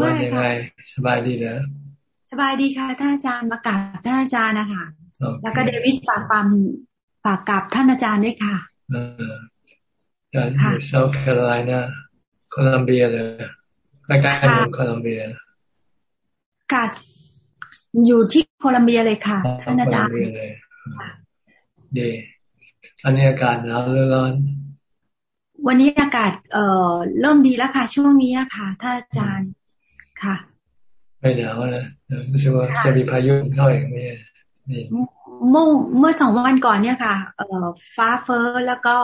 ว่ายังไงสบายดีเหรอสบายดีค่ะท่านอาจารย์มากราบท่านอาจารย์นะคะแล้วก็เดวิดฝากความฝากกับท่านอาจารย์ด้วยค่ะเออการอยู่เซาท์แคโรไลนาโคลัมเบียเลยใกล้ๆเมืองโคลัมเบียกาอยู่ที่โคลัมเบียเลยค่ะ ท่านอาจารย์ดีอันนี้อากาศหนาวหรือร้อน วันนี้อากาศเอ่อเริ่มดีแล้วค่ะ ช่วงนี้ค่ะท่านอาจารย์ ค่ะ ไม่หนาวนะรู้สึกว่าจะมีพายุเข้าอีกไหมนี่เมื่อเมื่อสองวันก่อนเนี่ยค่ะ เอ่อฟ้าเฟ้อแล้วก็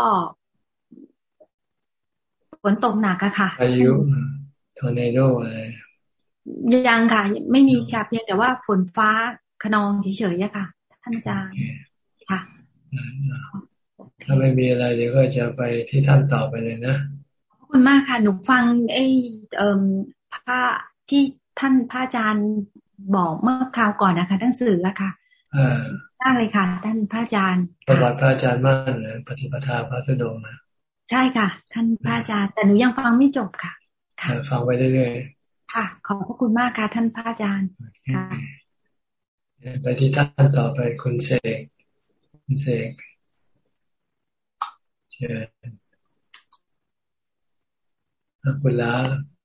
ฝนตกหนักอะค่ะพายุทอร์เนโดอะไรยังค่ะ ไม่มีค่ะเพียงแต่ว่าฝนฟ้าขนองเฉยๆค่ะ ท่านอาจารย์ค่ะ ถ้าไม่มีอะไรเดี๋ยวก็จะไปที่ท่านต่อไปเลยนะ ขอบคุณมากค่ะ หนูฟังไอ้เอ่อพระ ที่ท่านพระอาจารย์บอกเมื่อคราวก่อนนะคะทั้งสื่อแล้วค่ะได้เลยค่ะ ท่านพระอาจารย์ประวัติพระอาจารย์มั่นนะปฏิปทาพระธุดงนะใช่ค่ะ ท่านพระอาจารย์แต่หนูยังฟังไม่จบค่ะฟังไปเรื่อยๆค่ะ ขอบพระคุณมากค่ะท่านพระอาจารย์ค่ะไปที่ท่านต่อไปคุณเสกคุณเสกเชิญ คุณลา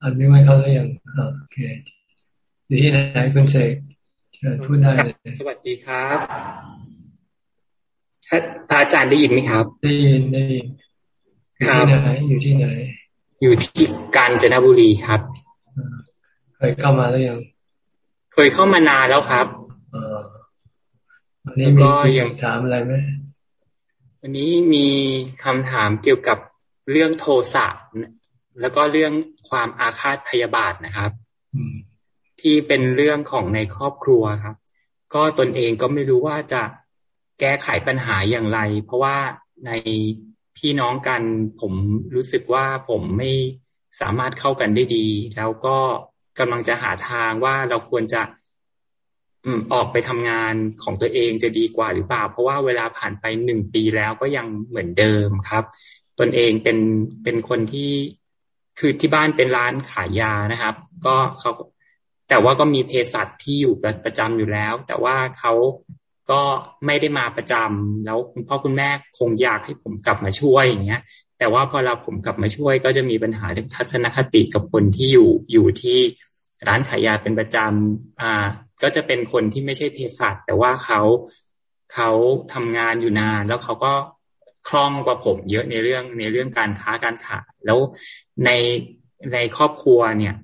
อันนี้ไม่เข้าหรือยังโอเคอยู่ที่ไหนคุณเสกเชิญพูดได้สวัสดีครับท่านอาจารย์ได้ยินไหมครับ ได้ยินได้ยินอยู่ที่ไหนอยู่ที่ไหน อยู่ที่กาญจนบุรีครับเคยเข้ามาหรือยัง เคยเข้ามานานแล้วครับวันนี้มียังถามอะไรไหมวันนี้มีคำถามเกี่ยวกับเรื่องโทสะ แล้วก็เรื่องความอาฆาตพยาบาทนะครับที่เป็นเรื่องของในครอบครัวครับ ก็ตนเองก็ไม่รู้ว่าจะแก้ไขปัญหาอย่างไร เพราะว่าในพี่น้องกันผมรู้สึกว่าผมไม่สามารถเข้ากันได้ดี แล้วก็กำลังจะหาทางว่าเราควรจะออกไปทำงานของตัวเองจะดีกว่าหรือเปล่า เพราะว่าเวลาผ่านไปหนึ่งปีแล้วก็ยังเหมือนเดิมครับ ตนเองเป็นเป็นคนที่ คือที่บ้านเป็นร้านขายยานะครับ ก็เขาแต่ว่าก็มีเภสัชที่อยู่ประจำอยู่แล้ว แต่ว่าเขาก็ไม่ได้มาประจำแล้วคุณพ่อคุณแม่คงอยากให้ผมกลับมาช่วยอย่างเงี้ย แต่ว่าพอเราผมกลับมาช่วย ก็จะมีปัญหาเรื่องทัศนคติกับคนที่อยู่อยู่ที่ร้านขายยาเป็นประจำอ่า ก็จะเป็นคนที่ไม่ใช่เภสัชแต่ว่าเขาเขาทำงานอยู่นาน แล้วเขาก็ คล่องกว่าผม เยอะในเรื่องในเรื่องการค้าการขายแล้วในในครอบครัวเนี่ย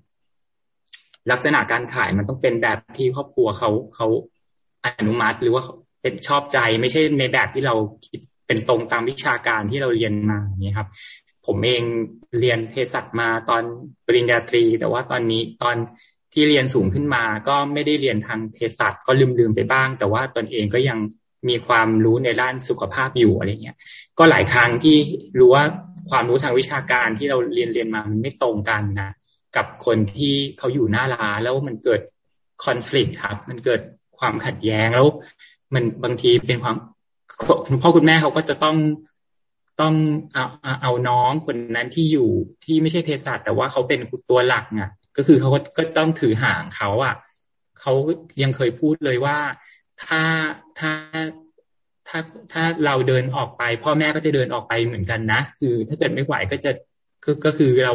ลักษณะการขายมันต้องเป็นแบบที่ครอบครัวเขาเขาอนุมัติหรือว่าเป็นชอบใจไม่ใช่ในแบบที่เราคิดเป็นตรงตามวิชาการที่เราเรียนมาอย่างนี้ครับ ผมเองเรียนเภสัชมาตอนปริญญาตรี แต่ว่าตอนนี้ตอนที่เรียนสูงขึ้นมา ก็ไม่ได้เรียนทางเภสัชก็ลืมๆไปบ้าง แต่ว่าตนเองก็ยัง มีความรู้ในด้านสุขภาพอยู่อะไรเงี้ย ก็หลายครั้งที่รู้ว่าความรู้ทางวิชาการที่เราเรียนเรียนมามันไม่ตรงกันนะกับคนที่เขาอยู่หน้าร้านแล้วมันเกิดคอน FLICT ครับ มันเกิดความขัดแย้งแล้ว มันบางทีเป็นความคุณพ่อคุณแม่เขาก็จะต้องต้องเอาเอาน้องคนนั้นที่อยู่ที่ไม่ใช่เภสัชแต่ว่าเขาเป็นตัวหลักเนี่ยก็คือเขาก็ต้องถือห่างเขาอะเขายังเคยพูดเลยว่า ถ้าถ้าถ้าถ้าเราเดินออกไป พ่อแม่ก็จะเดินออกไปเหมือนกันนะ คือ ถ้าเกิดไม่ไหวก็จะก็ก็คือเรา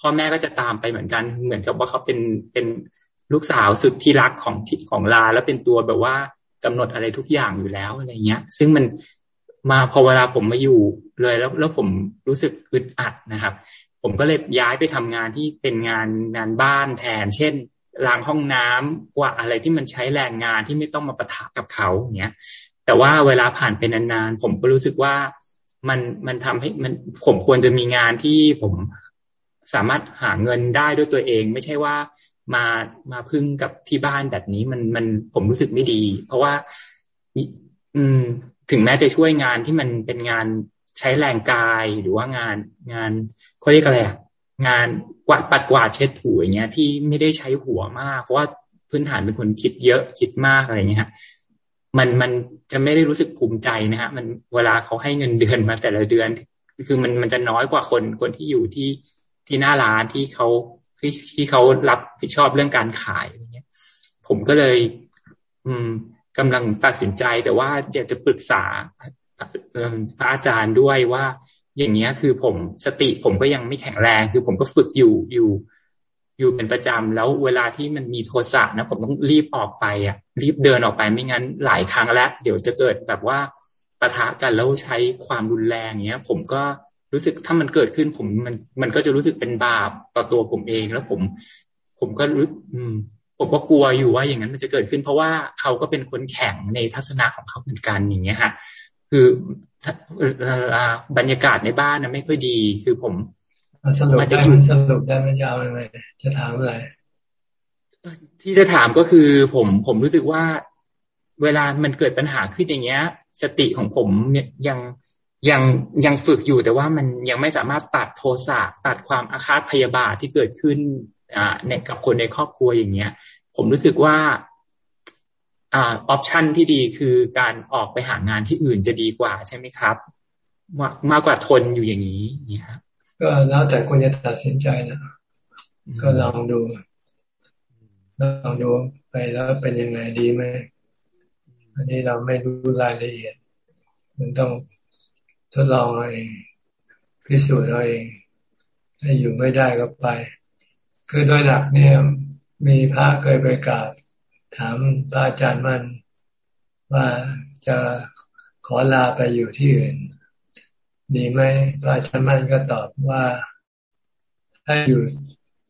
พ่อแม่ก็จะตามไปเหมือนกัน เหมือนกับว่าเขาเป็นเป็นลูกสาวสุดที่รักของของลา แล้วเป็นตัวแบบว่ากำหนดอะไรทุกอย่างอยู่แล้วอะไรเงี้ย ซึ่งมันมาพอเวลาผมมาอยู่เลยแล้วแล้วผมรู้สึกอึดอัดนะครับ ผมก็เลยย้ายไปทำงานที่เป็นงานงานบ้านแทน เช่น ล้างห้องน้ำกว่าอะไรที่มันใช้แรงงานที่ไม่ต้องมาประทะกับเขาเนี้ย แต่ว่าเวลาผ่านไปนานๆผมก็รู้สึกว่ามันมันทำให้มันผมควรจะมีงานที่ผมสามารถหาเงินได้ด้วยตัวเอง ไม่ใช่ว่ามามาพึ่งกับที่บ้านแบบนี้มันมันผมรู้สึกไม่ดี เพราะว่า อืม ถึงแม้จะช่วยงานที่มันเป็นงานใช้แรงกายหรือว่างานงานเขาเรียกอะไรงาน กวาดปัดกวาดเช็ดถูอย่างเงี้ย ที่ไม่ได้ใช้หัวมาก เพราะว่าพื้นฐานเป็นคนคิดเยอะคิดมากอะไรเงี้ยมันมันจะไม่ได้รู้สึกภูมิใจนะฮะมันเวลาเขาให้เงินเดือนมาแต่ละเดือน คือมันมันจะน้อยกว่าคนคนที่อยู่ที่ที่หน้าร้านที่เขาที่ที่เขารับผิดชอบเรื่องการขายอย่างเงี้ย ผมก็เลย อืมกำลังตัดสินใจแต่ว่าอยากจะปรึกษาพระอาจารย์ด้วยว่า อย่างเงี้ยคือผมสติผมก็ยังไม่แข็งแรง คือผมก็ฝึกอยู่อยู่ อยู่เป็นประจำแล้วเวลาที่มันมีโทสะนะ ผมต้องรีบออกไปอะ รีบเดินออกไปไม่งั้นหลายครั้งแล้ว เดี๋ยวจะเกิดแบบว่าปะทะกันแล้วใช้ความรุนแรงเงี้ย ผมก็รู้สึกถ้ามันเกิดขึ้นผมมันมันก็จะรู้สึกเป็นบาปต่อตัวผมเองแล้วผม ผมก็รู้อืมผมก็กลัวอยู่ว่าอย่างนั้นมันจะเกิดขึ้น เพราะว่าเขาก็เป็นคนแข็งในทัศนะของเขาเหมือนกันอย่างเงี้ยฮะคือ บรรยากาศในบ้านนะไม่ค่อยดี คือผมสรุปได้สรุปได้ไม่ยาวเลยจะถามอะไรที่จะถามก็คือผมผมรู้สึกว่า เวลามันเกิดปัญหาขึ้นอย่างเงี้ย สติของผมยังยังยังฝึกอยู่แต่ว่ามันยังไม่สามารถตัดโทสะตัดความอาฆาตพยาบาทที่เกิดขึ้น อ่าในกับคนในครอบครัวอย่างเงี้ย ผมรู้สึกว่า อ่าออปชันที่ดีคือการออกไปหางานที่อื่นจะดีกว่าใช่ไหมครับ มากมากกว่าทนอยู่อย่างนี้นี่ครับก็แล้วแต่คุณจะตัดสินใจนะก็ลองดูลองดูไปแล้วเป็นยังไงดีไหมอันนี้เราไม่รู้รายละเอียด มันต้องทดลองเองพิสูจน์เองถ้าอยู่ไม่ได้ก็ไป คือโดยหลักเนี่ย มีพระเคยไปกราบ ถามพระอาจารย์มันว่าจะขอลาไปอยู่ที่อื่นดีไหมพระอาจารย์มันก็ตอบว่า ถ้าอยู่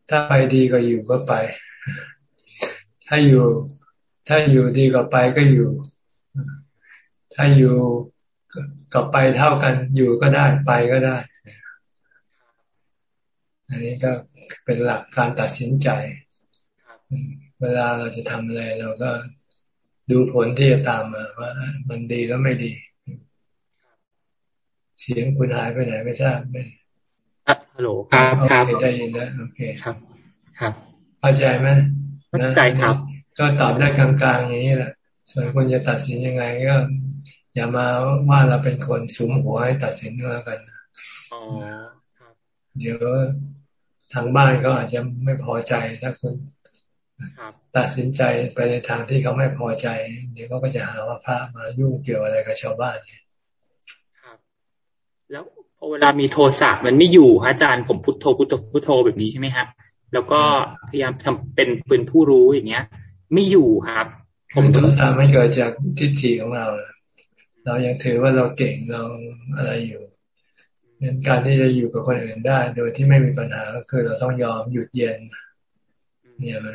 ถ้าไปดีก็อยู่ก็ไป ถ้าอยู่ ถ้าอยู่ดีก็ไปก็อยู่ ถ้าอยู่กับไปเท่ากันอยู่ก็ได้ไปก็ได้อันนี้ก็เป็นหลักการตัดสินใจ เวลาเราจะทำอะไรเราก็ดูผลที่จะตามมาว่า มันดีแล้วไม่ดี เสียงคุณหายไปไหนไม่ทราบไหมครับฮัลโหลครับครับได้ยินแล้วโอเคครับ ครับเข้าใจไหมเข้าใจครับ ก็ตอบได้กลางๆอย่างนี้แหละ ส่วนคนจะตัดสินยังไงก็ อย่ามาว่าเราเป็นคนสุมหัวให้ตัดสินเนื้อกันอ๋อเดี๋ยวทางบ้านก็อาจจะไม่พอใจถ้าคุณ ตัดสินใจไปในทางที่เขาไม่พอใจ เดี๋ยวเขาก็จะหาว่าพระมายุ่งเกี่ยวอะไรกับชาวบ้านเนี่ยครับ แล้วพอเวลามีโทรศัพท์มันไม่อยู่อาจารย์ผมพุทโธพุทโธพุทโธแบบนี้ใช่ไหมฮะ แล้วก็พยายามทำเป็นเป็นผู้รู้อย่างเงี้ย ไม่อยู่ครับ ผมโทรศัพท์ไม่เกิดจากทิฏฐิของเรา เรายังถือว่าเราเก่งเราอะไรอยู่เป็นการที่จะอยู่กับคนอื่นได้ โดยที่ไม่มีปัญหาก็คือเราต้องยอมหยุดเย็น เนี่ยไหม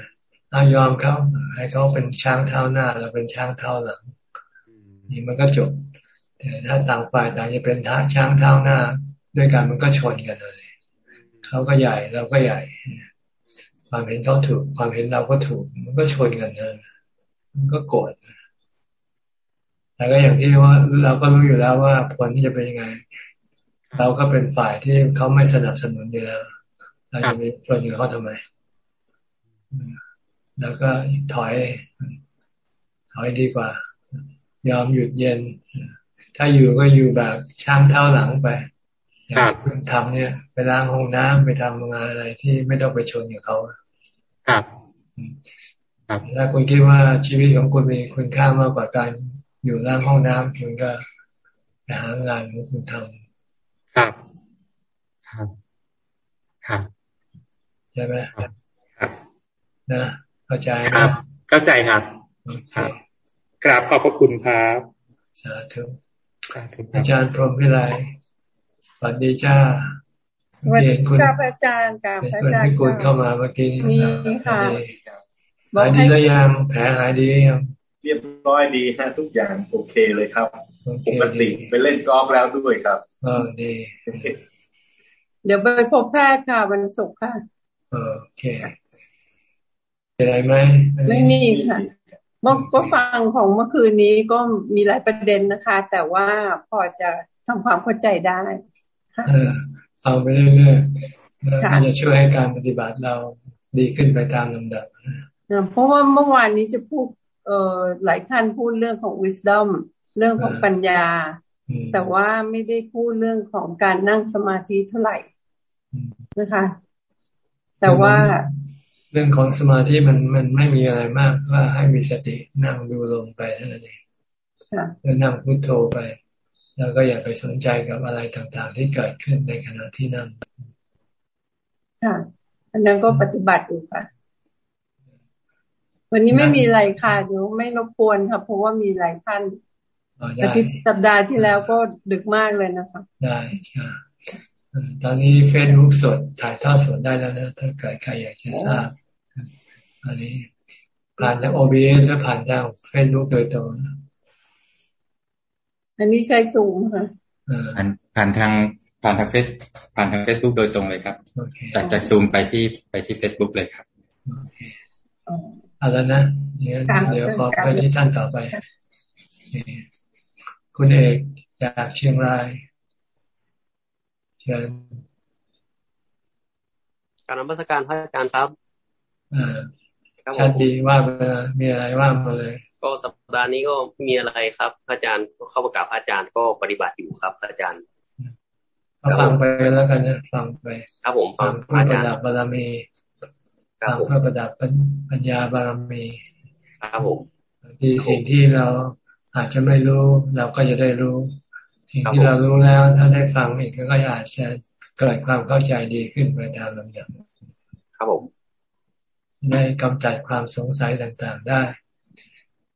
เรายอมเขาให้เขาเป็นช้างเท้าหน้า เราเป็นช้างเท้าหลัง นี่มันก็จบแต่ถ้าต่างฝ่ายต่างจะเป็นท้าช้างเท้าหน้า ด้วยกันมันก็ชนกันเลยเขาก็ใหญ่เราก็ใหญ่ ความเห็นเขาถูก ความเห็นเราก็ถูก มันก็ชนกันเลยมันก็โกรธแต่ก็อย่างที่ว่าเราก็รู้อยู่แล้วว่าผลที่จะเป็นยังไง เราก็เป็นฝ่ายที่เขาไม่สนับสนุนอยู่แล้วเราจะมีส่วนอยู่เขาทำไม แล้วก็ถอย ถอยดีกว่า ยอมหยุดเย็น ถ้าอยู่ก็อยู่แบบช่างเท้าหลังไปอย่างคุณทำเนี่ยไปล้างห้องน้ำไปทำงานอะไรที่ไม่ต้องไปชนกับเขาครับถ้าคุณคิดว่าชีวิตของคุณมีคุณค่ามากกว่าการอยู่ล้างห้องน้ำคุณก็ไปหางานของคุณทำครับ ครับ ครับใช่ไหมครับนะ เข้าใจครับ เข้าใจครับครับกราบขอบพระคุณครับสาธุอาจารย์พรหมพิไลสวัสดีจ้าวันนี้คุณอาจารย์กับอาจารย์คุณเข้ามาเมื่อกี้นี่ค่ะหายดีแล้วยังแผลหายดียังเรียบร้อยดีฮะทุกอย่างโอเคเลยครับปกติไปเล่นกอล์ฟแล้วด้วยครับอ๋อดีเดี๋ยวไปพบแพทย์ค่ะวันศุกร์ค่ะโอเค อะไรไหมไม่มีค่ะเมื่อก็ฟังของเมื่อคืนนี้ก็มีหลายประเด็นนะคะ แต่ว่าพอจะทำความเข้าใจได้ค่ะฟังไปเรื่อยๆมันจะช่วยให้การปฏิบัติเราดีขึ้นไปตามลำดับเพราะว่าเมื่อวานนี้จะพูดเอ่อหลายท่านพูดเรื่องของ wisdom เรื่องของปัญญา แต่ว่าไม่ได้พูดเรื่องของการนั่งสมาธิเท่าไหร่นะคะ แต่ว่า เรื่องของสมาธิมันมันไม่มีอะไรมากว่าให้มีสตินั่งดูลงไปนั่นเองแล้วนั่งพุทโธไป แล้วก็อย่าไปสนใจกับอะไรต่างๆ ที่เกิดขึ้นในขณะที่นั่งค่ะอันนั้นก็ปฏิบัติอยู่ค่ะ วันนี้ไม่มีอะไรค่ะเดี๋ยวไม่รบกวนค่ะเพราะว่ามีหลายท่านอาทิตย์สัปดาห์ที่แล้วก็ดึกมากเลยนะคะ ได้ค่ะ ตอนนี้เฟซบุ๊กสดถ่ายทอดสดได้แล้วนะถ้าเกิดใครอยากจะทราบอันนี้ผ่านทาง OBS และผ่านทางเฟซบุ๊กโดยตรงอันนี้ใช้ซูมค่ะผ่านผ่านทางผ่านทางเฟซผ่านทางเฟซบุ๊กโดยตรงเลยครับ จากจากซูมไปที่ไปที่เฟซบุ๊กเลยครับเอาแล้วนะเดี๋ยวขอไปที่ท่านต่อไป คุณเอกจากเชียงราย เชิญการนมัสการพระอาจารย์ครับชัดดีว่ามามีอะไรว่ามาเลย ก็สัปดาห์นี้ก็มีอะไรครับพระอาจารย์เข้าประกาศพระอาจารย์ก็ปฏิบัติอยู่ครับพระอาจารย์ฟังไปแล้วกันนะฟังไป ครับผมฟังพระอาจารย์บารมีฟังเพื่อประดับปัญญาบารมีครับผมดีสิ่งที่เราอาจจะไม่รู้ เราก็จะได้รู้ สิ่งที่เรารู้แล้ว ถ้าได้ฟังอีกก็อาจจะเกิดความเข้าใจดีขึ้นไปตามลำดับครับผมได้กำจัดความสงสัยต่างๆได้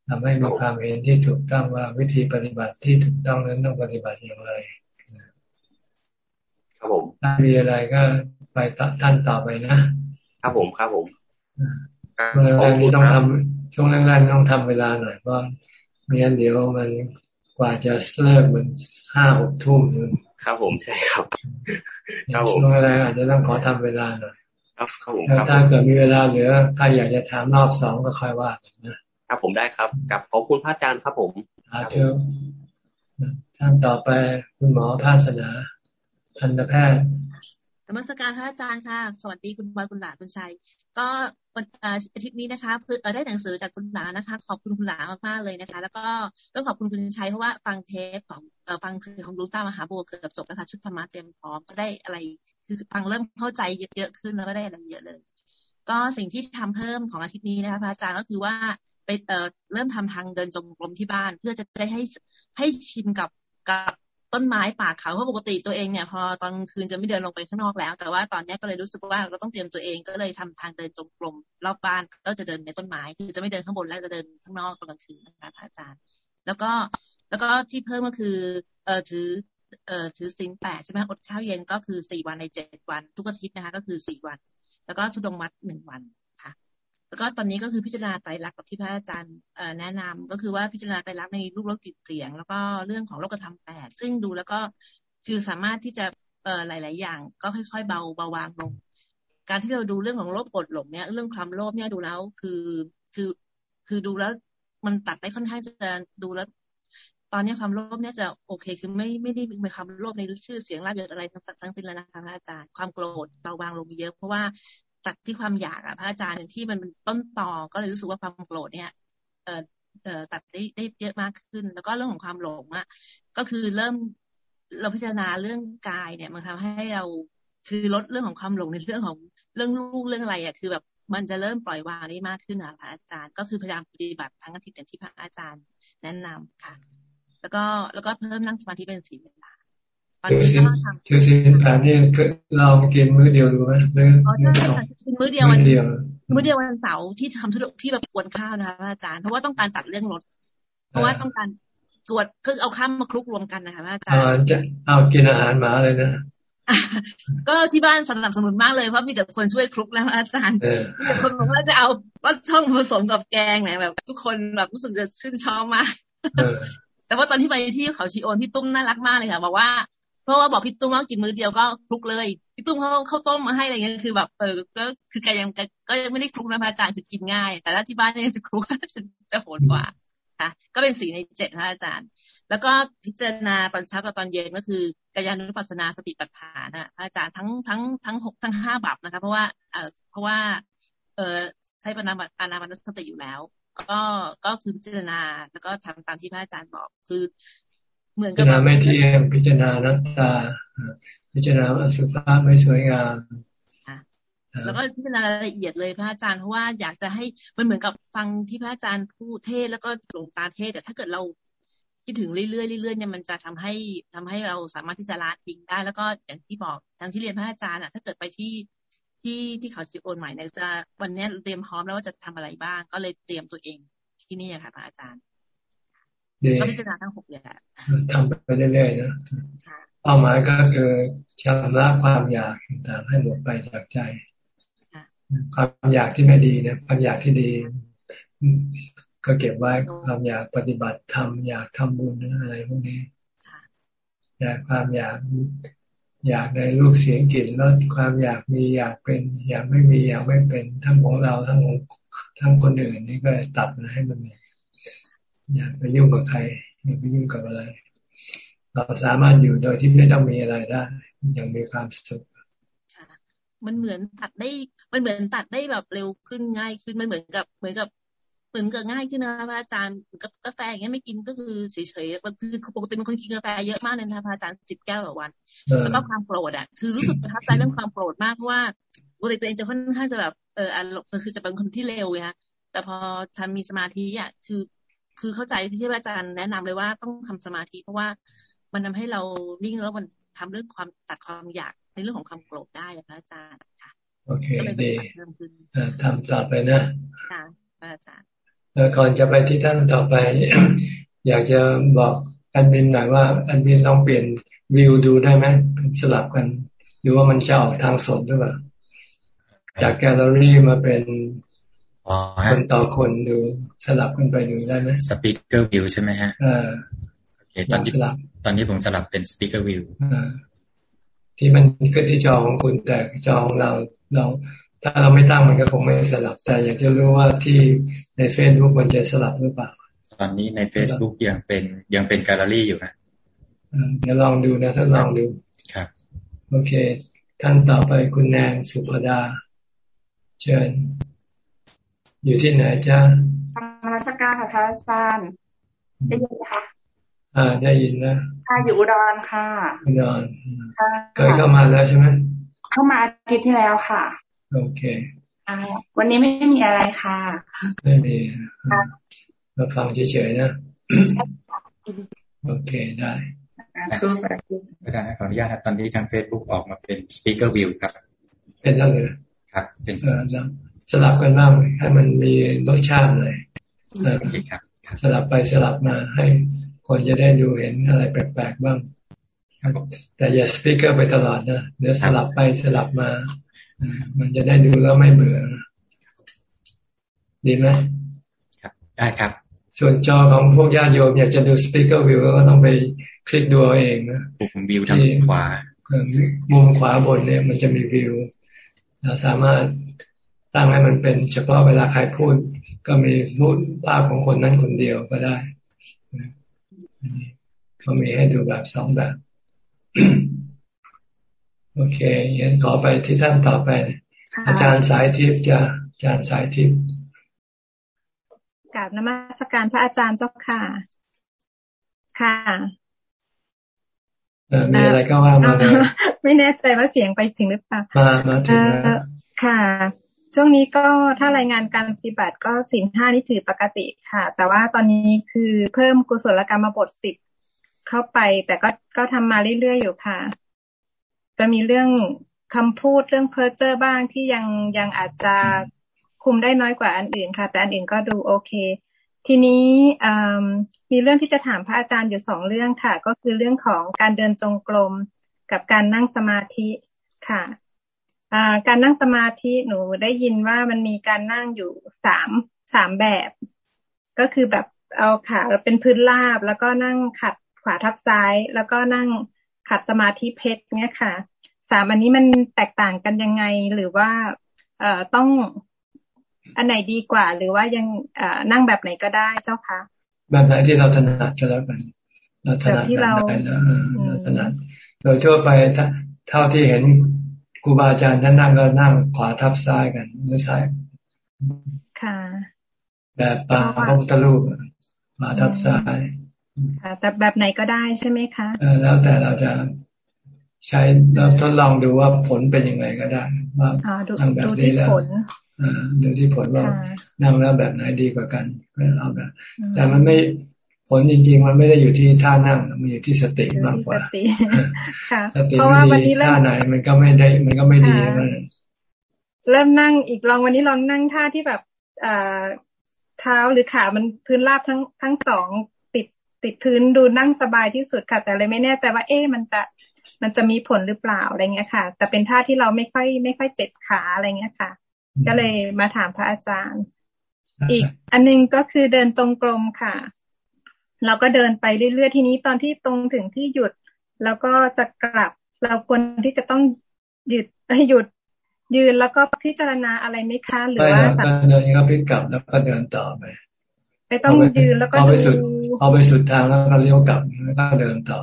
ทำให้มีความเห็นที่ถูกต้องว่าวิธีปฏิบัติที่ถูกต้องนั้นต้องปฏิบัติอย่างไรครับผมถ้ามีอะไรก็ไปท่านต่อไปนะครับผมครับผมช่วงแรกๆนี้ต้องทำช่วงแรกๆต้องทำเวลาหน่อยเพราะไม่งั้นเดี๋ยวมันก ว่าจะเลิกมันห้าหกทุ่มนึงครับผมใช่ครับครับผมช่วงแรกอาจจะต้องขอทำเวลาหน่อยครับผมถ้าเกิดมีเวลาเหลือถ้าอยากจะถามรอบสองก็ค่อยว่ากันนะครับผมได้ครับกับขอบคุณพระอาจารย์ครับผมครับท่านต่อไปคุณหมอภาสนาทันตแพทย์ร มัสการพระอาจารย์ค่ะ สวัสดีคุณบอยคุณหลาคุณชัย ก็วันอาทิตย์นี้นะคะเพื่อได้หนังสือจากคุณหลานะคะ ขอบคุณคุณหลามากๆเลยนะคะ แล้วก็ต้องขอบคุณคุณชัยเพราะว่าฟังเทปของฟังคือของลูต้ามหาบัวเกือบจบแล้วค่ะชุดธรรมะเตรียมพร้อมก็ได้อะไร คือฟังเริ่มเข้าใจเยอะๆขึ้นแล้วก็ได้อะไรเยอะเลย ก็สิ่งที่ทำเพิ่มของอาทิตย์นี้นะคะพระอาจารย์ก็คือว่าไปเอ่อเริ่มทำทางเดินจงกรมที่บ้าน เพื่อจะได้ให้ให้ชินกับกับ ต้นไม้ป่าเขาเพราะปกติตัวเองเนี่ย พอตอนคืนจะไม่เดินลงไปข้างนอกแล้ว แต่ว่าตอนนี้ก็เลยรู้สึกว่าเราต้องเตรียมตัวเองก็เลยทำทางเดินจงกรมรอบบ้านก็จะเดินในต้นไม้คือจะไม่เดินข้างบนแล้วจะเดินข้างนอกตอนกลางคืนนะคะพระอาจารย์ แล้วก็แล้วก็ที่เพิ่มก็คือเออถือเออถือสินแปดใช่ไหมอดเช้าเย็นก็คือสี่วันในเจ็ดวัน ทุกอาทิตย์นะคะ ก็คือสี่วัน แล้วก็ทุดงมัดหนึ่งวัน แล้วก็ตอนนี้ก็คือพิจารณาไตรลักษณ์กับที่พระอาจารย์แนะนำก็คือว่าพิจารณาไตรลักษณ์ในรูปรสกลิ่นเสียง แล้วก็เรื่องของโลกธรรมแปดซึ่งดูแล้วก็คือสามารถที่จะเอ่อหลาย ๆ อย่าง ก็ค่อย ๆ เบาเบาวางลง การที่เราดูเรื่องของโลภกดหลงเนี่ยเรื่องความโลภเนี่ยดูแล้วคือคือคือดูแล้วมันตัดได้ค่อนข้างจะดูแล้ว ตอนนี้ความโลภเนี่ยจะโอเค คือไม่ไม่ได้มีความโลภในชื่อเสียงลาบยศอะไรทั้งทั้งสิ้นแล้วนะคะพระอาจารย์ความโกรธเบาบางลงเยอะ เพราะว่า จากที่ความอยากอะพระอาจารย์ที่มันเป็นต้นต่อก็เลยรู้สึกว่าความโกรธเนี่ย เออเออตัดได้ได้เยอะมากขึ้น แล้วก็เรื่องของความหลงอะก็คือเริ่มเราพิจารณาเรื่องกายเนี่ย มันทำให้เราคือลดเรื่องของความหลงในเรื่องของเรื่องลูกเรื่องอะไรอะคือแบบมันจะเริ่มปล่อยวางได้มากขึ้นอะพระอาจารย์ ก็คือพยายามปฏิบัติทั้งอาทิตย์อย่างที่พระอาจารย์ แนะนำค่ะ แล้วก็แล้วก็เพิ่มนั่งสมาธิเป็นสี่ เวลาตอนนี้ก็ทำคือสินแปดนี่เรากินมื้อเดียวดูไหมหรือมื้อเดียววันมื้อเดียววันเสาร์ที่ทำธุรกิจที่แบบกวนข้าวนะคะอาจารย์เพราะว่าต้องการตัดเรื่องรถเพราะว่าต้องการตรวจคือเอาข้ามมาคลุกรวมกันนะคะอาจารย์จะเอากินอาหารหมาเลยนะก็ที่บ้านสนับสนุนมากเลยเพราะมีแต่คนช่วยคลุกแล้วอาจารย์มีแต่คนบอกว่าจะเอาว่าช่องผสมกับแกงไหนแบบ ทุกคนแบบรู้สึกจะชื่นชอบมากแต่ว่าตอนที่ไปที่เขาชีโอนพี่ตุ้มน่ารักมากเลยค่ะบอกว่า เพราะว่าบอกพี่ตุ้มว่ากินมื้อเดียวก็คลุกเลยพี่ตุ้มเขาเขาต้มมาให้อะไรเงี้ยคือแบบเออก็คือแกยังก็ยังไม่ได้คลุกนะพระอาจารย์คือกินง่าย แต่ถ้าที่บ้านเนี่ยจะคลุกจะโหดกว่าค่ะ ก็เป็นสี่ในเจ็ดพระอาจารย์ แล้วก็พิจารณาตอนเช้ากับตอนเย็นก็คือกายานุปัสสนาสติปัฏฐานนะพระอาจารย์ทั้งทั้งทั้งหกทั้งห้าบับนะคะ เพราะว่าเออเพราะว่า เออใช้ปนาปนามันสติอยู่แล้วก็ก็คือพิจารณาแล้วก็ทำตามที่พระอาจารย์บอก คือ เหมือนกับพิจารณาไม่เที่ยงพิจารณานัตตา พิจารณาอสุภะไม่สวยงามแล้วก็พิจารณารายละเอียดเลยพระอาจารย์เพราะว่าอยากจะให้มันเหมือนกับฟังที่พระอาจารย์พูดเทศแล้วก็หลวงตาเทศ แต่ถ้าเกิดเราคิดถึงเรื่อยๆเรื่อยๆเนี่ยมันจะทำให้ทำให้เราสามารถที่จะละทิ้งได้ แล้วก็อย่างที่บอกทางที่เรียนพระอาจารย์อะ ถ้าเกิดไปที่ที่ที่เขาชิโอนใหม่เนี่ยจะวันนี้เตรียมพร้อมแล้วว่าจะทำอะไรบ้าง ก็เลยเตรียมตัวเองที่นี่ค่ะพระอาจารย์ ก็พิจารณาทั้งหกอย่างทำไปเรื่อยๆนะเป้าหมายก็คือชำระความอยากต่างให้หมดไปจากใจความอยากที่ไม่ดีเนี่ยความอยากที่ดี ก็เก็บไว้ความอยากปฏิบัติธรรมอยากทำบุญอะไรพวกนี้อยากความอยากอยากในลูกเสียงกลิ่นรสความอยากมีอยากเป็นอยากไม่มีอยากไม่เป็นทั้งของเราทั้งของทั้งคนอื่นนี่ก็ตัดมาให้มัน อยากไปยุ่งกับใครอยากไปยุ่งกับอะไร เราสามารถอยู่โดยที่ไม่ต้องมีอะไรได้ยังมีความสุขมันเหมือนตัดได้ มันเหมือนตัดได้แบบเร็วขึ้นง่ายขึ้น มันเหมือนกับเหมือนกับเหมือนกับง่ายขึ้นนะพระอาจารย์กับกาแฟอย่างเงี้ยไม่กินก็คือเฉยๆมันคือปกติเป็นคนกินกาแฟเยอะมากเลยนะพระอาจารย์สิบแก้วต่อวัน แล้วก็ความโกรธอะ คือรู้สึกประทับใจเรื่องความโกรธมากเพราะว่าปกติตัวเองจะค่อนข้างจะแบบเอออารมณ์คือจะเป็นคนที่เร็วไงแต่พอทำมีสมาธิอะคือ คือเข้าใจที่อาจารย์แนะนำเลยว่าต้องทำสมาธิ เพราะว่ามันทำให้เรานิ่งแล้วมันทำเรื่องความตัดความอยากในเรื่องของความโกรธได้พระอาจารย์ค่ะโอเคดีทำต่อไปนะค่ะพระอาจารย์แล้วก่อนจะไปที่ท่านต่อไป อยากจะบอกแอดมินหน่อยว่าแอดมินลองเปลี่ยนวิวดูได้ไหมสลับกันดูว่ามันจะออกทางสดหรือเปล่าจากแกลเลอรี่มาเป็น คนต่อคนดูสลับกันไปดูได้ไหม speakerิวใช่ไหมฮะอ่าโอเคตอนนี้ตอนนี้ผมสลับเป็น speaker viewที่มันขึ้นที่จอของคุณแต่จอของเราเรา ถ้าเราไม่ตั้งมันก็คงไม่สลับ แต่อยากจะรู้ว่าที่ในเฟซบุ๊กมันจะสลับหรือเปล่า ตอนนี้ในเฟซบุ๊กยังเป็นยังเป็นแกลเลอรี่อยู่ครับเดี๋ยวลองดูนะถ้าลองดูครับ โอเคท่านต่อไปคุณแนนสุภดา เชิญ อยู่ที่ไหนจ้าธรรมสการค่ะพระอาจารย์ได้ยินไหมคะอ่าได้ยินนะค่ะอยู่อุดรค่ะอุดรเคยเข้ามาแล้วใช่ไหมเข้ามาอาทิตย์ที่แล้วค่ะ โอเคอ่าวันนี้ไม่มีอะไรค่ะ ไม่มีมาฟังเฉยๆนะโอเคได้อาจารย์ขออนุญาตตอนนี้ทางเฟซบุ๊กออกมาเป็นสปีกเกอร์วิวครับ เป็นแล้วเลยครับ เป็น สลับกันบ้างให้มันมีรสชาติเลยสลับไปสลับมาให้คนจะได้ดูเห็นอะไรแปลกๆบ้างแต่อย่าสปีกเกอร์ไปตลอดนะเดี๋ยวสลับไปสลับมา มันจะได้ดูแล้วไม่เบื่อดีไหมครับได้ครับ ส่วนจอของพวกญาติโยมอยากจะดูสปีกเกอร์วิวก็ต้องไปคลิกดูเอาเองนะปุ่มวิวทางขวามุมขวาบนเนี่ยมันจะมีวิวเราสามารถ ตั้งให้มันเป็นเฉพาะเวลาใครพูด ก็มีรูปภาพของคนนั้นคนเดียวก็ได้เขามีให้ดูแบบสองแบบ โอเคยันขอไปที่ท่านต่อไป อาจารย์สายทิพย์จะอาจารย์สายทิพย์กราบนมัสการพระอาจารย์เจ้าค่ะ ค่ะมีอะไรก็ว่ามาไม่แน่ใจว่าเสียงไปถึงหรือเปล่า มามาถึงแล้วค่ะ ช่วงนี้ก็ถ้ารายงานการปฏิบัติก็สิ่งห้านี่ถือปกติค่ะ แต่ว่าตอนนี้คือเพิ่มกุศลกรรมบทสิบเข้าไป แต่ก็ก็ทำมาเรื่อยๆอยู่ค่ะ จะมีเรื่องคำพูดเรื่องเพ้อเจ้อบ้างที่ยังยังอาจจะคุมได้น้อยกว่าอันอื่นค่ะ แต่อันอื่นก็ดูโอเค ทีนี้มีเรื่องที่จะถามพระอาจารย์อยู่สองเรื่องค่ะ ก็คือเรื่องของการเดินจงกรมกับการนั่งสมาธิค่ะ การนั่งสมาธิหนูได้ยินว่ามันมีการนั่งอยู่สามสามแบบ ก็คือแบบเอาขาเป็นพื้นราบ แล้วก็นั่งขัดขวาทับซ้าย แล้วก็นั่งขัดสมาธิเพชรเนี่ยค่ะสามอันนี้มันแตกต่างกันยังไงหรือว่า เอ่อต้องอันไหนดีกว่า หรือว่ายังเอ่อนั่งแบบไหนก็ได้เจ้าคะแบบไหนที่เราถนัดก็แล้วกันเราถนัดแบบไหนนะเราถนัดโดยทั่วไปเท่าที่เห็น ครูบาอาจารย์ท่านนั่งก็นั่งขวาทับซ้ายกันหรือซ้ายค่ะ แบบปางพระพุทธรูปขวาทับซ้ายค่ะแต่แบบไหนก็ได้ใช่ไหมคะเออแล้วแต่เราจะใช้แล้วทดลองดูว่าผลเป็นยังไงก็ได้ว่าทำแบบนี้แล้วดูที่ผลว่านั่งแล้วแบบไหนดีกว่ากันเอาแบบแต่มันไม่ ผลจริง ๆ มันไม่ได้อยู่ที่ท่านั่ง มันอยู่ที่สติมากกว่า สติไม่ดีท่าไหน มันก็ไม่ได้ มันก็ไม่ดีมันเริ่มนั่งอีกลองวันนี้ลองนั่งท่าที่แบบอ่าเท้าหรือขา มันพื้นราบทั้งทั้งสองติดติดพื้นดูนั่งสบายที่สุดค่ะ แต่เลยไม่แน่ใจว่าเอ๊ะมันจะมันจะมีผลหรือเปล่าอะไรเงี้ยค่ะ แต่เป็นท่าที่เราไม่ค่อยไม่ค่อยเจ็บขาอะไรเงี้ยค่ะ ก็เลยมาถามพระอาจารย์ อีกอันนึงก็คือเดินตรงกลมค่ะ เราก็เดินไปเรื่อยๆทีนี้ตอนที่ตรงถึงที่หยุด แล้วก็จะกลับ เราควรที่จะต้องหยุดหยุดยืนแล้วก็พิจารณาอะไรไหมคะหรือว่าการเดินก็พิกลับแล้วก็เดินต่อไปไม่ต้องยืนแล้วก็เอาไปสุดเอาไปสุดทางแล้วก็เลี้ยวกลับแล้วก็เดินต่อ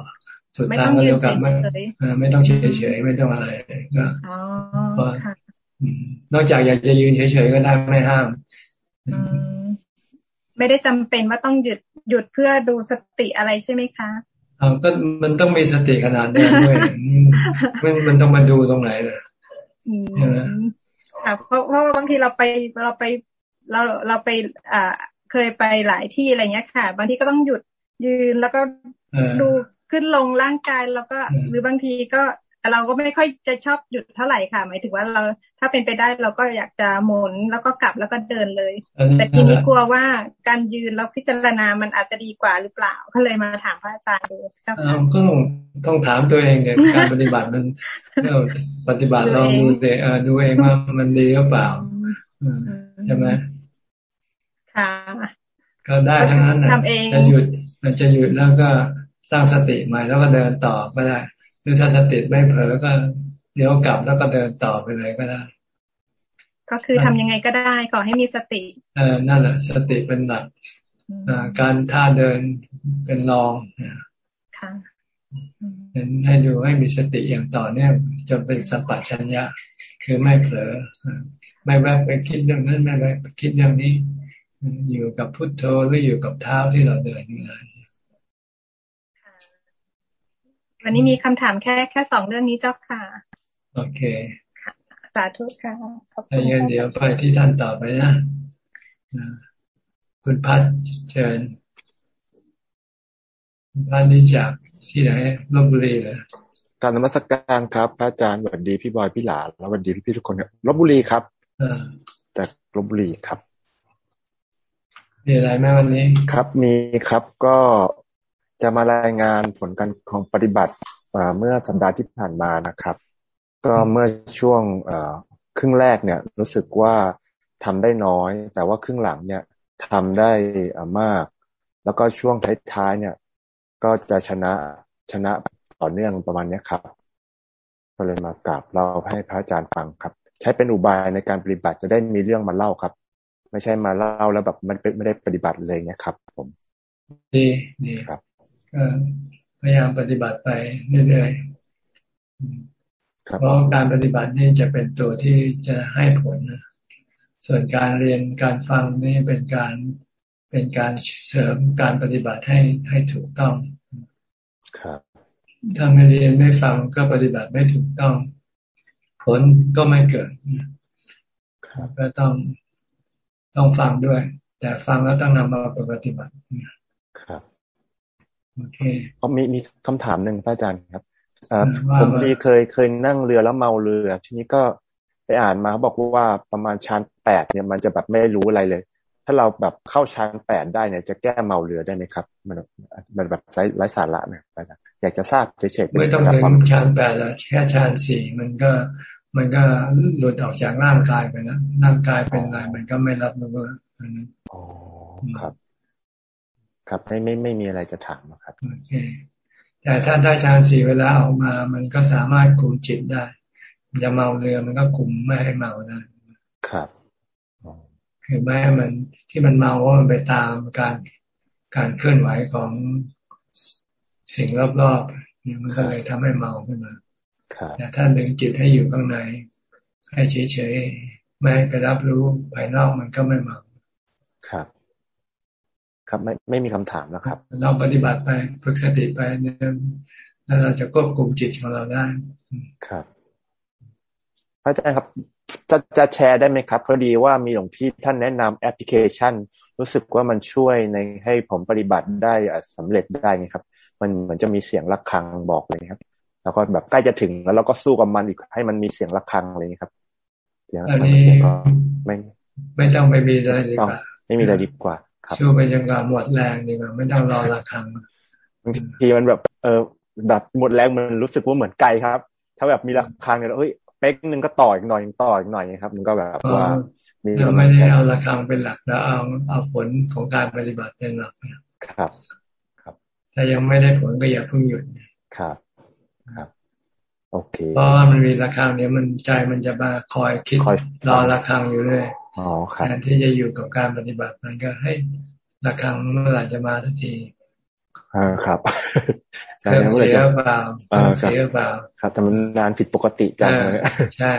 สุดทางก็เลี้ยวกลับไม่ไม่ต้องเฉยเฉยไม่ต้องอะไรก็นอกจากอยากจะยืนเฉยๆก็ได้ไม่ห้ามไม่ได้จำเป็นว่าต้องหยุด หยุดเพื่อดูสติอะไรใช่ไหมคะอ๋อก็มันต้องมีสติขนาดนี้ด้วยมันมันต้องมาดูตรงไหนเลยค่ะเพราะเพราะว่าบางทีเราไปเราไปเราเราไปอ่าเคยไปหลายที่อะไรเงี้ยค่ะ บางทีก็ต้องหยุดยืนแล้วก็ดูขึ้นลงร่างกายแล้วก็หรือบางทีก็ แต่เราก็ไม่ค่อยจะชอบหยุดเท่าไหร่ค่ะ หมายถึงว่าเราถ้าเป็นไปได้เราก็อยากจะหมุนแล้วก็กลับแล้วก็เดินเลย แต่ทีนี้กลัวว่าการยืนแล้วพิจารณามันอาจจะดีกว่าหรือเปล่า ก็เลยมาถามพระอาจารย์ดูก็ต้องต้องถามตัวเองเนี่ยการปฏิบัติมันปฏิบัติลองดูเอดูเองว่ามันดีหรือเปล่าใช่ไหมค่ะก็ได้ทั้งนั้นนะจะหยุดมันจะหยุดแล้วก็สร้างสติใหม่แล้วก็เดินต่อก็ได้ รือถ้าสติไม่เผลอก็เดี๋ยวกลับแล้วก็เดินต่อไปเลยก็ได้ ก็คือทำยังไงก็ได้ขอให้มีสติเออนั่นแหละสติเป็นหลักการท่าเดินเป็นรองค่ะให้ดูให้มีสติอย่างต่อเนื่องจนเป็นสัมปชัญญะคือไม่เผลอไม่แวะไปคิดเรื่องนั้นไม่แวะไปคิดเรื่องนี้ อยู่กับพุทโธหรืออยู่กับเท้าที่เราเดินนี่นะ วันนี้มีคำถามแค่แค่สองเรื่องนี้เจ้าค่ะ โอเคสาธุค่ะขอบคุณเดี๋ยวไปที่ท่านต่อไปนะ คุณพัฒเชิญคุณพัฒนี่จากที่ไหนลบบุรีเลยการนมัสการครับพระอาจารย์สวัสดีพี่บอยพี่หลาแล้วสวัสดีพี่พี่ทุกคนครับลบบุรีครับจากลบบุรีครับมีอะไรไหมวันนี้ครับ มีครับก็ จะมารายงานผลการของปฏิบัติเมื่อสัปดาห์ที่ผ่านมานะครับ ก็เมื่อช่วงครึ่งแรกเนี่ยรู้สึกว่าทำได้น้อย แต่ว่าครึ่งหลังเนี่ยทำได้มาก แล้วก็ช่วงท้ายๆเนี่ย ก็จะชนะชนะต่อเนื่องประมาณนี้ครับก็เลยมากราบเราให้พระอาจารย์ฟังครับ ใช้เป็นอุบายในการปฏิบัติจะได้มีเรื่องมาเล่าครับ ไม่ใช่มาเล่าแล้วแบบมันไม่ได้ปฏิบัติเลยเนี่ยครับ ผมดีดีครับ ก็พยายามปฏิบัติไปเรื่อยๆเพราะการปฏิบัตินี่จะเป็นตัวที่จะให้ผลนะส่วนการเรียนการฟังนี่เป็นการเป็นการเสริมการปฏิบัติให้ให้ถูกต้อง ครับ ถ้าไม่เรียนไม่ฟังก็ปฏิบัติไม่ถูกต้อง ผลก็ไม่เกิด ครับก็ต้องต้องฟังด้วย แต่ฟังแล้วต้องนำมาปฏิบัติครับ โอเคมีมีคำถามหนึ่งพระอาจารย์ครับผมดีเคยเคยนั่งเรือแล้วเมาเรือ ทีนี้ก็ไปอ่านมาเขาบอกว่าประมาณชั้นแปดเนี่ยมันจะแบบไม่รู้อะไรเลย ถ้าเราแบบเข้าชั้นแปดได้เนี่ยจะแก้เมาเรือได้ไหมครับ มันมันแบบไร้สาระเนี่ยอยากจะทราบเฉยๆไม่ต้องถึงชั้นแปดแล้วแค่ชั้นสี่มันก็มันก็หลุดออกจากร่างกายไปนะร่างกายเป็นอะไรมันก็ไม่รับรู้ว่าอ๋อครับ ครับไม่ไม่ไม่มีอะไรจะถามครับโอเคแต่ถ้าได้ฌานสี่เวลาออกมา มันก็สามารถคุมจิตได้จะเมาเรือมันก็คุมไม่ให้เมาได้ครับคือไม่ให้มันที่มันเมาว่ามันไปตามการการเคลื่อนไหวของสิ่งรอบๆเนี่ยมันก็เลยทำให้เมาขึ้นมาแต่ถ้าดึงจิตให้อยู่ข้างใน ให้เฉยๆไม่ไปรับรู้ภายนอกมันก็ไม่เมาครับ ครับไม่ไม่มีคำถามแล้วครับ เราปฏิบัติไปฝึกสติไปเนี่ยแล้วเราจะควบคุมจิตของเราได้ครับพระอาจารย์ครับจะจะแชร์ได้ไหมครับพอดีว่ามีหลวงพี่ท่านแนะนำแอปพลิเคชัน รู้สึกว่ามันช่วยในให้ผมปฏิบัติได้สำเร็จได้ไงครับ มันเหมือนจะมีเสียงะระฆังบอกเลยครับ แล้วก็แบบใกล้จะถึงแล้วเราก็สู้กับมันอีกให้มันมีเสียงะระฆังเลยครับอันนี้ไม่ไม่ต้องไปมีอะไรดีกว่าไม่มีอะไรดีกว่าครับ สู้ไปยังกับหมดแรงดีกว่าไม่ต้องรอระฆังบางทีมันแบบ เออแบบหมดแรงมันรู้สึกว่าเหมือนไกลครับ ถ้าแบบมีระฆังเนี่ยเฮ้ยเป๊กหนึ่งก็ต่ออีกหน่อยต่ออีกหน่อยครับ มันก็แบบว่ามีเราไม่ได้เอาระฆังเป็นหลักแล้วเอาเอาผลของการปฏิบัติเป็นหลักครับ ครับถ้ายังไม่ได้ผลก็อย่าเพิ่งหยุดครับครับโอเคเพราะมันมีระฆังเนี้ยมันใจมันจะมาคอยคิดรอระฆังอยู่เลยอ๋อครับ แทนที่จะอยู่กับการปฏิบัติมันก็ให้ระฆังเมื่อไหร่จะมาสักทีอ่าครับเครื่องเสียเปล่าเสียเปล่าครับแต่มันนานผิดปกติจังเลยใช่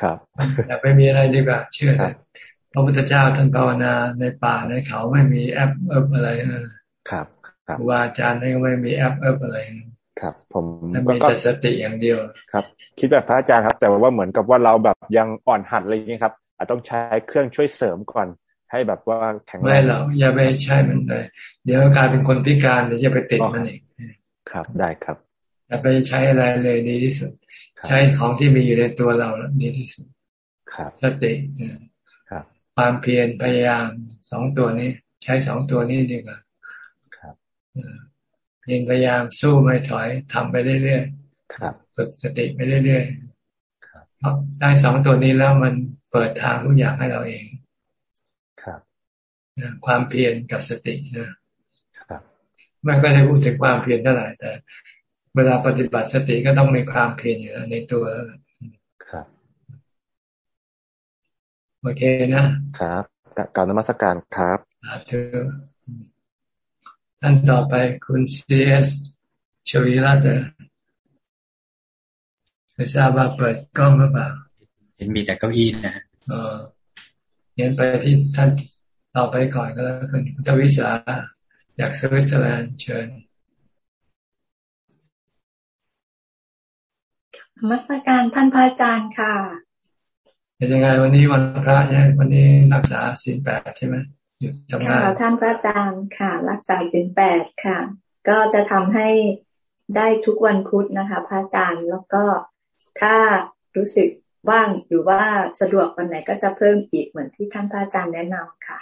ครับแต่ไม่มีอะไรดีกว่าเชื่อพระพุทธเจ้าท่านภาวนาในป่าในเขาไม่มีแอปเอิบอะไรครับครับครูบาอาจารย์ก็ไม่มีแอปเอิบอะไรครับ ผมมีแต่สติอย่างเดียวครับ คิดแบบพระอาจารย์ครับ แต่ว่าเหมือนกับว่าเราแบบยังอ่อนหัดอะไรอย่างนี้ครับ อาจต้องใช้เครื่องช่วยเสริมก่อน ให้แบบว่าแข็งแรงไม่หรอกอย่าไปใช้มันเลยเดี๋ยวกลายเป็นคนพิการเดี๋ยวจะไปติดมันอีกครับได้ครับอย่าไปใช้อะไรเลยดีที่สุด ใช้ของที่มีอยู่ในตัวเราดีที่สุดครับสติครับความเพียรพยายามสองตัวนี้ ใช้สองตัวนี้ดีกว่าครับเพียรพยายามสู้ไม่ถอยทำไปเรื่อยๆครับฝึกสติไปเรื่อยๆครับได้สองตัวนี้แล้วมัน เปิดทางทุกอย่างให้เราเองความเพียรกับสตินะครับไม่ก็ได้พูดถึงความเพียรเท่าไหร่แต่ เวลาปฏิบัติสติก็ต้องมีความเพียรอยู่ในตัวครับโอเคนะครับกล่าวนมัสการครับเธอท่านต่อไปคุณซีเอสชวีรัตน์ไม่ทราบว่าเปิดกล้องหรือเปล่าเห็ นมีแต่เก้าอี้นะเออเห็นไปที่ท่านเราไปก่อนก็แล้วกันทวิสาอยากสวิตเซอร์แลนด์เชิญมัสการท่านพระอาจารย์ค่ะเป็นยังไงวันนี้วันพระเนี่ยวันนี้รักษาศีลแปดใช่ไหมหยุดทำงานท่านพระอาจารย์ค่ะ รักษาศีลแปดค่ะ ก็จะทำให้ได้ทุกวันพุธนะคะ พระอาจารย์แล้วก็ถ้ารู้สึก ว่างหรือว่าสะดวกวันไหนก็จะเพิ่มอีกเหมือนที่ท่านพระอาจารย์แนะนำค่ะ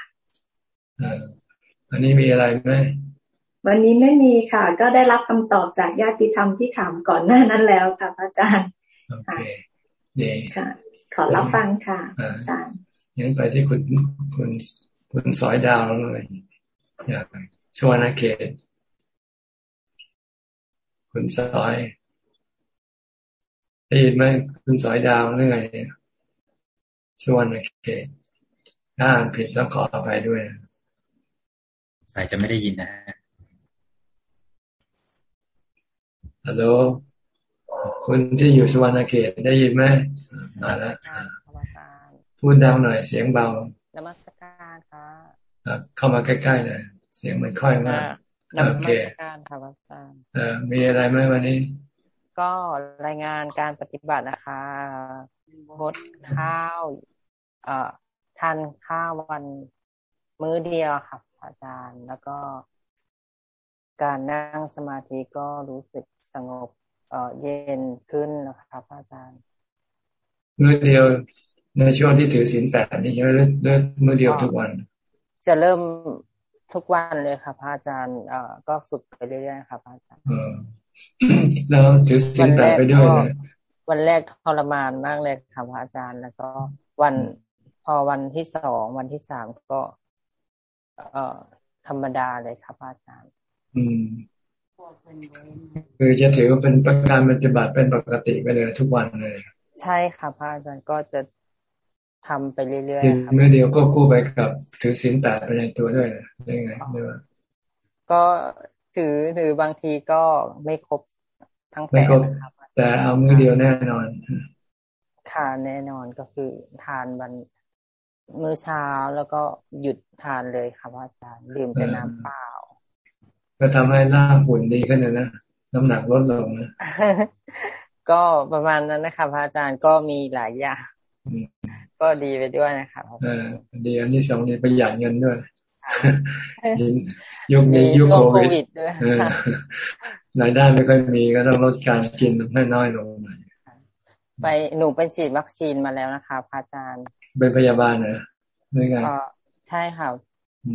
อันนี้มีอะไรไหมวันนี้ไม่มีค่ะ ก็ได้รับคำตอบจากญาติธรรมที่ถามก่อนหน้านั้นแล้วค่ะอาจารย์โอเคดีค่ะ ขอรับฟังค่ะอาจารย์ยังไปที่คุณคุณคุณสอยดาวเลยอยากชวนาเขตคุณสอย ได้ยินไหมคุณสอยดาวเรื่องอะไรชวนาเขตถ้าอ่านผิดต้องขออภัยด้วยสายจะไม่ได้ยินนะฮะฮัลโหลคุณที่อยู่สวรรณเขตได้ยินไหมมาแล้วพูดดังหน่อยเสียงเบานมัสการค่ะเข้ามาใกล้ๆหน่อยเสียงมันค่อยมากโอเคการค่ะอาจารย์มีอะไรไหมวันนี้ ก็รายงานการปฏิบัตินะคะงดข้าว เอ่อทานข้าววันมื้อเดียวค่ะอาจารย์ แล้วก็ การนั่งสมาธิก็รู้สึกสงบ เอ่อเย็นขึ้นนะครับอาจารย์มื้อเดียวในช่วงที่ถือศีลแปดนี่เริ่มเริ่มมื้อเดียวทุกวัน จะเริ่มทุกวันเลยครับอาจารย์ เอ่อก็ฝึกไปเรื่อยๆครับอาจารย์ แล้วถือศีลแปดไปด้วยวันแรกทรมานมากเลยครับอาจารย์ แล้วก็วันพอวันที่สองวันที่สามก็ เอ่อธรรมดาเลยครับอาจารย์ อืมคือจะถือว่าเป็นประการปฏิบัติเป็นปกติไปเลยทุกวันเลย ใช่ค่ะพระอาจารย์ก็จะทำไปเรื่อยๆเมื่อเดียวก็กู้ไปกับ ถือศีลแปดไปในตัวด้วยได้ไงด้วก็ ถือถือบางทีก็ไม่ครบทั้งแปดครับแต่เอามือเดียวแน่นอนค่ะแน่นอนก็คือทานวันมื้อเช้าแล้วก็หยุดทานเลยครับอาจารย์ดื่มแต่น้ำเปล่า ก็ทำให้หน้าหุ่นดีขึ้นเลยนะน้ำหนักลดลงนะ ก็ประมาณนั้นนะคะพระอาจารย์ก็มีหลายอย่างก็ดีไปด้วยนะคะเออดีอันที่สองนี่ประหยัดเงินด้วย ยุคนี้ยุคโควิดด้วยรายได้ไม่ค่อยมีก็ต้องลดการกินให้น้อยลงหน่อยไปหนูไปฉีดวัคซีนมาแล้วนะคะพระอาจารย์เป็นพยาบาลเหรอหรือไงใช่ค่ะ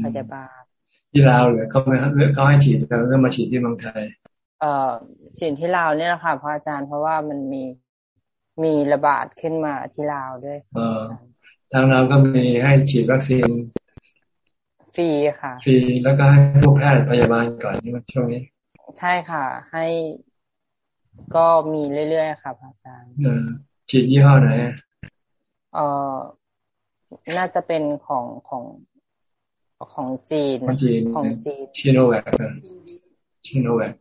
พยาบาลที่ลาวหรือเขาไม่เขาให้ฉีดแล้วก็มาฉีดที่เมืองไทย เอ่อฉีดที่ลาวเนี่ยแหละค่ะพระอาจารย์เพราะว่ามันมีมีระบาดขึ้นมาที่ลาวด้วย เออทางเราก็มีให้ฉีดวัคซีน ฟรีค่ะ ฟรีแล้วก็ให้ผู้แพทย์พยาบาลก่อนนี่มันช่วงนี้ ใช่ค่ะ ให้ก็มีเรื่อยๆค่ะพระอาจารย์ฉีดยี่ห้อไหนเอ่อน่าจะเป็นของของของจีนของจีนของจีนชิโนแวคชิโนแวค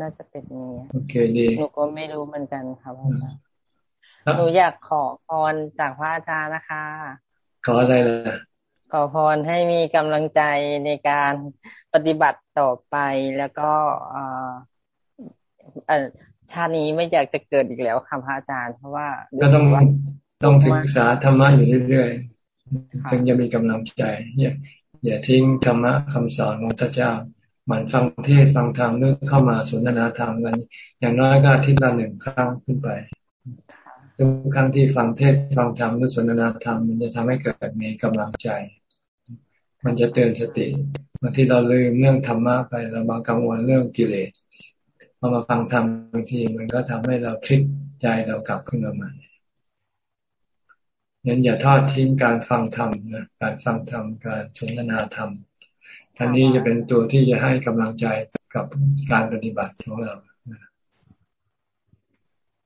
น่าจะเป็นนี้โอเคดีหนูก็ไม่รู้เหมือนกันค่ะพระอาจารย์หนูอยากขอพรจากพระอาจารย์นะคะ ขออะไรล่ะ ขอพรให้มีกำลังใจในการปฏิบัติต่อไปแล้วก็ชาตินี้ไม่อยากจะเกิดอีกแล้วค่ะพระอาจารย์ เพราะว่าก็ต้องต้องศึกษาธรรมะอยู่เรื่อยๆจึงจะมีกำลังใจอย่าอย่าทิ้งธรรมะคำสอนของพระเจ้าหมั่นฟังเทศฟังธรรมเรื่องเข้ามาสนทนาธรรมกันอย่างน้อยก็อาทิตย์ละหนึ่งครั้งขึ้นไปทุกครั้งที่ฟังเทศฟังธรรมหรือสนทนาธรรมมันจะทำให้เกิดมีกำลังใจ มันจะเตือนสติบางทีเราลืมเรื่องธรรมะไปเรามากังวลเรื่องกิเลสพอมาฟังธรรมบางทีมันก็ทำให้เราพลิกใจเรากลับขึ้นมาใหม่งั้นอย่าทอดทิ้งการฟังธรรมนะการฟังธรรมการสนทนาธรรมอันนี้จะเป็นตัวที่จะให้กำลังใจกับการปฏิบัติของเรา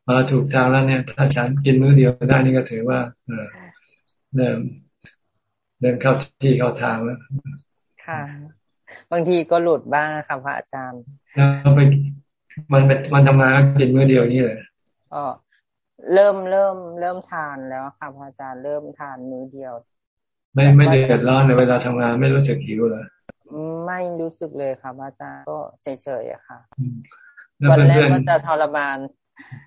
มาถูกทางแล้วเนี่ย ถ้าฉันกินมื้อเดียวได้นี่ก็ถือว่าเออเริ่ม เริ่มเข้าที่เข้าทางแล้ว ค่ะ บางทีก็หลุดบ้างค่ะพระอาจารย์แล้วไปมันเป็นมันทำงานกินมื้อเดียวนี่เลยอ๋อเริ่มเริ่มเริ่มทานแล้วค่ะพระอาจารย์เริ่มทานมื้อเดียว ไม่ไม่เดือดร้อนในเวลาทำงานไม่รู้สึกหิวเลยไม่รู้สึกเลยค่ะอาจารย์ก็เฉยๆอะค่ะวันแรกก็จะทรมาน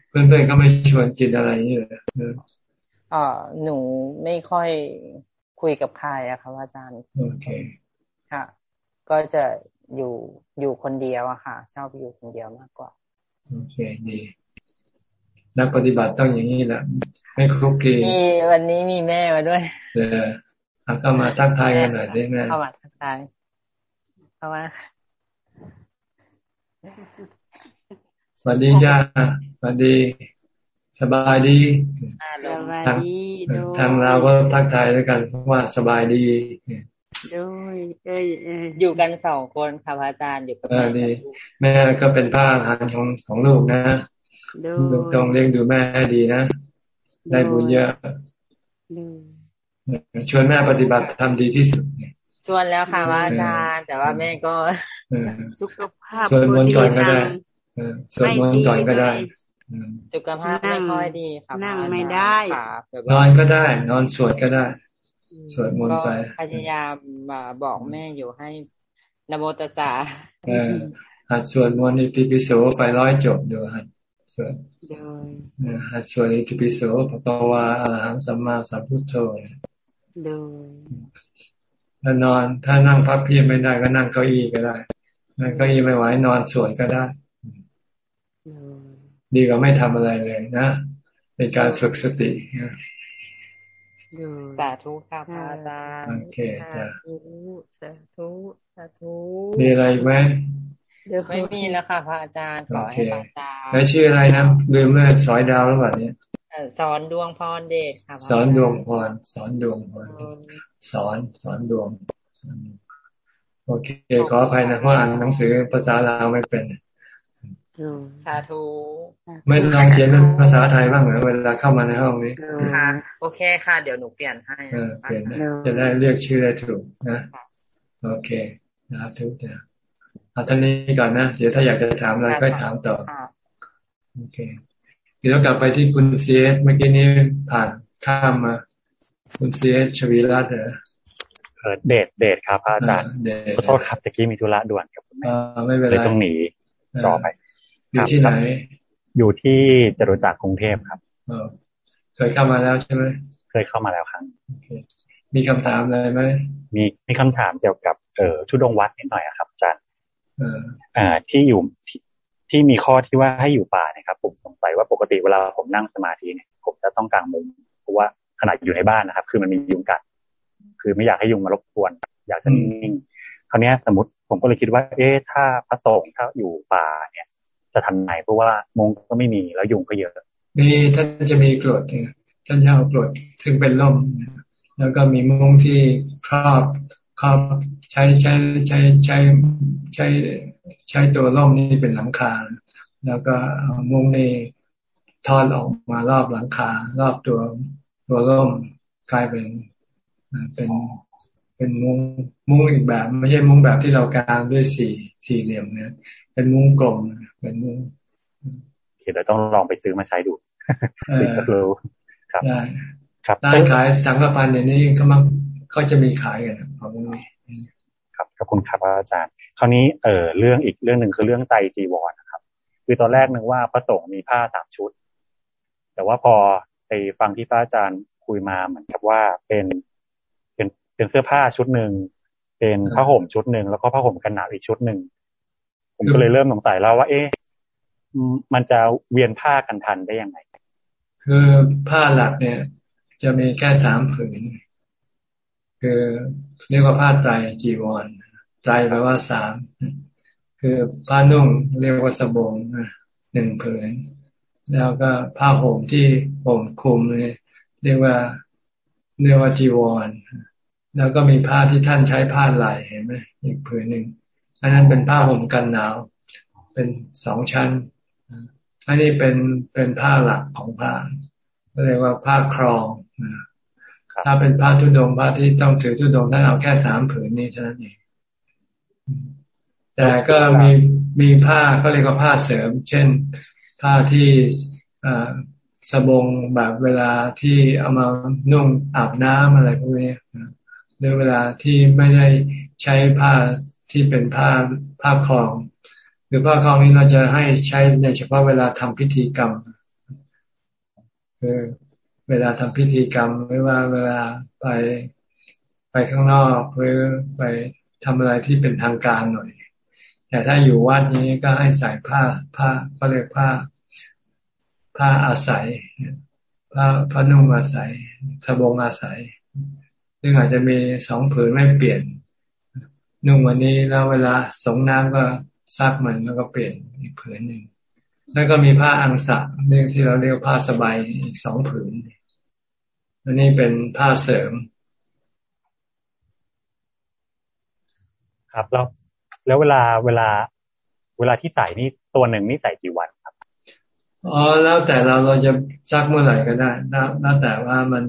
เพื่อนๆก็ไม่ชวนกินอะไรนี่เลยอ๋อหนูไม่ค่อย คุยกับใครอะค่ะอาจารย์โอเคค่ะ ก็จะอยู่อยู่คนเดียวอะค่ะ ชอบอยู่คนเดียวมากกว่าโอเคดีนักปฏิบัติต้องอย่างนี้แหละไม่ครุกคลีมีวันนี้มีแม่มาด้วยเออเข้ามาทักทายกันหน่อยได้ไหมเข้ามาทักทายเข้ามาสวัสดีจ้าสวัสดี สบายดีทางทางเราก็ทักทายด้วยกันว่าสบายดีด้วยเออยู่กันสองคนค่ะพระอาจารย์อยู่กับแม่ดีแม่ก็เป็นผ้าอาหารของของลูกนะลูกต้องเลี้ยงดูแม่ดีนะ ได้บุญเยอะชวนแม่ปฏิบัติทำดีที่สุดชวนแล้วค่ะว่าอาจารย์ แต่ว่าแม่ก็สุขภาพชวนมนก่อนก็ได้สวดมนต์ก่อนก็ได้ สุขภาพไม่ค่อยดีครับนั่งไม่ได้นอนก็ได้ นอนสวดก็ได้ สวดมนต์ไปพยายามมาบอกแม่อยู่ให้นโมตสาหัดสวดมนต์อิติปิโสไปร้อยจบดูหัดสวดหัดสวดอิติปิโสปะกวาอรหังสัมมาสัมพุทโธถ้านอนถ้านั่งพับเพียบไม่ได้ก็นั่งเก้าอี้ก็ได้นั่งเก้าอี้ไม่ไหวนอนสวดก็ได้ ดีกว่าไม่ทำอะไรเลยนะเป็นการฝึกสติสาธุค่ะพระอาจารย์โอเคสาธุสาธุสาธุมีอะไรไหมไม่มีแล้วค่ะพระอาจารย์ขอให้พระอาจารย์แล้วชื่ออะไรนะลืมเลยสอยดาวหรือเปล่าเนี่ยสอนดวงพรเดชค่ะสอนดวงพรสอนดวงพรสอนสอนดวง โอเค ขออภัยนะเพราะอ่านหนังสือภาษาลาวไม่เป็น สาธุไม่ลองเขียนเป็นภาษาไทยบ้างเหรอเวลาเข้ามาในห้องนี้ค่ะโอเคค่ะ เดี๋ยวหนูเปลี่ยนให้เปลี่ยนจะได้เรียกชื่อได้ถูกนะโอเคนะครับทุกอย่างเอาท่านนี้ก่อนนะ เดี๋ยวถ้าอยากจะถามอะไรก็ถามต่อโอเคเดี๋ยวกลับไปที่คุณเซียสเมื่อกี้นี้ผ่านข้ามมา คุณเซียสชวีรัตน์เหรอเออเดทเดทครับอาจารย์ขอโทษครับตะกี้มีธุระด่วนครับไม่เป็นไรต้องหนีจอไป อยู่ที่ไหน อยู่ที่จตุจักรกรุงเทพครับเคยเข้ามาแล้วใช่ไหมเคยเข้ามาแล้วครับมีคำถามอะไรไหมมีมีคำถามเกี่ยวกับเอ่อชุดงวัดนิดหน่อยครับอาจารย์อ่าที่อยู่ที่มีข้อที่ว่าให้อยู่ป่านะครับผมสงสัยว่าปกติเวลาผมนั่งสมาธิเนี่ยผมจะต้องกางมุมเพราะว่าขนาดอยู่ในบ้านนะครับ คือมันมียุงกัด คือไม่อยากให้ยุงมารบกวน อยากจะนิ่งคราวนี้สมมติผมก็เลยคิดว่า เอ๊ะถ้าพระสงฆ์ถ้าอยู่ป่าเนี่ย จะทำไหนเพราะว่ามุงก็ไม่มีแล้วยุงก็เยอะมีท่านจะมีกรดท่านจะเอากรดซึ่งเป็นล่มแล้วก็มีมุ้งที่ครอบครอบใช้ใช้ใช้ใช้ใช้ใช้ตัวล่มนี่เป็นหลังคา แล้วก็มุ้งนี่ทอดออกมารอบหลังคา รอบตัวตัวร่มกลายเป็นเป็นเป็นมุ้งมุ้งอีกแบบ ไม่ใช่มุ้งแบบที่เรากางด้วยสี่สี่เหลี่ยมเนี่ยเป็นมุ้งกลม เป็นมุ้งเดี๋ยวต้องลองไปซื้อมาใช้ดูถึงจะรู้ครับได้ครับร้านขายสังกพันอย่างนี้เขามักก็จะมีขายกันของนี้ครับขอบคุณครับอาจารย์ คราวนี้เออเรื่องอีกเรื่องหนึ่งคือเรื่องไตจีวรนะครับ คือตอนแรกนึกว่าพระสงฆ์มีผ้าสามชุด แต่ว่าพอไปฟังที่พระอาจารย์คุยมาเหมือนกับว่าเป็นเป็นเป็นเสื้อผ้าชุดหนึ่งเป็นผ้าห่มชุดหนึ่งแล้วก็ผ้าห่มกันหนาวอีกชุดหนึ่ง ผมก็เลยเริ่มสงสัยแล้วว่า เอ๊ะมันจะเวียนผ้ากันทันได้ยังไง คือผ้าหลักเนี่ย จะมีแค่สามผืน คือเรียกว่าผ้าไตรจีวรไตรแปลว่าสามคือผ้านุ่งเรียกว่าสบงหนึ่งผืน แล้วก็ผ้าห่มที่ห่มคลุมเลยเรียกว่าเรียกว่าจีวร แล้วก็มีผ้าที่ท่านใช้ผ้าไหลเห็นไหมอีกผืนหนึ่ง อันนั้นเป็นผ้าห่มกันหนาว เป็นสองชั้นอันนี้เป็นเป็นผ้าหลักของผ้าเรียกว่าผ้าครองถ้าเป็นผ้าทุดงผ้าที่ต้องถือทุดงท่านเอาแค่สามผืนนี้เท่านั้นเองแต่ก็มีมีผ้าเขาเรียกว่าผ้าเสริม เช่นผ้าที่สบงแบบเวลาที่เอามานุ่งอาบน้ำอะไรพวกนี้หรือเวลาที่ไม่ได้ใช้ผ้า ที่เป็นผ้าผ้าคลอง หรือผ้าคลองนี้เราจะให้ใช้ในเฉพาะเวลาทำพิธีกรรมคือเวลาทำพิธีกรรมหรือว่าเวลาไปไปข้างนอกหรือไปทำอะไรที่เป็นทางการหน่อย แต่ถ้าอยู่วัดนี้ก็ให้ใส่ผ้าผ้าก็เรียกผ้า ผ้าอาศัยผ้าผ้านุ่งอาศัยสบงอาศัย ซึ่งอาจจะมีสองผืนไม่เปลี่ยน นุ่งวันนี้แล้วเวลาสงน้ำก็ซักมันแล้วก็เปลี่ยนอีกผืนหนึ่งแล้วก็มีผ้าอังสะเรียกที่เราเรียกผ้าสบายอีกสองผืนอันนี้เป็นผ้าเสริม ครับแล้วแล้วเวลาเวลา เวลาที่ใส่นี่ตัวหนึ่งนี่ใส่กี่วันครับอ๋อแล้วแต่เราเราจะซักเมื่อไหร่ก็ได้แล้วแต่ว่ามัน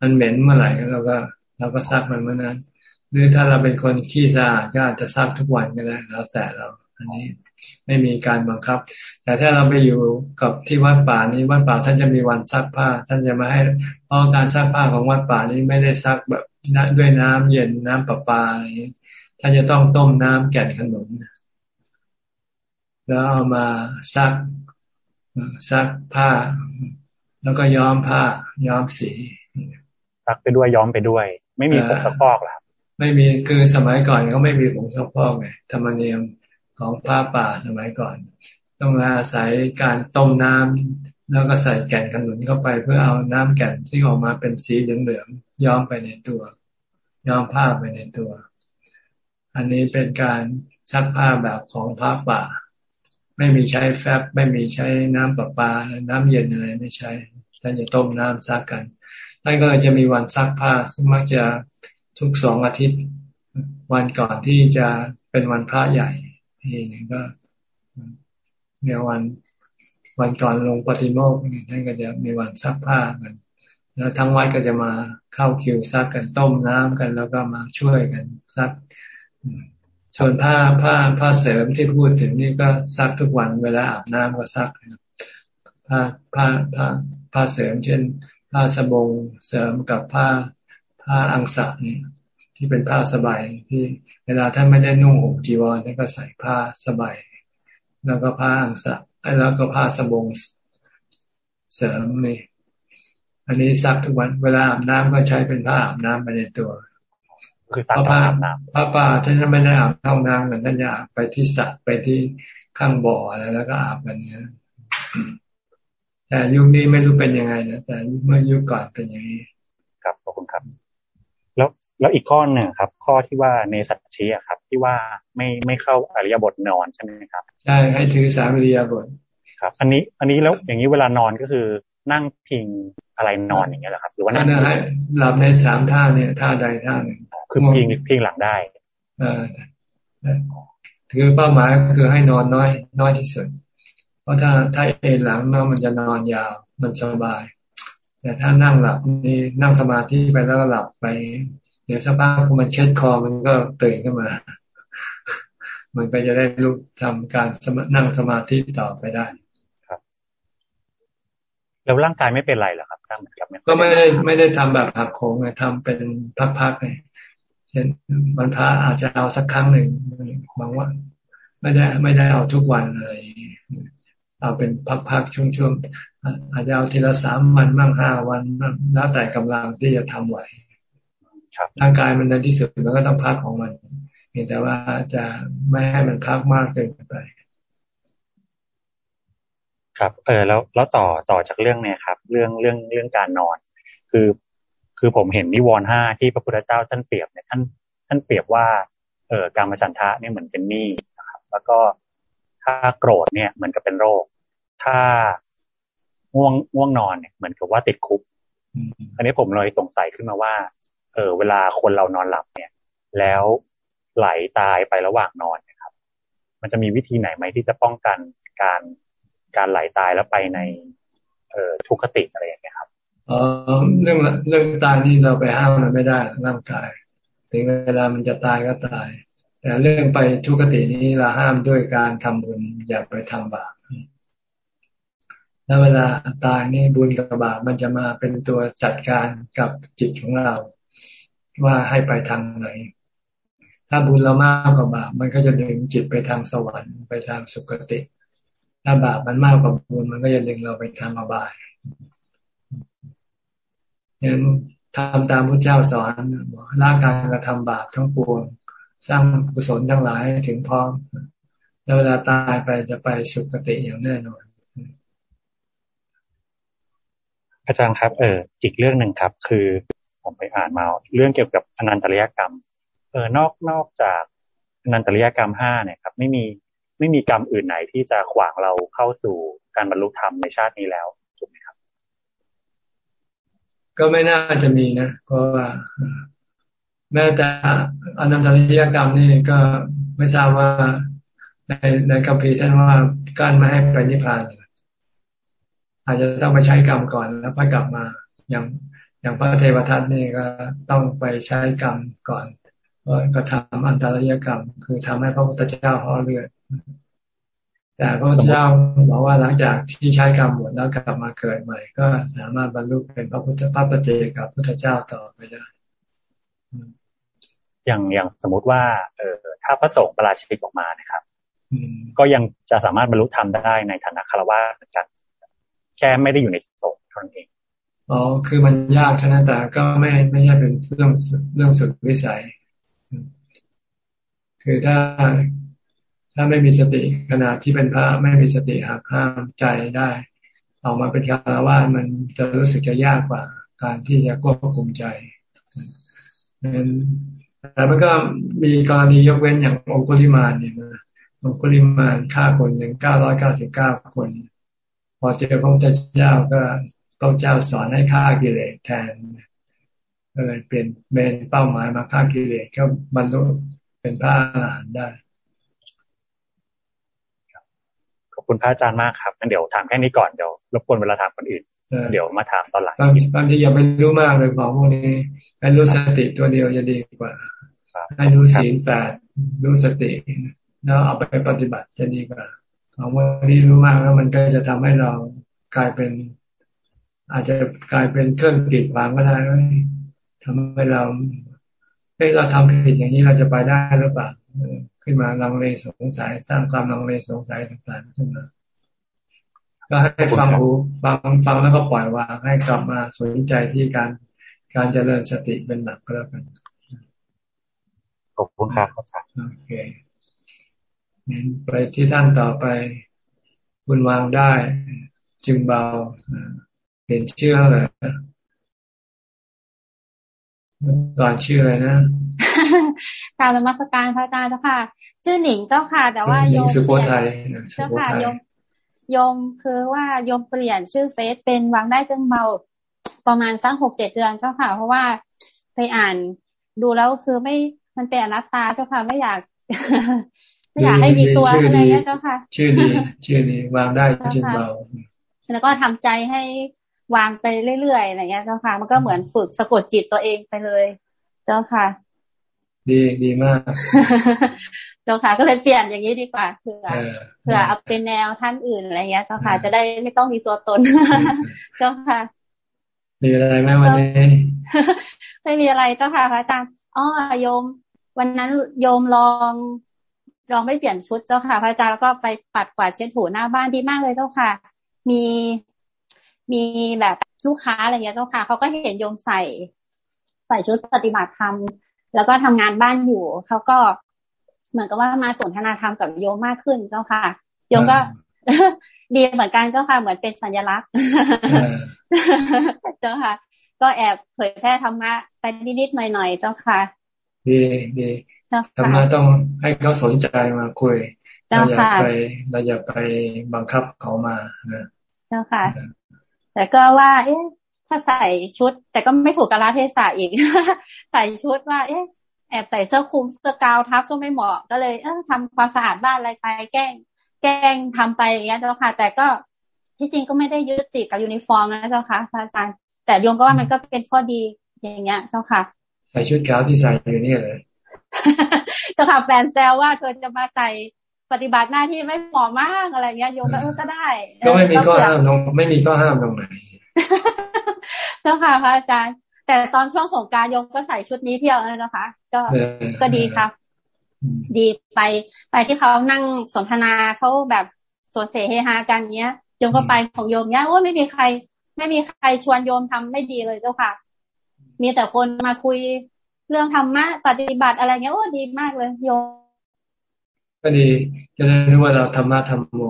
มันเหม็นเมื่อไหร่เราก็เราก็ซักมันเมื่อนั้น หรือถ้าเราเป็นคนขี้สะอาดก็อาจจะซักทุกวันก็ได้แล้วแต่เรา อันนี้ไม่มีการบังคับ แต่ถ้าเราไปอยู่กับที่วัดป่านี้วัดป่าท่านจะมีวันซักผ้า ท่านจะมาให้เพราะการซักผ้าของวัดป่านี้ไม่ได้ซักแบบด้วยน้ำเย็นน้ำประปาอะไรนี้ท่านจะต้องต้มน้ำแก่นขนมแล้วเอามาซักซักผ้า แล้วก็ย้อมผ้า ย้อมสีซักไปด้วยย้อมไปด้วย ไม่มีผงซักอกหรอ ไม่มีคือสมัยก่อนเขาไม่มีผงซักฟอกไงธรรมเนียมของผ้าป่าสมัยก่อน ต้องอาศัยการต้มน้ำแล้วก็ใส่แก่นขนุนเข้าไปเพื่อเอาน้ำแก่นที่ออกมาเป็นสีเหลืองๆย้อมไปในตัว ย้อมผ้าไปในตัว อันนี้เป็นการซักผ้าแบบของผ้าป่า ไม่มีใช้แฟบไม่มีใช้น้ำประปา น้ำเย็นอะไรไม่ใช้ท่านจะต้มน้ำซักกันท่านก็เลยจะมีวันซักผ้าซึ่งมักจะ ทุกสองอาทิตย์ วันก่อนที่จะเป็นวันพระใหญ่ทีหนึ่งก็เนี่ยวันวันก่อนลงปฏิโมกข์ท่านก็จะมีวันซักผ้ากันแล้วทั้งวัดก็จะมาเข้าคิวซักกันต้มน้ำกัน แล้วก็มาช่วยกันซัก ส่วนผ้าผ้าผ้าเสริมที่พูดถึงนี่ก็ซักทุกวันเวลาอาบน้ำก็ซักผ้าผ้าผ้าผ้าเสริม เช่น ผ้าสบงเสริมกับผ้า ผ้าอังสะนี่ที่เป็นผ้าสบายที่เวลาท่านไม่ได้นุ่งห่มจีวรท่านก็ใส่ผ้าสบายแล้วก็ผ้าอังสะแล้วก็ผ้าสบงเสริมนี่อันนี้ซักทุกวัน เวลาอาบน้ำก็ใช้เป็นผ้าอาบน้ำไปในตัวคือซักผ้าอาบน้ำผ้าป่าท่านไม่ได้อาบเท่าน้ำเหมือนท่านอยากไปที่สระไปที่ข้างบ่อแล้วก็อาบกันเนี้ยแต่ยุคนี้ไม่รู้เป็นยังไงนะแต่เมื่อยุคก่อนเป็นอย่างนี้ ครับขอบคุณครับ แล้วแล้วอีกข้อหนึ่งครับ ข้อที่ว่าในสัจชีอะครับ ที่ว่าไม่ไม่เข้าอริยบทนอนใช่ไหมครับใช่ให้ถือสามอริยบทครับ อันนี้อันนี้แล้วอย่างนี้เวลานอนก็คือนั่งพิงอะไรนอนอย่างเงี้ยเหรอครับ หรือว่านั่งหลับในสามท่าเนี่ยท่าใดท่าหนึ่งคือพิงพิงหลังได้เออคือเป้าหมายก็คือให้นอนน้อย น้อยที่สุด เพราะถ้าถ้าเอนหลังนอนมันจะนอนยาวมันสบาย แต่ถ้านั่งหลับนี่นั่งสมาธิไปแล้วก็หลับไป เดี๋ยวสักพักมันเช็ดคอมันก็ตื่นขึ้นมา มันก็จะได้ลุกทำการนั่งสมาธิต่อไปได้แล้วร่างกายไม่เป็นไรหรอครับถ้าเหมือนกับก็ไม่ได้ไม่ได้ทำแบบหักโค้งไงทำเป็นพักๆไงเช่นวันพระอาจจะเอาสักครั้งหนึ่งบางวันไม่ได้ไม่ได้เอาทุกวันเลยเอาเป็นพักๆช่วงๆ อาจจะเอาทีละสามวันบ้างห้าวันแล้วแต่กำลังที่จะทำไหวร่างกายมันในที่สุดมันก็ต้องพักของมันเพียงแต่ว่าจะไม่ให้มันพักมากเกินไป ครับ เออ แล้วแล้วต่อต่อจากเรื่องเนี่ยครับ เรื่องเรื่องเรื่องการนอน คือคือผมเห็นนิวรณ์ห้าที่พระพุทธเจ้าท่านเปรียบเนี่ยท่านท่านเปรียบว่า เออการมฉันทะเนี่ยเหมือนเป็นหนี้นะครับ แล้วก็ถ้าโกรธเนี่ยเหมือนกับเป็นโรค ถ้า ง่วงง่วงนอนเนี่ยเหมือนกับว่าติดคุกอันนี้ผมเลยสงสัยขึ้นมาว่า เออเวลาคนเรานอนหลับเนี่ย แล้วไหลตายไประหว่างนอนนะครับ มันจะมีวิธีไหนไหมที่จะป้องกันการการไหลตายแล้วไปใน เอ่อทุกขติอะไรอย่างเงี้ยครับอ๋อเรื่องเรื่องตายนี่เราไปห้ามมันไม่ได้ร่างกาย ถึงเวลามันจะตายก็ตาย แต่เรื่องไปทุกขตินี้เราห้ามด้วยการทำบุญอย่าไปทำบาป แล้วเวลาตายนี่บุญกับบาปมันจะมาเป็นตัวจัดการกับจิตของเรา ว่าให้ไปทางไหน ถ้าบุญเรามากกว่าบาปมันก็จะดึงจิตไปทางสวรรค์ไปทางสุคติ ถ้าบาปมันมากกว่าบุญมันก็จะดึงเราไปทางอบายยังทำตามพระเจ้าสอนละการกระทำบาปทั้งปวง สร้างกุศลทั้งหลายถึงพร้อม แล้วเวลาตายไปจะไปสุคติอย่างแน่นอน อาจารย์ครับ เอออีกเรื่องหนึ่งครับ คือผมไปอ่านมาเรื่องเกี่ยวกับอนันตริยกรรม เออนอกนอกจากอนันตริยกรรมห้าเนี่ยครับ ไม่มีไม่มีกรรมอื่นไหนที่จะขวางเราเข้าสู่การบรรลุธรรมในชาตินี้แล้วถูกไหมครับ ก็ไม่น่าจะมีนะเพราะว่าแม้แต่อนันตริยกรรมนี่ก็ไม่ทราบว่าในในกัมพีท่านว่าการไม่ให้ไปนิพพาน อาจจะต้องไปใช้กรรมก่อนแล้วค่อยกลับมาอย่างอย่างพระเทวทัตนี่ก็ต้องไปใช้กรรมก่อนก็ทำอันตรายกรรม คือทำให้พระพุทธเจ้าห่อเลือดแต่พระพุทธเจ้าบอกว่าหลังจากที่ใช้กรรมหมดแล้วกลับมาเกิดใหม่ ก็สามารถบรรลุเป็นพระพุทธพระปเจกับพุทธเจ้าต่อไปได้อย่างอย่างสมมุติว่า เออถ้าพระสงฆ์ประราชิกออกมานะครับก็ยังจะสามารถบรรลุธรรมได้ในฐานะคารวะเหมือนกันแค่ไม่ได้อยู่ในสงฆ์เท่านั้นเองอ๋อคือมันยากชนะแต่ก็ไม่ไม่ใช่เป็นเรื่องเรื่องสุดวิสัย คือถ้าถ้าไม่มีสติขณะที่เป็นพระไม่มีสติหักห้ามใจได้ออกมาเป็นคารวะมันจะรู้สึกจะยากกว่า การที่จะควบคุมใจนั้นแต่มันก็มีกรณียกเว้นอย่างองคุลิมานเนี่ยนะองคุลิมานฆ่าคนหนึ่งเก้าร้อยเก้าสิบเก้าคน พอเจอพระพุทธเจ้าก็พระเจ้าสอนให้ฆ่ากิเลสแทนเออเปลี่ยนเบนเป้าหมายมาฆ่ากิเลสก็บรรลุเป็นพระอรหันต์ได้ขอบคุณพระอาจารย์มากครับงั้นเดี๋ยวถามแค่นี้ก่อนเดี๋ยวรบกวนเวลาถามคนอื่นเดี๋ยวมาถามตอนหลังบางบางทีอย่าไปรู้มากเลยของพวกนี้ให้รู้สติตัวเดียวจะดีกว่าให้รู้ศีลแปดรู้สติ แล้วเอาไปปฏิบัติจะดีกว่า ของพวกนี้รู้มากแล้วมันก็จะทำให้เรากลายเป็น อาจจะกลายเป็นเครื่องกีดขวางก็ได้ทำให้เราเฮ้เราทำผิดอย่างนี้เราจะไปได้หรือเปล่าขึ้นมาลังเลสงสัยสร้างความลังเลสงสัยต่างๆขึ้นมาก็ให้ฟังหูฟังฟังแล้วก็ปล่อยวางให้กลับมาสนใจที่การการเจริญสติเป็นหลักก็แล้วกันขอบคุณครับอาจารย์โอเค ไปที่ท่านต่อไปคุณวางได้ จึงเบาเปลี่ยนชื่ออะไรก่อนชื่ออะไรนะการนมัสการพระอาจารย์เจ้าค่ะ ชื่อหนิงเจ้าค่ะ แต่ว่าโยมสุโขทัยเจ้าค่ะโยมโยมคือว่าโยมเปลี่ยนชื่อเฟซเป็นวางได้จึงเบาประมาณสักหกเจ็ดเดือนเจ้าค่ะ เพราะว่าไปอ่านดูแล้วคือไม่มันเป็นอนัตตาเจ้าค่ะไม่อยาก ไม่อยากให้มีตัวอะไรเงี้ยเจ้าค่ะ ชื่อนี้ชื่อนี้วางได้จึงเบาแล้วก็ทำใจให้วางไปเรื่อยๆอะไรเงี้ยเจ้าค่ะ มันก็เหมือนฝึกสะกดจิตตัวเองไปเลย เจ้าค่ะ ดีดีมาก เจ้าค่ะ ก็เลยเปลี่ยนอย่างนี้ดีกว่าเผื่อเผื่อเอาเป็นแนวท่านอื่นอะไรเงี้ยเจ้าค่ะ จะได้ไม่ต้องมีตัวตน เจ้าค่ะ มีอะไรไหมวันนี้ไม่มีอะไรเจ้าค่ะพระอาจารย์อ๋อโยม วันนั้นโยมลอง ลองไม่เปลี่ยนชุดเจ้าค่ะ พระอาจารย์แล้วก็ไปปัดกวาดเช็ดถูหน้าบ้านดีมากเลยเจ้าค่ะ มีมีแบบลูกค้าอะไรเงี้ยเจ้าค่ะเขาก็เห็นโยมใส่ ใส่ชุดปฏิบัติธรรมแล้วก็ทำงานบ้านอยู่เขาก็เหมือนกับว่ามาสนทนาธรรมกับโยมมากขึ้นเจ้าค่ะโยมก็ดีเหมือนกันเจ้าค่ะ เหมือนเป็นสัญลักษณ์เจ้าค่ะ ก็แอบเผยแพร่ธรรมะไปนิดๆหน่อยๆเจ้าค่ะ ดีดีธรรมะต้องให้เขาสนใจมาคุยเราอย่าไปเราอย่าไปบังคับเขามานะเจ้าค่ะ แต่ก็ว่า เอ๊ะถ้าใส่ชุด แต่ก็ไม่ถูกกาลเทศะอีกใส่ชุดว่า เอ๊ะแอบใส่เสื้อคลุมเสื้อกาวน์ทับก็ไม่เหมาะก็เลยเออทำความสะอาดบ้านอะไรไปแกล้ง แกล้งทำไปอย่างเงี้ยเจ้าค่ะ แต่ก็ที่จริงก็ไม่ได้ยึดติดกับยูนิฟอร์มนะเจ้าค่ะอาจารย์แต่โยมก็ว่ามันก็เป็นข้อดีอย่างเงี้ยเจ้าค่ะ ใส่ชุดขาวที่ใส่อยู่นี่เลยเจ้าค่ะแฟนแซวว่าเธอจะมาใส่ปฏิบัติหน้าที่ไม่เหมาะมากอะไรเงี้ยโยมก็เออก็ได้ ก็ไม่มีข้อห้ามตรงไม่มีข้อห้ามตรงไหนเจ้าค่ะพระอาจารย์ แต่ตอนช่วงสงการโยมก็ใส่ชุดนี้เที่ยวเลยนะคะ ก็ก็ดีครับ ดีไปไปที่เขานั่งสนทนาเขาแบบสวดเสเฮฮากันเงี้ยโยมก็ไปของโยมเนี้ยโอ้ไม่มีใคร ไม่มีใครชวนโยมทำไม่ดีเลยเจ้าค่ะ มีแต่คนมาคุยเรื่องธรรมะปฏิบัติอะไรเงี้ยโอ้ดีมากเลยโยมก็ดีจะได้รู้ว่าเราธรรมะธรรมโม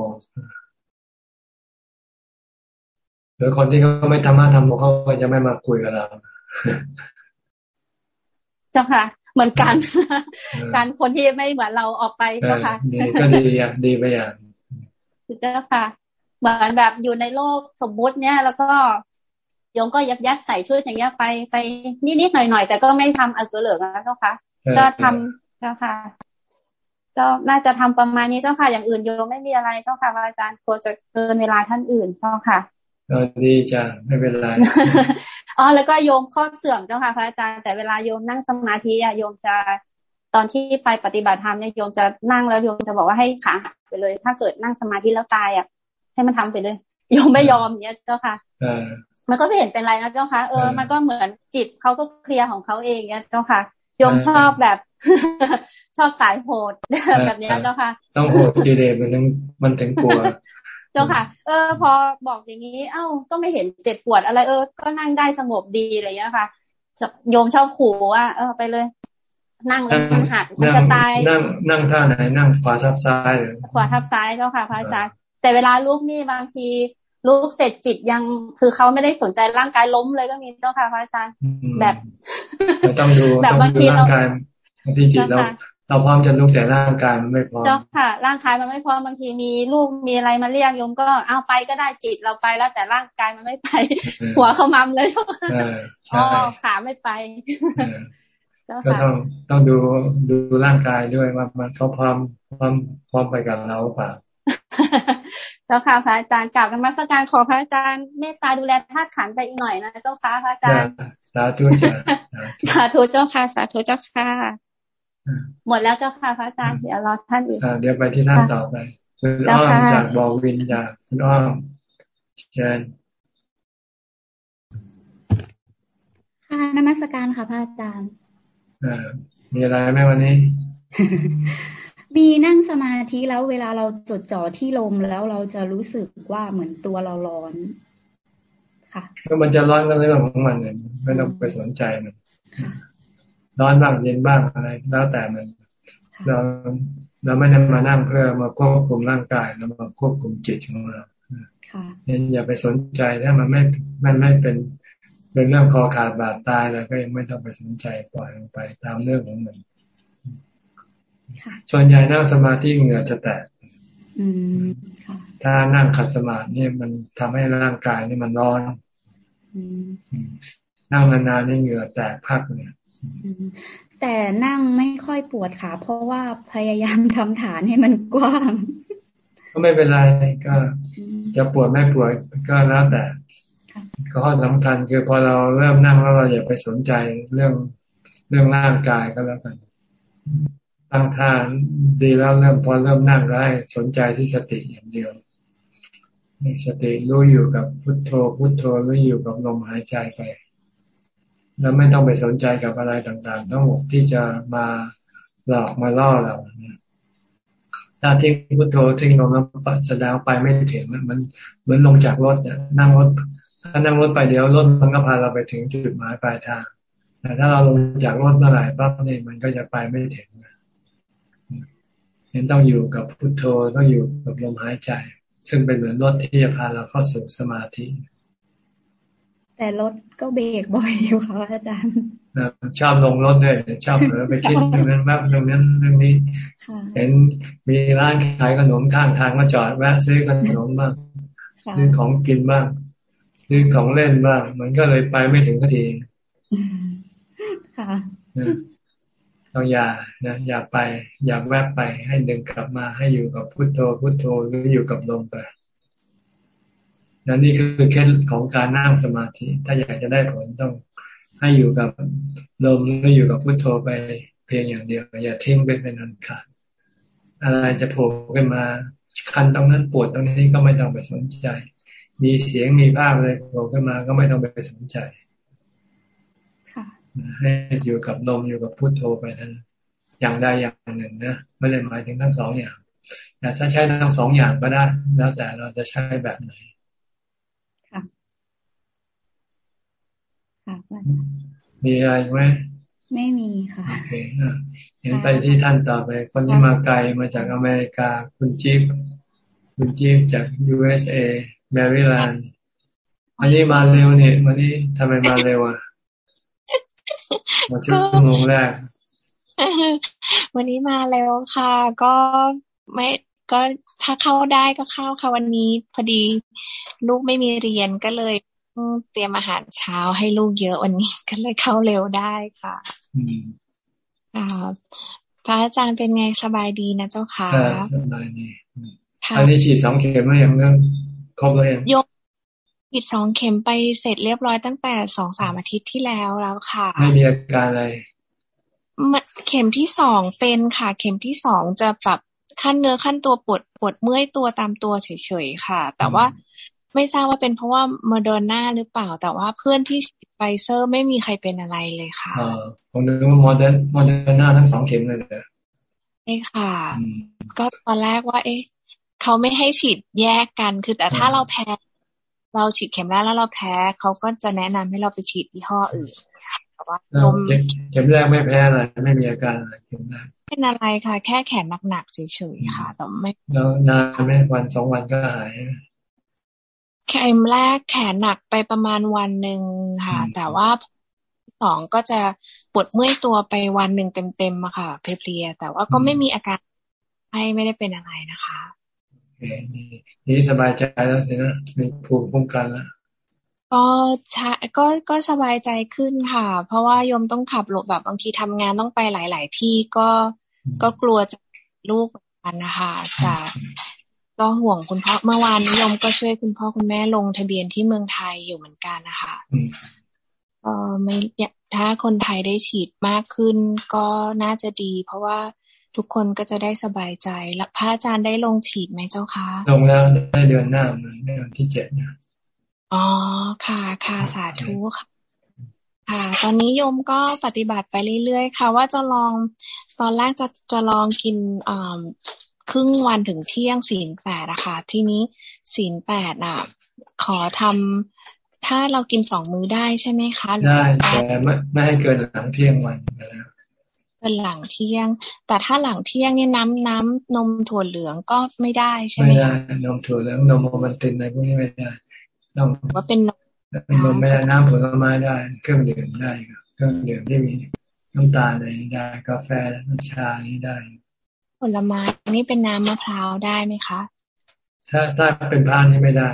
หรือคนที่เขาไม่ธรรมะธรรมโมเขาก็จะไม่มาคุยกับเราเจ้าค่ะ เหมือนกัน การคนที่ไม่เหมือนเราออกไปเจ้าค่ะดีก็ดีอะดีไปอย่างเจ้าค่ะ เหมือนแบบอยู่ในโลกสมมุติเนี้ยแล้วก็ โยมก็ยักยักใส่ชุดอย่างเงี้ยไปไปนิดๆหน่อยๆแต่ก็ไม่ทำอักเหลืองนะเจ้าค่ะก็ทำเจ้าค่ะก็น่าจะทำประมาณนี้เจ้าค่ะ อย่างอื่นโยมไม่มีอะไรเจ้าค่ะอาจารย์กลัวจะเกินเวลาท่านอื่นเจ้าค่ะก็ดีจ้ะไม่เป็นไรอ๋อแล้วก็โยมข้อเสื่อมเจ้าค่ะพระอาจารย์แต่เวลาโยมนั่งสมาธิอะโยมจะตอนที่ไปปฏิบัติธรรมเนี่ยโยมจะนั่งแล้วโยมจะบอกว่าให้ขาหักไปเลย ถ้าเกิดนั่งสมาธิแล้วตายอะ ให้มันทำไปเลยโยมไม่ยอมเนี้ยเจ้าค่ะ มันก็ไม่เห็นเป็นไรนะเจ้าค่ะเออมันก็เหมือนจิตเขาก็เคลียร์ของเขาเองเนี้ยเจ้าค่ะโยมชอบแบบชอบสายโหดแบบนี้เจ้าค่ะ ต้องโหดกีเลสมันถึงมันถึงกลัวเจ้าค่ะ เออ พอบอกอย่างนี้ เอ้าก็ไม่เห็นเจ็บปวดอะไรเออ ก็นั่งได้สงบดีอะไรอย่างนี้ค่ะโยมชอบขู่ว่าเออไปเลย นั่งแล้วมันหักมันจะตายนั่งนั่งท่าไหนนั่งขวาทับซ้ายขวาทับซ้ายเจ้าค่ะพระอาจารย์แต่เวลาลูกนี่บางที ลูกเสร็จจิตยังคือเขาไม่ได้สนใจร่างกายล้มเลยก็มีเจ้าค่ะพระอาจารย์แบบต้องดูแบบบางทีเราบางทีจิตเราเราพร้อมจะลุกแต่ร่างกายมันไม่พร้อมเจ้าค่ะ ร่างกายมันไม่พร้อมบางทีมีลูกมีอะไรมาเรียกโยมก็เอาไปก็ได้จิตเราไปแล้วแต่ร่างกายมันไม่ไป หัวเขามัมเลยอ๋อขาไม่ไปก็ต้องต้องดูดูร่างกายด้วยว่ามันเขาพร้อมพร้อมพร้อมไปกับเราเปล่าเจ้าค่ะพระอาจารย์กล่าวนมัสการขอพระอาจารย์เมตตาดูแลธาตุขันไปอีกหน่อยนะเจ้าค่ะพระอาจารย์สาธุจ้าสาธุเจ้าค่ะสาธุเจ้าค่ะ หมดแล้วเจ้าค่ะพระอาจารย์เดี๋ยวรอท่านอีกเดี๋ยวไปที่ท่านต่อไปคุณอ้อมจากบอวินจากคุณอ้อมเชิญค่ะนมัสการค่ะพระอาจารย์มีอะไรไหมวันนี้ มีนั่งสมาธิแล้วเวลาเราจดจ่อที่ลมแล้วเราจะรู้สึกว่าเหมือนตัวเราร้อน ค่ะก็มันจะร้อนก็เรื่องของมันเนี่ยไม่ต้องไปสนใจมันร้อนบ้างเย็นบ้างอะไร แล้วแต่มันเราเราไม่ได้มานั่งเพื่อมาควบคุมร่างกายเรามาควบคุมจิตของเราเนี่ยอย่าไปสนใจถ้ามันไม่มันไม่เป็นเป็นเรื่องคอขาดบาดตายแล้วก็ยังไม่ต้องไปสนใจปล่อยลงไปตามเรื่องของมัน ส่วนใหญ่นั่งสมาธิเหงื่อจะแตกถ้านั่งขัดสมาธินี่มันทำให้ร่างกายนี่มันร้อนนั่งนานๆนี่เหงื่อแตกพักเนี่ยแต่นั่งไม่ค่อยปวดขาเพราะว่าพยายามทำฐานให้มันกว้าง ก็ไม่เป็นไรก็จะปวดไม่ปวดก็แล้วแต่ข้อสำคัญคือพอเราเริ่มนั่งแล้วเราอย่าไปสนใจเรื่องเรื่องร่างกายก็แล้วกัน ตั้งท่าดีแล้วเริ่มพอเริ่มนั่งได้สนใจที่สติอย่างเดียว สติรู้อยู่กับพุทโธพุทโธรู้อยู่กับลมหายใจไป แล้วไม่ต้องไปสนใจกับอะไรต่างๆ ทั้งหมดที่จะมาหลอกมาล่อเราถ้าทิ้งพุทโธทิ้งลมแล้วแสดงไปไม่ถึงมันเหมือนลงจากรถเนี่ยนั่งรถถ้านั่งรถไปเดี๋ยวรถมันก็พาเราไปถึงจุดหมายปลายทางแต่ถ้าเราลงจากรถเมื่อไหร่ปั๊บเนี่ยมันก็จะไปไม่ถึง เห็นต้องอยู่กับพุทโธต้องอยู่กับลมหายใจ ซึ่งเป็นเหมือนรถที่จะพาเราเข้าสู่สมาธิ แต่รถก็เบรกบ่อยอยู่ค่ะอาจารย์ชอบลงรถเลยชอบเออไปคิดเรื่องนั้นแบบเรื่องนั้นเรื่องนี้เห็นมีร้านขายขนมข้างทางก็จอดแวะซื้อขนมบ้างซื้อของกินบ้างซื้อของเล่นบ้างมันก็เลยไปไม่ถึงทีค่ะ ต้องอย่านะอย่าไป อย่าแวบไปให้ดึงกลับมาให้อยู่กับพุโทโธพุโทโธหรืออยู่กับลมไปนั่นนี่คือเคล็ดของการนั่งสมาธิ ถ้าอยากจะได้ผลต้องให้อยู่กับลมหรืออยู่กับพุโทโธไปเพียงอย่างเดียว อย่าทิ้งไปเป็นอันขาดอะไรจะโผล่ขึ้นมาคันตรงนั้นปวดตรงนี้ก็ไม่ต้องไปสนใจ มีเสียงมีภาพอะไรโผล่ขึ้นมาก็ไม่ต้องไปสนใจ ให้อยู่กับลมอยู่กับพุโทโธไปนั้น อย่างใดอย่างหนึ่งนะไม่ได้หมายถึงทั้งสองอย่างแต่ถ้าใช้ทั้งสองอย่างก็ได้แล้วแต่เราจะใช้แบบไหนค่ะค่ะมีอะไรไหมไม่มีค่ะโอเคเห็นไปที่ท่านต่อไป คนที่มาไกลมาจากอเมริกา คุณจิ๊บคุณจิ๊บจาก USA แมริแลนด์อันนี้มาเร็วเนี่ยวันนี้ทำไมมาเร็วอะ มาชั่วโมงแรก วันนี้มาแล้วค่ะ ก็ไม่ก็ถ้าเข้าได้ก็เข้าค่ะวันนี้ พอดีลูกไม่มีเรียนก็เลยเตรียมอาหารเช้าให้ลูกเยอะวันนี้ก็เลยเข้าเร็วได้ค่ะอ่าพระอาจารย์เป็นไงสบายดีนะเจ้าค่ะสบายดีอันนี้ฉีดสองเข็มแล้วยังเรื่องครบเลยยก ฉีดสองเข็มไปเสร็จเรียบร้อยตั้งแต่สองสามอาทิตย์ที่แล้วแล้วค่ะ ไม่มีอาการอะไรเข็มที่สองเป็นค่ะ เข็มที่สองจะแบบครั่นเนื้อครั่นตัวปวดปวดเมื่อยตัวตามตัวเฉยๆค่ะ แต่ว่าไม่ทราบว่าเป็นเพราะว่าโมเดอร์นาหรือเปล่า แต่ว่าเพื่อนที่ฉีดไฟเซอร์ไม่มีใครเป็นอะไรเลยค่ะอ๋อผมนึกว่าโมเดอร์โมเดอร์นาทั้งสองเข็มเลยเลยใช่ค่ะ ก็ตอนแรกว่า เอ๊ะเขาไม่ให้ฉีดแยกกันคือแต่ถ้าเราแพ้ เราฉีดเข็มแรกแล้วเราแพ้เขาก็จะแนะนำให้เราไปฉีดยี่ห้ออื่นแต่ว่าลมเข็มแรกไม่แพ้อะไรไม่มีอาการอะไรเข็มแรกเป็นอะไรค่ะ แค่แขนหนักๆเฉยๆค่ะ แต่ไม่แล้วนานไหมวันสองวันก็หายเข็มแรกแขนหนักไปประมาณวันหนึ่งค่ะ แต่ว่าสองก็จะปวดเมื่อยตัวไปวันหนึ่งเต็มๆอะค่ะ เพลียแต่ว่าก็ไม่มีอาการให้ไม่ได้เป็นอะไรนะคะ นี่สบายใจแล้วสินะมีภูมิคุ้มกันแล้วก็ใช่ก็ก็สบายใจขึ้นค่ะ เพราะว่าโยมต้องขับรถแบบบางทีทำงานต้องไปหลาย ๆ ที่ก็ก็กลัวจะลูกกันนะคะแต่ก็ห่วงคุณพ่อเมื่อวานนิยมก็ช่วยคุณพ่อคุณแม่ลงทะเบียนที่เมืองไทยอยู่เหมือนกันนะคะเออไม่ถ้าคนไทยได้ฉีดมากขึ้นก็น่าจะดี เพราะว่า ทุกคนก็จะได้สบายใจแล้วพระอาจารย์ได้ลงฉีดไหมเจ้าคะ ลงแล้วได้เดือนหน้าเดือนที่เจ็ดนะอ๋อค่ะค่ะสาธุค่ะค่ะ ตอนนี้โยมก็ปฏิบัติไปเรื่อยๆ ค่ะ ว่าจะลองตอนแรกจะจะลองกินอ่าครึ่งวันถึงเที่ยงศีลแปดอะค่ะทีนี้ศีลแปดอะ ขอทำถ้าเรากินสองมื้อได้ใช่ไหมคะได้แต่ไม่ไม่ให้เกินหลังเที่ยงวันนะ เกินหลังเที่ยง แต่ถ้าหลังเที่ยงเนี่ยน้ำน้ำนมถั่วเหลืองก็ไม่ได้ใช่ไหมไม่ได้นมถั่วเหลืองนมโมมันตินอะไรพวกนี้ไม่ได้ต้องว่าเป็นนมนมไม่ได้น้ำผลไม้ได้ เครื่องดื่มได้เครื่องดื่มที่มีน้ำตาลอะไรได้กาแฟน้ำชานี้ได้ ผลไม้นี่เป็นน้ำมะพร้าวได้ไหมคะ ถ้าถ้าเป็นพานนี่ไม่ได้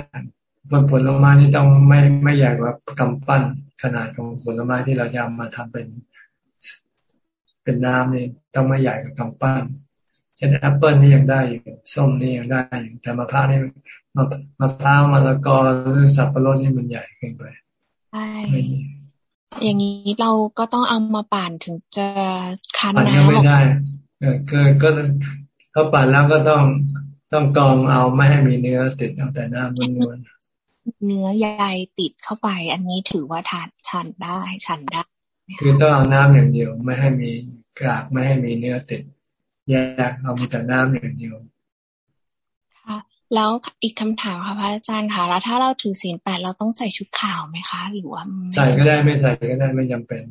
ผลผลไม้นี่ต้องไม่ไม่ใหญ่กว่ากำปั้นขนาดของผลไม้ที่เราจะมาทำเป็น เป็นน้ำนี่ต้องไม่ใหญ่กว่ากำปั้นเช่นแอปเปิลนี่ยังได้อยู่ส้มนี่ยังได้อยู่แต่มะพร้าวนี่มะพร้าวมะละกอหรือสับปะรดนี่มันใหญ่เกินไปใช่อย่างนี้เราก็ต้องเอามาปั่นถึงจะคั้นน้ำไม่ได้เออก็ก็เขาปั่นแล้วก็ต้องต้องกรองเอาไม่ให้มีเนื้อติดเอาแต่น้ำล้วนเนื้อใยติดเข้าไป อันนี้ถือว่าทานฉันได้ฉันได้ คือต้องเอาน้ำอย่างเดียว ไม่ให้มีกากไม่ให้มีเนื้อติดแยกเอามีแต่น้ำอย่างเดียวค่ะแล้วอีกคำถามค่ะพระอาจารย์ค่ะแล้วถ้าเราถือศีลแปดเราต้องใส่ชุดขาวไหมคะหรือว่าใส่ก็ได้ไม่ใส่ก็ได้ไม่จำเป็น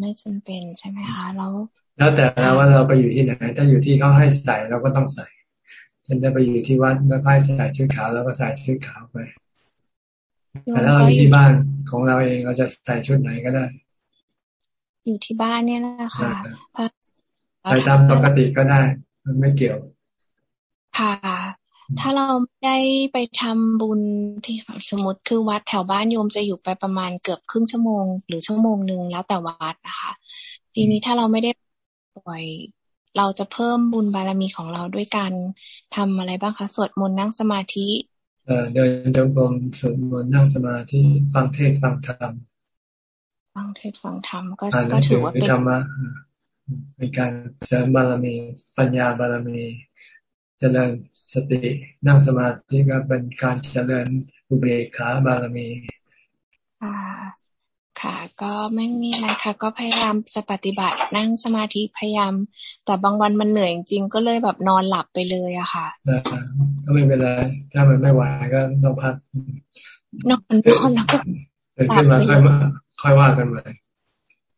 ไม่จำเป็นใช่ไหมคะแล้วแล้วแต่ว่าเราไปอยู่ที่ไหน ถ้าอยู่ที่เขาให้ใส่เราก็ต้องใส่ฉันจะไปอยู่ที่วัดแล้วให้ใส่ชุดขาวแล้วก็ใส่ชุดขาวไปแต่ถ้าเราอยู่ที่บ้านของเราเองเราจะใส่ชุดไหนก็ได้ อยู่ที่บ้านเนี่ยนะคะใส่ตามปกติก็ได้ มันไม่เกี่ยว ค่ะ ถ้าเราได้ไปทำบุญที่สมมติคือวัดแถวบ้านโยมจะอยู่ไปประมาณเกือบครึ่งชั่วโมง หรือชั่วโมงหนึ่งแล้วแต่วัดนะคะ ทีนี้ถ้าเราไม่ได้ปล่อยเราจะเพิ่มบุญบารมีของเราด้วยการทำอะไรบ้างคะสวดมนต์นั่งสมาธิเดินจงกรมสวดมนต์นั่งสมาธิฟังเทศฟังธรรม ฟังเทศฟังธรรมก็ก็ถือว่าเป็นธรรมะเป็นการเสริมบารมีปัญญาบารมีเจริญสตินั่งสมาธิก็เป็นการเจริญอุเบกขาบารมีค่ะค่ะก็ไม่มีอะไรค่ะ ก็พยายามจะปฏิบัตินั่งสมาธิพยายาม แต่บางวันมันเหนื่อยจริงก็เลยแบบนอนหลับไปเลยอะค่ะก็ไม่เป็นไรถ้ามันไม่ไหวก็ต้องพักนอนนอนแล้วก็ตื่นขึ้นมาค่อยมา ค่อยว่ากันใหม่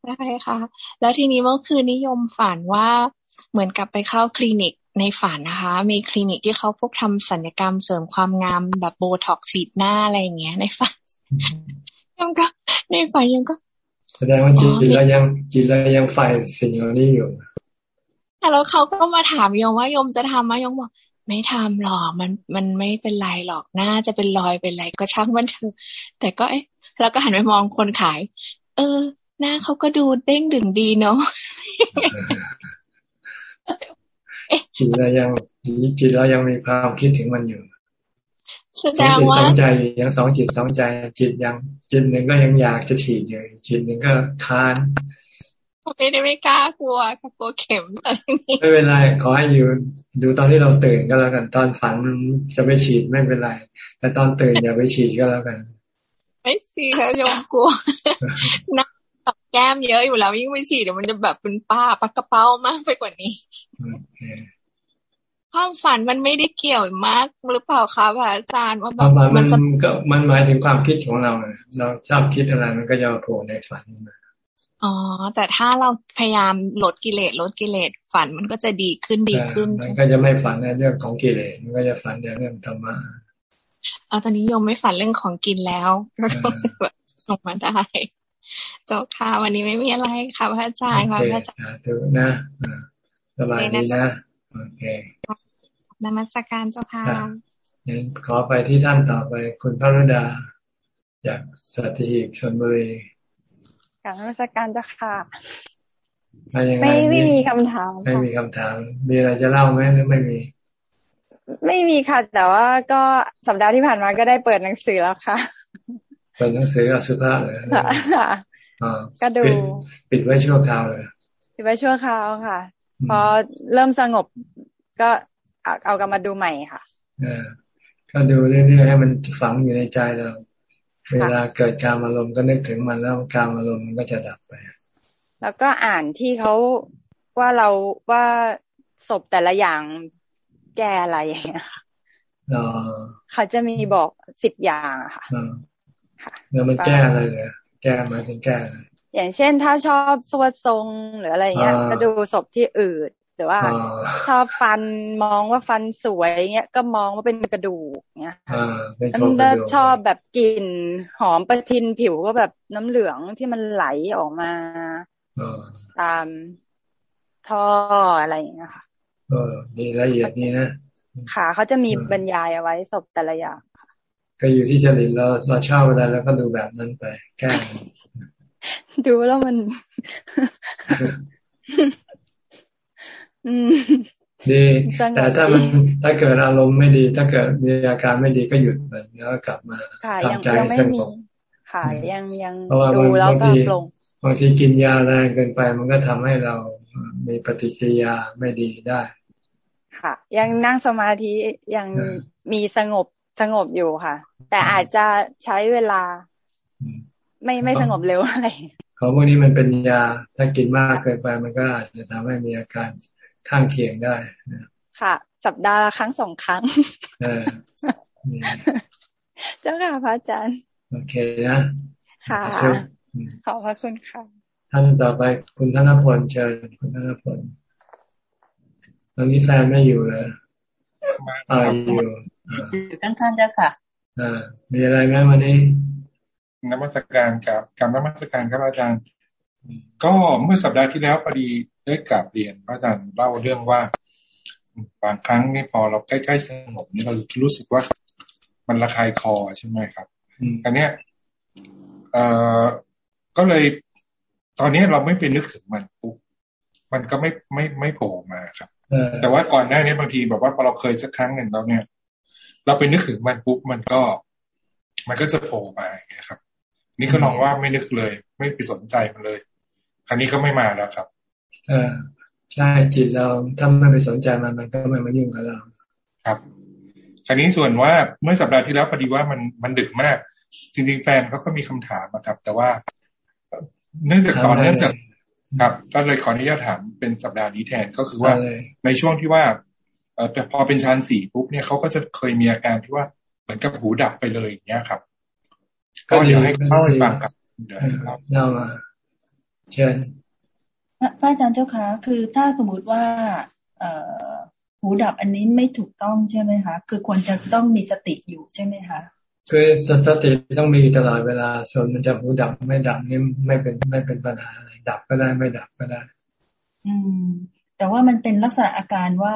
ใช่ค่ะ แล้วทีนี้เมื่อคืนนิยมฝันว่าเหมือนกับไปเข้าคลินิกในฝันนะคะ มีคลินิกที่เขาพวกทำสัญญกรรมเสริมความงามแบบโบท็อกฉีดหน้าอะไรอย่างเงี้ย ในฝันยังก็ ในฝันยังก็ แสดงว่าจิตเรายังจิตเรายังไฟสิ่งเหล่านี้อยู่แล้วเขาก็มาถามโยมว่าโยมจะทำไหมโยมบอกไม่ทำหรอกมันมันไม่เป็นไรหรอกน่าจะเป็นรอยเป็นไรก็ช่างมันเถอะแต่ก็เอ๊ะ แล้วก็หันไปมองคนขาย เออ หน้าเขาก็ดูเด้งดึงดีเนาะจิตเรายังจิตเรายังมีความคิดถึงมันอยู่แสดงว่าสองใจยังสองจิตสองใจ จิตยังจิตหนึ่งก็ยังอยากจะฉีดอยู่จิตหนึ่งก็ค้านไม่ได้ไม่กล้ากลัวกลัวเข็มอะไรนี้ไม่เป็นไรขอให้อยู่ดูตอนที่เราตื่นก็แล้วกัน ตอนฝันจะไปฉีดไม่เป็นไร แต่ตอนตื่นอย่าไปฉีดก็แล้วกัน ไม่สิคะโยมกลัวนักตับแก้มเยอะอยู่แล้วยิ่งไปฉีดเดี๋ยวมันจะแบบเป็นป้าปักกระเป๋ามากไปกว่านี้ความฝันมันไม่ได้เกี่ยวมากหรือเปล่าคะพระอาจารย์ว่าแบบมันก็มันหมายถึงความคิดของเราเราชอบคิดอะไรมันก็จะมาโผล่ในฝันมาอ๋อ แต่ถ้าเราพยายามลดกิเลสลดกิเลสฝันมันก็จะดีขึ้นดีขึ้นมันก็จะไม่ฝันในเรื่องของกิเลสมันก็จะฝันในเรื่องธรรมะ เอาตอนนี้ยมไม่ฝันเรื่องของกินแล้วก็ต้องลงมาได้เจ้าค่ะ วันนี้ไม่มีอะไรค่ะพระอาจารย์ค่ะพระอาจารย์ดูนะสบายดีนะโอเคนมัสการเจ้าค่ะขอไปที่ท่านต่อไปคุณพระรดา จากสัตหีบชนบุรีการนมัสการเจ้าค่ะไม่ไม่มีคำถาม ไม่มีคำถาม มีอะไรจะเล่าไหมหรือไม่มี ไม่มีค่ะ แต่ว่าก็สัปดาห์ที่ผ่านมาก็ได้เปิดหนังสือแล้วค่ะเปิดหนังสืออสุภาเลยก็ดูปิดไว้ชั่วคราวเลยปิดไว้ชั่วคราวค่ะ พอเริ่มสงบก็เอากลับมาดูใหม่ค่ะก็ดูเรื่อยๆให้มันฝังอยู่ในใจเรา เวลาเกิดการอารมณ์ก็นึกถึงมันแล้วการอารมณ์มันก็จะดับไป แล้วก็อ่านที่เขาว่าเราว่าศพแต่ละอย่าง แก้อะไรอย่างเงี้ยค่ะเขาจะมีบอกสิบอย่างค่ะแล้วมันแก้อะไรเลยแก้มาถึงแก้อะไรอย่างเช่นถ้าชอบสวดทรงหรืออะไรเงี้ยก็ดูศพที่อื่นหรือว่าชอบฟันมองว่าฟันสวยเงี้ยก็มองว่าเป็นกระดูกเงี้ยถ้าชอบแบบกลิ่นหอมประทินผิวก็แบบน้ำเหลืองที่มันไหลออกมาตามท่ออะไรอย่างเงี้ยค่ะ เออดีละเอียดนี่นะค่ะเขาจะมีบรรยายเอาไว้ศพแต่ละอย่างก็อยู่ที่จริตเราเราชอบอะไรแล้วก็ดูแบบนั้นไป แก้ดูแล้วมันดีแต่ถ้ามันถ้าเกิดอารมณ์ไม่ดี ถ้าเกิดมีอาการไม่ดีก็หยุดมันแล้วกลับมาทำใจสงบค่ะยังยังดูแล้วก็ปลงบางทีกินยาแรงเกินไป มันก็ทำให้เรามีปฏิกิริยาไม่ดีได้ ค่ะ ยังนั่งสมาธิยังมีสงบสงบอยู่ค่ะ แต่อาจจะใช้เวลา ไม่ไม่สงบเร็วอะไรของพวกนี้มันเป็นยาถ้ากินมากเกินไปมันก็อาจจะทำให้มีอาการข้างเคียงได้ค่ะ สัปดาห์ละครั้งสองครั้งเจ้าค่ะพระอาจารย์ โอเคนะค่ะ ขอบพระคุณค่ะ ท่านต่อไปคุณธนพลเชิญคุณธนพล ตอนนี้แฟนไม่อยู่เลยอ่าอยู่อยู่ข้างๆเจ้าค่ะอ่ามีอะไรไหมวันนี้นมัสการกับกับนมัสการครับอาจารย์ ก็เมื่อสัปดาห์ที่แล้วพอดีได้กลับเรียนพระอาจารย์เล่าเรื่องว่าบางครั้งนี่พอเราใกล้ๆสงบนี่เรารู้สึกว่ามันระคายคอใช่ไหมครับอันเนี้ยเอ่อก็เลย ตอนนี้เราไม่ไปนึกถึงมันปุ๊บมันก็ไม่ไม่ไม่โผล่มาครับ แต่ว่าก่อนหน้านี้บางทีแบบว่าพอเราเคยสักครั้งหนึ่งแล้วเนี่ย เราไปนึกถึงมันปุ๊บมันก็ มันก็จะโผล่มาอย่างเงี้ยครับ นี่ก็ลองว่าไม่นึกเลย ไม่ไปสนใจมันเลยคราวนี้ก็ไม่มาแล้วครับ เออใช่จิตเราถ้าไม่ไปสนใจมันมันก็ไม่มายุ่งกับเรา ครับคราวนี้ส่วนว่าเมื่อสัปดาห์ที่แล้วพอดีว่ามันมันดึกมาก จริงๆแฟนเขาก็มีคำถามนะครับ แต่ว่า เนื่องจากตอนเนื่องจาก ครับก็เลยขออนุญาตถามเป็นสัปดาห์นี้แทนก็คือว่าในช่วงที่ว่าเออพอเป็นชานสี่ปุ๊บเนี่ยเขาก็จะเคยมีอาการที่ว่าเหมือนกับหูดับไปเลยอย่างเงี้ยครับ ก็เดี๋ยวให้เข้าไปฟังกับเดี๋ยวเรามาเชิญพระอาจารย์เจ้าคะคือถ้าสมมุติว่าเอ่อหูดับอันนี้ไม่ถูกต้องใช่ไหมคะ คือควรจะต้องมีสติอยู่ใช่ไหมคะคือสติต้องมีตลอดเวลาส่วนมันจะหูดับไม่ดับนี่ไม่เป็นไม่เป็นปัญหาอะไร ดับก็ได้ไม่ดับก็ได้ อืม แต่ว่ามันเป็นลักษณะอาการว่า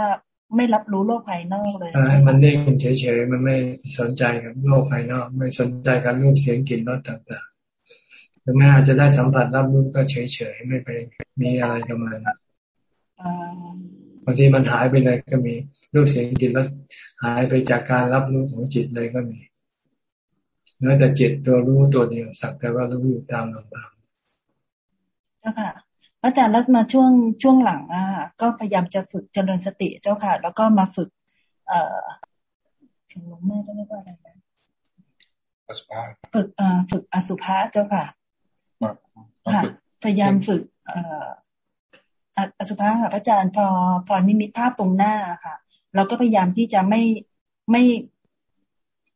ไม่รับรู้โลกภายนอกเลยมันนิ่งเฉยๆมันไม่สนใจกับโลกภายนอก ไม่สนใจกับรูปเสียงกลิ่นรสต่างๆถึงแม้อาจจะได้สัมผัสรับรู้ก็เฉยๆไม่ไปมีอะไรกับมันบางทีมันหายไปเลยก็มีรูปเสียงกลิ่นรสหายไปจากการรับรู้ของจิตเลยก็มีเนื้อแต่จิตตัวรู้ตัวเดียวสักแต่ว่ารู้อยู่ตามลำพัง เจ้าค่ะอาจารย์แล้วมาช่วงช่วงหลังอะก็พยายามจะฝึกเจริญสติเจ้าค่ะ แล้วก็มาฝึก เอ่อถึงลงแม่เรียกว่าอะไรนะฝึกเอ่อฝึกอสุภะเจ้าค่ะค่ะ พยายามฝึก เอ่ออสุภะค่ะพระอาจารย์พอพอนิมิตภาพตรงหน้าค่ะ เราก็พยายามที่จะไม่ไม่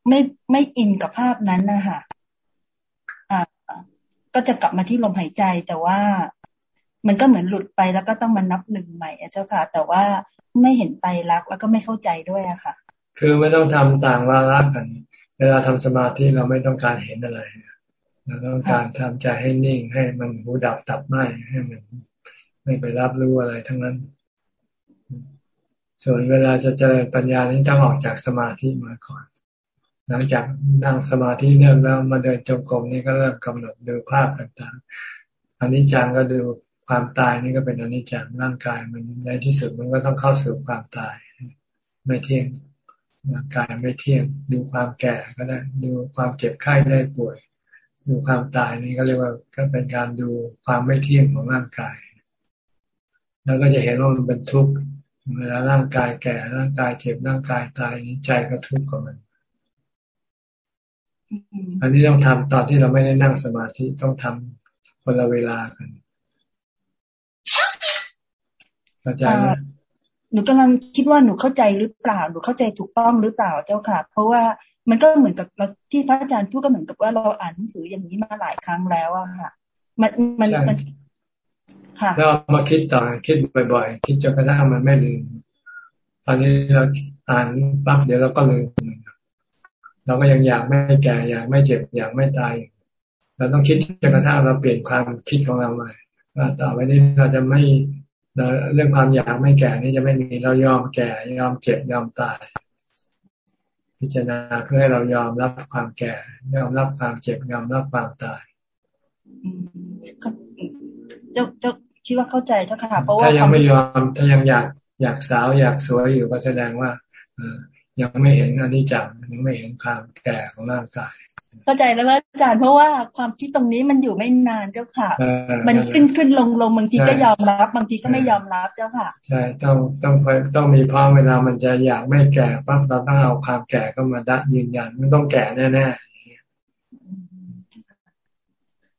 ไม่ไม่อินกับภาพนั้นนะคะอ่า ก็จะกลับมาที่ลมหายใจแต่ว่ามันก็เหมือนหลุดไปแล้วก็ต้องมานับหนึ่งใหม่เจ้าค่ะ แต่ว่าไม่เห็นไตรักแล้วก็ไม่เข้าใจด้วยอะค่ะ คือไม่ต้องทำต่างว่าระกัน เวลาทำสมาธิเราไม่ต้องการเห็นอะไรเราต้องการทำใจให้นิ่งให้มันหูดับตับไหมให้มันไม่ไปรับรู้อะไรทั้งนั้น ส่วนเวลาจะเจริญปัญญานี้ต้องออกจากสมาธิมาก่อน หลังจากนั่งสมาธิเนี่ยแล้วมาเดินจงกรมนี่ก็เริ่มกำหนดดูภาพต่างๆอันนี้จังก็ดูความตายนี่ก็เป็นอนิจจังร่างกายมันในที่สุดมันก็ต้องเข้าสู่ความตาย ไม่เที่ยงร่างกายไม่เที่ยง ดูความแก่ก็ได้ดูความเจ็บไข้ได้ป่วย ดูความตายนี่ก็เรียกว่าก็เป็นการดูความไม่เที่ยงของร่างกาย แล้วก็จะเห็นว่ามันเป็นทุกข์เวลาร่างกายแก่ร่างกายเจ็บร่างกายตายใจก็ทุกข์กับมัน อันนี้ต้องทำตอนที่เราไม่ได้นั่งสมาธิต้องทำคนละเวลากันเข้าใจไหมหนูกำลังคิดว่าหนูเข้าใจหรือเปล่า หนูเข้าใจถูกต้องหรือเปล่าเจ้าค่ะ เพราะว่ามันก็เหมือนกับเราที่พระอาจารย์พูดก็เหมือนกับว่าเราอ่านหนังสืออย่างนี้มาหลายครั้งแล้วอะค่ะ มันมันมันค่ะแล้วมาคิดต่อคิดบ่อยๆคิดจนกระทั่งมันไม่ลืมตอนนี้เราอ่านปั๊บเดี๋ยวเราก็ลืม เราก็ยังอยากไม่แก่อยากไม่เจ็บอยากไม่ตายเราต้องคิดจนกระทั่งเราเปลี่ยนความคิดของเราใหม่ว่าต่อไปนี้เราจะไม่เรื่องความอยากไม่แก่นี่จะไม่มีเรายอมแก่ยอมเจ็บยอมตาย พิจารณาเพื่อให้เรายอมรับความแก่ ยอมรับความเจ็บยอมรับความตายเจ้าเจ้าคิดว่าเข้าใจเจ้าค่ะเพราะว่าถ้ายังไม่ยอมถ้ายังอยากอยากสาวอยากสวยอยู่ก็แสดงว่า ยังไม่เห็นอนิจจังยังไม่เห็นความแก่ของร่างกาย เข้าใจแล้วว่าอาจารย์เพราะว่าความคิดตรงนี้มันอยู่ไม่นานเจ้าค่ะ มันขึ้นขึ้นลงลงบางทีก็ยอมรับ บางทีก็ไม่ยอมรับเจ้าค่ะ ใช่ต้องต้องต้องมีพร้อมเวลามันจะอยากไม่แก่ปั๊บเราต้องเอาความแก่ก็มาดัดยืนยันมันต้องแก่แน่ๆ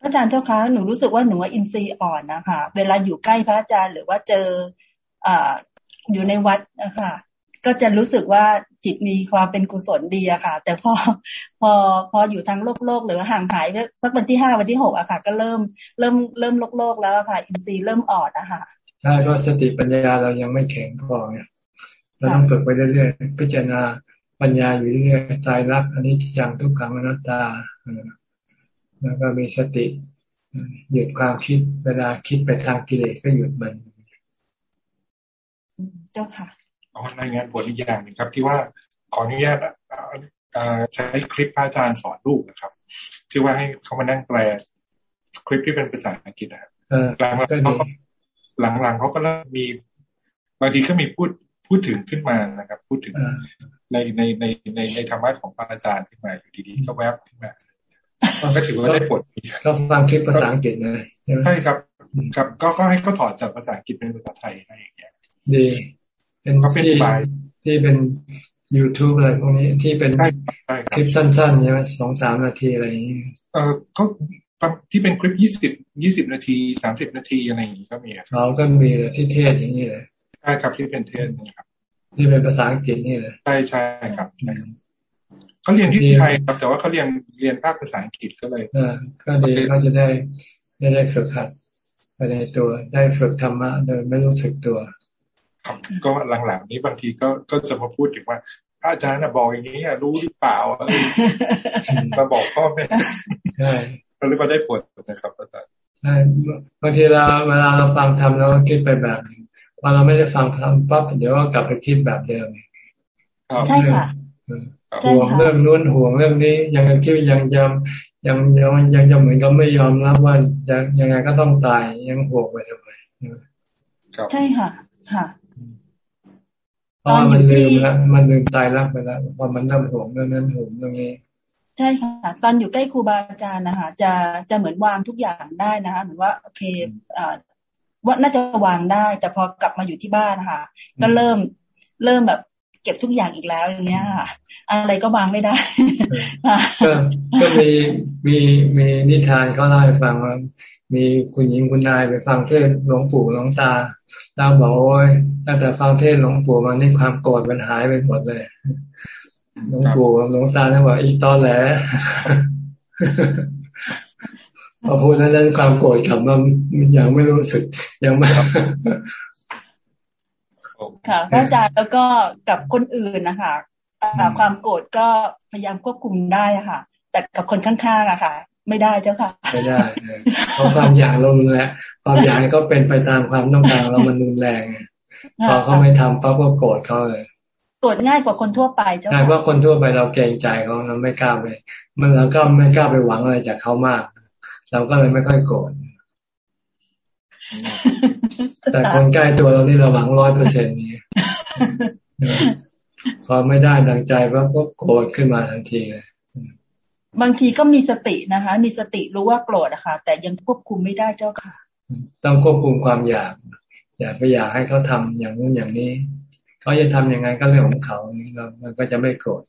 อาจารย์เจ้าค่ะหนูรู้สึกว่าหนูว่าอินทรีย์อ่อนนะคะเวลาอยู่ใกล้พระอาจารย์หรือว่าเจออ่าอยู่ในวัดนะคะ ก็จะรู้สึกว่าจิตมีความเป็นกุศลดีอะค่ะ แต่พอพอพออยู่ทางโลกโลกหรือห่างหายสักวันที่ห้าวันที่หกอะค่ะ ก็เริ่มเริ่มเริ่มโลกโลกแล้วค่ะ อินทรีย์เริ่มอ่อนอะค่ะใช่ก็สติปัญญาเรายังไม่แข็งพอเนี่ยเราต้องฝึกไปเรื่อยๆพิจารณาปัญญาอยู่เรื่อยๆตายรักอันนี้จังทุกขังอนัตตาแล้วก็มีสติหยุดความคิดเวลาคิดไปทางกิเลสก็หยุดมัน เจ้าค่ะขอ รายงานผลอีกอย่างหนึ่งครับ ที่ว่าขออนุญาตใช้คลิปพระอาจารย์สอนลูกนะครับชื่อว่าให้เขามานั่งแปลคลิปที่เป็นภาษาอังกฤษนะครับหลังเขาหลังๆเขาก็เริ่มมีบางทีก็มีพูดพูดถึงขึ้นมานะครับ พูดถึงในในในในในธรรมะของพระอาจารย์ขึ้นมาอยู่ดีๆก็แวบขึ้นมาก็ถือว่าได้ผลก็ฟังคลิปภาษาอังกฤษนะใช่ครับ ครับ ก็ให้เขาถอดจากภาษาอังกฤษเป็นภาษาไทยให้อย่างเงี้ยดี เป็นที่ที่เป็น YouTube อะไรพวกนี้ที่เป็นคลิปสั้นๆใช่ไหมสองสามนาทีอะไรอย่างนี้เออเขาที่เป็นคลิปยี่สิบยี่สิบนาทีสามสิบนาทีอะไรอย่างนี้ก็มีเขาก็มีที่เทศอย่างนี้เลยใช่ครับที่เป็นเทศนะครับที่เป็นภาษาอังกฤษนี่เลยใช่ใช่ครับเขาเรียนที่ไทยครับแต่ว่าเขาเรียนเรียนภาคภาษาอังกฤษก็เลยอ่าก็ดีเขาจะได้ได้ได้ฝึกหัดไปในตัวได้ฝึกธรรมะโดยไม่รู้สึกตัว ก็หลังๆนี้บางทีก็ก็จะมาพูดถึงว่าอาจารย์บอกอย่างนี้รู้หรือเปล่ามาบอกพ่อแม่ใช่ก็เลยมาได้ผลนะครับอาจารย์ใช่บางทีเราเวลาเราฟังทำเราคิดไปแบบพอเราไม่ได้ฟังทำปั๊บเดี๋ยวก็กลับไปคิดแบบเดิมใช่ค่ะห่วงเรื่องนู้นห่วงเรื่องนี้ ยังคิดยังยำยังยังยังยังเหมือนกับไม่ยอมรับว่ายังยังไงก็ต้องตายยังห่วงไปทำไมใช่ค่ะ ค่ะ พราะมันลืมแล้วมันลืมตายรักไปแล้วพอมันนั่งห่วงเรื่องนั้นห่วงเรื่องนี้ใช่ค่ะ ตอนอยู่ใกล้ครูบาอาจารย์นะคะจะจะเหมือนวางทุกอย่างได้นะคะเหมือนว่าโอเคอ่าว่าน่าจะวางได้ แต่พอกลับมาอยู่ที่บ้านนะคะก็เริ่มเริ่มแบบเก็บทุกอย่างอีกแล้วอย่างเงี้ยค่ะ อะไรก็วางไม่ได้ก็มีมีมีนิทานเขาเล่าให้ฟังว่ามีคุณหญิงคุณนายไปฟังเทศหลวงปู่หลวงตา เราบอกโอ้ยตั้งแต่ฟังเทศหลวงปู่มานี่ความโกรธมันหายไปหมดเลยหลวงปู่หลวงตาท่านบอกอีตอนแหลพอพูดนั้นความโกรธขับมันยังไม่รู้สึกยังไม่ค่ะพระอาจารย์แล้วก็กับคนอื่นนะคะความโกรธก็พยายามควบคุมได้ค่ะ แต่กับคนข้างๆอะค่ะ ไม่ได้เจ้าค่ะ ไม่ได้เพราะความอยากเรารุนแรงความอยากก็เป็นไปตามความต้องการเรามันรุนแรงพอเขาไม่ทำปั๊บก็โกรธเขาเลยโกรธง่ายกว่าคนทั่วไปเจ้าค่ะเพราะคนทั่วไปเราเกรงใจเขาเราไม่กล้าไปมันเราก็ไม่กล้าไปหวังอะไรจากเขามาก เราก็เลยไม่ค่อยโกรธแต่คนใกล้ตัวเรานี่เราหวังร้อยเปอร์เซ็นต์นี้พอไม่ได้ดังใจก็โกรธขึ้นมาทันทีเลย บางทีก็มีสตินะคะ มีสติรู้ว่าโกรธอะค่ะแต่ยังควบคุมไม่ได้เจ้าค่ะ ต้องควบคุมความอยาก อยากไปอยากให้เขาทำอย่างนู้นอย่างนี้เขาจะทํำยังไงก็เรื่องของเขาเรามันก็จะไม่โกรธ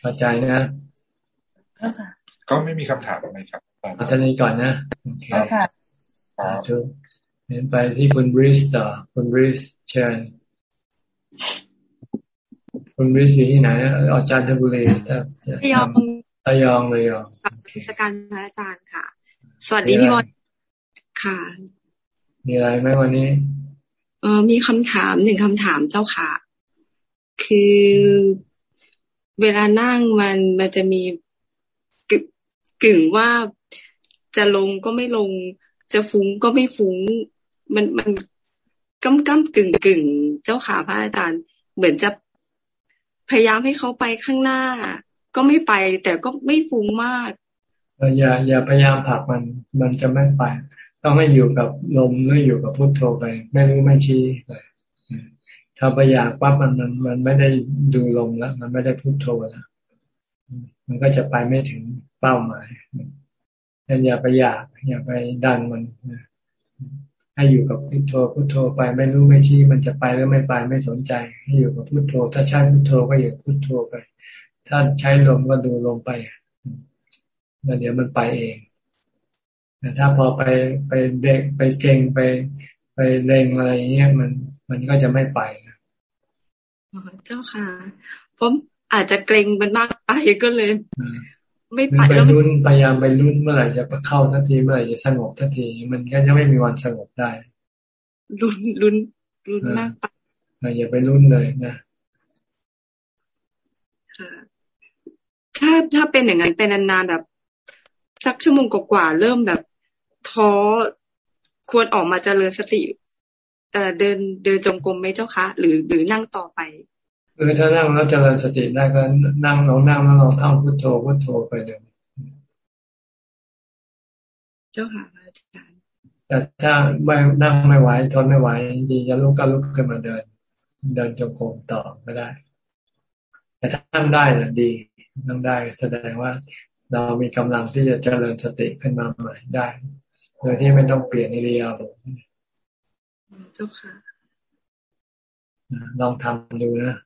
เข้าใจนะก็ไม่มีคำถามอะไรครับอาจารย์ก่อนนะค่ะทุกเห็นไปที่คุณบริสต่อคุณบริสเชิญ คุณบริสอยู่ที่ไหนอาจารย์ทบุรีระยองระยองเลยอะสการพระอาจารย์ค่ะ สวัสดีพี่มดค่ะ มีอะไรไหมวันนี้ เออมีคำถามหนึ่งคำถามเจ้าค่ะ คือเวลานั่งมันมันจะมีกึ่งว่าจะลงก็ไม่ลง จะฟุ้งก็ไม่ฟุ้ง มันมันก้มก้มกึ่งกึ่งเจ้าขาพระอาจารย์ เหมือนจะ พยายามให้เขาไปข้างหน้า ก็ไม่ไป แต่ก็ไม่ฟุ้งมากอย่าอย่าพยายามผลักมันมันจะไม่ไป ต้องให้อยู่กับลมหรืออยู่กับพุทโธไป ไม่รู้ไม่ชี้เลยถ้าไปอยากปั๊บมันมันมันไม่ได้ดูลมแล้ว มันไม่ได้พุทโธแล้วมันก็จะไปไม่ถึงเป้าหมายนั่นอย่าไปอยากอย่าไปดันมัน ให้อยู่กับพุทโธพุทโธไปไม่รู้ไม่ชี้มันจะไปหรือไม่ไปไม่สนใจ ให้อยู่กับพุทโธ ถ้าใช้พุทโธก็อยู่พุทโธไป ถ้าใช้ลมก็ดูลมไปแล้วเดี๋ยวมันไปเองแต่ถ้าพอไปไปเด็กไปเก่งไป ไปเร่งอะไรเงี้ยมันมันก็จะไม่ไปนะเจ้าค่ะผมอาจจะเกรงมันมากไปก็เลย ไม่ไปแล้วลุ้นพยายามไปลุ้นเมื่อไหร่จะเข้าทันทีเมื่อไหร่จะสงบทันที มันก็จะไม่มีวันสงบได้ลุ้นลุ้นลุ้นมากไปอย่าไปลุ้นเลยนะถ้าถ้าเป็นอย่างนั้นเป็นนานๆแบบ สักชั่วโมงกว่าเริ่มแบบท้อควรออกมาเจริญสติเอ่อเดินเดินจงกรมไหมเจ้าคะ หรือหรือนั่งต่อไป เออถ้านั่งแล้วเจริญสติได้ก็นั่งลองนั่งแล้วลองท่องพุทโธพุทโธไปเดิมเจ้าค่ะอาจารย์แต่ถ้าไม่นั่งไม่ไหวทนไม่ไหวจริงๆจะลุกก็ลุกขึ้นมาเดิน เดินจงกรมต่อก็ได้ แต่ถ้านั่งได้น่ะดีนั่งได้แสดงว่าเรามีกำลังที่จะเจริญสติขึ้นมาใหม่ได้ โดยที่ไม่ต้องเปลี่ยนอิริยาบถเจ้าค่ะลองทำดูนะ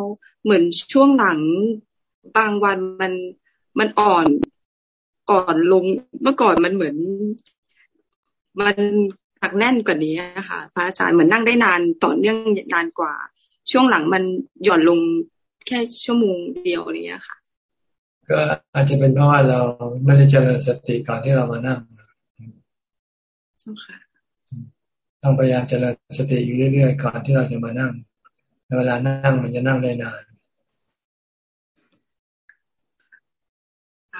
เขาเหมือนช่วงหลังบางวันมันมันอ่อนอ่อนลงเมื่อก่อนมันเหมือน มันหนักแน่นกว่านี้ค่ะพระอาจารย์เหมือนนั่งได้นานต่อเนื่องนานกว่า ช่วงหลังมันหย่อนลงแค่ชั่วโมงเดียวนี้ค่ะ ก็อาจจะเป็นเพราะว่าเราไม่ได้เจริญสติก่อนที่เรามานั่งต้องพยายามเจริญสติอยู่เรื่อยๆก่อนที่เราจะมานั่ง เวลานั่งมันจะนั่งได้นาน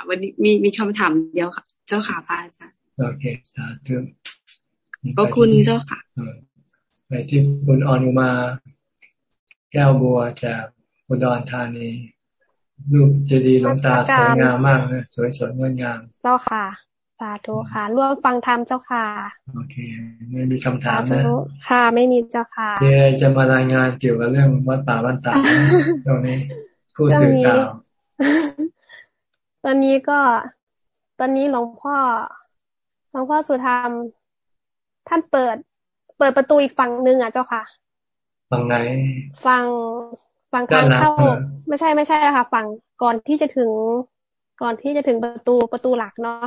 วันนี้มีมีคำถามเดียวค่ะ เจ้าค่ะพระอาจารย์โอเคสาธุก็คุณเจ้าค่ะไปที่คุณอนุมา แก้วบัวจากอุดรธานีรูปเจดีย์ลงตาสวยงามมากนะสวยสดงดงามเจ้าค่ะ สาธุค่ะ ร่วมฟังธรรมเจ้าค่ะ โอเค ไม่มีคำถามนะค่ะไม่มีเจ้าค่ะเดี๋ยวจะมารายงานเกี่ยวกับเรื่องวัดป่าบ้านตาตรงนี้ ผู้สื่อข่าวตอนนี้ก็ ตอนนี้หลวงพ่อหลวงพ่อสุธรรม ท่านเปิด เปิดประตูอีกฝั่งหนึ่งอะเจ้าค่ะฝั่งไหนฝั่งฝั่งทางเข้า ไม่ใช่ไม่ใช่ค่ะฝั่งก่อนที่จะถึง ก่อนที่จะถึงประตูประตูหลักเนาะ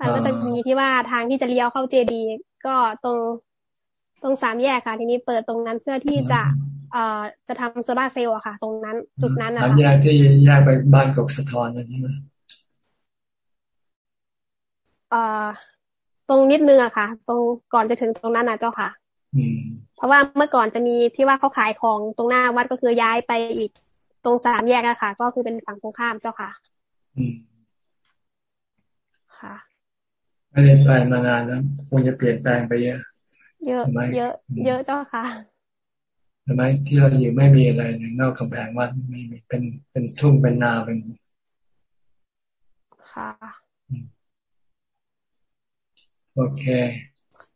มันก็จะมีที่ว่าทางที่จะเลี้ยวเข้าเจดีก็ตรงตรงสามแยกค่ะ ทีนี้เปิดตรงนั้นเพื่อที่จะ เอ่อจะทำโซลาเซลล์อะค่ะ ตรงนั้นจุดนั้นนะคะสามแยกที่แยกไปบ้านกกสะทอนนั่นใช่ไหมเอ่อตรงนิดนึงอะค่ะ ตรงก่อนจะถึงตรงนั้นนะเจ้าค่ะเพราะว่าเมื่อก่อนจะมีที่ว่าเขาขายของตรงหน้าวัดก็คือย้ายไปอีกตรงสามแยกอะค่ะก็คือเป็นฝั่งตรงข้ามเจ้าค่ะค่ะ ไม่ได้ไปมานานแล้วคงจะเปลี่ยนแปลงไปเยอะ เยอะ เยอะ เยอะเจ้าค่ะทำไมที่เราอยู่ไม่มีอะไรนอกกำแพงวัดไม่มีเป็นเป็นทุ่งเป็นนาเป็นค่ะโอเค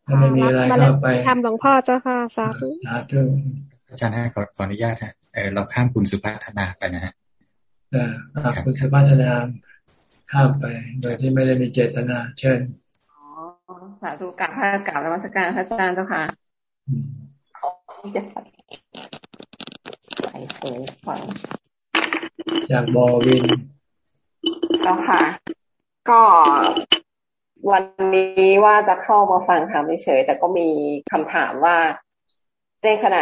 ถ้าไม่มีอะไรก็ไปทำหลวงพ่อเจ้าค่ะสาธุสาธุอาจารย์ให้ขอขออนุญาตฮะเออเราข้ามคุณสุภาธนาไปนะฮะเออคุณสุภาธนาข้ามไป โดยที่ไม่ได้มีเจตนา เชิญอ๋อ สาธุกราบพระกราบธรรมสการพระอาจารย์เจ้าค่ะขอจะใส่เผยฟังจากบอวินแล้วค่ะ ก็วันนี้ว่าจะเข้ามาฟังถามเฉยแต่ก็มีคำถามว่าในขณะ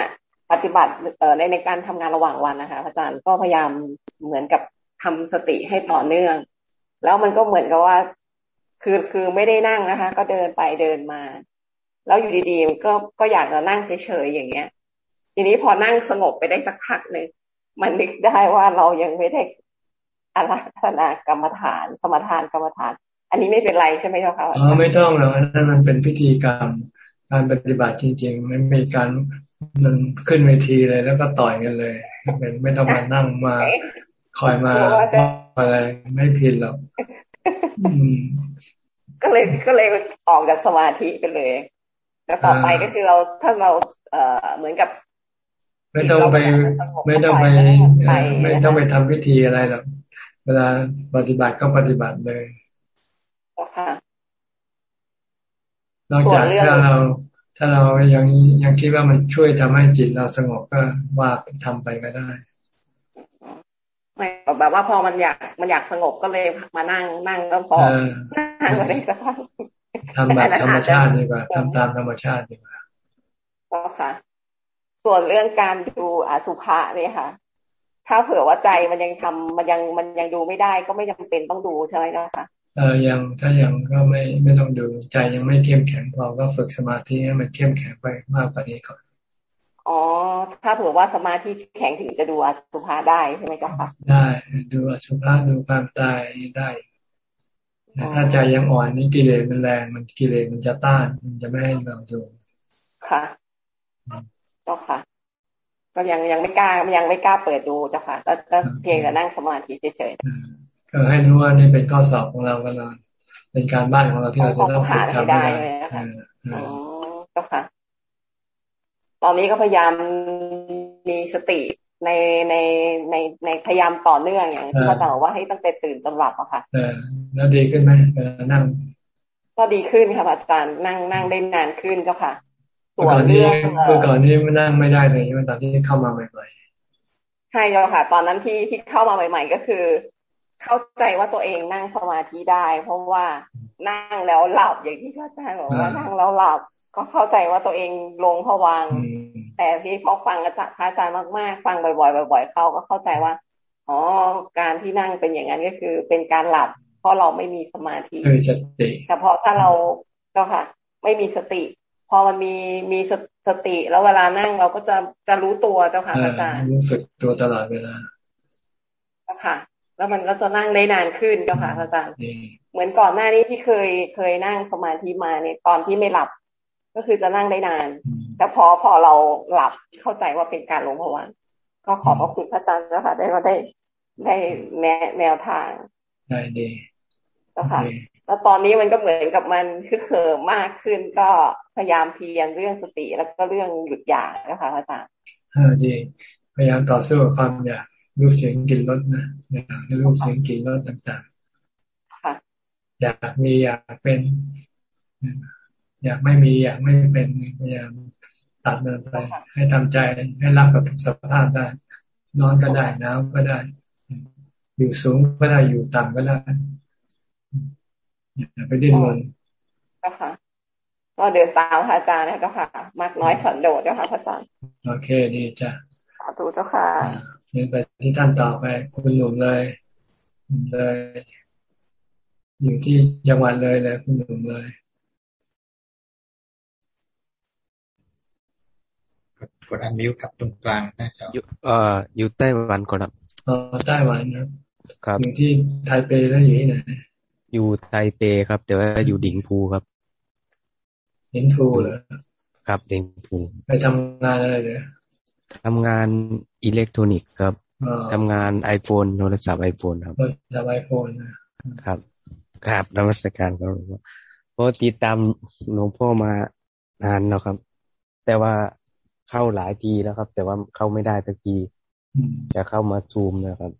ปฏิบัติเอ่อในในการทำงานระหว่างวันนะคะอาจารย์ก็พยายามเหมือนกับทำสติให้ต่อเนื่อง แล้วมันก็เหมือนกับว่า คือคือไม่ได้นั่งนะคะ ก็เดินไปเดินมา แล้วอยู่ดีๆก็ก็อยากจะนั่งเฉยๆอย่างเงี้ย ทีนี้พอนั่งสงบไปได้สักพักหนึ่งมันนึกได้ว่าเรายังไม่ได้อาราธนากรรมฐาน สมทานกรรมฐาน อันนี้ไม่เป็นไรใช่ไหมเจ้าค่ะอ๋อไม่ต้องหรอกนั่นมันเป็นพิธีกรรมการปฏิบัติจริงๆไม่มีการมันขึ้นเวทีเลยแล้วก็ต่อยกันเลยเป็นไม่ต้องมานั่งมาคอยมาอะไรไม่ผิดหรอก ก็เลยก็เลยออกจากสมาธิไปเลยแต่ต่อไปก็คือเราถ้าเราเอ่อเหมือนกับ ไม่ต้องไป ไม่ต้องไปไม่ต้องไปทำพิธีอะไรหรอกเวลาปฏิบัติก็ปฏิบัติเลยนอกจากถ้าเราถ้าเรายังยังคิดว่ามันช่วยทำให้จิตเราสงบก็ว่าทำไปก็ได้ ไม่แบบว่าพอมันอยากมันอยากสงบก็เลยมานั่งนั่งก็พอนั่งมาได้สักพักทำแบบธรรมชาติดีกว่าทำตามธรรมชาติดีกว่าก็ค่ะ ส่วนเรื่องการดูอสุภะเนี่ยค่ะ ถ้าเผื่อว่าใจมันยังทำมันยังมันยังดูไม่ได้ก็ไม่จำเป็นต้องดูใช่ไหมนะคะเออยังถ้ายังก็ไม่ไม่ต้องดูใจยังไม่เข้มแข็งพอก็ฝึกสมาธิให้มันเข้มแข็งไปมากกว่านี้ก่อน อ๋อ ถ้าเผื่อว่าสมาธิแข็งถึงจะดูอสุภะได้ใช่ไหมเจ้าค่ะได้ดูอสุภะดูความตายได้แต่ถ้าใจยังอ่อนนี่กิเลสมันแรง มันกิเลสมันจะต้าน มันจะไม่ให้เราดูค่ะเจ้าค่ะ ก็ยังยังไม่กล้ายังไม่กล้าเปิดดูเจ้าค่ะก็ก็เพียงแต่นั่งสมาธิเฉยๆก็ให้รู้ว่านี่เป็นข้อสอบของเรากันนอนเป็นการบ้านของเราที่เราจะต้องฝึกทำได้อ๋อเจ้าค่ะ ตอนนี้ก็พยายามมีสติในในในในพยายามต่อเนื่องอย่างที่พระอาจารย์บอกว่าให้ตั้งแต่ตื่นจนหลับอะค่ะแล้วดีขึ้นไหมเวลานั่ง ก็ดีขึ้นค่ะอาจารย์นั่งนั่งได้นานขึ้นเจ้าค่ะส่วนเรื่องคือก่อนนี้ไม่นั่งไม่ได้เลยตอนที่เข้ามาใหม่ๆใช่เจ้าค่ะ ตอนนั้นที่ที่เข้ามาใหม่ ๆ ก็คือ เข้าใจว่าตัวเองนั่งสมาธิได้ เพราะว่านั่งแล้วหลับอย่างที่พระอาจารย์บอกว่านั่งแล้วหลับ ก็เข้าใจว่าตัวเองลงผวัง แต่ที่พอฟังอาจารย์พระอาจารย์มากๆ ฟังบ่อยๆบ่อยๆ เข้าก็เข้าใจว่าอ๋อการที่นั่งเป็นอย่างนั้นก็คือเป็นการหลับ เพราะเราไม่มีสมาธิแต่พอถ้าเราก็ค่ะ ไม่มีสติ พอมันมีมีสติ แล้วเวลานั่งเราก็จะจะรู้ตัวเจ้าค่ะอาจารย์รู้สึกตัวตลอดเวลาค่ะ แล้วมันก็จะนั่งได้นานขึ้นเจ้าค่ะอาจารย์ เหมือนก่อนหน้านี้ที่เคยเคยนั่งสมาธิมาเนี่ยตอนที่ไม่หลับ ก็คือจะนั่งได้นาน แต่พอพอเราหลับเข้าใจว่าเป็นการลงพวังก็ขอบพระคุณพระอาจารย์นะคะได้มาได้ได้แนแนวทางได้ดีแล้วค่ะแล้วตอนนี้มันก็เหมือนกับมันคือเขิมมากขึ้นก็พยายามเพียรเรื่องสติแล้วก็เรื่องหยุดอยากนะคะพระอาจารย์อ่าดีพยายามต่อสู้กับความอยาก รูปเสียงกลิ่นรสนะอยากรูปเสียงกลิ่นรสต่างๆอยากมีอยากเป็นอยากไม่มีอยากไม่เป็นพยายามตัดมันไป ให้ทำใจให้รับกับสภาพได้ นอนก็ได้น้ำก็ได้ อยู่สูงก็ได้อยู่ต่ำก็ได้อย่าไปดิ้นรนก็ค่ะก็เดินตามพระอาจารย์นะเจ้าค่ะ มากน้อยสันโดษเจ้าค่ะพระอาจารย์ โอเคดีจ้ะสาธุเจ้าค่ะ นี่ไปที่ท่านต่อไป คุณหนุ่มเลยเลย อยู่ที่จังหวัดเลยเลย คุณหนุ่มเลยกดอันมิวครับตรงกลางหน้าจออยู่เอ่ออยู่ไต้หวันก่อนครับอ๋อไต้หวันครับอยู่ที่ไทเปแล้วอยู่ที่ไหนอยู่ไทเปครับ แต่ว่าอยู่ดิงพูครับดิงพูเหรอครับดิงพูไปทำงานอะไรเนี่ย ทำงานอิเล็กทรอนิกส์ครับทำงานไอโฟนโทรศัพท์ไอโฟนครับโทรศัพท์ไอโฟนครับครับนมัสการครับเพราะติดตามหลวงพ่อมานานแล้วครับ แต่ว่าเข้าหลายทีแล้วครับ แต่ว่าเข้าไม่ได้สักทีจะเข้ามาซูมนะครับ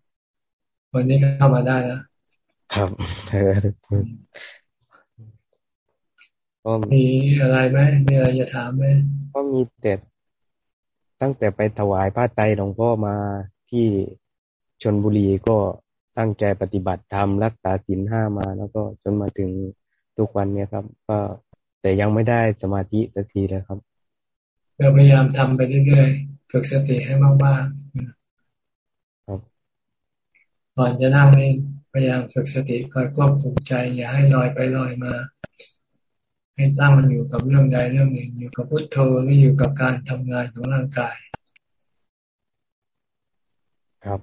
วันนี้เข้ามาได้แล้วครับเออมีอะไรไหมมีอะไรจะถามไหมก็มีแต่ ตั้งแต่ไปถวายผ้าไตหลวงพ่อมาที่ชนบุรีก็ตั้งใจปฏิบัติธรรมรักษาศีลห้ามา แล้วก็จนมาถึงทุกวันเนี้ยครับ ก็แต่ยังไม่ได้สมาธิสักทีเลยครับเราพยายามทำไปเรื่อยๆฝึกสติให้มากๆครับก่อนจะนั่งนี่พยายามฝึกสติคอยควบคุมใจ อย่าให้ลอยไปลอยมา ให้ตั้งมันอยู่กับเรื่องใดเรื่องหนึ่งอยู่กับพุทโธหรืออยู่กับการทำงานของร่างกาย ครับ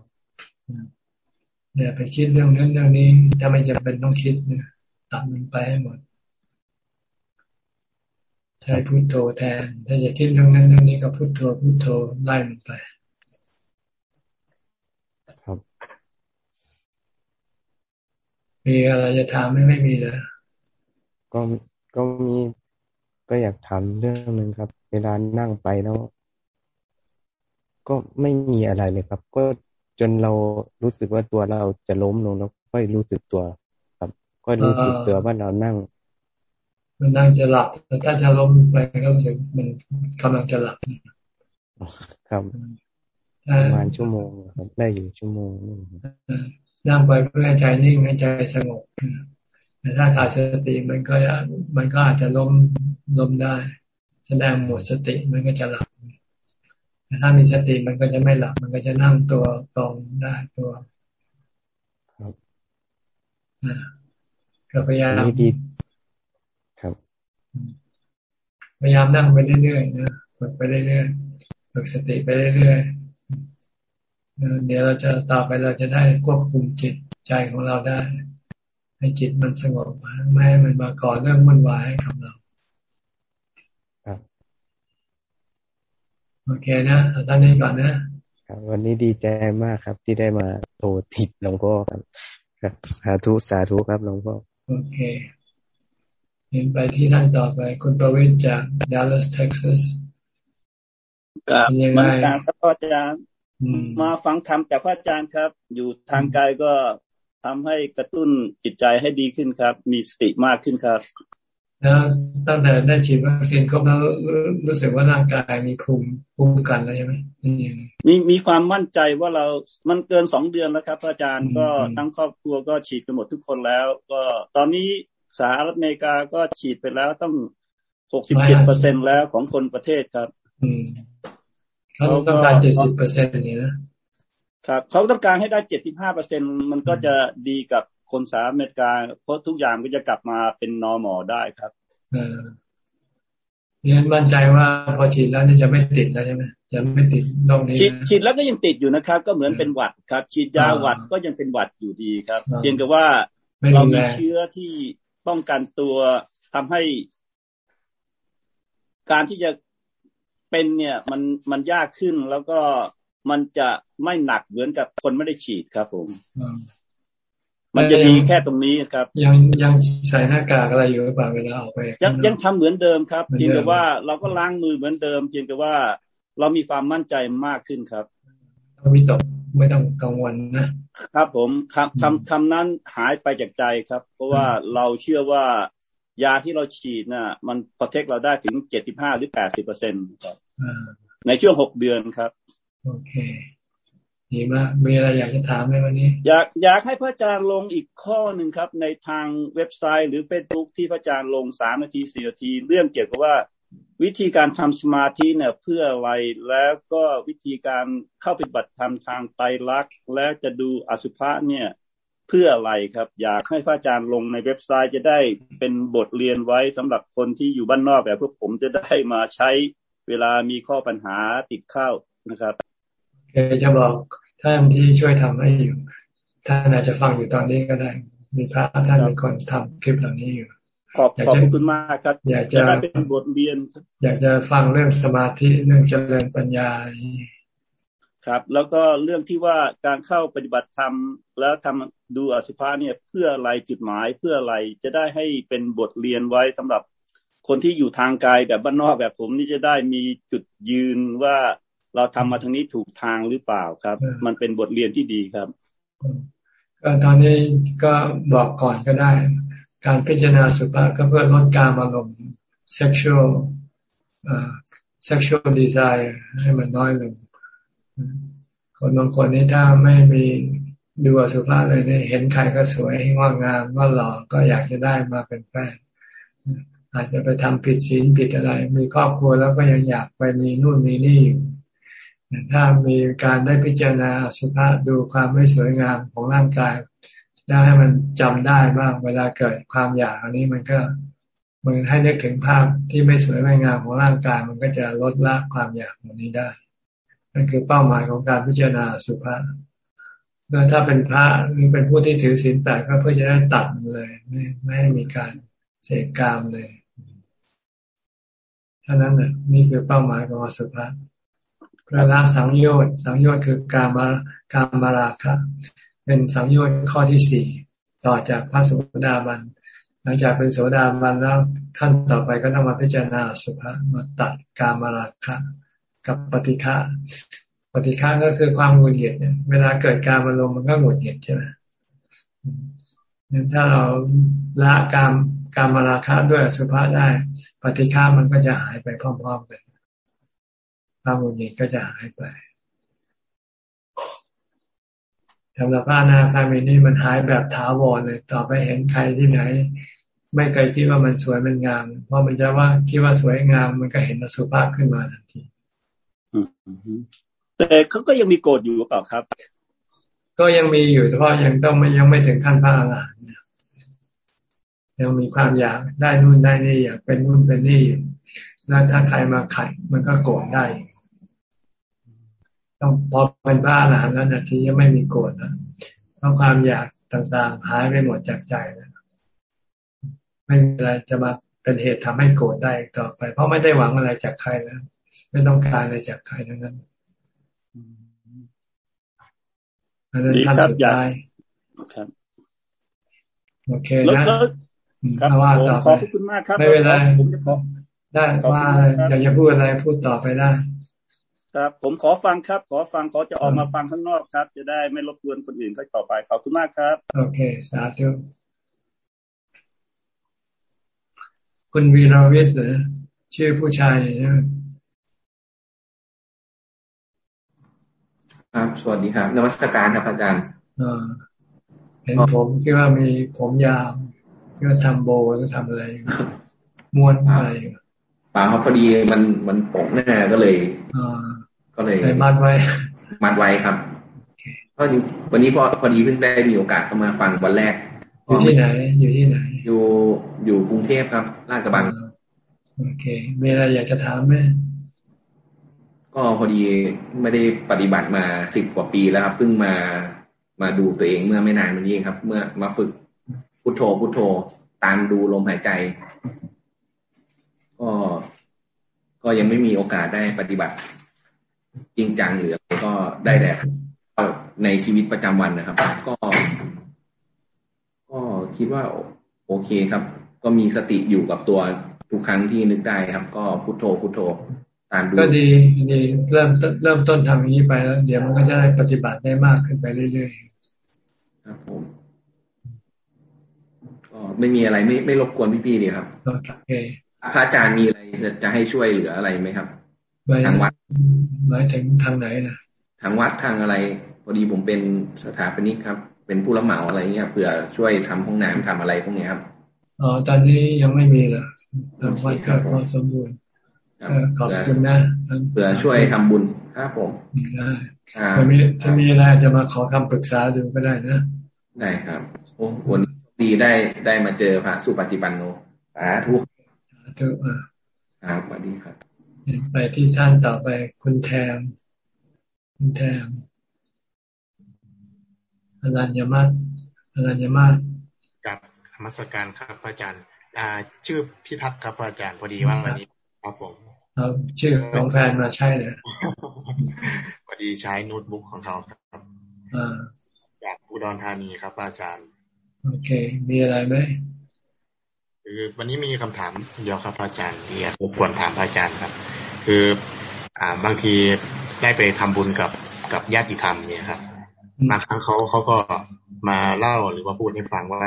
เนี่ยไปคิดเรื่องนั้นเรื่องนี้ถ้าไม่จำเป็นต้องคิดเนี่ยตัดมันไปให้หมดใช้พุโทโธแทนถ้าจะคิดเรื่องนั้นเรื่องนี้ก็พุโทโธพุโทโธไล่มันไป ครับมีอะไรจะถามไม่ไม่มีเลยก็ ก็มีก็อยากถามเรื่องหนึ่งครับ เวลานั่งไปแล้ว ก็ไม่มีอะไรเลยครับ ก็จนเรารู้สึกว่าตัวเราจะล้มลงแล้วค่อยรู้สึกตัว ครับ ก็รู้สึกตัวว่าเรานั่ง มันนั่งจะหลับแต่ถ้าจะล้มไปก็รู้สึกมันกำลังจะหลับครับประมาณชั่วโมงครับได้อยู่ชั่วโมงนึงนั่งไปเพื่อให้ใจนิ่งให้ใจสงบ แต่ถ้าขาดสติมันก็มันก็อาจจะล้มล้มได้ แสดงหมดสติมันก็จะหลับแต่ถ้ามีสติมันก็จะไม่หลับ มันก็จะนั่งตัวตรงได้ตัวครับก็พยายามดีครับ พยายามนั่งไปเรื่อยๆนะฝึกไปเรื่อยๆฝึกสติไปเรื่อยๆเดี๋ยวเราจะต่อไปเราจะได้ควบคุมจิตใจของเราได้ ให้จิตมันสงบไม่ให้มันมาก่อเรื่องวุ่นวายให้กับเราโอเคนะตอนนี้ก่อนนะครับวันนี้ดีใจมากครับ ที่ได้มาโทรติดหลวงพ่อครับครับสาธุสาธุครับหลวงพ่อโอเคเห็นไปที่ท่านต่อไป คุณประวิทย์จากดัลลัสเท็กซัสครับ นมัสการครับอาจารย์มาฟังธรรมจากพระอาจารย์ครับ อยู่ทางกายก็ ทำให้กระตุ้นจิตใจให้ดีขึ้นครับ มีสติมากขึ้นครับแล้วตั้งแต่ได้ฉีดวัคซีนครบแล้วรู้สึกว่าร่างกายมีภูมิภูมิคุ้มกันแล้วใช่ไหมมีมีความมั่นใจว่าเรามันเกินสองเดือนแล้วครับ อาจารย์ก็ทั้งครอบครัวก็ฉีดกันหมดทุกคนแล้ว ก็ตอนนี้สหรัฐอเมริกาก็ฉีดไปแล้วต้องหกสิบเจ็ดเปอร์เซ็นแล้วของคนประเทศครับ อืมเขาต้องการเจ็ดสิบเปอร์เซ็นต์นี้นะ ครับเขาต้องการให้ได้เจ็ดสิบห้าเปอร์เซ็นมันก็จะดีกับคนสหรัฐอเมริกา เพราะทุกอย่างก็จะกลับมาเป็นนอร์มอได้ครับเออเนี่ยมั่นใจว่าพอฉีดแล้วนี่จะไม่ติดแล้วใช่ไหมจะไม่ติดโรคนี้ฉีดฉีดแล้วก็ยังติดอยู่นะครับ ก็เหมือนเป็นหวัดครับ ฉีดยาหวัดก็ยังเป็นหวัดอยู่ดีครับ เพียงแต่ว่าเรามีเชื้อที่ป้องกันตัวทำให้ การที่จะเป็นเนี่ยมันมันยากขึ้นแล้วก็ มันจะไม่หนักเหมือนกับคนไม่ได้ฉีดครับผมมันจะมีแค่ตรงนี้ครับ ยังยังใส่หน้ากากอะไรอยู่หรือเปล่าเวลาออกไป ยังยังทำเหมือนเดิมครับเพียงแต่ว่าเราก็ล้างมือเหมือนเดิมเพียงแต่ว่าเรามีความมั่นใจมากขึ้นครับไม่ต้องไม่ต้องกังวลนะ ครับผมคำคำคำนั้นหายไปจากใจครับ เพราะว่าเราเชื่อว่ายาที่เราฉีดน่ะ มันพอเทคเราได้ถึงเจ็ดสิบห้าหรือแปดสิบเปอร์เซ็นต์ครับในช่วงหกเดือนครับ โอเคดีมากมีอะไรอยากจะถามไหมวันนี้ อยากอยากให้พระอาจารย์ลงอีกข้อหนึ่งครับ ในทางเว็บไซต์หรือเฟซบุ๊กที่พระอาจารย์ลงสามนาทีสี่นาที เรื่องเกี่ยวกับว่าวิธีการทำสมาธิเนี่ยเพื่ออะไรแล้วก็วิธีการเข้าปฏิบัติธรรมทางไตรลักษณ์และจะดูอสุภะเนี่ยเพื่ออะไรครับ อยากให้พระอาจารย์ลงในเว็บไซต์จะได้เป็นบทเรียนไว้สำหรับคนที่อยู่บ้านนอกแบบพวกผมจะได้มาใช้เวลามีข้อปัญหาติดเข้านะครับ จะบอกท่านที่ช่วยทำให้อยู่ ท่านอาจจะฟังอยู่ตอนนี้ก็ได้ มีพระท่านเป็นคนทำคลิปเหล่านี้อยู่ขอบขอบคุณมากครับ อยากจะได้เป็นบทเรียน อยากจะฟังเรื่องสมาธิเรื่องเจริญปัญญาครับ แล้วก็เรื่องที่ว่าการเข้าปฏิบัติธรรมแล้วทำดูอสุภะเนี่ยเพื่ออะไรจุดหมายเพื่ออะไรจะได้ให้เป็นบทเรียนไว้สำหรับคนที่อยู่ทางกายแบบบ้านนอกแบบผมนี่จะได้มีจุดยืนว่า เราทำมาทางนี้ถูกทางหรือเปล่าครับ มันเป็นบทเรียนที่ดีครับก็ตอนนี้ก็บอกก่อนก็ได้ การพิจารณาสุภาพก็เพื่อลดการอารมณ์ sexual sexual desire ให้มันน้อยลง คนบางคนนี่ถ้าไม่มีดูอสุภะเลยเนี่ยเห็นใครก็สวยว่างามว่าหล่อก็อยากจะได้มาเป็นแฟนอาจจะไปทำผิดศีลผิดอะไร มีครอบครัวแล้วก็ยังอยากไปมีนู่นมีนี่อยู่ ถ้ามีการได้พิจารณาสุภาพดูความไม่สวยงามของร่างกาย ได้ให้มันจำได้บ้าง เวลาเกิดความอยากอันนี้มันก็มันให้นึกถึงภาพที่ไม่สวยไม่งามของร่างกาย มันก็จะลดละความอยากเหล่านี้ได้ นั่นคือเป้าหมายของการพิจารณาสุภาพโดยถ้าเป็นพระหรือเป็นผู้ที่ถือศีลแปดก็เพื่อจะได้ตัดเลยไม่ไม่ให้มีการเสกกามเลยท่านั้นนะนี่คือเป้าหมายของอสุภะ พระละสังโยชน์สังโยชน์คือการมาการมาราคะ เป็นสังโยชน์ข้อที่สี่ต่อจากพระโสดาบันหลังจากเป็นโสดาบันแล้วขั้นต่อไปก็ต้องมาพิจารณาสุภะมาตัดการมาราคะ กับปฏิฆะปฏิฆะก็คือความหงุดหงิดเนี่ยเวลาเกิดการอารมณ์มันก็หงุดหงิดใช่ไหมงั้นถ้าเราละการการมาราคะด้วยสุภาษได้ ปฏิฆามันก็จะหายไปพร้อมๆกัน ความหงุดหงิดก็จะหายไปสำหรับพระนาคามีนี่มันหายแบบถาวรเลย ต่อไปเห็นใครที่ไหน ไม่เคยคิดว่ามันสวยมันงามเพราะมันจะว่าคิดว่าสวยงาม มันก็เห็นสุภาพขึ้นมาทันทีแต่เขาก็ยังมีโกรธอยู่หรือเปล่าครับ ก็ยังมีอยู่เพราะยังต้องไม่ยังไม่ถึงขั้นพระอรหันต์ยังมีความอยากได้นู่นได้นี่อยากเป็นนู่นเป็นนี่แล้วถ้าใครมาขัดมันก็โกรธได้ ต้องพอเป็นพระอรหันต์แล้วนะที่ยังไม่มีโกรธนะเพราะความอยากต่างๆหายไปหมดจากใจแล้วไม่มีอะไรจะมาเป็นเหตุทำให้โกรธได้ต่อไป เพราะไม่ได้หวังอะไรจากใครแล้วไม่ต้องการอะไรจากใครทั้งนั้นอันนั้นท่านสุดท้ายครับโอเคนะครับว่าต่อไปขอบคุณมากครับ ไม่เป็นไรผมจะขอได้ว่าอยากจะพูดอะไรพูดต่อไปได้ ครับ ผมขอฟังครับ ขอฟังขอจะออกมาฟังข้างนอกครับ จะได้ไม่รบกวนคนอื่นต่อไปขอบคุณมากครับ โอเค สาธุคุณวีรวิทย์เหรอชื่อผู้ชายใช่ไหมครับ สวัสดีครับนวัตการครับอาจารย์เห็นผมคิดว่ามีผมยาวคิดว่าทำโบแล้วทำอะไรม้วนอะไรป่าเขาพอดีมันมันปกแน่ก็เลย ก็เลยมัดไว้ มัดไว้ครับเพราะวันนี้พอพอดีเพิ่งได้มีโอกาสเข้ามาฟังวันแรกอยู่ที่ไหน อยู่ที่ไหน อยู่อยู่กรุงเทพครับลาดกระบังโอเคมีอะไรอยากจะถามไหมก็พอดีไม่ได้ปฏิบัติมาสิบกว่าปีแล้วครับเพิ่งมามาดูตัวเองเมื่อไม่นานมานี้ครับ เมื่อมาฝึกพุโทโธพุโทโธ ตามดูลมหายใจ ก็ก็ยังไม่มีโอกาสได้ปฏิบัติ จริงจังหรืออะไรก็ได้แต่ในชีวิตประจำวันนะครับ ก็ ก็คิดว่าโอเคครับ ก็มีสติอยู่กับตัวทุกครั้งที่นึกได้ครับ ก็พุโทโธพุโทโธตามดูก็ดีดีเริ่มเริ่มต้นทำนี้ไปแล้วเดี๋ยวมันก็จะได้ปฏิบัติได้มากขึ้นไปเรื่อยๆครับผมก็ไม่มีอะไรไม่ไม่รบกวนพี่ๆดีครับโอเคพระอาจารย์มีอะไรจะให้ช่วยเหลืออะไรไหมครับ ทางวัดหมายถึงทางไหนนะทางวัดทางอะไรพอดีผมเป็นสถาปนิกครับ เป็นผู้รับเหมาอะไรเงี้ยเผื่อช่วยทำห้องน้ำทำอะไรพวกนี้ครับอ๋อตอนนี้ยังไม่มีเลยทางวัดก็พอสมบูรณ์ขอบคุณนะเผื่อช่วยทำบุญครับผมได้ถ้ามีถ้ามีอะไรจะมาขอคำปรึกษาดูก็ได้นะได้ครับโอ้วันดีได้ได้มาเจอพระสุปฏิปันโนสาธุสาธุอ่าครับสวัสดีครับ ไปที่ท่านต่อไปคุณแทมคุณแทมอรัญญมาศอรัญญมาศกับธรรมสการครับอาจารย์ อ่า ชื่อพิทักษ์ครับอาจารย์พอดีว่าวันนี้ครับผมครับชื่อของแฟนมาใช่เลยพอดีใช้โน้ตบุ๊กของเขาครับจากอุดรธานีครับอาจารย์ โอเค มีอะไรไหมคือวันนี้มีคำถามเดียวครับอาจารย์ที่รบกวนถามอาจารย์ครับ คือ อ่าบางทีได้ไปทำบุญกับกับญาติธรรมเนี่ยครับบางครั้งเขาเขาก็มาเล่าหรือว่าพูดให้ฟังว่า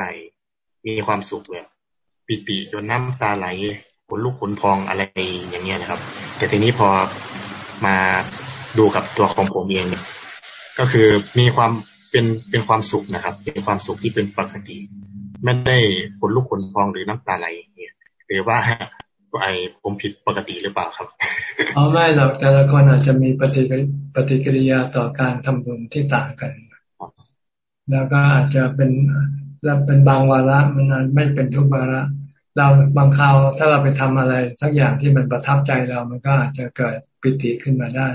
มีความสุขแบบปิติจนน้ำตาไหลขนลุกขนพองอะไรอย่างเงี้ยนะครับ แต่ทีนี้พอมาดูกับตัวของผมเองก็คือมีความเป็นเป็นความสุขนะครับ เป็นความสุขที่เป็นปกติ ไม่ได้ขนลุกขนพองหรือน้ำตาไหลเนี่ยหรือว่า ไอผมผิดปกติหรือเปล่าครับอ๋อไม่หรอกแต่ละคนอาจจะมีปฏิปฏิกิริยาต่อการทำบุญที่ต่างกัน แล้วก็อาจจะเป็นแล้วเป็นบางวาระมันไม่เป็นทุกวาระ เราบางคราวถ้าเราไปทำอะไรสักอย่างที่มันประทับใจเรามันก็อาจจะเกิดปิติขึ้นมาได้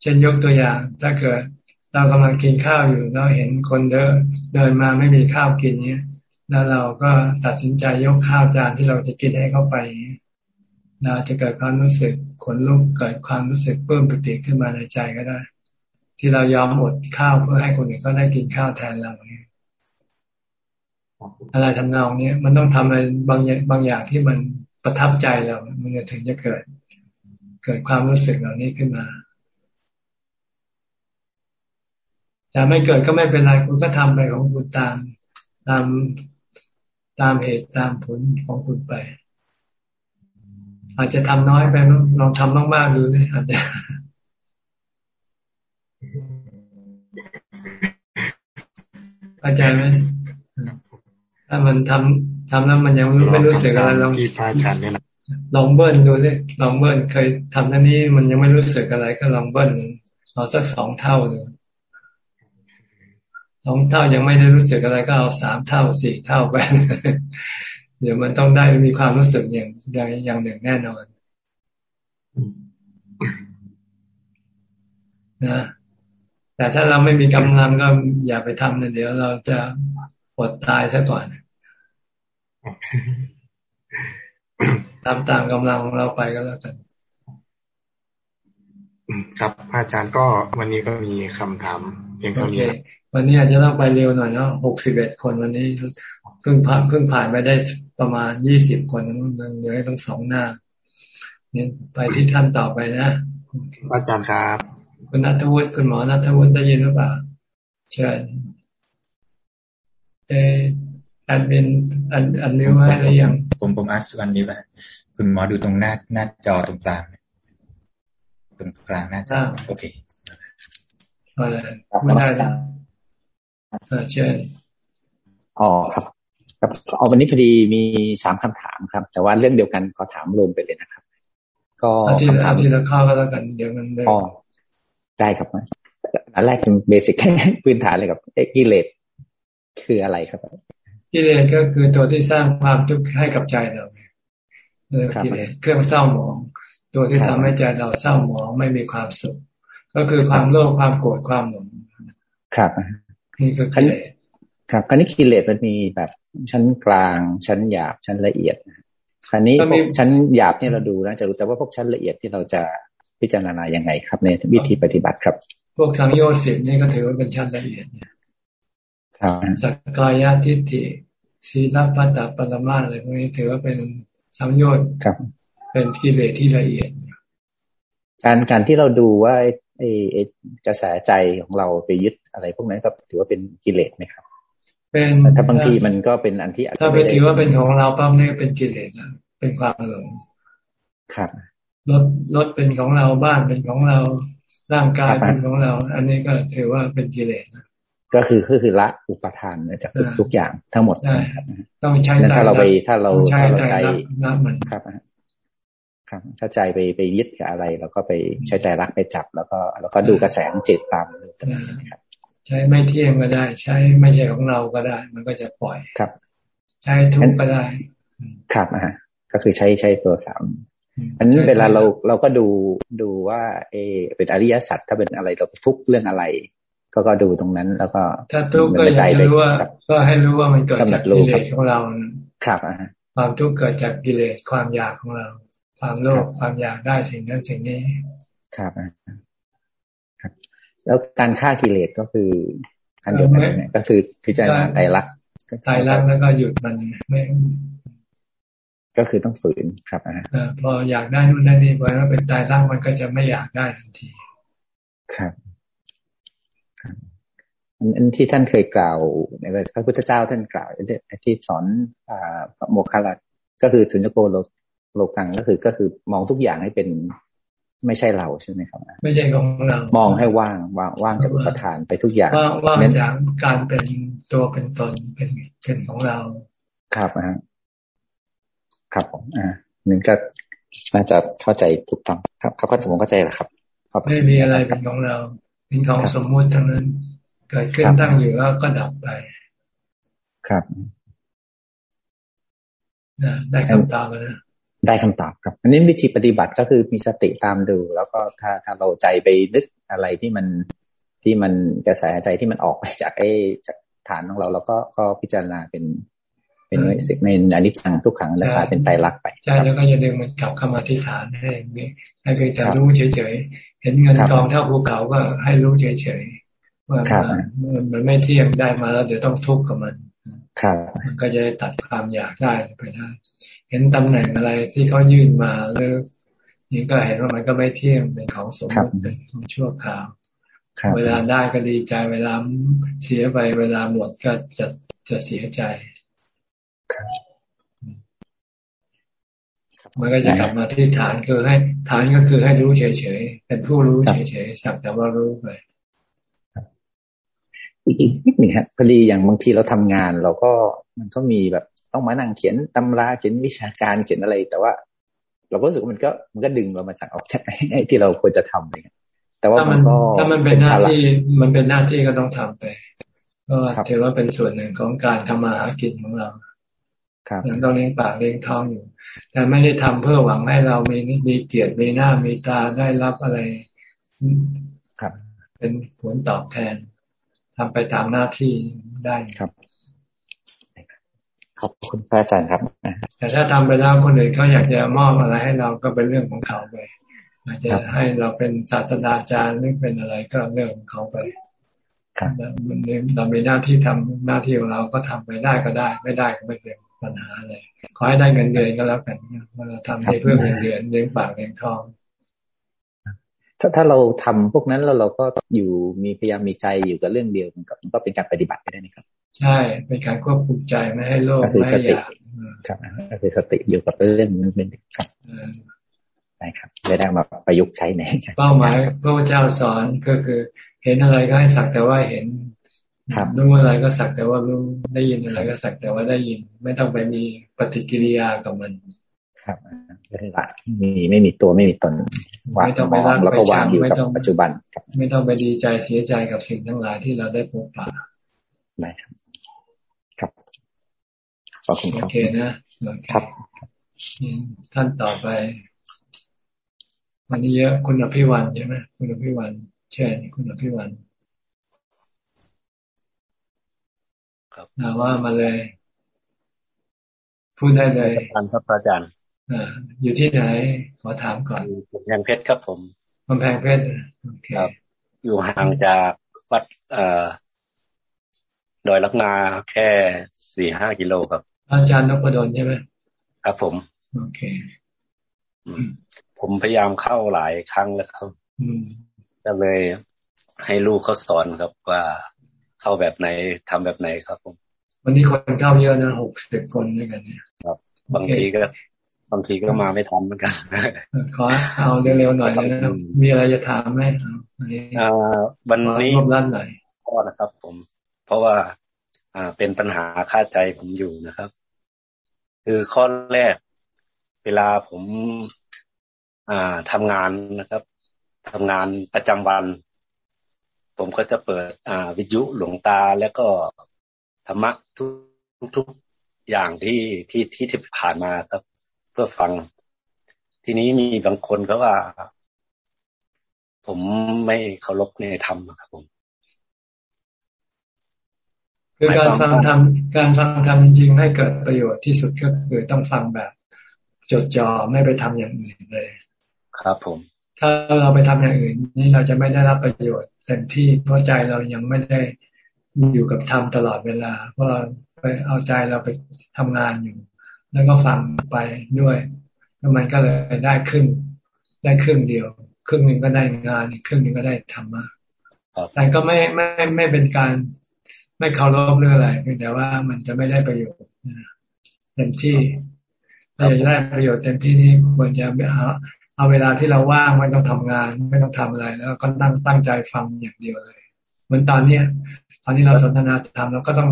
เช่นยกตัวอย่าง ถ้าเกิด เรากำลังกินข้าวอยู่เราเห็นคนเดินเดินมาไม่มีข้าวกินเนี้ย แล้วเราก็ตัดสินใจยกข้าวจานที่เราจะกินให้เขาไปเราจะเกิดความรู้สึกขนลุกเกิดความรู้สึกเพิ่มปิติขึ้นมาในใจก็ได้ ที่เรายอมอดข้าวเพื่อให้คนอื่นเขาได้กินข้าวแทนเราเนี่ยอะไรทำนองนี้มันต้องทำอะไรบางอย่างบางอย่างที่มันประทับใจเรา มันจะถึงจะเกิด เกิดความรู้สึกเหล่านี้ขึ้นมาแต่ไม่เกิดก็ไม่เป็นไรคุณก็ทำไปของคุณตามตาม ตามเหตุตามผลของคุณไป อาจจะทำน้อยไปลองทำมากๆดูเลยอาจจะเข้าใจไหมถ้ามันทำทำแล้วมันยังไม่รู้สึกอะไรลองที่พระอาจารย์เนี่ยนะลองเบิ้ลดูเลยลองเบิ้ลเคยทำท่านี้มันยังไม่รู้สึกอะไรก็ลองเบิ้ลเอาสักสองเท่าเลย สองเท่ายังไม่ได้รู้สึกอะไรก็เอาสามเท่าสี่เท่าไปเดี๋ยวมันต้องได้มีความรู้สึกอย่างอย่างอย่างหนึ่งแน่นอนนะแต่ถ้าเราไม่มีกำลังก็อย่าไปทำนะเดี๋ยวเราจะอดตายซะก่อนทำตามกำลังของเราไปก็แล้วกันครับอาจารย์ก็วันนี้ก็มีคำถามเพียงเท่านี้ วันนี้อาจจะต้องไปเร็วหน่อยเนาะหกสิบเอ็ดคนวันนี้เพิ่งผ่านเพิ่งผ่านไปได้ประมาณยี่สิบคนยังเหลือต้องสองหน้าเนี่ยไปที่ท่านต่อไปนะอาจารย์ครับ คุณนัทวุฒิคุณหมอนัทวุฒิได้ยินหรือเปล่าเชิญเออดมินอันอันนิ้วให้หรือยังผมผมอัดอันนี้ไว้คุณหมอดูตรงหน้าหน้าจอตรงกลางตรงกลางหน้าจอโอเคอะไรไม่ได้ เชิญอ๋อครับ ครับเอาวันนี้พอดีมีสามคำถามครับ แต่ว่าเรื่องเดียวกันขอถามรวมไปเลยนะครับ ก็คำถามที่ละข้อก็แล้วกันเดี๋ยวมันอ๋อได้ครับอันแรกเป็นเบสิกพื้นฐานเลยครับเอ็กิเลสคืออะไรครับกิเลสก็คือตัวที่สร้างความทุกข์ให้กับใจเรากิเลสเครื่องเศร้าหมอง ตัวที่ทำให้ใจเราเศร้าหมองไม่มีความสุข ก็คือความโลภความโกรธความหลงครับ นี่คือกิเลสครับคราวนี้กิเลสมันมีแบบชั้นกลางชั้นหยาบชั้นละเอียดคราวนี้ชั้นหยาบเนี่ยเราดูนะจะรู้แต่ว่าพวกชั้นละเอียดที่เราจะพิจารณาอย่างไงครับ ในวิธีปฏิบัติครับ พวกสังโยชน์สิบนี่ก็ถือว่าเป็นชั้นละเอียดเนี่ยสักกายทิฏฐิศีลปัตตปรมาอะไรพวกนี้ถือว่าเป็นสังโยชน์เป็นกิเลสที่ละเอียดการการที่เราดูว่า ไอ้ไอ้กระแสใจของเราไปยึดอะไรพวกนั้นก็ถือว่าเป็นกิเลสไหมครับ เป็นถ้าบางทีมันก็เป็นอันที่ถ้าไปถือว่าเป็นของเราปั๊บนี่เป็นกิเลสนะเป็นความหลงครับรถรถเป็นของเราบ้านเป็นของเราร่างกายเป็นของเรา อันนี้ก็ถือว่าเป็นกิเลสนะก็คือก็คือละอุปทานจากทุกทุกอย่างทั้งหมดต้องใช้ถ้าเราไปถ้าเราถ้าเราใจครับ ครับถ้าใจไปไปยึดกับอะไรเราก็ไปใช้ใจรักไปจับ แล้วก็แล้วก็ดูกระแสของจิตตามใช่ไหมครับ ใช้ไม่เที่ยงก็ได้ ใช้ไม่ใช่ของเราก็ได้ มันก็จะปล่อยครับ ใช้ทุกก็ได้ ครับอะก็คือใช้ใช้ตัวสามอันนี้เวลาเราเราก็ดูดูว่า เอ เป็นอริยสัจถ้าเป็นอะไรเราทุกเรื่องอะไร ก็ก็ดูตรงนั้นแล้วก็ ถ้าทุกข์ก็จะรู้ว่าก็ให้รู้ว่ามันเกิดจากกิเลสของเรา ครับความทุกข์เกิดจากกิเลสความอยากของเรา ความโลภความอยากได้สิ่งนั้นสิ่งนี้ ครับครับ แล้วการฆ่ากิเลสก็คืออันเดียวกันเนี่ยก็คือพิจารณาไตรลักษณ์ไตรลักษณ์แล้วก็หยุดมันไม่ก็คือต้องฝืนครับอ่าพออยากได้นู่นได้นี่พอแล้วเป็นไตรลักษณ์มันก็จะไม่อยากได้ทันทีครับอันที่ท่านเคยกล่าวในพระพุทธเจ้าท่านกล่าวที่สอนอ่าโมคคัลลก็คือสุญญโกโล โลกังก็คือก็คือมองทุกอย่างให้เป็นไม่ใช่เราใช่ไหมครับ ไม่ใช่ของเรามองให้ว่างว่างว่างจากอุปทานไปทุกอย่างว่างจากการเป็นตัวเป็นตนเป็นเป็นของเรา ครับอ่าครับผมอ่าหนึ่งก็น่าจะเข้าใจถูกต้องครับครับก็ผมเข้าใจแล้วครับไม่มีอะไรเป็นของเราเป็นของสมมุติทั้งนั้น เกิดขึ้นตั้งอยู่แล้วก็ดับไป ครับได้คำตอบแล้ว ได้คำตอบครับ อันนี้วิธีปฏิบัติก็คือมีสติตามดู แล้วก็ถ้าถ้าเราใจไปนึกอะไรที่มันที่มันกระแสใจที่มันออกไปจากไอ้จากฐานของเราเราก็ก็พิจารณาเป็น เป็นสิกเป็นอนิจจังทุกขังนะครเป็นไตรลักษณ์ไปใช่แล้วก็อย่าดึงมันกลับเข้ามาที่ฐานให้ให้เพียงแต่รู้เฉยๆเห็นเงินกองเท่าภูเขาก็ให้รู้เฉยๆว่ามันไม่เที่ยงได้มาแล้วเดี๋ยวต้องทุกข์กับมันครับ มันก็จะตัดความอยากได้ไปได้เห็นตำแหน่งอะไรที่เขายื่นมาหรือนี่ก็เห็นว่ามันก็ไม่เที่ยงเป็นของสมมติเป็นของชั่วคราวเวลาได้ก็ดีใจเวลาเสียไปเวลาหมดก็จะจะเสียใจมันก็จะกลับมาที่ฐานคือให้ฐานก็คือให้รู้เฉยๆเป็นผู้รู้เฉยๆสักแต่ว่ารู้ไป อีกนิดหนึ่งครับพอดีอย่างบางทีเราทำงาน เราก็มันก็มีแบบต้องมานั่งเขียนตำราเขียนวิชาการเขียนอะไร แต่ว่า เราก็รู้สึกมันก็มันก็ดึงเรามาจากออกจากไอ้ที่เราควรจะทำเลยแต่ว่ามันก็ถ้ามันเป็นหน้าที่มันเป็นหน้าที่ก็ต้องทำไปก็ถือว่าเป็นส่วนหนึ่งของการทำมาหากินของเราครับยังต้องเลี้ยงปากเลี้ยงท้องอยู่ แต่ไม่ได้ทำเพื่อหวังให้เรามีมีเกียรติมีหน้ามีตาได้รับอะไร ครับ เป็นผลตอบแทน ทำไปตามหน้าที่ได้ครับขอบคุณพระอาจารย์ครับ แต่ถ้าทำไปแล้วคนอื่นเขาอยากจะมอบอะไรให้เราก็เป็นเรื่องของเขาไปอาจจะให้เราเป็นศาสตราจารย์หรือเป็นอะไรก็เรื่องของเขาไปมันเรามีหน้าที่ทำหน้าที่ของเราก็ทำไปได้ก็ได้ ไม่ได้ก็ไม่เป็นปัญหาอะไรขอให้ได้เงินเดือนก็แล้วกันว่าเราทำให้เพื่อเงินเดือนเลี้ยงปากเลี้ยงท้อง ถ้าถ้าเราทำพวกนั้นแล้วเราก็อยู่มีพยายามมีใจอยู่กับเรื่องเดียวมันก็มันก็เป็นการปฏิบัติไปได้ไหมครับ ใช่เป็นการควบคุมใจไม่ให้โลภไม่ให้อยากครับก็คือสติอยู่กับเรื่องนั้นเป็นครับได้ครับได้ได้มาประยุกต์ใช้ในเป้าหมายพระพุทธเจ้าสอนก็คือ เห็นอะไรก็ให้สักแต่ว่าเห็นรู้อะไรก็สักแต่ว่ารู้ได้ยินอะไรก็สักแต่ว่าได้ยิน ไม่ต้องไปมีปฏิกิริยากับมัน ครับไม่ละมีไม่มีตัวไม่มีตนวางมองแล้วก็วางอยู่กับปัจจุบันไม่ต้องไปดีใจเสียใจกับสิ่งทั้งหลายที่เราได้พบปะได้ครับ ครับขอบคุณครับโอเคนะครับ ท่านต่อไปวันนี้เยอะคุณอภิวันใช่ไหมคุณอภิวันเชิญคุณอภิวันครับว่ามาเลยพูดได้เลยท่านพระอาจารย์ อยู่ที่ไหน ขอถามก่อนกำแพงเพชรครับผมกำแพงเพชรครับ อยู่ห่างจากวัดเอ่อดอยลักนาแค่สี่ห้ากิโลครับ อาจารย์นพดลใช่ไหมครับผม โอเค ผมพยายามเข้าหลายครั้งแล้วครับก็เลยให้ลูกเขาสอนครับว่าเข้าแบบไหนทำแบบไหนครับผม วันนี้คนเข้าเยอะนะหกสิบคนด้วยกันเนี่ยครับ บางทีก็ บางทีก็มาไม่ทันเหมือนกันขอเอาเร็วๆหน่อยนะมีอะไรจะถามไหมวันนี้รบรันหน่อยพ่อนะครับ ผม เพราะว่า อ่าเป็นปัญหาค่าใจผมอยู่นะครับ คือข้อแรก เวลาผม อ่าทำงานนะครับทำงานประจำวัน ผมก็จะเปิด อ่า วิทยุหลวงตาแล้วก็ธรรมะทุกทุกอย่างที่ที่ที่ที่ผ่านมาครับ พื่อฟัง ทีนี้มีบางคนเขาว่า ผมไม่เคารพในธรรมครับผมคือการฟังธรรมการฟังธรรมจริงให้เกิดประโยชน์ที่สุดก็คือต้องฟังแบบจดจ่อไม่ไปทำอย่างอื่นเลย ครับผม ถ้าเราไปทำอย่างอื่น นี่เราจะไม่ได้รับประโยชน์เต็มที่เพราะใจเรายังไม่ได้อยู่กับธรรมตลอดเวลาเพราะไปเอาใจเราไปทำงานอยู่ แล้วก็ฟังไปด้วยแล้วมันก็เลยได้ครึ่งได้ครึ่งเดียว ครึ่งหนึ่งก็ได้งานอีกครึ่งหนึ่งก็ได้ธรรมะแต่ก็ไม่ไม่ไม่เป็นการไม่เคารพเรื่องอะไรเพียงแต่ว่ามันจะไม่ได้ประโยชน์เต็มที่ถ้าจะได้ประโยชน์เต็มที่นี่ควรจะเอาเอาเวลาที่เราว่างไม่ต้องทำงาน ไม่ต้องทำอะไร แล้วก็ตั้งตั้งใจฟังอย่างเดียวเลย เหมือนตอนเนี้ยตอนนี้เราสนทนาธรรมเราก็ต้อง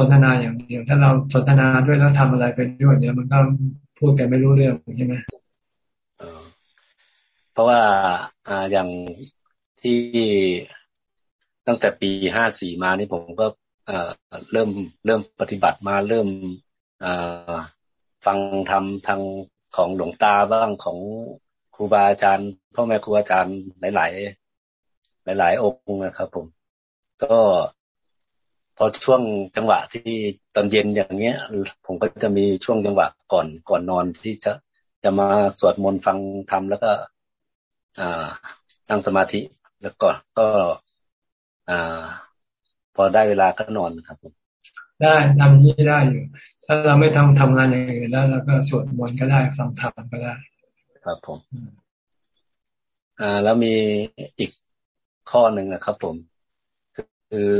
สนทนาอย่างเดียว ถ้าเราสนทนาด้วยแล้วทำอะไรไปด้วยเนี่ยมันก็พูดกันไม่รู้เรื่องใช่ไหมเพราะว่าอ่าอย่างที่ตั้งแต่ปีห้าสี่มานี่ผมก็เอ่อเริ่มเริ่มปฏิบัติมาเริ่มเอ่อฟังทำทางของหลวงตาบ้างของครูบาอาจารย์พ่อแม่ครูอาจารย์หลาย ๆ หลาย ๆ องค์นะครับ ผม ก็ พอช่วงจังหวะที่ตอนเย็นอย่างเงี้ย ผมก็จะมีช่วงจังหวะก่อนก่อนนอนที่จะจะมาสวดมนต์ฟังธรรมแล้วก็ อ่านั่งสมาธิแล้วก็ก็ อ่า พอได้เวลาก็นอนครับผมได้ทำนี้ได้อยู่ ถ้าเราไม่ทำทำงานอย่างอื่นแล้วเราก็สวดมนต์ก็ได้ฟังธรรมก็ได้ ครับผม อ่า แล้วมีอีกข้อหนึ่งนะครับผม คือ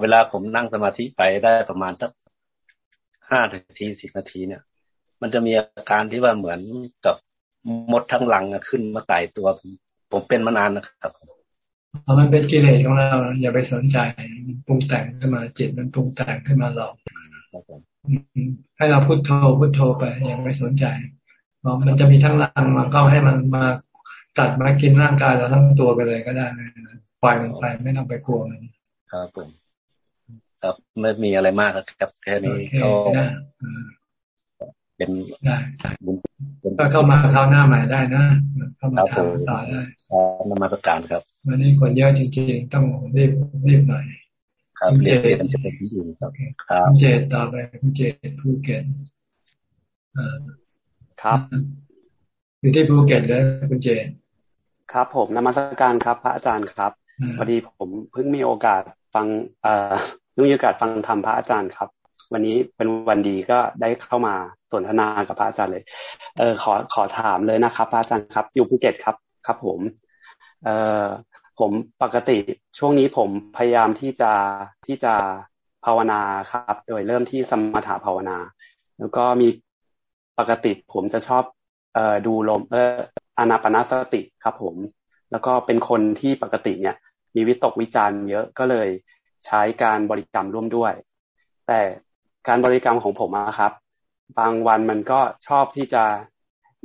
เวลาผมนั่งสมาธิไปได้ประมาณสักห้านาทีสิบนาทีเนี่ย มันจะมีอาการที่ว่าเหมือนกับมดทั้งหลังขึ้นมาไต่ตัวผมผมเป็นมานานนะครับมันเป็นกิเลสของเรา อย่าไปสนใจปรุงแต่งขึ้นมาจิตมันปรุงแต่งขึ้นมาหลอกให้เราพุโทโธพุโทโธไปยังไม่สนใจมันจะมีทั้งรังมันก็ให้มันมาตัดมากินร่างกายเราทั้งตัวไปเลยก็ได้ปล่อยมันไปไม่ต้องไปกลัวมันครับผม ครับไม่มีอะไรมากครับแค่นี้ก็เป็นก็เข้ามาเข้าหน้าใหม่ได้นะเข้ามาถามต่อได้นมาประการครับ วันนี้คนเยอะจริงๆต้องรีบรีบหน่อยครับเจตจะเป็นที่อยู่ครับคุณเจตต่อไปคุณเจตภูเก็ตครับอยู่ที่ภูเก็ตเลยคุณเจตครับ ผมนมัสการครับ พระอาจารย์ครับพอดีผมเพิ่งมีโอกาสฟังเอ่อ เพิ่งมีโอกาสฟังธรรมพระอาจารย์ครับ วันนี้เป็นวันดีก็ได้เข้ามาสนทนากับพระอาจารย์เลย เออขอขอถามเลยนะครับ พระอาจารย์ครับ อยู่ภูเก็ตครับครับ ผม เออผมปกติช่วงนี้ผมพยายามที่จะที่จะภาวนาครับ โดยเริ่มที่สมถะภาวนา แล้วก็มีปกติผมจะชอบเออดูลม เอออนาปนาสติครับ ผม แล้วก็เป็นคนที่ปกติเนี่ย มีวิตกวิจารณ์เยอะก็เลย ใช้การบริกรรมร่วมด้วย แต่การบริกรรมของผมนะครับ บางวันมันก็ชอบที่จะ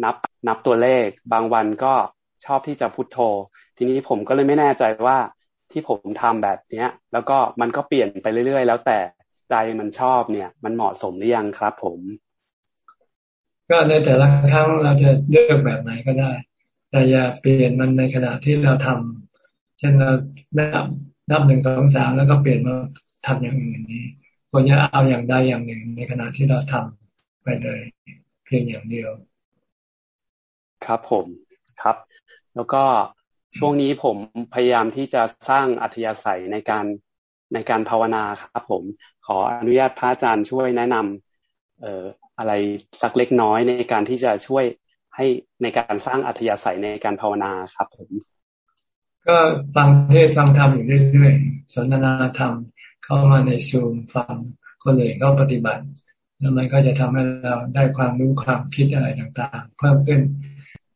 นับนับตัวเลข บางวันก็ชอบที่จะพุทโธ ทีนี้ผมก็เลยไม่แน่ใจว่าที่ผมทำแบบเนี้ย แล้วก็มันก็เปลี่ยนไปเรื่อยๆ แล้วแต่ใจมันชอบเนี่ย มันเหมาะสมหรือยังครับ ผม ก็ในแต่ละครั้งเราจะเลือกแบบไหนก็ได้ แต่อย่าเปลี่ยนมันในขณะที่เราทำเช่นเรานับ นับหนึ่งสองสามแล้วก็เปลี่ยนมาทำอย่างอื่นนี้ควรจะเอาอย่างใดอย่างหนึ่งในขณะที่เราทำไปเลย เพียงอย่างเดียว ครับผมครับ แล้วก็ช่วงนี้ผมพยายามที่จะสร้างอัธยาศัยในการในการภาวนาครับผม ขออนุญาตพระอาจารย์ช่วยแนะนำเอ่ออะไรสักเล็กน้อยในการที่จะช่วยให้ในการสร้างอัธยาศัยในการภาวนาครับผม ก็ฟังเทศฟังธรรมอยู่เรื่อยๆสนทนาธรรมเข้ามาในซูมฟังคนอื่นก็ปฏิบัติ แล้วมันก็จะทำให้เราได้ความรู้ความคิดอะไรต่างๆ เพิ่มขึ้น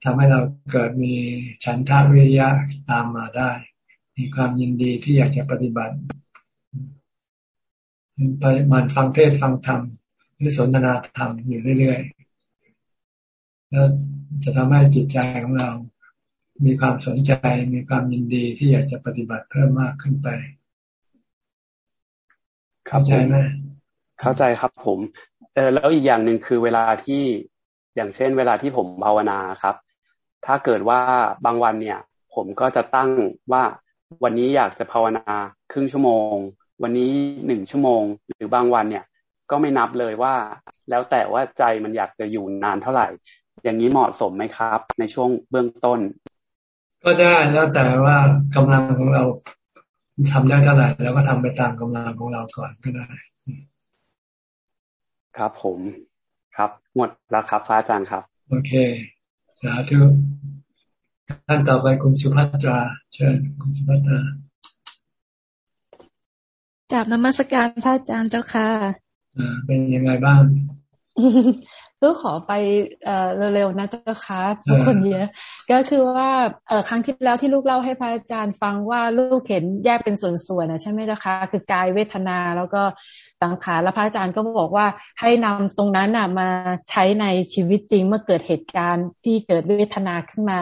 ทำให้เราเกิดมีฉันทาวิริยะตามมาได้ มีความยินดีที่อยากจะปฏิบัติไปมันฟังเทศฟังธรรมหรือสนทนาธรรมอยู่เรื่อยๆแล้วจะทำให้จิตใจของเรา มีความสนใจมีความยินดีที่อยากจะปฏิบัติเพิ่มมากขึ้นไป เข้าใจไหมเข้าใจครับผมเออแล้วอีกอย่างหนึ่งคือเวลาที่อย่างเช่น เวลาที่ผมภาวนาครับ ถ้าเกิดว่าบางวันเนี่ย ผมก็จะตั้งว่าวันนี้อยากจะภาวนาครึ่งชั่วโมง วันนี้หนึ่งชั่วโมง หรือบางวันเนี่ย ก็ไม่นับเลยว่า แล้วแต่ว่าใจมันอยากจะอยู่นานเท่าไหร่ อย่างนี้เหมาะสมไหมครับ ในช่วงเบื้องต้น ก็ได้แล้วแต่ว่ากำลังของเราทำได้เท่าไหร่แล้วก็ทำไปตามกำลังของเราก่อนก็ได้ ครับผมครับ หมดแล้วครับพระอาจารย์ครับ โอเคสาธุท่านต่อไปคุณสุภัตรา เชิญคุณสุภัตราจากนมัสการพระอาจารย์เจ้าค่ะอ่าเป็นยังไงบ้างลู กขอไปเอ่อเร็วๆนะเจ้าค่ะทุกคนเยอะก็คือว่าเอ่อครั้งที่แล้วที่ลูกเล่าให้พระอาจารย์ฟังว่าลูกเห็นแยกเป็นส่วนๆนะใช่ไหมเจ้าค่ะคือกายเวทนาแล้วก็สังขารแล้วพระอาจารย์ก็บอกว่าให้นำตรงนั้นน่ะมาใช้ในชีวิตจริงเมื่อเกิดเหตุการณ์ที่เกิดเวทนาขึ้นมา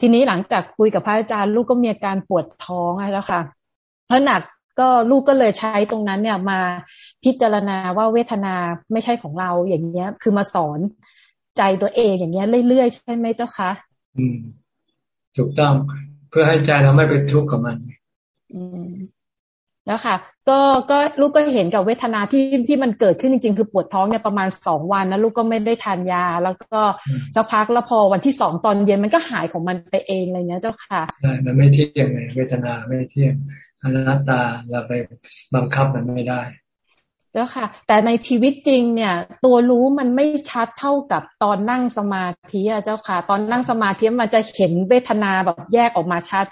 ทีนี้หลังจากคุยกับพระอาจารย์ ลูกก็มีอาการปวดท้องแล้วค่ะเพราะหนัก ก็ลูกก็เลยใช้ตรงนั้นเนี่ยมาพิจารณาว่าเวทนาไม่ใช่ของเราอย่างเงี้ย คือมาสอนใจตัวเองอย่างเงี้ยเรื่อยๆใช่ไหมเจ้าคะอืม ถูกต้องเพื่อให้ใจเราไม่ไปทุกข์กับมัน อืมแล้วค่ะ ก็ก็ลูกก็เห็นกับเวทนาที่ที่มันเกิดขึ้นจริงๆ คือปวดท้องเนี่ยประมาณสองวันนะลูกก็ไม่ได้ทานยา แล้วก็สักพักแล้วพอวันที่สองตอนเย็นมันก็หายของมันไปเองอะไรเงี้ยเจ้าค่ะใช่มันไม่เที่ยงไงเวทนาไม่เที่ยง อนัตตาเราไปบังคับมันไม่ได้แล้วค่ะ แต่ในชีวิตจริงเนี่ย ตัวรู้มันไม่ชัดเท่ากับตอนนั่งสมาธิอะเจ้าค่ะ ตอนนั่งสมาธิมันจะเห็นเวทนาแบบแยกออกมาชัด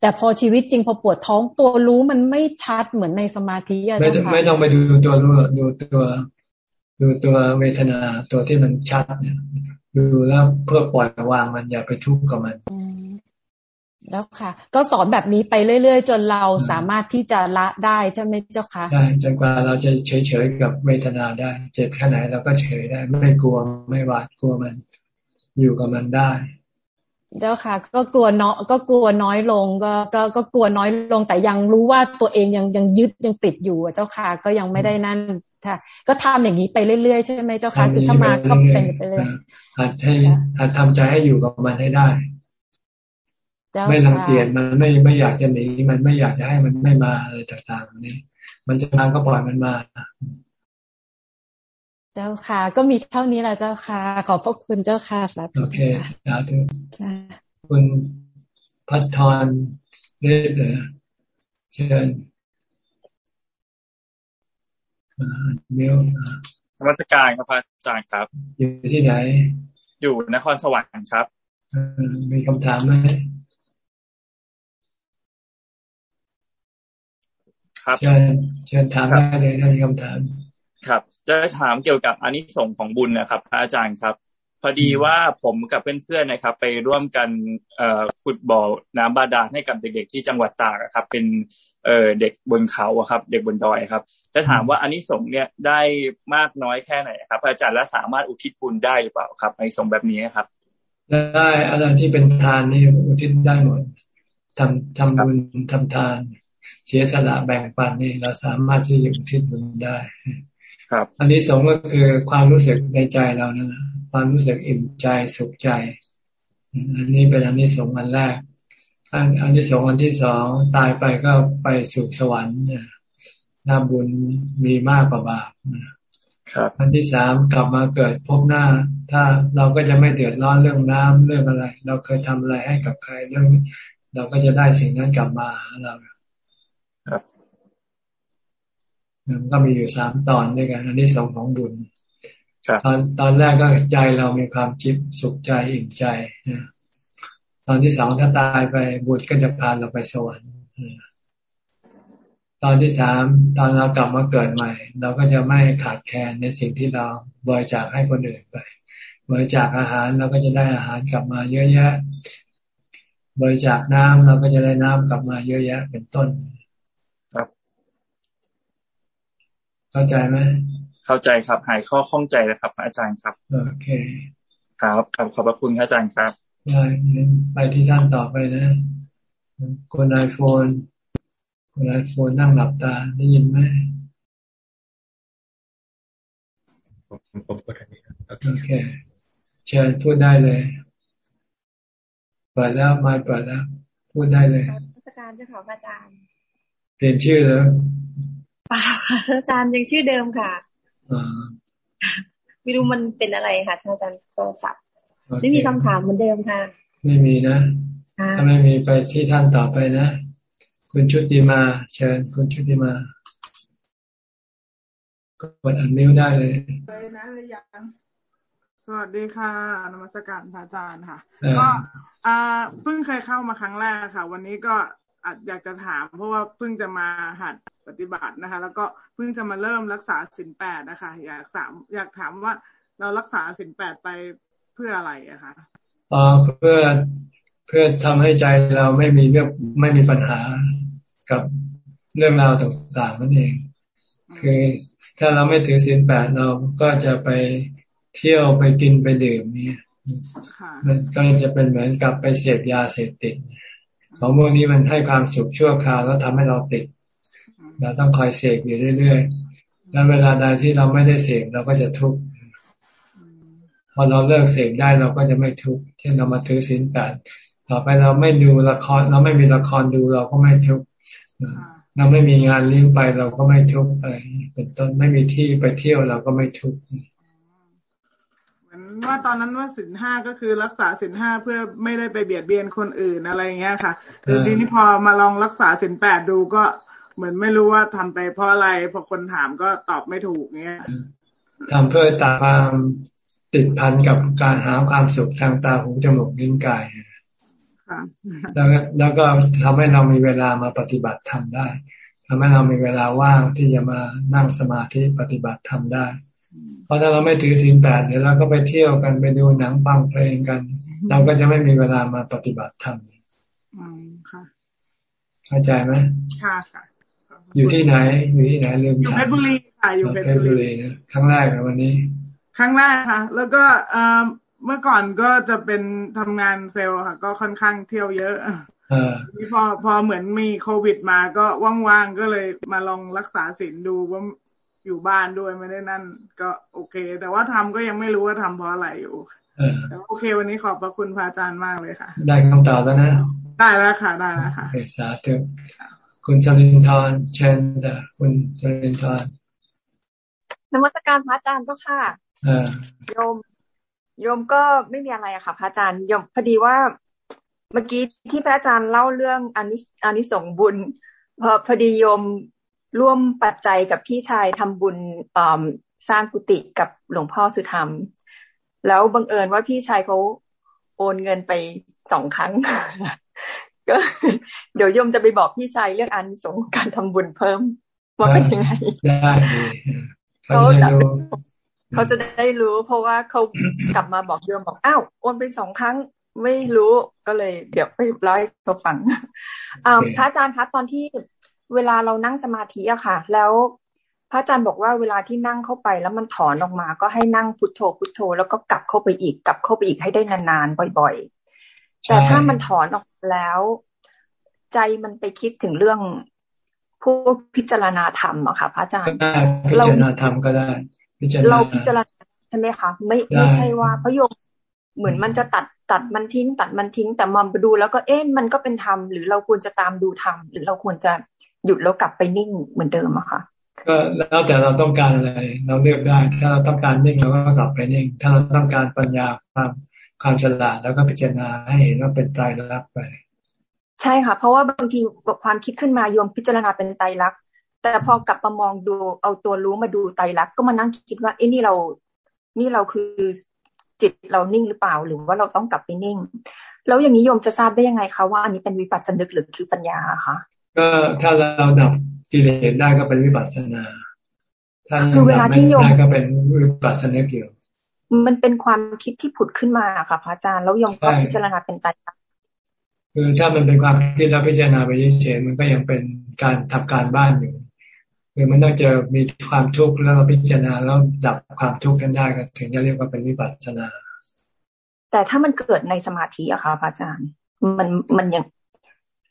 แต่พอชีวิตจริงพอปวดท้องตัวรู้มันไม่ชัดเหมือนในสมาธิอะเจ้าค่ะไม่ต้องไปดูตัวรู้ดูตัว ดูตัวเวทนาตัวที่มันชัดเนี่ยดูแล้วเพื่อปล่อยวางมันอย่าไปทุกข์กับมัน แล้วค่ะ ก็สอนแบบนี้ไปเรื่อย ๆ จนเราสามารถที่จะละได้ใช่ไหมเจ้าคะได้จนกว่าเราจะเฉยๆกับเวทนาได้ เจ็บแค่ไหนเราก็เฉยได้ ไม่กลัวไม่หวาดกลัวมัน อยู่กับมันได้เจ้าค่ะ ก็กลัวเนาะก็กลัวน้อยลง ก็ก็ก็กลัวน้อยลง แต่ยังรู้ว่าตัวเองยังยังยึดยังติดอยู่เจ้าค่ะ ก็ยังไม่ได้นั่นค่ะ ก็ทำอย่างนี้ไปเรื่อยๆใช่ไหมเจ้าค่ะคือถ้ามาก็เป็นไปเลยหัดให้หัดทำใจให้อยู่กับมันให้ได้ ไม่รังเกียจมันไม่ไม่อยากจะหนีมันไม่อยากจะให้มันไม่มาอะไรต่างๆนี่มันจะมาก็ปล่อยมันมา เจ้าค่ะ ก็มีเท่านี้แหละเจ้าค่ะ ขอบพระคุณเจ้าค่ะสาธุโอเคสาธุคุณพัฒทรเรื่อยเชิญเมลธรรมการครับอาจารย์ครับ อยู่ที่ไหน อยู่นครสวรรค์ครับมีคำถามไหม ครับเชิญเชิญถามได้เลยถ้ามีคำถาม ครับ จะถามเกี่ยวกับอานิสงส์ของบุญนะครับ พระอาจารย์ครับ พอดีว่าผมกับเพื่อนๆนะครับ ไปร่วมกันเอ่อขุดบ่อน้ำบาดาลให้กับเด็กๆที่จังหวัดตากครับ เป็นเอ่อเด็กบนเขาครับ เด็กบนดอยครับ จะถามว่าอานิสงส์เนี่ยได้มากน้อยแค่ไหนครับอาจารย์และสามารถอุทิศบุญได้หรือเปล่าครับอานิสงส์แบบนี้ครับ ได้อะไรที่เป็นทานนี่อุทิศได้หมดทำทำบุญทำทาน เสียสละแบ่งปันนี่เราสามารถที่จะอุทิศบุญได้ ครับ อันนี้สองก็คือความรู้สึกในใจเรานั่นแหละความรู้สึกอิ่มใจสุขใจ อันนี้เป็นอันนี้สองอันแรก อันอันที่สองอันที่สองตายไปก็ไปสู่สวรรค์เนี่ยน้าบุญมีมากกว่าบาปครับอันที่สามกลับมาเกิดพบหน้า ถ้าเราก็จะไม่เดือดร้อนเรื่องน้ำเรื่องอะไร เราเคยทำอะไรให้กับใครเรื่อง เราก็จะได้สิ่งนั้นกลับมาเรา ก็มีอยู่สามตอนด้วยกันอันนี้สองของบุญตอนตอนแรกก็ใจเรามีความจิตสุขใจอิ่มใจนะตอนที่สองถ้าตายไปบุญก็จะพาเราไปสวรรค์ตอนที่สามตอนเรากลับมาเกิดใหม่ เราก็จะไม่ขาดแคลนในสิ่งที่เราบริจาคให้คนอื่นไป บริจาคอาหารเราก็จะได้อาหารกลับมาเยอะแยะ บริจาคน้ำเราก็จะได้น้ำกลับมาเยอะแยะเป็นต้นเข้าใจไหมเข้าใจครับ หายข้อข้องใจแล้วครับ อาจารย์ครับ โอเค ครับขอบขอบพระคุณอาจารย์ครับได้ไปที่ท่านต่อไปนะคนไอโฟนคนไอโฟนนั่งหลับตาได้ยินไหมผมผมก็ได้โอเคเชิญพูดได้เลยเปิดแล้วมาเปิดแล้วพูดได้เลยราชการเจ้าของอาจารย์ เปลี่ยนชื่อแล้ว เปล่าค่ะอาจารย์ยังชื่อเดิมค่ะไม่รู้มันเป็นอะไรค่ะอาจารย์โทรศัพท์ไม่มีคำถามเหมือนเดิมค่ะ ไม่มีนะถ้าไม่มีไปที่ท่านต่อไปนะ คุณชุติมา เชิญคุณชุติมากดอันนิ้วได้เลยเลยนะเลยยังสวัสดีค่ะนมัสการพระอาจารย์ค่ะ ก็อ่าเพิ่งเคยเข้ามาครั้งแรกค่ะ วันนี้ก็ อาจอยากจะถาม เพราะว่าเพิ่งจะมาหัดปฏิบัตินะคะ แล้วก็เพิ่งจะมาเริ่มรักษาสินแปดนะคะอยากถามอยากถามว่าเรารักษาสินแปดไปเพื่ออะไรอะคะอ๋อเพื่อเพื่อทำให้ใจเราไม่มีเรื่องไม่มีปัญหากับเรื่องราวต่างๆนั่นเอง คือถ้าเราไม่ถือศีลแปดเราก็จะไปเที่ยวไปกินไปดื่มเนี่ยมันก็จะเป็นเหมือนกับไปเสพยาเสพติด ของพวกนี้มันให้ความสุขชั่วคราวแล้วทำให้เราติด เราต้องคอยเสพอยู่เรื่อยๆ แล้วเวลาใดที่เราไม่ได้เสพเราก็จะทุกข์พอเราเลิกเสพได้เราก็จะไม่ทุกข์ เช่นเรามาถือศีลแปดต่อไปเราไม่ดูละคร เราไม่มีละครดูเราก็ไม่ทุกข์เราไม่มีงานเลี้ยงไปเราก็ไม่ทุกข์อะไรเป็นต้นไม่มีที่ไปเที่ยวเราก็ไม่ทุกข์ ว่าตอนนั้นว่าสินห้าก็คือรักษาสินห้าเพื่อไม่ได้ไปเบียดเบียนคนอื่นอะไรเงี้ยค่ะแต่ทีนี้พอมาลองรักษาสินแปดดูก็เหมือนไม่รู้ว่าทำไปเพราะอะไรพอคนถามก็ตอบไม่ถูกเงี้ยทำเพื่อตามความติดพันกับการหาความสุขทางตาหูจมูกลิ้นกายแล้วแล้วก็ทำให้เรามีเวลามาปฏิบัติธรรมได้ทำให้เรามีเวลาว่างที่จะมานั่งสมาธิปฏิบัติธรรมได้ เพราะถ้าเราไม่ถือศีลแปดเดี๋ยวเราก็ไปเที่ยวกันไปดูหนังฟังเพลงกัน เราก็จะไม่มีเวลามาปฏิบัติธรรมเข้าใจไหมค่ะค่ะ อยู่ที่ไหน อยู่ที่ไหนลืมอยู่เพชรบุรีค่ะอยู่เพชรบุรีครั้งแรกวันนี้ ครั้งแรกค่ะ แล้วก็เมื่อก่อนก็จะเป็นทำงานเซลล์ค่ะ ก็ค่อนข้างเที่ยวเยอะนี่พอพอเหมือนมีโควิดมาก็ว่างๆก็เลยมาลองรักษาศีลดูว่า อยู่บ้านด้วยไม่ได้นั่น ก็โอเค แต่ว่าทำก็ยังไม่รู้ว่าทำเพราะอะไรอยู่แต่โอเค วันนี้ขอบพระคุณพระอาจารย์มากเลยค่ะ ได้คำตอบแล้วนะ ได้แล้วค่ะ ได้แล้วค่ะสาธุคุณชลินทร์เชนดาคุณชลินทร์นมัสการพระอาจารย์เจ้าค่ะโยม โยมก็ไม่มีอะไรอะค่ะ พระอาจารย์โยมพอดีว่าเมื่อกี้ที่พระอาจารย์เล่าเรื่องอนิอนิสงบุญพอพอดีโยม ร่วมปัจจัยกับพี่ชายทำบุญสร้างกุฏิกับหลวงพ่อสุธรรม แล้วบังเอิญว่าพี่ชายเขาโอนเงินไปสองครั้ง ก็ เดี๋ยวโยมจะไปบอกพี่ชายเรื่องอันสงการทำบุญเพิ่ม ว่าเป็นยังไงได้เขาเขาจะได้รู้ เพราะว่าเขากลับมาบอกโยมบอกอ้าวโอนไปสองครั้งไม่รู้ก็เลย เดี๋ยวไปเล่าให้เขาฟังอ่าพระอาจารย์คะตอนที่ เวลาเรานั่งสมาธิอะค่ะ แล้วพระอาจารย์บอกว่าเวลาที่นั่งเข้าไปแล้วมันถอนออกมา ก็ให้นั่งพุทโธพุทโธ แล้วก็กลับเข้าไปอีก กลับเข้าไปอีกให้ได้นานๆบ่อยๆ แต่ถ้ามันถอนออกแล้ว ใจมันไปคิดถึงเรื่องพวกพิจารณาธรรมอะค่ะพระอาจารย์พิจารณาธรรมก็ได้เราพิจารณาใช่ไหมคะไม่ไม่ใช่ว่าพระโยมเหมือนมันจะตัดตัดมันทิ้ง ตัดมันทิ้งแต่มองไปดู แล้วก็เอ๊ะมันก็เป็นธรรมหรือเราควรจะตามดูธรรมหรือเราควรจะ หยุดแล้วกลับไปนิ่งเหมือนเดิมอะค่ะก็แล้วแต่เราต้องการอะไร เราเลือกได้ ถ้าเราต้องการนิ่งเราก็กลับไปนิ่ง ถ้าเราต้องการปัญญาความความฉลาดแล้วก็พิจารณาให้เห็นว่าเป็นใจรักไป ใช่ค่ะ เพราะว่าบางทีความคิดขึ้นมาโยมพิจารณาเป็นไตรลักษณ์แต่พอกลับมามองดูเอาตัวรู้มาดูไตรลักษณ์ก็มานั่งคิดว่าเอ้นี่เรา นี่เราคือจิตเรานิ่งหรือเปล่า หรือว่าเราต้องกลับไปนิ่ง แล้วอย่างนี้โยมจะทราบได้ยังไงคะว่าอันนี้เป็นวิปัสสนึกหรือคือปัญญาคะ ก็ถ้าเราดับกิเลสได้ก็เป็นวิปัสสนา ถ้าคือเวลาที่โยมก็เป็นวิปัสสนึกอยู่มันเป็นความคิดที่ผุดขึ้นมาค่ะพระอาจารย์แล้วโยมก็พิจารณาเป็นไตรลักษณ์คือถ้ามันเป็นความคิดแล้วพิจารณาไปเฉยๆมันก็ยังเป็นการทำการบ้านอยู่คือมันต้องเจอมีความทุกข์แล้วเราพิจารณาแล้วดับความทุกข์กันได้ก็ถึงจะเรียกว่าเป็นวิปัสสนา แต่ถ้ามันเกิดในสมาธิอะค่ะพระอาจารย์ มันมันยัง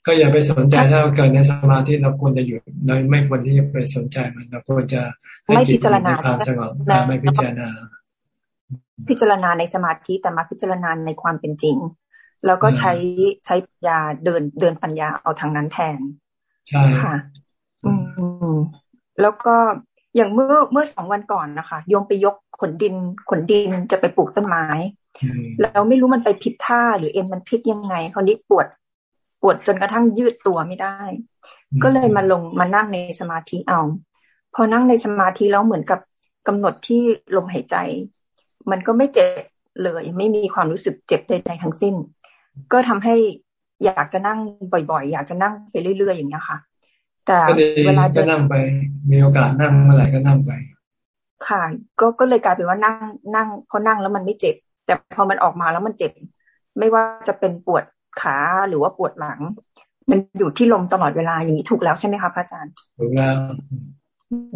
ก็อย่าไปสนใจถ้าเกิดในสมาธิเราควรจะหยุดเราไม่ควรที่จะไปสนใจมันเราควรจะให้จิตมีความสงบไม่พิจารณา พิจารณาในสมาธิแต่มาพิจารณาในความเป็นจริง แล้วก็ใช้ใช้ปัญญาเดินเดินปัญญาเอาทางนั้นแทนใช่ค่ะ อืมแล้วก็อย่างเมื่อเมื่อสองวันก่อนนะคะโยมไปยกขนดินขนดินจะไปปลูกต้นไม้ แล้วไม่รู้มันไปผิดท่าหรือเอ็นมันพลิกยังไงคราวนี้ปวด ปวดจนกระทั่งยืดตัวไม่ได้ ก็เลยมาลงมานั่งในสมาธิเอา พอนั่งในสมาธิแล้วเหมือนกับกำหนดที่ลมหายใจ มันก็ไม่เจ็บเลย ไม่มีความรู้สึกเจ็บใดๆทั้งสิ้น ก็ทำให้อยากจะนั่งบ่อยๆ อยากจะนั่งไปเรื่อยๆอย่างนี้ค่ะ แต่เวลาจะนั่งไป มีโอกาสนั่งเมื่อไหร่ก็นั่งไป ค่ะ ก็ก็เลยกลายเป็นว่านั่งนั่งพอนั่งแล้วมันไม่เจ็บ แต่พอมันออกมาแล้วมันเจ็บ ไม่ว่าจะเป็นปวด ขาหรือว่าปวดหลัง มันอยู่ที่ลมตลอดเวลาอย่างนี้ถูกแล้วใช่ไหมคะพระอาจารย์ถูกแล้ว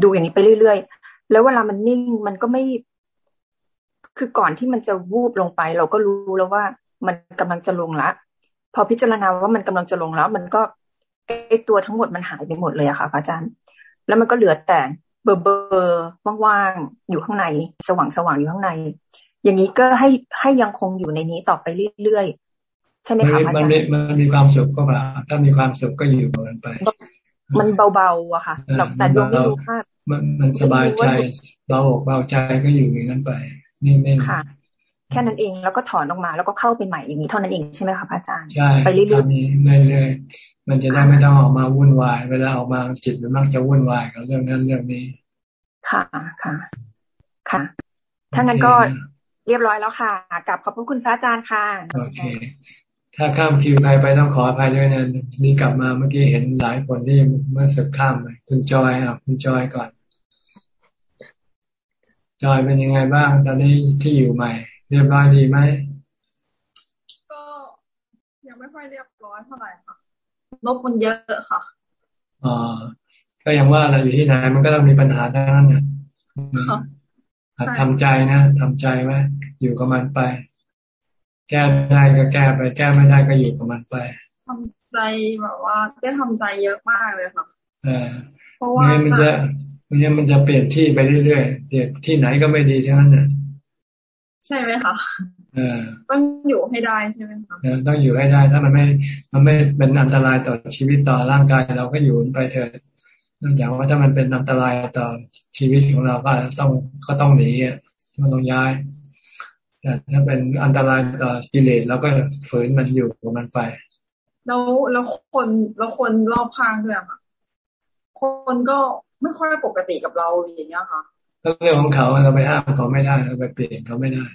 ดูอย่างนี้ไปเรื่อยๆ แล้วเวลามันนิ่งมันก็ไม่ คือก่อนที่มันจะวูบลงไป เราก็รู้แล้วว่า มันกำลังจะลงละ พอพิจารณาว่ามันกำลังจะลงแล้ว มันก็ไอตัวทั้งหมดมันหายไปหมดเลยอะค่ะพระอาจารย์ แล้วมันก็เหลือแต่เบอร์เบอร์ว่างๆอยู่ข้างใน สว่างสว่างอยู่ข้างใน อย่างนี้ก็ให้ให้ยังคงอยู่ในนี้ต่อไปเรื่อยๆ ใช่ไหมคะอาจารย์มันมันมีความสุขก็แบบถ้ามีความสุขก็อยู่กับมันไป มันเบาๆอะค่ะแต่ดวงไม่รู้ว่ามันมันสบายใจเราอกเบาใจก็อยู่อย่างนั้นไปนิ่งๆค่ะ แค่นั้นเองแล้วก็ถอนออกมา แล้วก็เข้าไปใหม่อย่างนี้เท่านั้นเองใช่ไหมคะพระอาจารย์ใช่ไปเรื่อยๆเรื่อยๆมันจะได้ไม่ต้องออกมาวุ่นวาย เวลาออกมาจิตมันมักจะวุ่นวายกับเรื่องนั้นเรื่องนี้ ค่ะค่ะ ค่ะ ถ้างั้นก็เรียบร้อยแล้วค่ะกลับขอบพระคุณพระอาจารย์ค่ะโอเค ถ้าข้ามคิวใครไปต้องขออภัยด้วยนะนี่กลับมาเมื่อกี้เห็นหลายคนที่เมื่อสึกข้ามไปคุณจอยอะคุณจอยก่อน จอยเป็นยังไงบ้าง ตอนนี้ที่อยู่ใหม่ เรียบร้อยดีไหมก็ยังไม่ค่อยเรียบร้อยเท่าไหร่ค่ะนบมันเยอะค่ะอ๋อก็ยังว่าเราอยู่ที่ไหนมันก็ต้องมีปัญหาทั้งนั้นเนี่ยทำใจนะทำใจไว้อยู่กับมันไป แก้ได้ก็แก้ไป แก้ไม่ได้ก็อยู่กับมันไปทำใจแบบว่าได้ทำใจเยอะมากเลยค่ะเออเพราะว่ามันจะมันจะมันจะเปลี่ยนที่ไปเรื่อยๆเปลี่ยนที่ไหนก็ไม่ดีทั้งนั้นเนี่ยใช่ไหมคะต้องอยู่ให้ได้ใช่ไหมคะต้องอยู่ให้ได้ถ้ามันไม่มันไม่เป็นอันตรายต่อชีวิตต่อร่างกายเราก็อยู่ไปเถอะเนื่องจากว่าถ้ามันเป็นอันตรายต่อชีวิตของเราก็ต้องก็ต้องหนีอะต้องย้าย แต่ถ้าเป็นอันตรายต่อกิเลสเราก็ฝืนมันอยู่กับมันไป แล้วแล้วคนแล้วคนรอบข้างด้วยค่ะคนก็ไม่ค่อยปกติกับเราอย่างเงี้ยค่ะเรื่องของเขาเราไปห้ามเขาไม่ได้เราไปเปลี่ยนเขาไม่ได้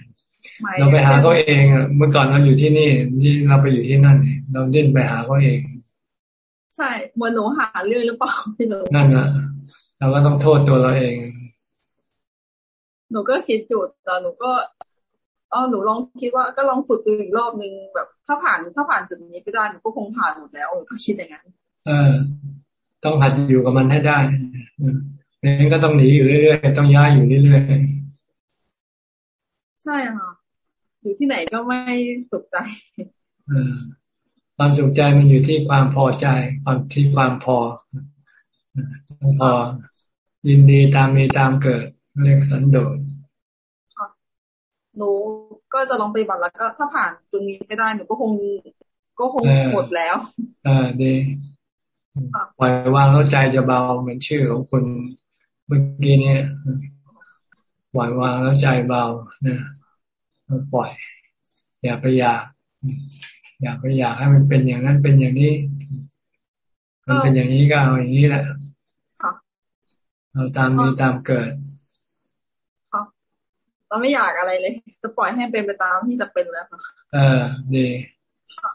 เราไปหาเขาเองอะเมื่อก่อนเราอยู่ที่นี่ที่เราไปอยู่ที่นั่นเราดิ้นไปหาเขาเอง ใช่เหมือนหนูหาเรื่องหรือเปล่าพี่หนูนั่นนะเราก็ต้องโทษตัวเราเอง หนูก็คิดจุดแต่หนูก็ อ๋อหนูลองคิดว่าก็ลองฝึกดูอีกรอบนึงแบบ ถ้าผ่านถ้าผ่านจุดนี้ไปได้หนูก็คงผ่านหมดแล้วก็คิดอย่างนั้นเออ ต้องหัดอยู่กับมันให้ได้งั้นก็ต้องหนีอยู่เรื่อยๆต้องย้ายอยู่เรื่อยๆใช่ค่ะอยู่ที่ไหนก็ไม่สุขใจความสุขใจมันอยู่ที่ความพอใจ ความที่ความพอพอยินดีตามมีตามเกิดเรียกสันโดษ หนูก็จะลองไปบัตรแล้วก็ถ้าผ่านตรงนี้ไม่ได้หนูก็คงก็คงหมดแล้วอ่าดีปล่อยวางแล้วใจจะเบาเหมือนชื่อของคุณเมื่อกี้เนี่ยปล่อยวางแล้วใจเบานะปล่อย อย่าไปอยากอยากไปอยากให้มันเป็นอย่างนั้นเป็นอย่างนี้ มันเป็นอย่างนี้ก็เอาอย่างนี้แหละเราตามมีตามเกิด เราไม่อยากอะไรเลย จะปล่อยให้เป็นไปตามที่จะเป็นแล้วค่ะเออดีค่ะ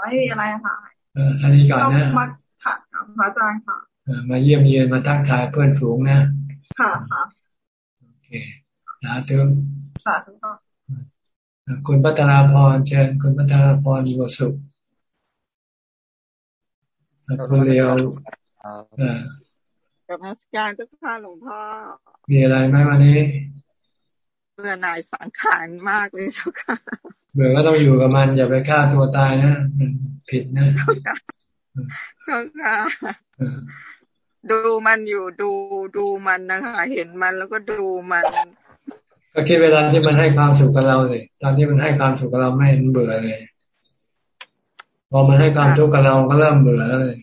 ไม่มีอะไรค่ะเอออันนี้ก่อนนะมาค่ะพระอาจารย์ค่ะมาเยี่ยมเยียนมาทักทายเพื่อนฝูงนะ ค่ะค่ะโอเคนะทุกค่ะคุณพัฒนาพรเชิญคุณพัฒนาพรมีความสุขคุณเรียวกับนักการเจ้าค่ะหลวงพ่อ มีอะไรไหมวันนี้เบื่อหน่ายสังขารมากเลยเจ้าค่ะ เบื่อก็ต้องอยู่กับมัน อย่าไปฆ่าตัวตายนะมันผิดนะเจ้าค่ะดูมันอยู่ดูดูมันนะคะเห็นมันแล้วก็ดูมัน ก็คิดเวลาที่มันให้ความสุขกับเราเลยตอนที่มันให้ความสุขกับเราไม่เห็นเบื่อเลยพอมันให้ความทุกข์กับเราก็เริ่มเบื่อเลย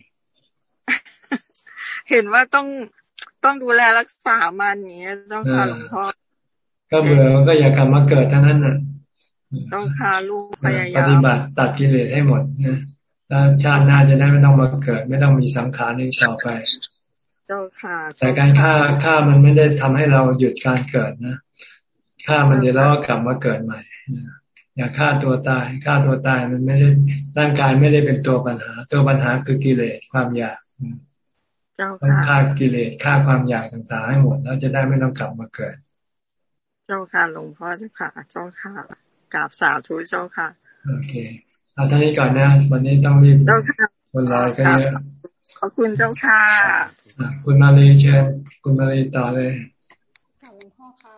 เห็นว่าต้องต้องดูแลรักษามันอย่างเงี้ยเจ้าค่ะหลวงพ่อ ก็เบื่อก็อย่ากลับมาเกิดเท่านั้นน่ะ ต้องพาลูกพยายามปฏิบัติตัดกิเลสให้หมดนะแล้วชาติหน้าจะได้ไม่ต้องมาเกิด ไม่ต้องมีสังขารนี้ต่อไปเจ้าค่ะแต่การฆ่าฆ่ามันไม่ได้ทำให้เราหยุดการเกิดนะฆ่ามันเดี๋ยวเราก็กลับมาเกิดใหม่อย่าฆ่าตัวตายฆ่าตัวตายมันไม่ได้ร่างกายไม่ได้เป็นตัวปัญหา ตัวปัญหาคือกิเลสความอยากต้องฆ่ากิเลสฆ่าความอยากต่างๆให้หมดแล้วจะได้ไม่ต้องกลับมาเกิด เจ้าค่ะหลวงพ่อเจ้าค่ะเจ้าค่ะกราบสาธุเจ้าค่ะ โอเคเอาท่านี้ก่อนนะวันนี้ต้องรีบเจ้าค่ะคนรอกันเยอะขอบคุณเจ้าค่ะคุณมาลีเชิญคุณมาลีต่อเลยค่ะหลวงพ่อค่ะ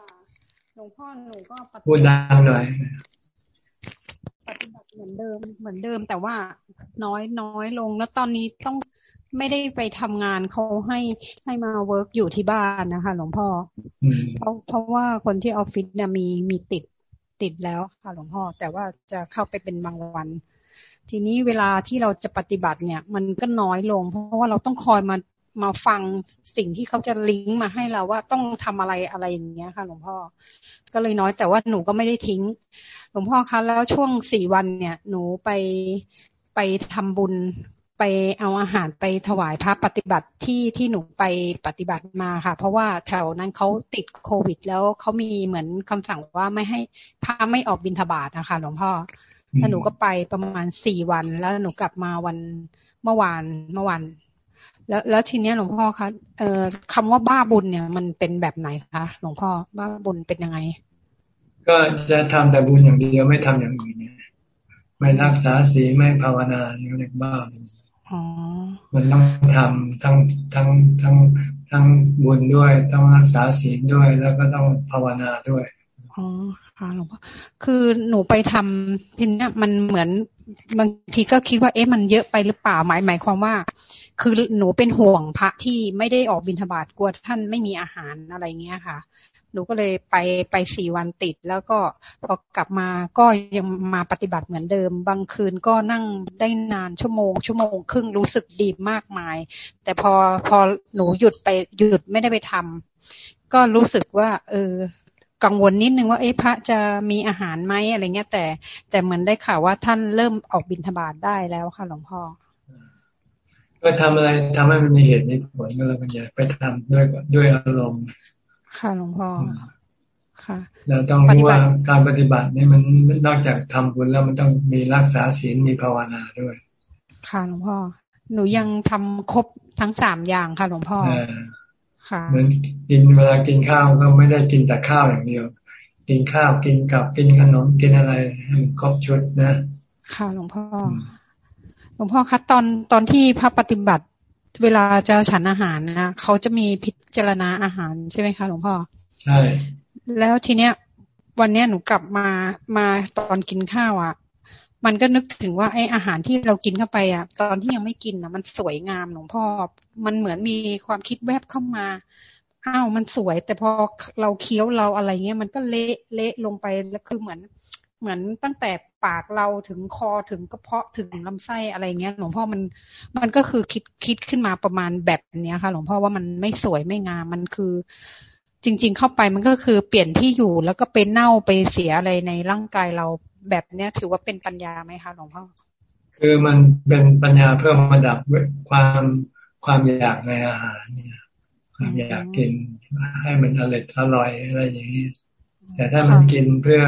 หลวงพ่อหนูก็พูดดังหน่อยปฏิบัติเหมือนเดิมเหมือนเดิมแต่ว่าน้อยน้อยลง แล้วตอนนี้ต้อง ไม่ได้ไปทำงานเขาให้ให้มา work อยู่ที่บ้านนะคะ หลวงพ่อเพราะเพราะว่าคนที่ออฟฟิศเนี่ยมีมีติดติดแล้วค่ะ หลวงพ่อ แต่ว่าจะเข้าไปเป็นบางวัน ทีนี้เวลาที่เราจะปฏิบัติเนี่ย มันก็น้อยลง เพราะว่าเราต้องคอยมามาฟังสิ่งที่เขาจะลิงก์มาให้เราว่าต้องทำอะไรอะไรอย่างเงี้ยค่ะ หลวงพ่อ ก็เลยน้อยแต่ว่าหนูก็ไม่ได้ทิ้ง หลวงพ่อคะแล้วช่วงสี่วันเนี่ย หนูไปไปทำบุญ ไปเอาอาหารไปถวายพระปฏิบัติที่ที่หนูไปปฏิบัติมาค่ะ เพราะว่าแถวนั้นเขาติดโควิด แล้วเขามีเหมือนคำสั่งว่าไม่ให้พระไม่ออกบินทบาทนะคะหลวงพ่อแล้วหนูก็ไปประมาณสี่วัน แล้วหนูกลับมาวันเมื่อวานเมื่อวานแล้วแล้วทีเนี้ยหลวงพ่อคะเอ่อคำว่าบ้าบุญเนี่ย มันเป็นแบบไหนคะหลวงพ่อบ้าบุญเป็นยังไง ก็จะทำแต่บุญอย่างเดียวไม่ทำอย่างอื่นเนี่ยไม่รักษาศีลไม่ภาวนาเนี่ยเรียกบ้าบุญ มันต้องทำทั้งทั้งทั้งทั้งบุญด้วยต้องรักษาศีลด้วยแล้วก็ต้องภาวนาด้วยอ๋อค่ะหลวงพ่อคือหนูไปทำทีนี้มันเหมือนบางทีก็คิดว่าเอ๊ะมันเยอะไปหรือเปล่าหมายหมายความว่า คือหนูเป็นห่วงพระที่ไม่ได้ออกบิณฑบาตกลัวท่านไม่มีอาหารอะไรเงี้ยค่ะ หนูก็เลยไปไปสี่วันติด แล้วก็พอกลับมาก็ยังมาปฏิบัติเหมือนเดิม บางคืนก็นั่งได้นานชั่วโมง ชั่วโมงครึ่งรู้สึกดีมากมาย แต่พอพอหนูหยุดไปหยุดไม่ได้ไปทำก็รู้สึกว่า เออกังวลนิดนึงว่าเอ๊ะพระจะมีอาหารไหมอะไรเงี้ยแต่ แต่เหมือนได้ข่าวว่าท่านเริ่มออกบิณฑบาตได้แล้วค่ะหลวงพ่อก็ทำอะไรทำให้มันมีเหตุมีผลก็แล้วกันอย่าไปทำด้วยด้วยอารมณ์ ค่ะหลวงพ่อค่ะเราต้องรู้ว่าการปฏิบัตินี่มันนอกจากทำบุญแล้วมันต้องมีรักษาศีลมีภาวนาด้วย ค่ะหลวงพ่อ หนูยังทำครบทั้งสามอย่างค่ะหลวงพ่อค่ะเหมือนกินเวลากินข้าวก็ไม่ได้กินแต่ข้าวอย่างเดียว กินข้าวกินกับกินขนมกินอะไรให้ครบชุดนะ ค่ะหลวงพ่อหลวงพ่อคะตอนตอนที่พระปฏิบัติ เวลาจะฉันอาหารนะเขาจะมีพิจารณาอาหารใช่ไหมคะหลวงพ่อใช่แล้วทีเนี้ย วันเนี้ยหนูกลับมามาตอนกินข้าวอะ มันก็นึกถึงว่าไอ้อาหารที่เรากินเข้าไปอะ ตอนที่ยังไม่กินอะ มันสวยงามหลวงพ่อ มันเหมือนมีความคิดแวบเข้ามาอ้าวมันสวย แต่พอเราเคี้ยวเราอะไรเงี้ยมันก็เละเละลงไปแล้วคือเหมือน เหมือนตั้งแต่ปากเราถึงคอถึงกระเพาะถึงลำไส้อะไรเงี้ยหลวงพ่อมันมันก็คือคิดคิดขึ้นมาประมาณแบบเนี้ยค่ะหลวงพ่อว่ามันไม่สวยไม่งามมันคือ จริง ๆ เข้าไปมันก็คือเปลี่ยนที่อยู่แล้วก็เป็นเน่าไปเสียอะไรในร่างกายเราแบบเนี้ยถือว่าเป็นปัญญาไหมคะหลวงพ่อคือมันเป็นปัญญาเพื่อมาดับความความอยากในอาหารเนี่ยความอยากกินให้มันอร่อยอร่อยอะไรอย่างนี้แต่ถ้ามันกินเพื่อ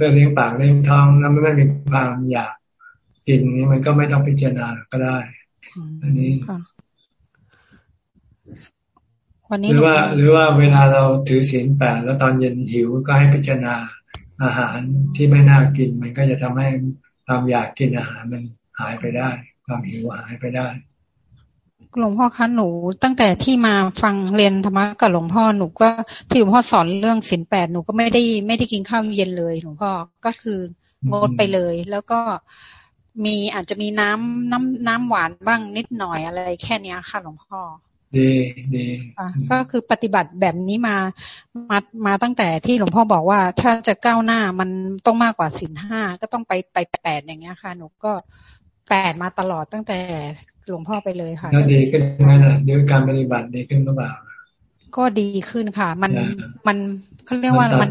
พื่อเลี้ยงปากเลี้ยงท้องแล้วไม่มีความอยากกินนี้มันก็ไม่ต้องพิจารณาก็ได้ อันนี้วันนี้หรือว่า หรือว่าเวลาเราถือศีลแปดแล้วตอนเย็นหิวก็ให้พิจารณาอาหารที่ไม่น่ากิน มันก็จะทำให้ความอยากกินอาหารมันหายไปได้ ความหิวหายไปได้ หลวงพ่อคะหนูตั้งแต่ที่มาฟังเรียนธรรมะกับหลวงพ่อหนูก็ที่หลวงพ่อสอนเรื่องศีลแปดหนูก็ไม่ได้ไม่ได้กินข้าวเย็นเลยหลวงพ่อก็คืองดไปเลย แล้วก็มีอาจจะมีน้ำน้ำน้ำหวานบ้างนิดหน่อยอะไรแค่นี้ค่ะ หลวงพ่อดีดีก็คือปฏิบัติแบบนี้มามามาตั้งแต่ที่หลวงพ่อบอกว่า ถ้าจะก้าวหน้ามันต้องมากกว่าสินห้าก็ต้องไปไปแปดอย่างเงี้ยค่ะ หนูก็แปดมาตลอดตั้งแต่ หลวงพ่อไปเลยค่ะแล้วดีขึ้นไหมนะด้วยการปฏิบัติดีขึ้นหรือเปล่าก็ดีขึ้นค่ะ มันมันเขาเรียกว่ามัน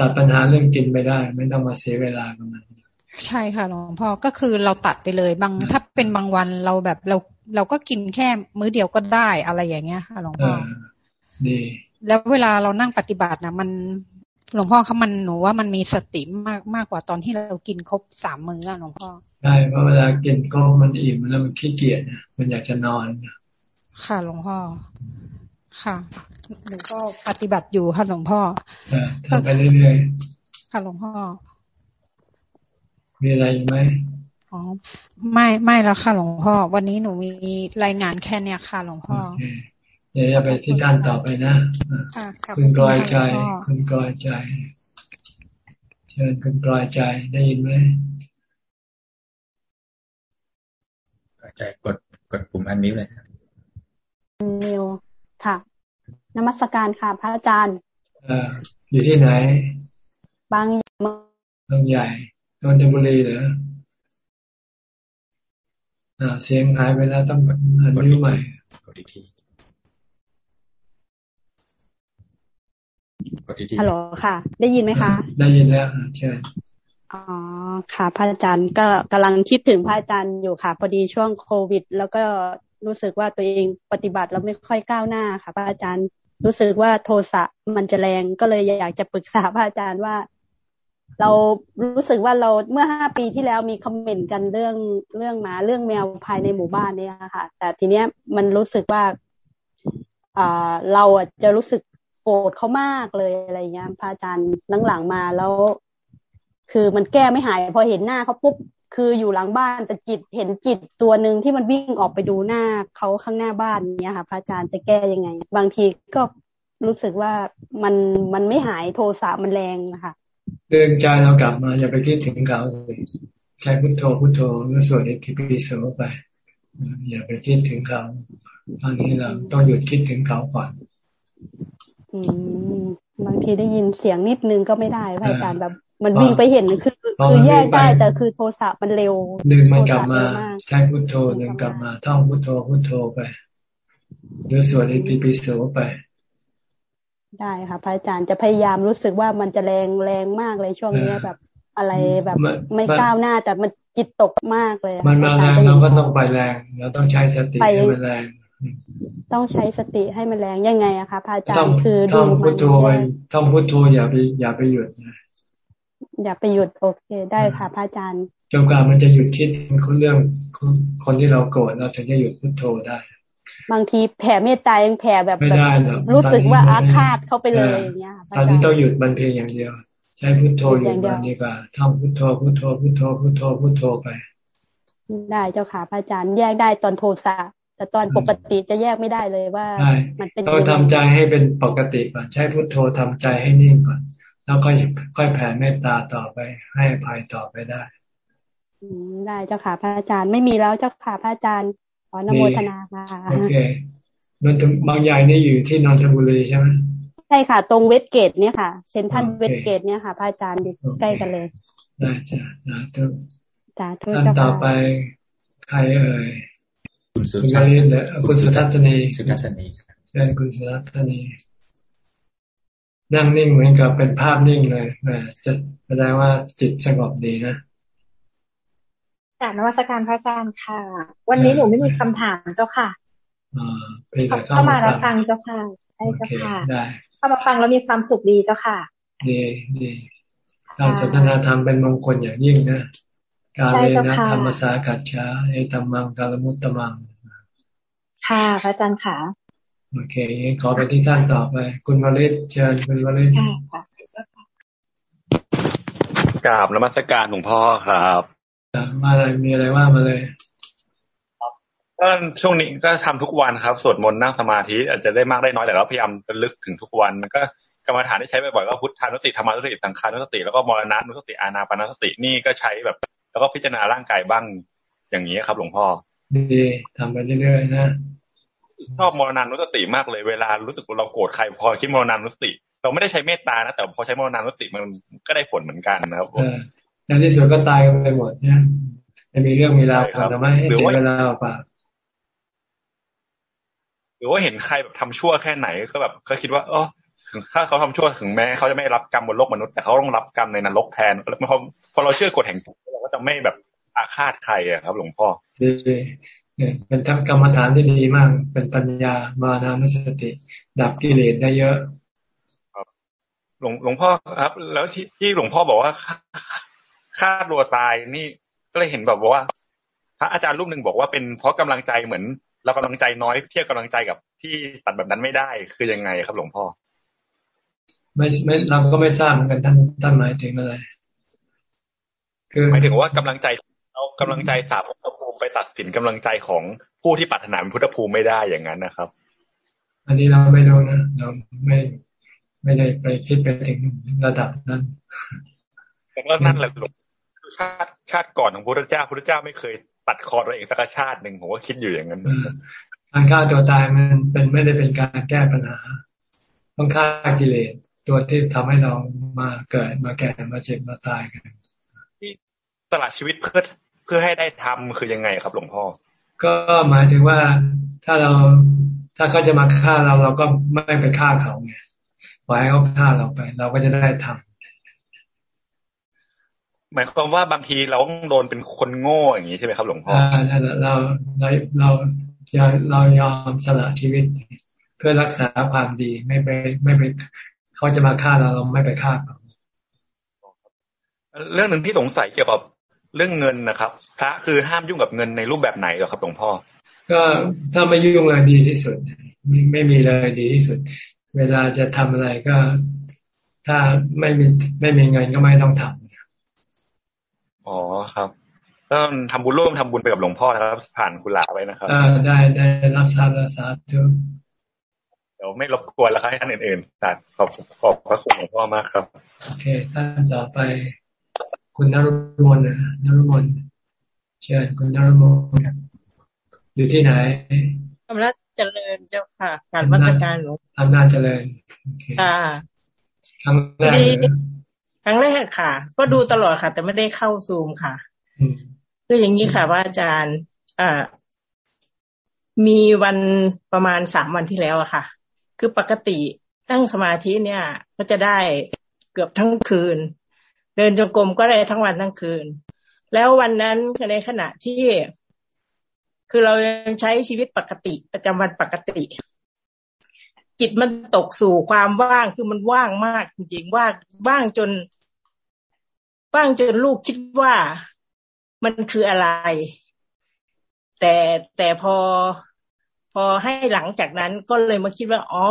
ตัดปัญหาเรื่องกินไปได้ ไม่ต้องมาเสียเวลาตรงนั้นใช่ค่ะหลวงพ่อก็คือเราตัดไปเลย บางถ้าเป็นบางวันเราแบบเราเราก็กินแค่มื้อเดียวก็ได้อะไรอย่างเงี้ยค่ะหลวงพ่อดีแล้วเวลาเรานั่งปฏิบัตินะมันหลวงพ่อเขามันหนูว่ามันมีสติมากมากกว่าตอนที่เรากินครบสามมื้ออะหลวงพ่อ ใช่เพราะเวลากินก็มันอิ่มแล้วมันขี้เกียจมันอยากจะนอนค่ะหลวงพ่อ ค่ะหนูก็ปฏิบัติอยู่ค่ะหลวงพ่อทำไปเรื่อยๆค่ะหลวงพ่อ มีอะไรไหมอ๋อไม่ไม่แล้วค่ะหลวงพ่อ วันนี้หนูมีรายงานแค่เนี้ยค่ะหลวงพ่อเดี๋ยวจะไปที่ท่านต่อไปนะคุณกลอยใจ คุณกลอยใจ เชิญคุณกลอยใจได้ยินไหม ใจกดกดปุ่มอันนี้เลยนิวค่ะ นมัสการค่ะ พระอาจารย์ออยู่ที่ไหน บางบางใหญ่นนทบุรีเหรออ่าเสียงหายไปแล้วต้องอันนิ้วใหม่กดอีกทีฮัลโหลค่ะ ได้ยินไหมคะ ได้ยินแล้วใช่ อ๋อค่ะพระอาจารย์ก็กำลังคิดถึงพระอาจารย์อยู่ค่ะ พอดีช่วงโควิด แล้วก็รู้สึกว่าตัวเองปฏิบัติแล้วไม่ค่อยก้าวหน้าค่ะ พระอาจารย์รู้สึกว่าโทสะมันจะแรงก็เลยอยากจะปรึกษาพระอาจารย์ว่า เรารู้สึกว่าเราเมื่อห้าปีที่แล้วมีคอมเมนต์กันเรื่องเรื่องหมาเรื่องแมวภายในหมู่บ้านเนี่ยค่ะ แต่ทีเนี้ยมันรู้สึกว่าอ่าเราจะรู้สึกโกรธเขามากเลยอะไรเงี้ยพระอาจารย์หลังๆมาแล้ว คือมันแก้ไม่หาย พอเห็นหน้าเขาปุ๊บคืออยู่หลังบ้านแต่จิตเห็นจิตตัวหนึ่งที่มันวิ่งออกไปดูหน้าเขาข้างหน้าบ้านเนี้ยค่ะพระอาจารย์จะแก้ยังไง บางทีก็รู้สึกว่ามันมันไม่หายโทสะมันแรงนะคะเดินใจเรากลับมาอย่าไปคิดถึงเขาใช้พุทโธพุทโธแล้วสวดอิทิปิโสไป อย่าไปคิดถึงเขาตอนนี้เราต้องหยุดคิดถึงเขาก่อนบางทีได้ยินเสียงนิดนึงก็ไม่ได้พระอาจารย์แบบ มันวิ่งไปเห็นคือคือแยกได้แต่คือโทรศัพท์มันเร็วดึงมันกลับมาใช้พุทโธดึงกลับมาท่องพุทโธพุทโธไปหรือสวดอิติปิโสไป ได้ค่ะพระอาจารย์จะพยายามรู้สึกว่ามันจะแรงแรงมากเลยช่วงนี้แบบอะไรแบบไม่ก้าวหน้าแต่มันจิตตกมากเลย มันมาแรงเราก็ต้องไปแรงเราต้องใช้สติให้มันแรง ต้องใช้สติให้มันแรงยังไงอะคะพระอาจารย์คือดูมันพุทโธไปท่องพุทโธอย่าไปอย่าไปหยุดนะ อย่าไปหยุดโอเค ได้ค่ะพระอาจารย์จนกว่ามันจะหยุดคิดคนเรื่องคนที่เราโกรธเราถึงจะหยุดพุทโธได้ บางทีแผ่เมตตายังแผ่แบบไม่ได้หรอกรู้สึกว่าอาฆาตเข้าไปเลยอย่างเงี้ยตอนนี้ต้องหยุดมันเพียงอย่างเดียว ใช้พุทโธหยุดมันดีกว่าท่องพุทโธพุทโธพุทโธพุทโธพุทโธไป ได้เจ้าค่ะพระอาจารย์แยกได้ตอนโทสะแต่ตอนปกติจะแยกไม่ได้เลยว่า มันเป็นต้องทำใจให้เป็นปกติก่อนใช้พุทโธทำใจให้นิ่งก่อน แล้วค่อยค่อยแผ่เมตตาต่อไป ให้อภัยต่อไปได้ได้เจ้าค่ะพระอาจารย์ไม่มีแล้วเจ้าค่ะพระอาจารย์ขอนโมทนาค่ะโอเคนนทบางใหญ่นี่อยู่ที่นนทบุรีใช่ไหมใช่ค่ะ ตรงเวสเกตเนี่ยค่ะเซนทันเวสเกตเนี่ยค่ะพระอาจารย์ใกล้กันเลยได้จ้ะนะทุกจ้าทุกท่านต่อไปใครเอ่ยคุณสุทัศนีคุณสุทัศนีสุทัศนีใช่คุณสุทัศนี นั่งนิ่งเหมือนกับเป็นภาพนิ่งเลยแสดงว่าจิตสงบดีนะกาบนวัตการพระอาจารย์ค่ะ วันนี้หนูไม่มีคำถามเจ้าค่ะเข้ามารับฟังเจ้าค่ะ ใช่เจ้าค่ะเข้ามาฟังแล้วมีความสุขดีเจ้าค่ะ ดีดีการสนทนาธรรมเป็นมงคลอย่างยิ่งนะการเรียนธรรมสากัจฉาเอตัมมังกาลมุตตมัง ค่ะพระอาจารย์ค่ะ โอเคขอไปที่ท่านต่อไป คุณวริศเชิญคุณวริศกราบนมัสการหลวงพ่อครับมาอะไรมีอะไรว่ามาเลยก็ช่วงนี้ก็ทำทุกวันครับสวดมนต์นั่งสมาธิอาจจะได้มากได้น้อยแต่ก็พยายามจะลึกถึงทุกวันมันก็กรรมฐานที่ใช้บ่อยๆก็พุทธานุสติธรรมานุสติสังขานุสติแล้วก็มรณะนุสติอานาปนาสตินี่ก็ใช้แบบ แล้วก็พิจารณาร่างกายบ้างอย่างนี้ครับ หลวงพ่อดีทำไปเรื่อยๆนะ ชอบมรณานุสติมากเลยเวลารู้สึกเราโกรธใครพอคิดมรณานุสติ เราไม่ได้ใช้เมตตานะแต่พอใช้มรณานุสติมันก็ได้ผลเหมือนกันนะครับในที่สุดก็ตายไปหมดเนี่ยจะมีเรื่องมีราวทำให้เสียเวลาเปล่าหรือว่าเห็นใครแบบทำชั่วแค่ไหนก็แบบก็คิดว่าเออถ้าเขาทำชั่วถึงแม้เขาจะไม่รับกรรมบนโลกมนุษย์แต่เขาต้องรับกรรมในนรกแทนพอพอเราเชื่อกฎแห่งกรรมเราก็จะไม่แบบอาฆาตใครอะครับ หลวงพ่อ เป็นทั้งกรรมฐานที่ดีมาก เป็นปัญญามานานุสติ ดับกิเลสได้เยอะหลวงหลวงพ่อครับ แล้วที่ที่หลวงพ่อบอกว่าฆ่าตัวตายนี่ก็เลยเห็นแบบว่า พระอาจารย์รูปหนึ่งบอกว่าเป็นเพราะกำลังใจเหมือน เรากำลังใจน้อยเทียบกำลังใจกับที่ตัดแบบนั้นไม่ได้คือยังไงครับ หลวงพ่อไม่ไม่เราก็ไม่ทราบเหมือนกันท่านท่านหมายถึงอะไรคือหมายถึงว่ากำลังใจเรากำลังใจสาพุทธภูมิ ไปตัดสินกำลังใจของผู้ที่ปรารถนาเป็นพุทธภูมิไม่ได้อย่างนั้นนะครับ อันนี้เราไม่รู้นะเราไม่ไม่ได้ไปคิดไปถึงระดับนั้นแต่ก็นั่นแหละหลวงชาติชาติก่อนของพระพุทธเจ้าพระพุทธเจ้าไม่เคยตัดคอตัวเองสักชาติหนึ่งผมก็คิดอยู่อย่างนั้นการฆ่าตัวตายมันเป็นไม่ได้เป็นการแก้ปัญหา ต้องฆ่ากิเลสตัวที่ทำให้เรามาเกิดมาแก่มาเจ็บมาตายกันที่สละชีวิตเพื่อเพื่อให้ได้ทำคือยังไงครับหลวงพ่อ ก็หมายถึงว่าถ้าเราถ้าเขาจะมาฆ่าเราเราก็ไม่ไปฆ่าเขาไงปล่อยให้เขาฆ่าเราไป เราก็จะได้ทำหมายความว่าบางทีเราต้องโดนเป็นคนโง่อย่างนี้ใช่ไหมครับหลวงพ่ออ่าเราเราเราเรายอมสละชีวิต เพื่อรักษาความดีไม่ไปไม่ไปเขาจะมาฆ่าเราเราไม่ไปฆ่าเขาเรื่องหนึ่งที่สงสัยเกี่ยวกับ เรื่องเงินนะครับพระคือห้ามยุ่งกับเงินในรูปแบบไหนหรอครับหลวงพ่อ ก็ถ้าไม่ยุ่งเลยดีที่สุด ไม่ไม่มีเลยดีที่สุด เวลาจะทำอะไรก็ ถ้าไม่มีไม่มีเงินก็ไม่ต้องทำอ๋อครับต้องทำบุญร่วมทำบุญไปกับหลวงพ่อนะครับ ผ่านคุณหลาไว้นะครับอ่าได้ได้รับทราบรับทราบทุกเดี๋ยวไม่รบกวนแล้วครับให้ท่านอื่นๆตัดขอบขอบพระคุณหลวงพ่อมากครับ โอเคท่านต่อไป คุณนรุมนนะนรุมนเชิญคุณนรุมนอยู่ที่ไหนอำนาจเจริญเจ้าค่ะ การมาตรการหลวงอำนาจเจริญค่ะครั้งแรกครั้งแรกค่ะ ก็ดูตลอดค่ะ แต่ไม่ได้เข้าซูมค่ะคืออย่างนี้ค่ะว่าอาจารย์อ่ามีวันประมาณสามวันที่แล้วอะค่ะ คือปกตินั่งสมาธิเนี่ย ก็จะได้เกือบทั้งคืน เดินจงกรมก็ได้ทั้งวันทั้งคืน แล้ววันนั้นในขณะที่ คือเรายังใช้ชีวิตปกติประจำวันปกติ จิตมันตกสู่ความว่างคือมันว่างมากจริงๆว่างว่างจน ว่างจนลูกคิดว่ามันคืออะไร แต่แต่พอพอให้หลังจากนั้นก็เลยมาคิดว่า อ๋อ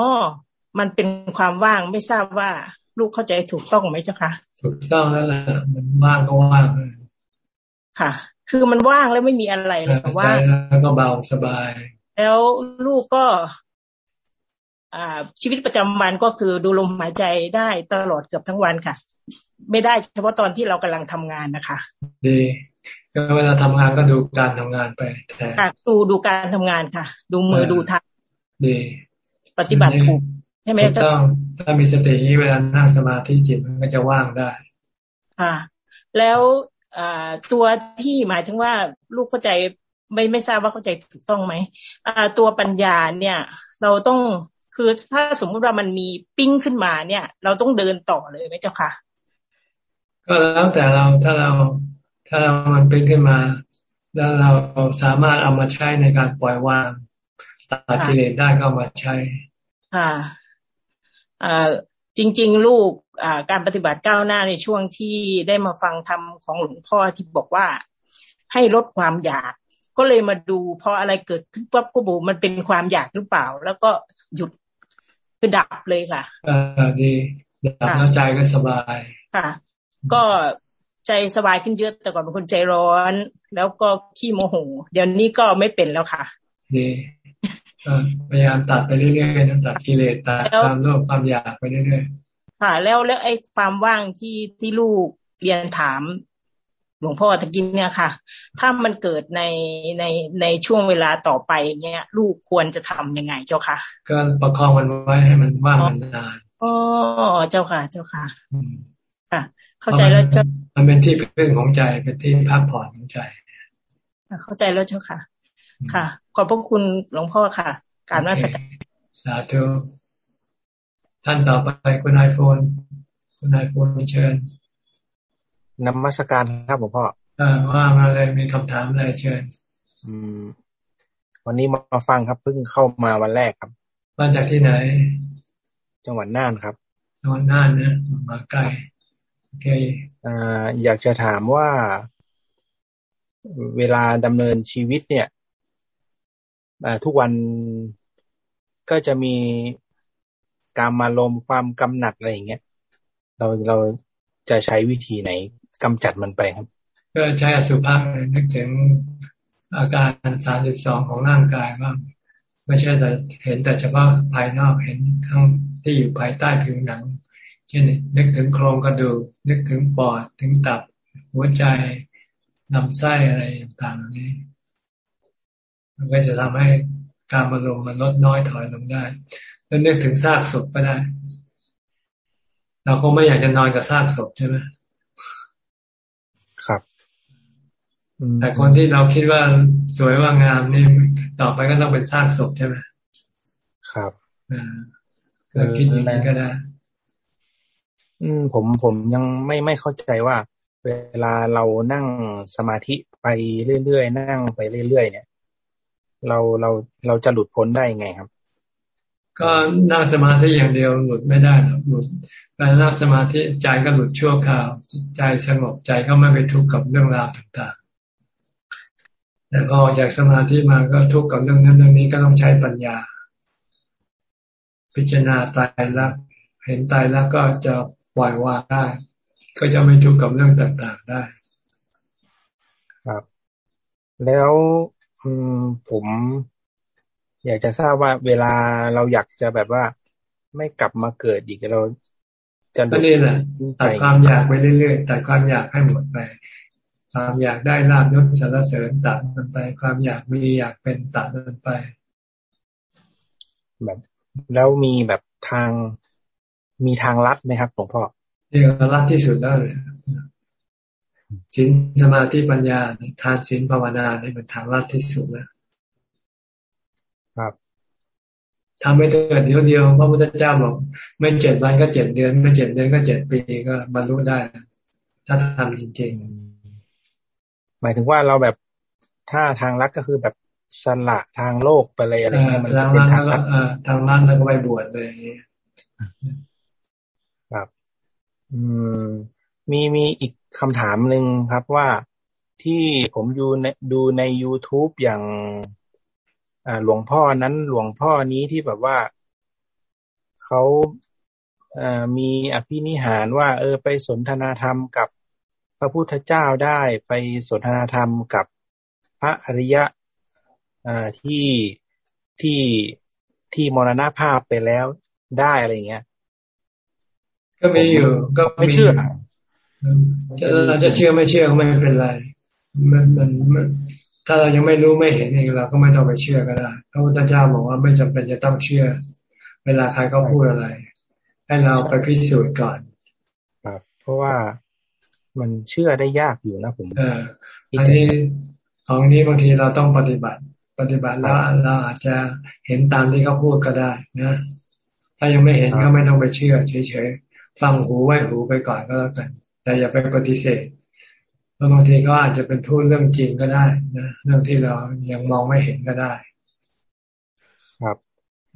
มันเป็นความว่างไม่ทราบว่า ลูกเข้าใจถูกต้องไหมเจ้าคะ ถูกต้องแล้วล่ะมันว่างก็ว่างค่ะ คือมันว่างแล้วไม่มีอะไรเลยว่างแล้วก็เบาสบาย แล้วลูกก็อ่าชีวิตประจำวันก็คือดูลมหายใจได้ตลอดเกือบทั้งวันค่ะ ไม่ได้เฉพาะตอนที่เรากำลังทำงานนะคะ ดีก็เวลาทำงานก็ดูการทำงานไปแต่ดูดูการทำงานค่ะ ดูมือดูทางดี ปฏิบัติถูกใช่ไหมเจ้าต้องถ้ามีสตินี้เวลานั่งสมาธิจิตมันก็จะว่างได้ค่ะ แล้วตัวที่หมายถึงว่าลูกเข้าใจไม่ไม่ทราบว่าเข้าใจถูกต้องไหมตัวปัญญาเนี่ย เราต้องคือถ้าสมมติว่ามันมีปิ้งขึ้นมาเนี่ย เราต้องเดินต่อเลยไหมเจ้าค่ะ ก็แล้วแต่เราถ้าเราถ้าเรามันเป็นขึ้นมา แล้วเราสามารถเอามาใช้ในการปล่อยวางตัดกิเลสได้ก็มาใช้ค่ะอ่า จริง ๆ ลูกอ่าการปฏิบัติก้าวหน้าในช่วงที่ได้มาฟังธรรมของหลวงพ่อที่บอกว่าให้ลดความอยาก ก็เลยมาดูพออะไรเกิดขึ้นปั๊บก็บอกมันเป็นความอยากหรือเปล่า แล้วก็หยุดคือดับเลยค่ะอ่าดีดับแล้วใจก็สบายค่ะ ก็ใจสบายขึ้นเยอะแต่ก่อนเป็นคนใจร้อน แล้วก็ขี้โมโหเดี๋ยวนี้ก็ไม่เป็นแล้วค่ะดี พยายามตัดไปเรื่อยๆตัดกิเลสตัดความโลภความอยากไปเรื่อยๆค่ะ แล้วแล้วไอ้ความว่างที่ที่ลูกเรียนถามหลวงพ่อตะกินเนี่ยค่ะ ถ้ามันเกิดในในในช่วงเวลาต่อไปเนี้ยลูกควรจะทํำยังไงเจ้าค่ะ ก็ประคองมันไว้ให้มันว่างนานอ๋อเจ้าค่ะ เจ้าค่ะค่ะ เข้าใจแล้วเจ้ามันเป็นที่พึ่งของใจเป็นที่พักผ่อนของใจเข้าใจแล้วเจ้าค่ะ ค่ะข อบพระคุณหลวงพ่อค่ะการว่าสกัดสาธุท่านต่อไปคุณนายโฟนคุณนายโฟนเชิญนมัสการครับหลวงพ่ออ่าว่ามาเลยมีคำถามอะไรเชิญ อืม วันนี้มาฟังครับเพิ่งเข้ามาวันแรกครับมาจากที่ไหน จังหวัดน่านครับจังหวัดน่านนะมาใกล้เคอ่าอยากจะถามว่า เวลาดำเนินชีวิตเนี่ย ทุกวันก็จะมีการมาลมความกำหนัดอะไรอย่างเงี้ยเราเราจะใช้วิธีไหนกำจัดมันไปครับ ก็ใช้อสุภะนึกถึงอาการสามสิบสองของร่างกายบ้างไม่ใช่แต่เห็นแต่เฉพาะภายนอกเห็นข้างที่อยู่ภายใต้ผิวหนัง เช่นนึกถึงโครงกระดูกนึกถึงปอดถึงตับหัวใจลำไส้อะไรต่างๆนี้ มันก็จะทำให้การมารมมันลดน้อยถอยลงได้แล้วนึกถึงซากศพก็ได้ เราคงไม่อยากจะนอนกับซากศพใช่ไหมครับแต่คนที่เราคิดว่าสวยว่างามนี่ต่อไปก็ต้องเป็นซากศพใช่ไหมครับอ่าเราคิดอย่างนี้ก็ได้ อืม ผมผมยังไม่ไม่เข้าใจว่า เวลาเรานั่งสมาธิไปเรื่อยๆนั่งไปเรื่อยๆเนี่ย เราเราเราจะหลุดพ้นได้ไงครับ ก็นั่งสมาธิอย่างเดียวหลุดไม่ได้หลุดการนั่งสมาธิใจก็หลุดชั่วคราว ใจสงบใจก็ไม่ไปทุกข์กับเรื่องราวต่างๆ แต่พออยากสมาธิมาก็ทุกข์กับเรื่องนั้นเรื่องนี้ก็ต้องใช้ปัญญา พิจารณาตายแล้วเห็นตายแล้วก็จะปล่อยวางได้ ก็จะไม่ทุกข์กับเรื่องต่างๆได้ ครับ แล้ว อืมผมอยากจะทราบว่าเวลาเราอยากจะแบบว่าไม่กลับมาเกิดอีกเราจะนี่แหละตัดความอยากไปเรื่อยๆตัดความอยากให้หมดไป ความอยากได้ลาบยศสารเสริญตัดมันไป ความอยากมีอยากเป็นตัดมันไป แบบ แล้วมีแบบทางมีทางลัดไหมครับหลวงพ่อนี่ลัดที่สุดแล้วเลย สินสมาธิปัญญาทานสินภาวนาเนี่เป็นทางลัดที่สุดแล้วครับทำไม่เกิดเดียวเดียวพระพุทธเจ้าบอกไม่เจ็ดวันก็เจ็ดเดือน ไม่เจ็ดเดือนก็เจ็ดปีก็บรรลุได้ ถ้าทำจริงๆ หมายถึงว่าเราแบบถ้าทางรักก็คือแบบสละทางโลกไปเลยอะไรเงี้ยมันเป็นทางรักทางรักแล้วก็ไปบวชเลยครับ อืมมีมีอีก คำถามหนึ่งครับว่าที่ผมดูในดูใน youtube อย่างหลวงพ่อนั้นหลวงพ่อนี้ที่แบบว่าเขามีอภินิหารว่า เออ ไปสนทนาธรรมกับพระพุทธเจ้าได้ไปสนทนาธรรมกับพระอริยะที่ที่ที่มรณภาพไปแล้วได้อะไรเงี้ย ก็มีอยู่ก็ไม่เชื่อ เราจะเชื่อไม่เชื่อไม่เป็นไร มันมันถ้าเรายังไม่รู้ไม่เห็นเองเราก็ไม่ต้องไปเชื่อก็ได้พระพุทธเจ้าบอกว่าไม่จำเป็นจะต้องเชื่อ เวลาใครเขาพูดอะไร ให้เราไปพิสูจน์ก่อนครับเพราะว่ามันเชื่อได้ยากอยู่นะผมเอออันนี้ของนี้บางทีเราต้องปฏิบัติ ปฏิบัติแล้วเราอาจจะเห็นตามที่เขาพูดก็ได้นะ ถ้ายังไม่เห็นก็ไม่ต้องไปเชื่อเฉยๆฟังหูไว้หูไปก่อนก็แล้วกัน แต่อย่าไปปฏิเสธแล้วบางทีก็อาจจะเป็นพูดเรื่องจริงก็ได้นะเรื่องที่เรายังมองไม่เห็นก็ได้ ครับ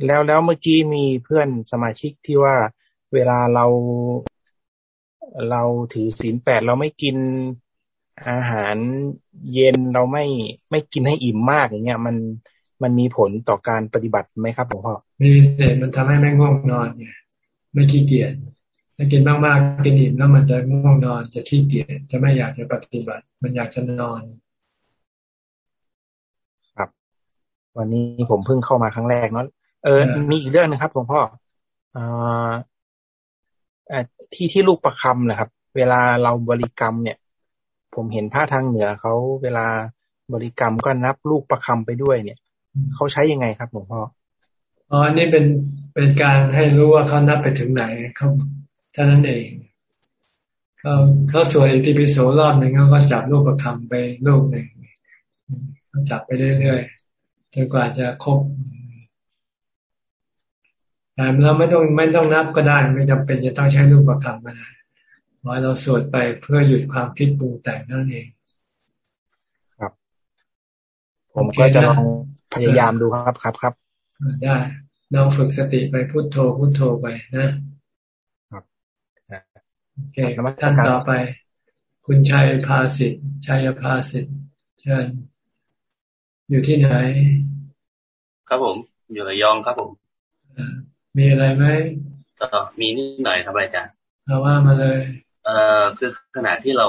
แล้วแล้วเมื่อกี้มีเพื่อนสมาชิกที่ว่าเวลาเราเราถือศีลแปดเราไม่กินอาหารเย็นเราไม่ไม่กินให้อิ่มมากอย่างเงี้ย มันมันมีผลต่อการปฏิบัติไหมครับหลวงพ่อมีแต่มันทำให้ไม่ง่วงนอนไงไม่ขี้เกียจ ถ้ากินมากๆกินอิ่มแล้วมันจะง่วงนอนจะขี้เกียจจะไม่อยากจะปฏิบัติ มันอยากจะนอน ครับ วันนี้ผมเพิ่งเข้ามาครั้งแรกเนาะเออ มีอีกเรื่องนะครับหลวงพ่ออ่าที่ที่ลูกประคำนะครับ เวลาเราบริกรรมเนี่ย ผมเห็นพระทางเหนือเขาเวลาบริกรรมก็นับลูกประคำไปด้วยเนี่ยเขาใช้ยังไงครับหลวงพ่ออ๋อนี่เป็นเป็นการให้รู้ว่าเขานับไปถึงไหนเขาเท่านั้นเองเขาเขาสวดอิติปิโสรอบหนึ่งเขาก็จับรูปประคำไปรูปหนึ่งเขาจับไปเรื่อยๆจนกว่าจะครบแต่เราไม่ต้องไม่ต้องนับก็ได้ ไม่จำเป็นจะต้องใช้รูปประคำก็ได้ขอเราสวดไปเพื่อหยุดความคิดปรุงแต่งนั่นเอง ครับ ผมก็จะลองพยายามดูครับครับครับได้ลองฝึกสติไปพุโทโธพุโทโธไปนะ โอเคท่านต่อไป คุณชัยภาสิทธิ์ชัยภาสิทธิ์เชิญอยู่ที่ไหน ครับผม อยู่ระยองครับผมมีอะไรไหมก็มีนิดหน่อยครับอาจารย์เราว่ามาเลย เอ่อคือขณะที่เรา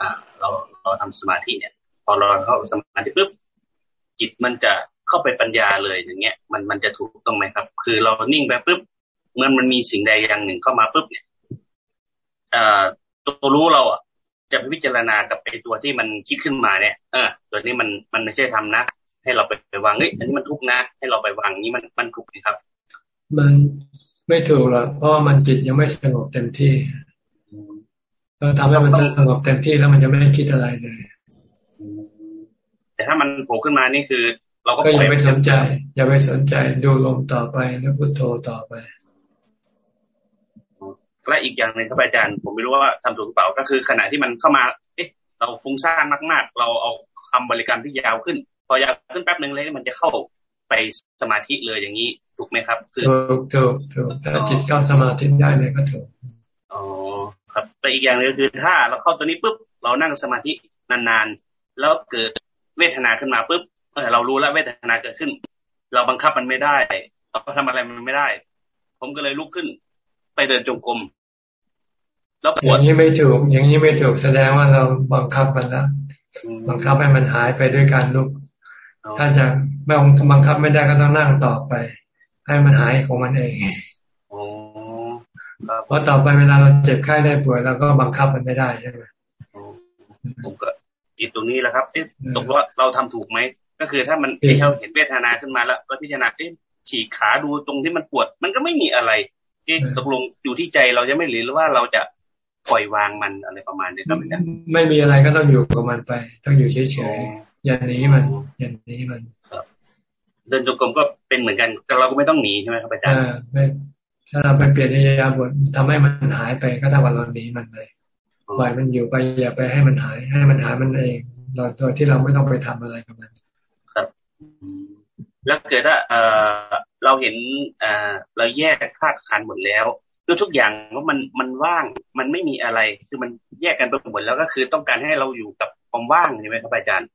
อ่า เราเราทำสมาธิเนี่ย พอเราเข้าสมาธิปุ๊บจิตมันจะเข้าไปปัญญาเลยอย่างเงี้ย มันมันจะถูกต้องไหมครับ คือเรานิ่งไปปุ๊บเมื่อมันมีสิ่งใดอย่างหนึ่งเข้ามาปุ๊บเนี่ยอ่า ตัวรู้เราอะ จะพิจารณากับไอ้ตัวที่มันคิดขึ้นมาเนี่ย เออ ตัวนี้มันมันไม่ใช่ทำนะ ให้เราไปไปวางเฮ้ยอันนี้มันทุกนะ ให้เราไปวางนี้มันมันถูกไหมครับ มันไม่ถูกหรอกเพราะมันจิตยังไม่สงบเต็มที่เราทำให้มันสงบเต็มที่แล้วมันจะไม่คิดอะไรเลย แต่ถ้ามันโผล่ขึ้นมานี่คือ เราก็อย่าไปสนใจ อย่าไปสนใจดูลมต่อไปแล้วพุทโธต่อไป และอีกอย่างหนึ่งครับอาจารย์ ผมไม่รู้ว่าทำถูกหรือเปล่าก็คือ ขณะที่มันเข้ามา เอ๊ะ เราฟุ้งซ่านมาก ๆ เราเอาคำบริกรรมที่ยาวขึ้น พอยาวขึ้นแป๊บหนึ่งเลยมันจะเข้าไปสมาธิเลยอย่างนี้ถูกไหมครับ คือถูกถูกถูกถ้าจิตเข้าสมาธิได้เลยก็ถูกอ๋อครับแต่อีกอย่างนึงคือถ้าเราเข้าตัวนี้ปุ๊บเรานั่งสมาธินานๆแล้วเกิดเวทนาขึ้นมาปุ๊บเออเรารู้แล้วเวทนาเกิดขึ้น เราบังคับมันไม่ได้ เราทำอะไรมันไม่ได้ ผมก็เลยลุกขึ้น ไปเดินจงกรม แล้วปวดอย่างนี้ไม่ถูก อย่างนี้ไม่ถูกแสดงว่าเราบังคับมันแล้วบังคับให้มันหายไปด้วยการลุก ถ้าจะไม่บังคับไม่ได้ก็ต้องนั่งต่อไป ให้มันหายของมันเองเพราะต่อไปเวลาเราเจ็บไข้ได้ป่วยเราก็บังคับมันไม่ได้ใช่ไหมผมก็จิตตรงนี้แหละครับตกว่าเราทำถูกไหมก็คือถ้ามันที่เราเห็นเวทนาขึ้นมาแล้วก็พิจารณาฉีกขาดูตรงที่มันปวด มันก็ไม่มีอะไรที่ตกลงอยู่ที่ใจเราจะไม่หรือว่าเราจะ ปล่อยวางมันอะไรประมาณนี้ครับอาจารย์ไม่มีอะไรก็ต้องอยู่กับมันไป ต้องอยู่เฉยๆอย่างนี้มันอย่างนี้มันเดินจงกรมก็เป็นเหมือนกันแต่เราก็ไม่ต้องหนีใช่ไหมครับอาจารย์ถ้าเราไปเปลี่ยนยาบททำให้มันหายไปก็ถ้าว่าเราหนีมันไปปล่อยมันอยู่ไปอย่าไปให้มันหาย ให้มันหายมันเองเราโดยที่เราไม่ต้องไปทำอะไรกับมัน ครับแล้วเกิดว่าเออเราเห็นเออเราแยกธาตุขันหมดแล้ว คือทุกอย่างว่ามันมันว่าง มันไม่มีอะไร คือมันแยกกันไปหมดแล้วก็คือต้องการให้เราอยู่กับความว่างใช่ไหมครับอาจารย์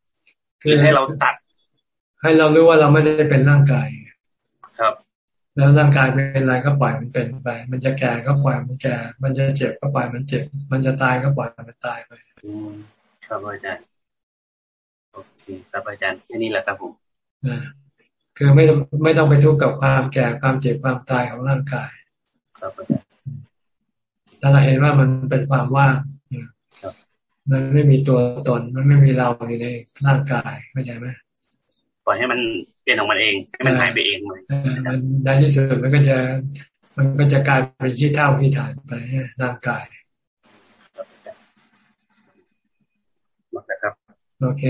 คือให้เราตัด ให้เรารู้ว่าเราไม่ได้เป็นร่างกาย ครับ แล้วร่างกายเป็นอะไรก็ปล่อยมันเป็นไป มันจะแก่ก็ปล่อยมันแก่ มันจะเจ็บก็ปล่อยมันเจ็บ มันจะตายก็ปล่อยมันตายไปครับอาจารย์โอเคครับอาจารย์แค่นี้แหละครับผมคือไม่ไม่ต้องไปทุกข์กับความแก่ความเจ็บความตายของร่างกาย ถ้าเราเห็นว่ามันเป็นความว่างมันไม่มีตัวตน มันไม่มีเราอยู่ในร่างกายเข้าใจไหมปล่อยให้มันเปลี่ยนของมันเองให้มันหายไปเองเลยมันในที่สุดมันก็จะ มันก็จะกลายเป็นที่เท่าที่ฐานไปร่างกายนะครับ โอเค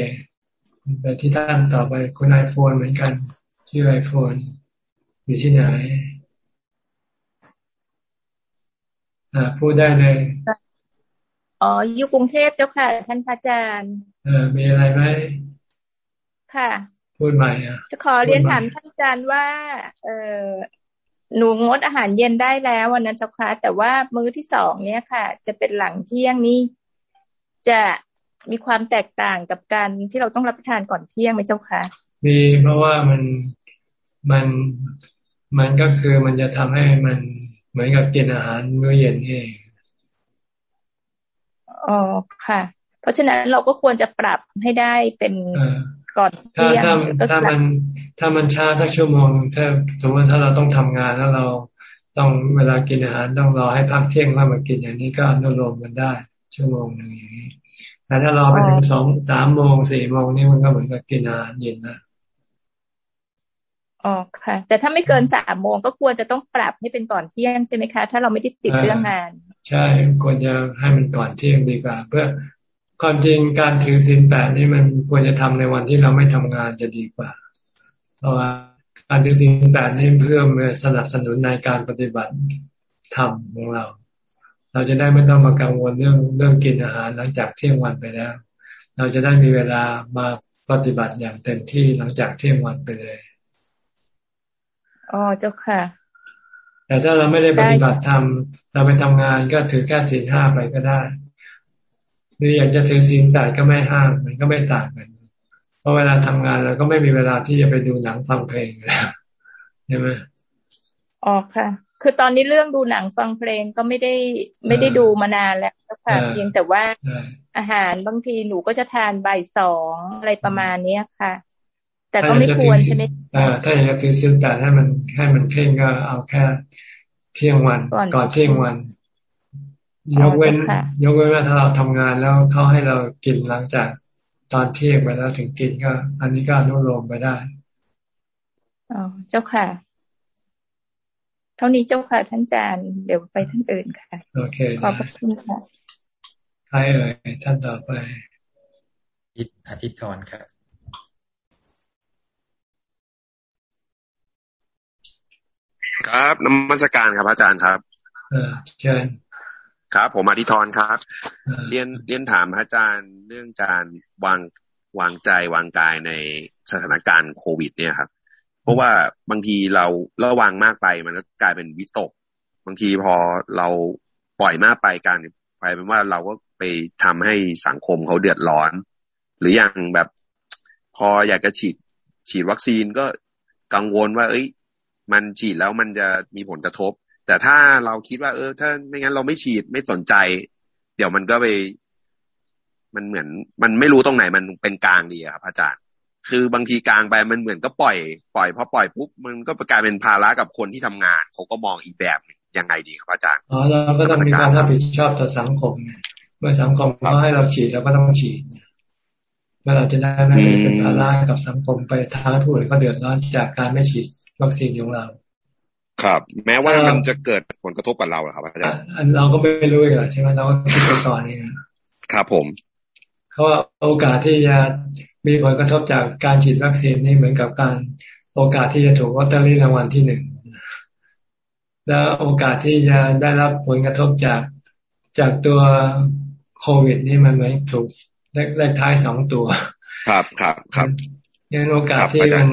ไปที่ท่านต่อไปคุณไอโฟนเหมือนกัน ชื่อไอโฟนอยู่ที่ไหนอ่า พูดได้เลยอ๋ออยู่กรุงเทพเจ้าค่ะ ท่านพระอาจารย์เออมีอะไรไหมค่ะ พูดใหม่อะจะขอเรียนถามท่านอาจารย์ว่า เออหนูงดอาหารเย็นได้แล้ววันนั้นเจ้าค่ะ แต่ว่ามื้อที่สองเนี้ยค่ะ จะเป็นหลังเที่ยงนี้จะมีความแตกต่างกับการที่เราต้องรับประทานก่อนเที่ยงไหมเจ้าค่ะมีเพราะว่ามันมันมันก็คือมันจะทำให้มัน เหมือนกับกินอาหารมื้อเย็นเองอ๋อค่ะ เพราะฉะนั้นเราก็ควรจะปรับให้ได้เป็นก่อนเที่ยงถ้าถ้ามันถ้ามันช้าสักชั่วโมงถ้าสมมติถ้าเราต้องทำงานแล้วเราต้องเวลากินอาหารต้องรอให้พักเที่ยงแล้วมากินอย่างนี้ก็อนุโลมกันได้ ชั่วโมงหนึ่งอย่างนี้แต่ถ้ารอไปถึงสองสามโมงสี่โมงนี่มันก็เหมือนกับกินอาหารเย็นนะ อ๋อค่ะ แต่ถ้าไม่เกินสามโมงก็ควรจะต้องปรับให้เป็นก่อนเที่ยงใช่ไหมคะ ถ้าเราไม่ได้ติดเรื่องงาน ใช่ควรจะให้มันก่อนเที่ยงดีกว่า เพื่อความจริงการถือศีลแปดนี่มันควรจะทำในวันที่เราไม่ทำงานจะดีกว่า เพราะว่าการถือศีลแปดนี่เพื่อมาสนับสนุนในการปฏิบัติธรรมของเรา เราจะได้ไม่ต้องมากังวลเรื่องเรื่องกินอาหารหลังจากเที่ยงวันไปแล้ว เราจะได้มีเวลามาปฏิบัติอย่างเต็มที่หลังจากเที่ยงวันไปเลย อ๋อเจ้าค่ะ แต่ถ้าเราไม่ได้ปฏิบัติธรรมเราไปทำงานก็ถือแค่ศีลห้าไปก็ได้ หรืออยากจะถือศีลแปดก็ไม่ห้ามมันก็ไม่ต่างกัน เพราะเวลาทำงานเราก็ไม่มีเวลาที่จะไปดูหนังฟังเพลงแล้วใช่ไหมอ๋อค่ะ คือตอนนี้เรื่องดูหนังฟังเพลงก็ไม่ได้ไม่ได้ดูมานานแล้วค่ะเพียงแต่ว่าอาหารบางทีหนูก็จะทานบ่ายสองอะไรประมาณเนี้ยค่ะ แต่ก็ไม่ควรใช่ไหมถ้าอยากจะถือสิ่งแต่ให้มันให้มันเพ่งก็เอาแค่เที่ยงวันก่อนเที่ยงวัน ยกเว้น ยกเว้นว่าถ้าเราทำงานแล้วเขาให้เรากินหลังจากตอนเที่ยงไปแล้วถึงกินก็ อันนี้ก็อนุโลมไปได้อ๋อเจ้าค่ะ เท่านี้เจ้าค่ะท่านอาจารย์เดี๋ยวไปท่านอื่นค่ะโอเคขอบคุณค่ะใครเอ่ยท่านต่อไปอาทิตย์ทอนครับ ครับนมัสการครับอาจารย์ครับเออเชิญครับ ผมอาทิทรครับ เรียนเรียนถามอาจารย์เรื่องการวางวางใจวางกายในสถานการณ์โควิด เนี่ยครับ เพราะว่าบางทีเราระวังมากไปมันก็กลายเป็นวิตก บางทีพอเราปล่อยมากไปการกลายเป็นว่าเราก็ไปทำให้สังคมเขาเดือดร้อน หรืออย่างแบบพออยากจะฉีดฉีดวัคซีนก็กังวลว่า เอ้ย มันฉีดแล้วมันจะมีผลกระทบ แต่ถ้าเราคิดว่า เออ ถ้าไม่งั้นเราไม่ฉีดไม่สนใจ เดี๋ยวมันก็ไป มันเหมือน มันไม่รู้ตรงไหนมันเป็นกลางดีครับอาจารย์ คือบางทีกลางไปมันเหมือนก็ปล่อยปล่อยพอปล่อยปุ๊บมันก็กลายเป็นภาระกับคนที่ทำงานเขาก็มองอีกแบบยังไงดีครับอาจารย์อ๋อเราก็ต้องมีการรับผิดชอบต่อสังคมเมื่อสังคมเขาให้เราฉีดเราก็ต้องฉีดเมื่อเราจะได้ไม่เป็นภาระกับสังคมไปท้าผู้อื่นก็เดือดร้อนจากการไม่ฉีด วัคซีนของเรา ครับ แม้ว่ามันจะเกิดผลกระทบกับเราครับอาจารย์เราก็ไม่รู้อะใช่ไหมเราก็คิดไปก่อนนี่ครับผมเขาว่าโอกาสที่จะมีผลกระทบจากการฉีดวัคซีนนี่เหมือนกับการโอกาสที่จะถูกลอตเตอรี่รางวัลที่หนึ่งแล้วโอกาสที่จะได้รับผลกระทบจากจากตัวโควิด นี่มันเหมือนถูกเลขท้ายสองตัว ครับครับครับ ยังโอกาสที่มัน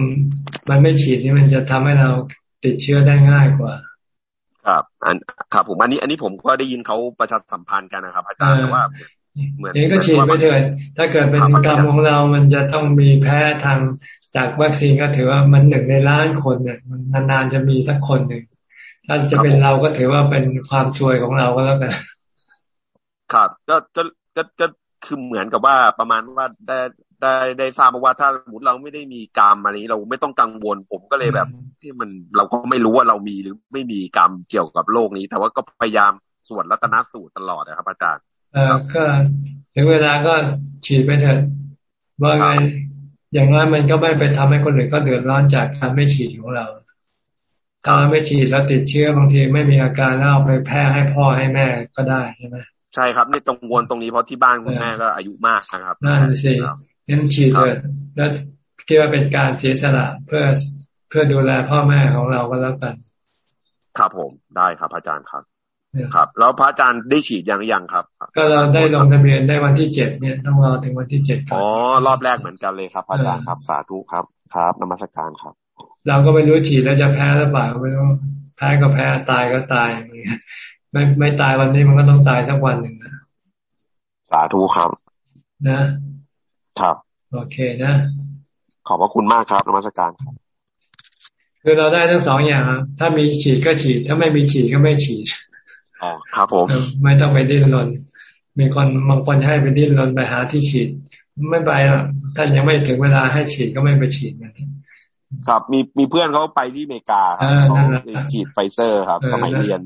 มันไม่ฉีดนี่มันจะทำให้เราติดเชื้อได้ง่ายกว่า ครับ อันครับผมอันนี้ อันนี้ผมก็ได้ยินเขาประชาสัมพันธ์กันนะครับอาจารย์ว่าเหมือนนี้ก็ฉีดไม่เถิดถ้าเกิดเป็นกรรมของเรา มันจะต้องมีแพ้ทางจากวัคซีนก็ถือว่ามันหนึ่งในล้านคนเนี่ยมันนานๆจะมีสักคนหนึ่งถ้าจะเป็นเราก็ถือว่าเป็นความช่วยของเราก็แล้วกันครับก็ก็ก็ก็คือเหมือนกับว่าประมาณว่าได้ ได้ได้ทราบมาว่าถ้าสมมติเราไม่ได้มีกรรมอะไรนี้เราไม่ต้องกังวล ผมก็เลยแบบที่มันเราก็ไม่รู้ว่าเรามีหรือไม่มีกรรมเกี่ยวกับโลกนี้ แต่ว่าก็พยายามสวดรัตนสูตรตลอดนะครับอาจารย์เออก็ถึงเวลาก็ฉีดไปเถอะว่าไงอย่างนั้นมันก็ไม่ไปทำให้คนอื่นก็เดือดร้อนจากการไม่ฉีดของเราถ้าไม่ฉีดแล้วติดเชื้อบางทีไม่มีอาการแล้วเอาไปแพร่ให้พ่อให้แม่ก็ได้ใช่ไหมใช่ครับนี่กังวลตรงนี้เพราะที่บ้านคุณแม่ก็อายุมากนะครับนั่นสิ งั้นฉีดเลยแล้วคิดว่าเป็นการเสียสละเพื่อเพื่อดูแลพ่อแม่ของเราก็แล้วกัน ครับผมได้ครับอาจารย์ครับครับ แล้วพระอาจารย์ได้ฉีดยังยังครับ ก็เราได้ลงทะเบียนได้วันที่เจ็ดเนี่ยต้องรอถึงวันที่เจ็ดอ๋อรอบแรกเหมือนกันเลยครับอาจารย์ครับสาธุครับครับนมัสการครับ เราก็ไม่รู้ฉีดแล้วจะแพ้หรือเปล่าไม่รู้แพ้ก็แพ้ตายก็ตายไม่ไม่ตายวันนี้มันก็ต้องตายสักวันหนึ่งนะสาธุครับนะ ครับ โอเคนะ ขอบพระคุณมากครับนมัสการครับคือเราได้ทั้งสองอย่าง ถ้ามีฉีดก็ฉีด ถ้าไม่มีฉีดก็ไม่ฉีดอ๋อครับผม ไม่ต้องไปดิ้นรน มีคนบางคนให้ไปดิ้นรนไปหาที่ฉีด ไม่ไปหรอกท่านยังไม่ถึงเวลาให้ฉีดก็ไม่ไปฉีดกันครับมีมีเพื่อนเขาไปที่อเมริกาครับเขาไปฉีดไฟเซอร์ครับสมัยเรียน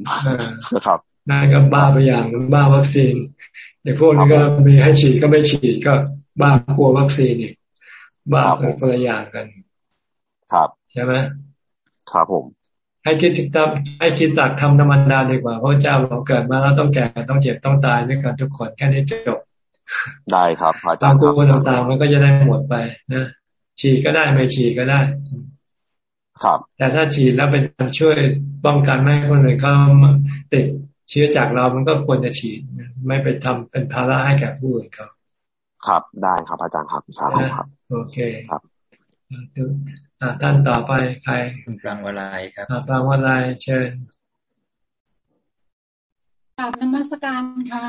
ครับนั่นก็บ้าไปอย่างบ้าวัคซีนในพวกนี้ก็มีให้ฉีดก็ไม่ฉีดก็ บ้ากลัววัคซีนอีกบ้าคนละอย่างกัน ครับใช่ไหมครับผม ให้คิดถึงให้คิดจากทำธรรมดาดีกว่าเพราะเจ้าบอกเกิดมาแล้วต้องแก่ต้องเจ็บต้องตายด้วยกันทุกคนแค่นี้จบได้ครับอาจารย์ครับต่างๆมันก็จะได้หมดไปนะฉีดก็ได้ไม่ฉีดก็ได้ ครับ แต่ถ้าฉีดแล้วเป็นการช่วยป้องกันไม่ให้คนอื่นเขาติดเชื้อจากเรามันก็ควรจะฉีด ไม่ไปทำเป็นภาระให้แก่ผู้อื่นเขา ครับ ได้ครับ อาจารย์ครับสาธุครับ โอเคครับท่านต่อไปใครคุณปรางวลายครับปรางวลายเชิญกราบนมัสการค่ะ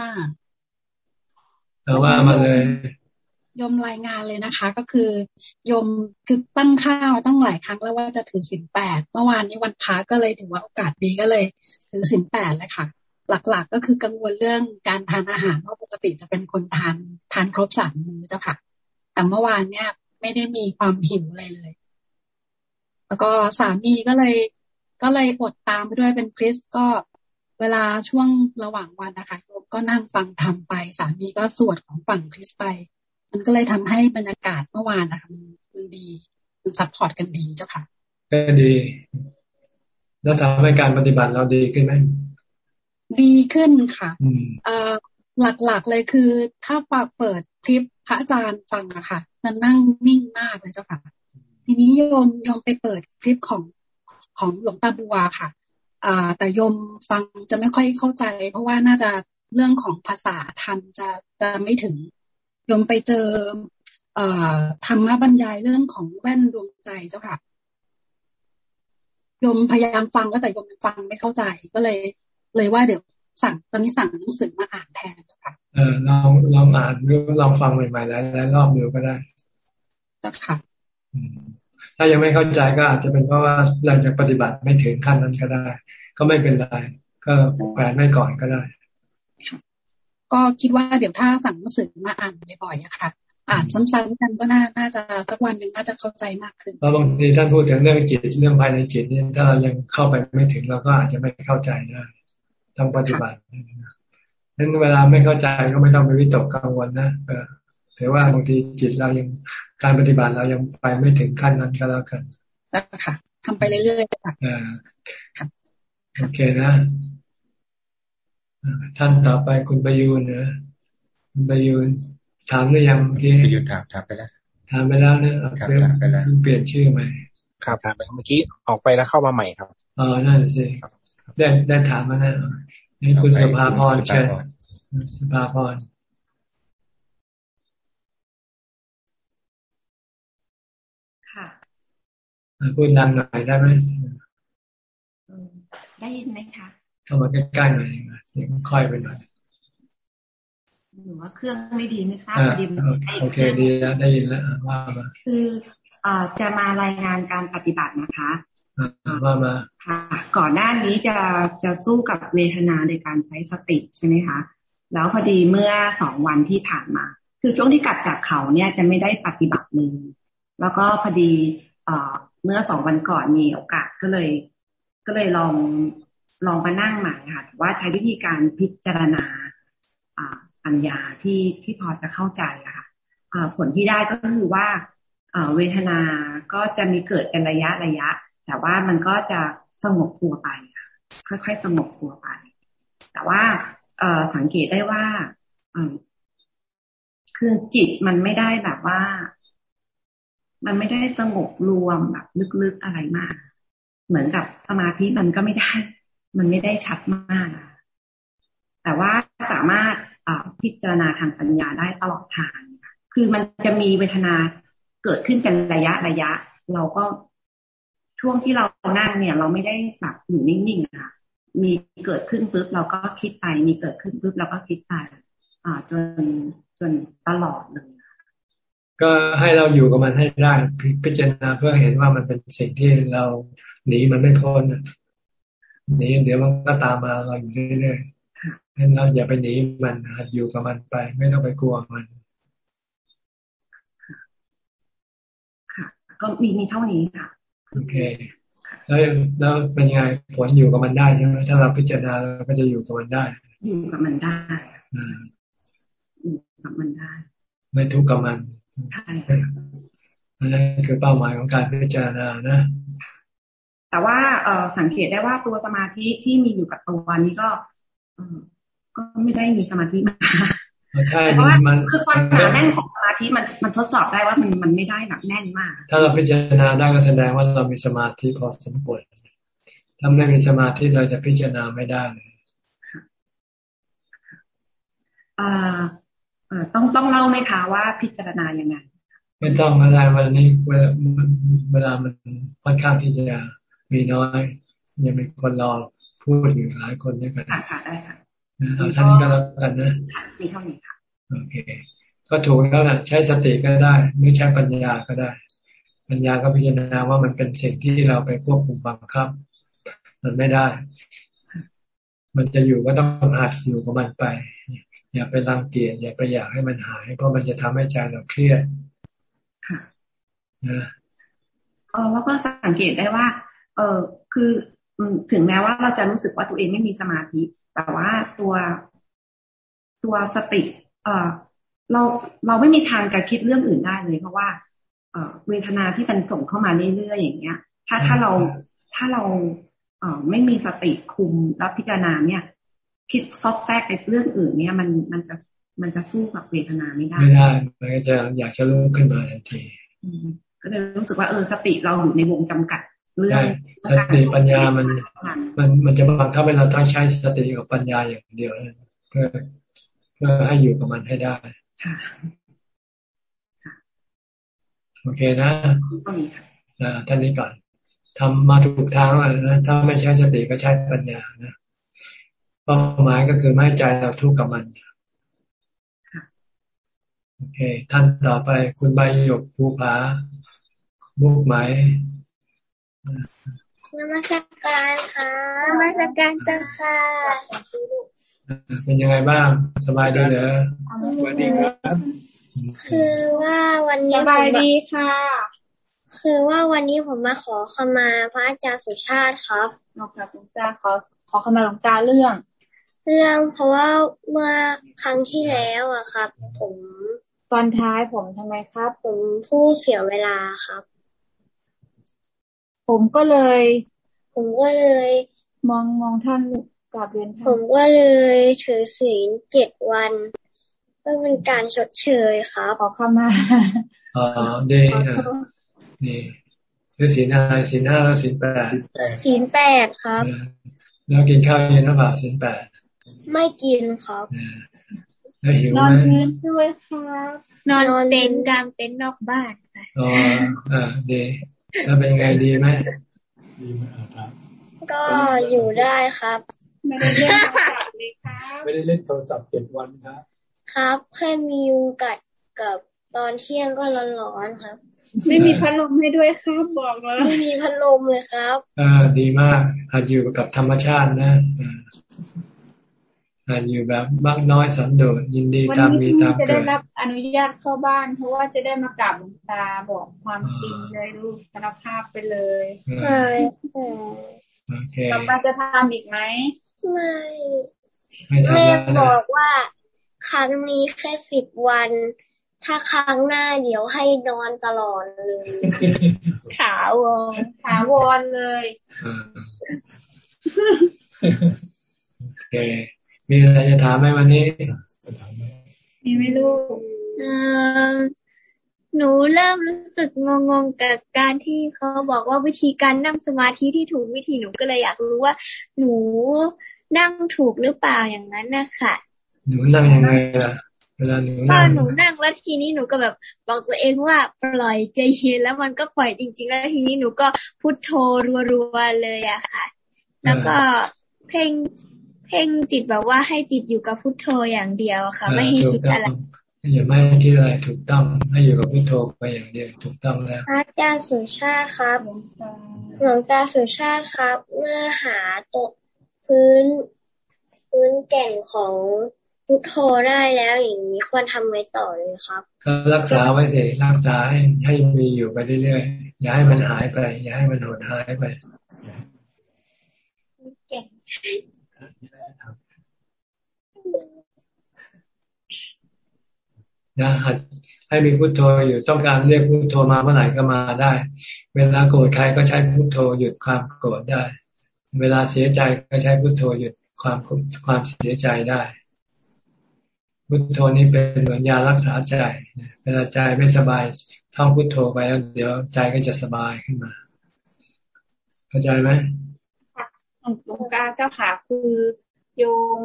เราว่ามาเลยยมรายงานเลยนะคะ ก็คือยมคือตั้งข้าวตั้งหลายครั้งแล้วว่าจะถือสินแปดเมื่อวานนี้วันพักก็เลยถือว่าโอกาสดีก็เลย ถือศีลแปดเลยค่ะ หลักๆ ก็คือกังวลเรื่องการทานอาหารเพราะปกติจะเป็นคนทานทานครบสามมื้อเจ้าค่ะ แต่เมื่อวานเนี่ย ไม่ได้มีความหิวอะไรเลย แล้วก็สามีก็เลย ก็เลยอดตามไปด้วยเป็นคริสต์ก็เวลาช่วงระหว่างวันนะคะโยมก็นั่งฟังธรรมไป สามีก็สวดของฝั่งคริสต์ไป มันก็เลยทำให้บรรยากาศเมื่อวานนะคะมันมันดีมัน support กันดีเจ้าค่ะก็ดี แล้วทำให้การปฏิบัติเราดีขึ้นไหม ดีขึ้นค่ะเอ่อหลักๆเลยคือ ถ้าฝากเปิดคลิปพระอาจารย์ฟังอะค่ะจะนั่งนิ่งมากเลยเจ้าค่ะ ทีนี้โยมโยมไปเปิดคลิปของของหลวงตาบัวค่ะอ่าแต่โยมฟังจะไม่ค่อยเข้าใจ เพราะว่าน่าจะเรื่องของภาษาธรรมจะจะไม่ถึงโยมไปเจอเอ่อธรรมบรรยายเรื่องของแว่นดวงใจเจ้าค่ะโยมพยายามฟังก็แต่โยมฟังไม่เข้าใจ ก็เลย เลยว่าเดี๋ยวสั่งตอนนี้สั่งหนังสือมาอ่านแทนเจ้าค่ะเออลองลองอ่านหรือลองฟังใหม่ๆแล้วแล้วรอบเดียวก็ได้เจ้าค่ะถ้ายังไม่เข้าใจก็อาจจะเป็นเพราะว่าเราจะปฏิบัติไม่ถึงขั้นนั้นก็ได้ ก็ไม่เป็นไรก็แปลไม่ก่อนก็ได้ก็คิดว่าเดี๋ยวถ้าสั่งหนังสือมาอ่านบ่อยๆอะค่ะอ่านซ้ำๆกันก็น่าน่าจะสักวันหนึ่งน่าจะเข้าใจมากขึ้นเพราะบางทีท่านพูดถึงเรื่องจิตเรื่องภายในจิตเนี่ยถ้าเรายังเข้าไปไม่ถึงเราก็อาจจะไม่เข้าใจได้ ต้องปฏิบัตินั้นเวลาไม่เข้าใจก็ไม่ต้องไปวิตกกังวลนะแต่ว่าบางทีจิตเรายังการปฏิบัติเรายังไปไม่ถึงขั้นนั้นก็แล้วกันแล้วค่ะทำไปเรื่อยๆค่ะอ่าโอเคนะ ท่านต่อไปคุณประยูนนะคุณประยูนถามหรือยังเมื่อกี้ประยูนถามถามไปแล้วถามไปแล้วนะถามไปแล้วเปลี่ยนชื่อใหม่ครับถามไปเมื่อกี้ออกไปแล้วเข้ามาใหม่ครับอ๋อนั่นสิ ได้ได้ถามมาแล้วนี่คุณสุภาพรเชิญสุภาพรพูดดังหน่อยได้ไหมได้ยินไหมคะเข้ามาใกล้ๆหน่อยเสียงค่อยไปหน่อยหรือว่าเครื่องไม่ดีไม่ทราบดีโอเคดีแล้วได้ยินแล้วว่ามาคือเอ่อจะมารายงานการปฏิบัตินะคะ ว่ามาค่ะ ก่อนหน้านี้จะจะสู้กับเวทนาในการใช้สติใช่ไหมคะ แล้วพอดีเมื่อสองวันที่ผ่านมา คือช่วงที่กลับจากเขาเนี่ยจะไม่ได้ปฏิบัติเลยแล้วก็พอดีเอ่อเมื่อสองวันก่อนมีโอกาสก็เลย ก็เลยลองลองมานั่งใหม่ค่ะแต่ว่าใช้วิธีการพิจารณาปัญญาที่ที่พอจะเข้าใจค่ะผลที่ได้ก็คือว่าเวทนาก็จะมีเกิดเป็นระยะระยะ แต่ว่ามันก็จะสงบตัวไปค่อยๆสงบตัวไป แต่ว่าสังเกตได้ว่าคือจิตมันไม่ได้แบบว่า มันไม่ได้สงบรวมแบบลึกๆอะไรมาก เหมือนกับสมาธิมันก็ไม่ได้ มันไม่ได้ชัดมาก แต่ว่าสามารถพิจารณาทางปัญญาได้ตลอดทาง คือมันจะมีเวทนาเกิดขึ้นเป็นระยะระยะ เราก็ ช่วงที่เรานั่งเนี่ย เราไม่ได้แบบอยู่นิ่งๆค่ะ มีเกิดขึ้นปุ๊บเราก็คิดไป มีเกิดขึ้นปุ๊บเราก็คิดไป อ่า จนจนตลอดเลยก็ให้เราอยู่กับมันให้ได้พิจารณาเพื่อเห็นว่ามันเป็นสิ่งที่เราหนีมันไม่พ้นหนีเดี๋ยวมันก็ตามมาเราอยู่เรื่อยๆให้เราอย่าไปหนีมันหัดอยู่กับมันไป ไม่ต้องไปกลัวมันค่ะก็มีมีเท่านี้ค่ะ โอเค แล้วแล้วเป็นยังไงผลอยู่กับมันได้ใช่ไหมถ้าเราพิจารณาเราก็จะอยู่กับมันได้ อยู่กับมันได้อยู่กับมันได้ ไม่ทุกข์กับมันใช่อันนั้นคือเป้าหมายของการพิจารณานะแต่ว่าเออสังเกตได้ว่าตัวสมาธิที่มีอยู่กับตัวนี้ก็ก็ไม่ได้มีสมาธิมาใช่เพราะว่าคือความหนาแน่นของสมา ธิมันมันทดสอบได้ว่ามันมันไม่ได้หนักแน่นมาก ถ้าเราพิจารณาได้ก็แสดงว่าเรามีสมาธิพอสมควรถ้าไม่มีสมาธิเราจะพิจารณาไม่ได้เลยอ่าต้องต้องเล่าไหมคะว่าพิจารณายังไงไม่ต้องมาได้วันนี้เวลาเวลามันค่อนข้างที่จะมีน้อย ยังมีคนรอพูดอยู่หลายคนด้วยกันค่ะค่ะได้ค่ะเอาท่านนี้ก็แล้วกันนะมีเท่านี้ค่ะโอเค ก็ก็ถูกแล้วนะใช้สติก็ได้หรือใช้ปัญญาก็ได้ ปัญญาก็พิจารณาว่ามันเป็นสิ่งที่เราไปควบคุมบังคับ มันไม่ได้ มันจะอยู่ก็ต้องหัดอยู่กับมันไป อย่าไปรังเกียจอย่าไปอยากให้มันหาย เพราะมันจะทำให้ใจเราเครียดค่ะนะเออแล้วก็สังเกตได้ว่า เออคือถึงแม้ว่าเราจะรู้สึกว่าตัวเองไม่มีสมาธิ แต่ว่าตัวตัวสติ เออ เราเราไม่มีทางการคิดเรื่องอื่นได้เลย เพราะว่าเออเวทนาที่มันส่งเข้ามาเรื่อยๆอย่างเงี้ย ถ้าถ้าเราถ้าเราเออไม่มีสติคุมรับพิจารณาเนี่ย คิดซอกแซกในเรื่องอื่น เนี่ย มันมันจะมันจะสู้กับเวทนาไม่ได้ ไม่ได้มันจะอยากจะรู้ขึ้นมาทันทีก็เลยรู้สึกว่าเออสติเราอยู่ในวงจำกัดเรื่องสติปัญญามัน มันมันจะบังคับให้เราต้องใช้สติกับปัญญาอย่างเดียวเพื่อเพื่อให้อยู่กับมันให้ได้ โอเคนะท่านนี้ก่อนทำมาถูกทางแล้วนะถ้าไม่ใช้สติก็ใช้ปัญญานะเป้าหมายก็คือไม่ใจเราทุกข์กับมันโอเค ท่านต่อไปคุณใบหยกภูผาบุกไหมนมัสการค่ะนมัสการจ้าค่ะ เป็นยังไงบ้าง สบายดีเหรอสวัสดีครับ คือว่าวันนี้สบายดีค่ะ คือว่าวันนี้ผมมาขอขมาพระอาจารย์สุชาติครับนอกจากหลวงตาขอขอขมาหลวงตาเรื่อง เรื่องเพราะว่าเมื่อครั้งที่แล้วอะครับ ผมตอนท้ายผมทำไมครับ ผมพูดเสียเวลาครับ ผมก็เลย ผมก็เลย มองมองท่าน กับเรียนท่านผมก็เลยถือศีลเจ็ดวันเพื่อเป็นการชดเชยครับขอเข้ามาอ๋อดีนี่คือศีลห้าศีลห้าแล้วศีลแปดศีลแปดครับ แล้วกินข้าวเย็นหรือเปล่าศีลแปดไม่กินครับแล้วหิวไหมนอนพื้นด้วยครับ นอนเต็นกลางเต็นนอกบ้านอ๋ออ่าดีแล้วเป็นไงดีไหมดีไหมครับก็อยู่ได้ครับ ไม่ได้เล่นโทรศัพท์เลยครับไม่ได้เล่นโทรศัพท์เจ็ดวันครับ ครับแค่มียุงกัดกับตอนเที่ยงก็ร้อนๆครับ ไม่มีพัดลมให้ด้วยครับบอกเลยไม่มีพัดลมเลยครับอ่าดีมากหัดอยู่กับธรรมชาตินะหัดอยู่แบบมากน้อยสันโดษยินดีตามมีตามเกิดวันนี้จะได้รับอนุญาตเข้าบ้าน เพราะว่าจะได้มากราบหลวงตาบอกความจริงเลยลูกสารภาพไปเลยใช่ต่อไปจะทำอีกไหม ไม่แม่บอกว่าครั้งนี้แค่สิบวัน ถ้าครั้งหน้าเดี๋ยวให้นอนตลอดเลยถาวรถาวรเลยโอเคมีอะไรจะถามไหมวันนี้มีไม่รู้หนูเริ่มรู้สึกงงๆกับการที่เขาบอกว่าวิธีการนั่งสมาธิที่ถูกวิธีหนูก็เลยอยากรู้ว่า หนู นั่งถูกหรือเปล่าอย่างนั้นนะคะหนูนั่งยังไงล่ะเวลาหนูนั่งหนูนั่งแล้วทีนี้หนูก็แบบบอกตัวเองว่าปล่อยใจเย็นแล้วมันก็ปล่อยจริง ๆ แล้วทีนี้หนูก็พุทโธรัวๆเลยอะค่ะ แล้วก็เพ่งพ่งจิตแบบว่าให้จิตอยู่กับพุทโธอย่างเดียวค่ะ ไม่ให้คิดอะไรอย่าไม่ให้คิดอะไรถูกต้องให้อยู่กับพุทโธไปอย่างเดียวถูกต้องแล้วอาจารย์สุชาติครับหลวงตาสุชาติครับ เมื่อหาตัว พื้นพื้นแก่นของพุทโธได้แล้วอย่างนี้ควรทำไงต่อเลยครับก็รักษาไว้สิรักษาให้ให้มีอยู่ไปเรื่อยๆอย่าให้มันหายไป อย่าให้มันหดหายไปเก่งนะหัดให้มีพุโทโธอยู่ต้องการเรียกพุโทโธมาเมื่อไหร่ก็มาได้ เวลาโกรธใครก็ใช้พุโทโธหยุดความโกรธได้ เวลาเสียใจก็ใช้พุโทโธหยุดความความเสียใจได้ พุทโธนี้เป็นเหมือนยารักษาใจเวลาใจไม่สบายท่องพุทโธไปแล้วเดี๋ยวใจก็จะสบายขึ้นมา เข้าใจไหมหลวงตาเจ้าค่ะคือโยม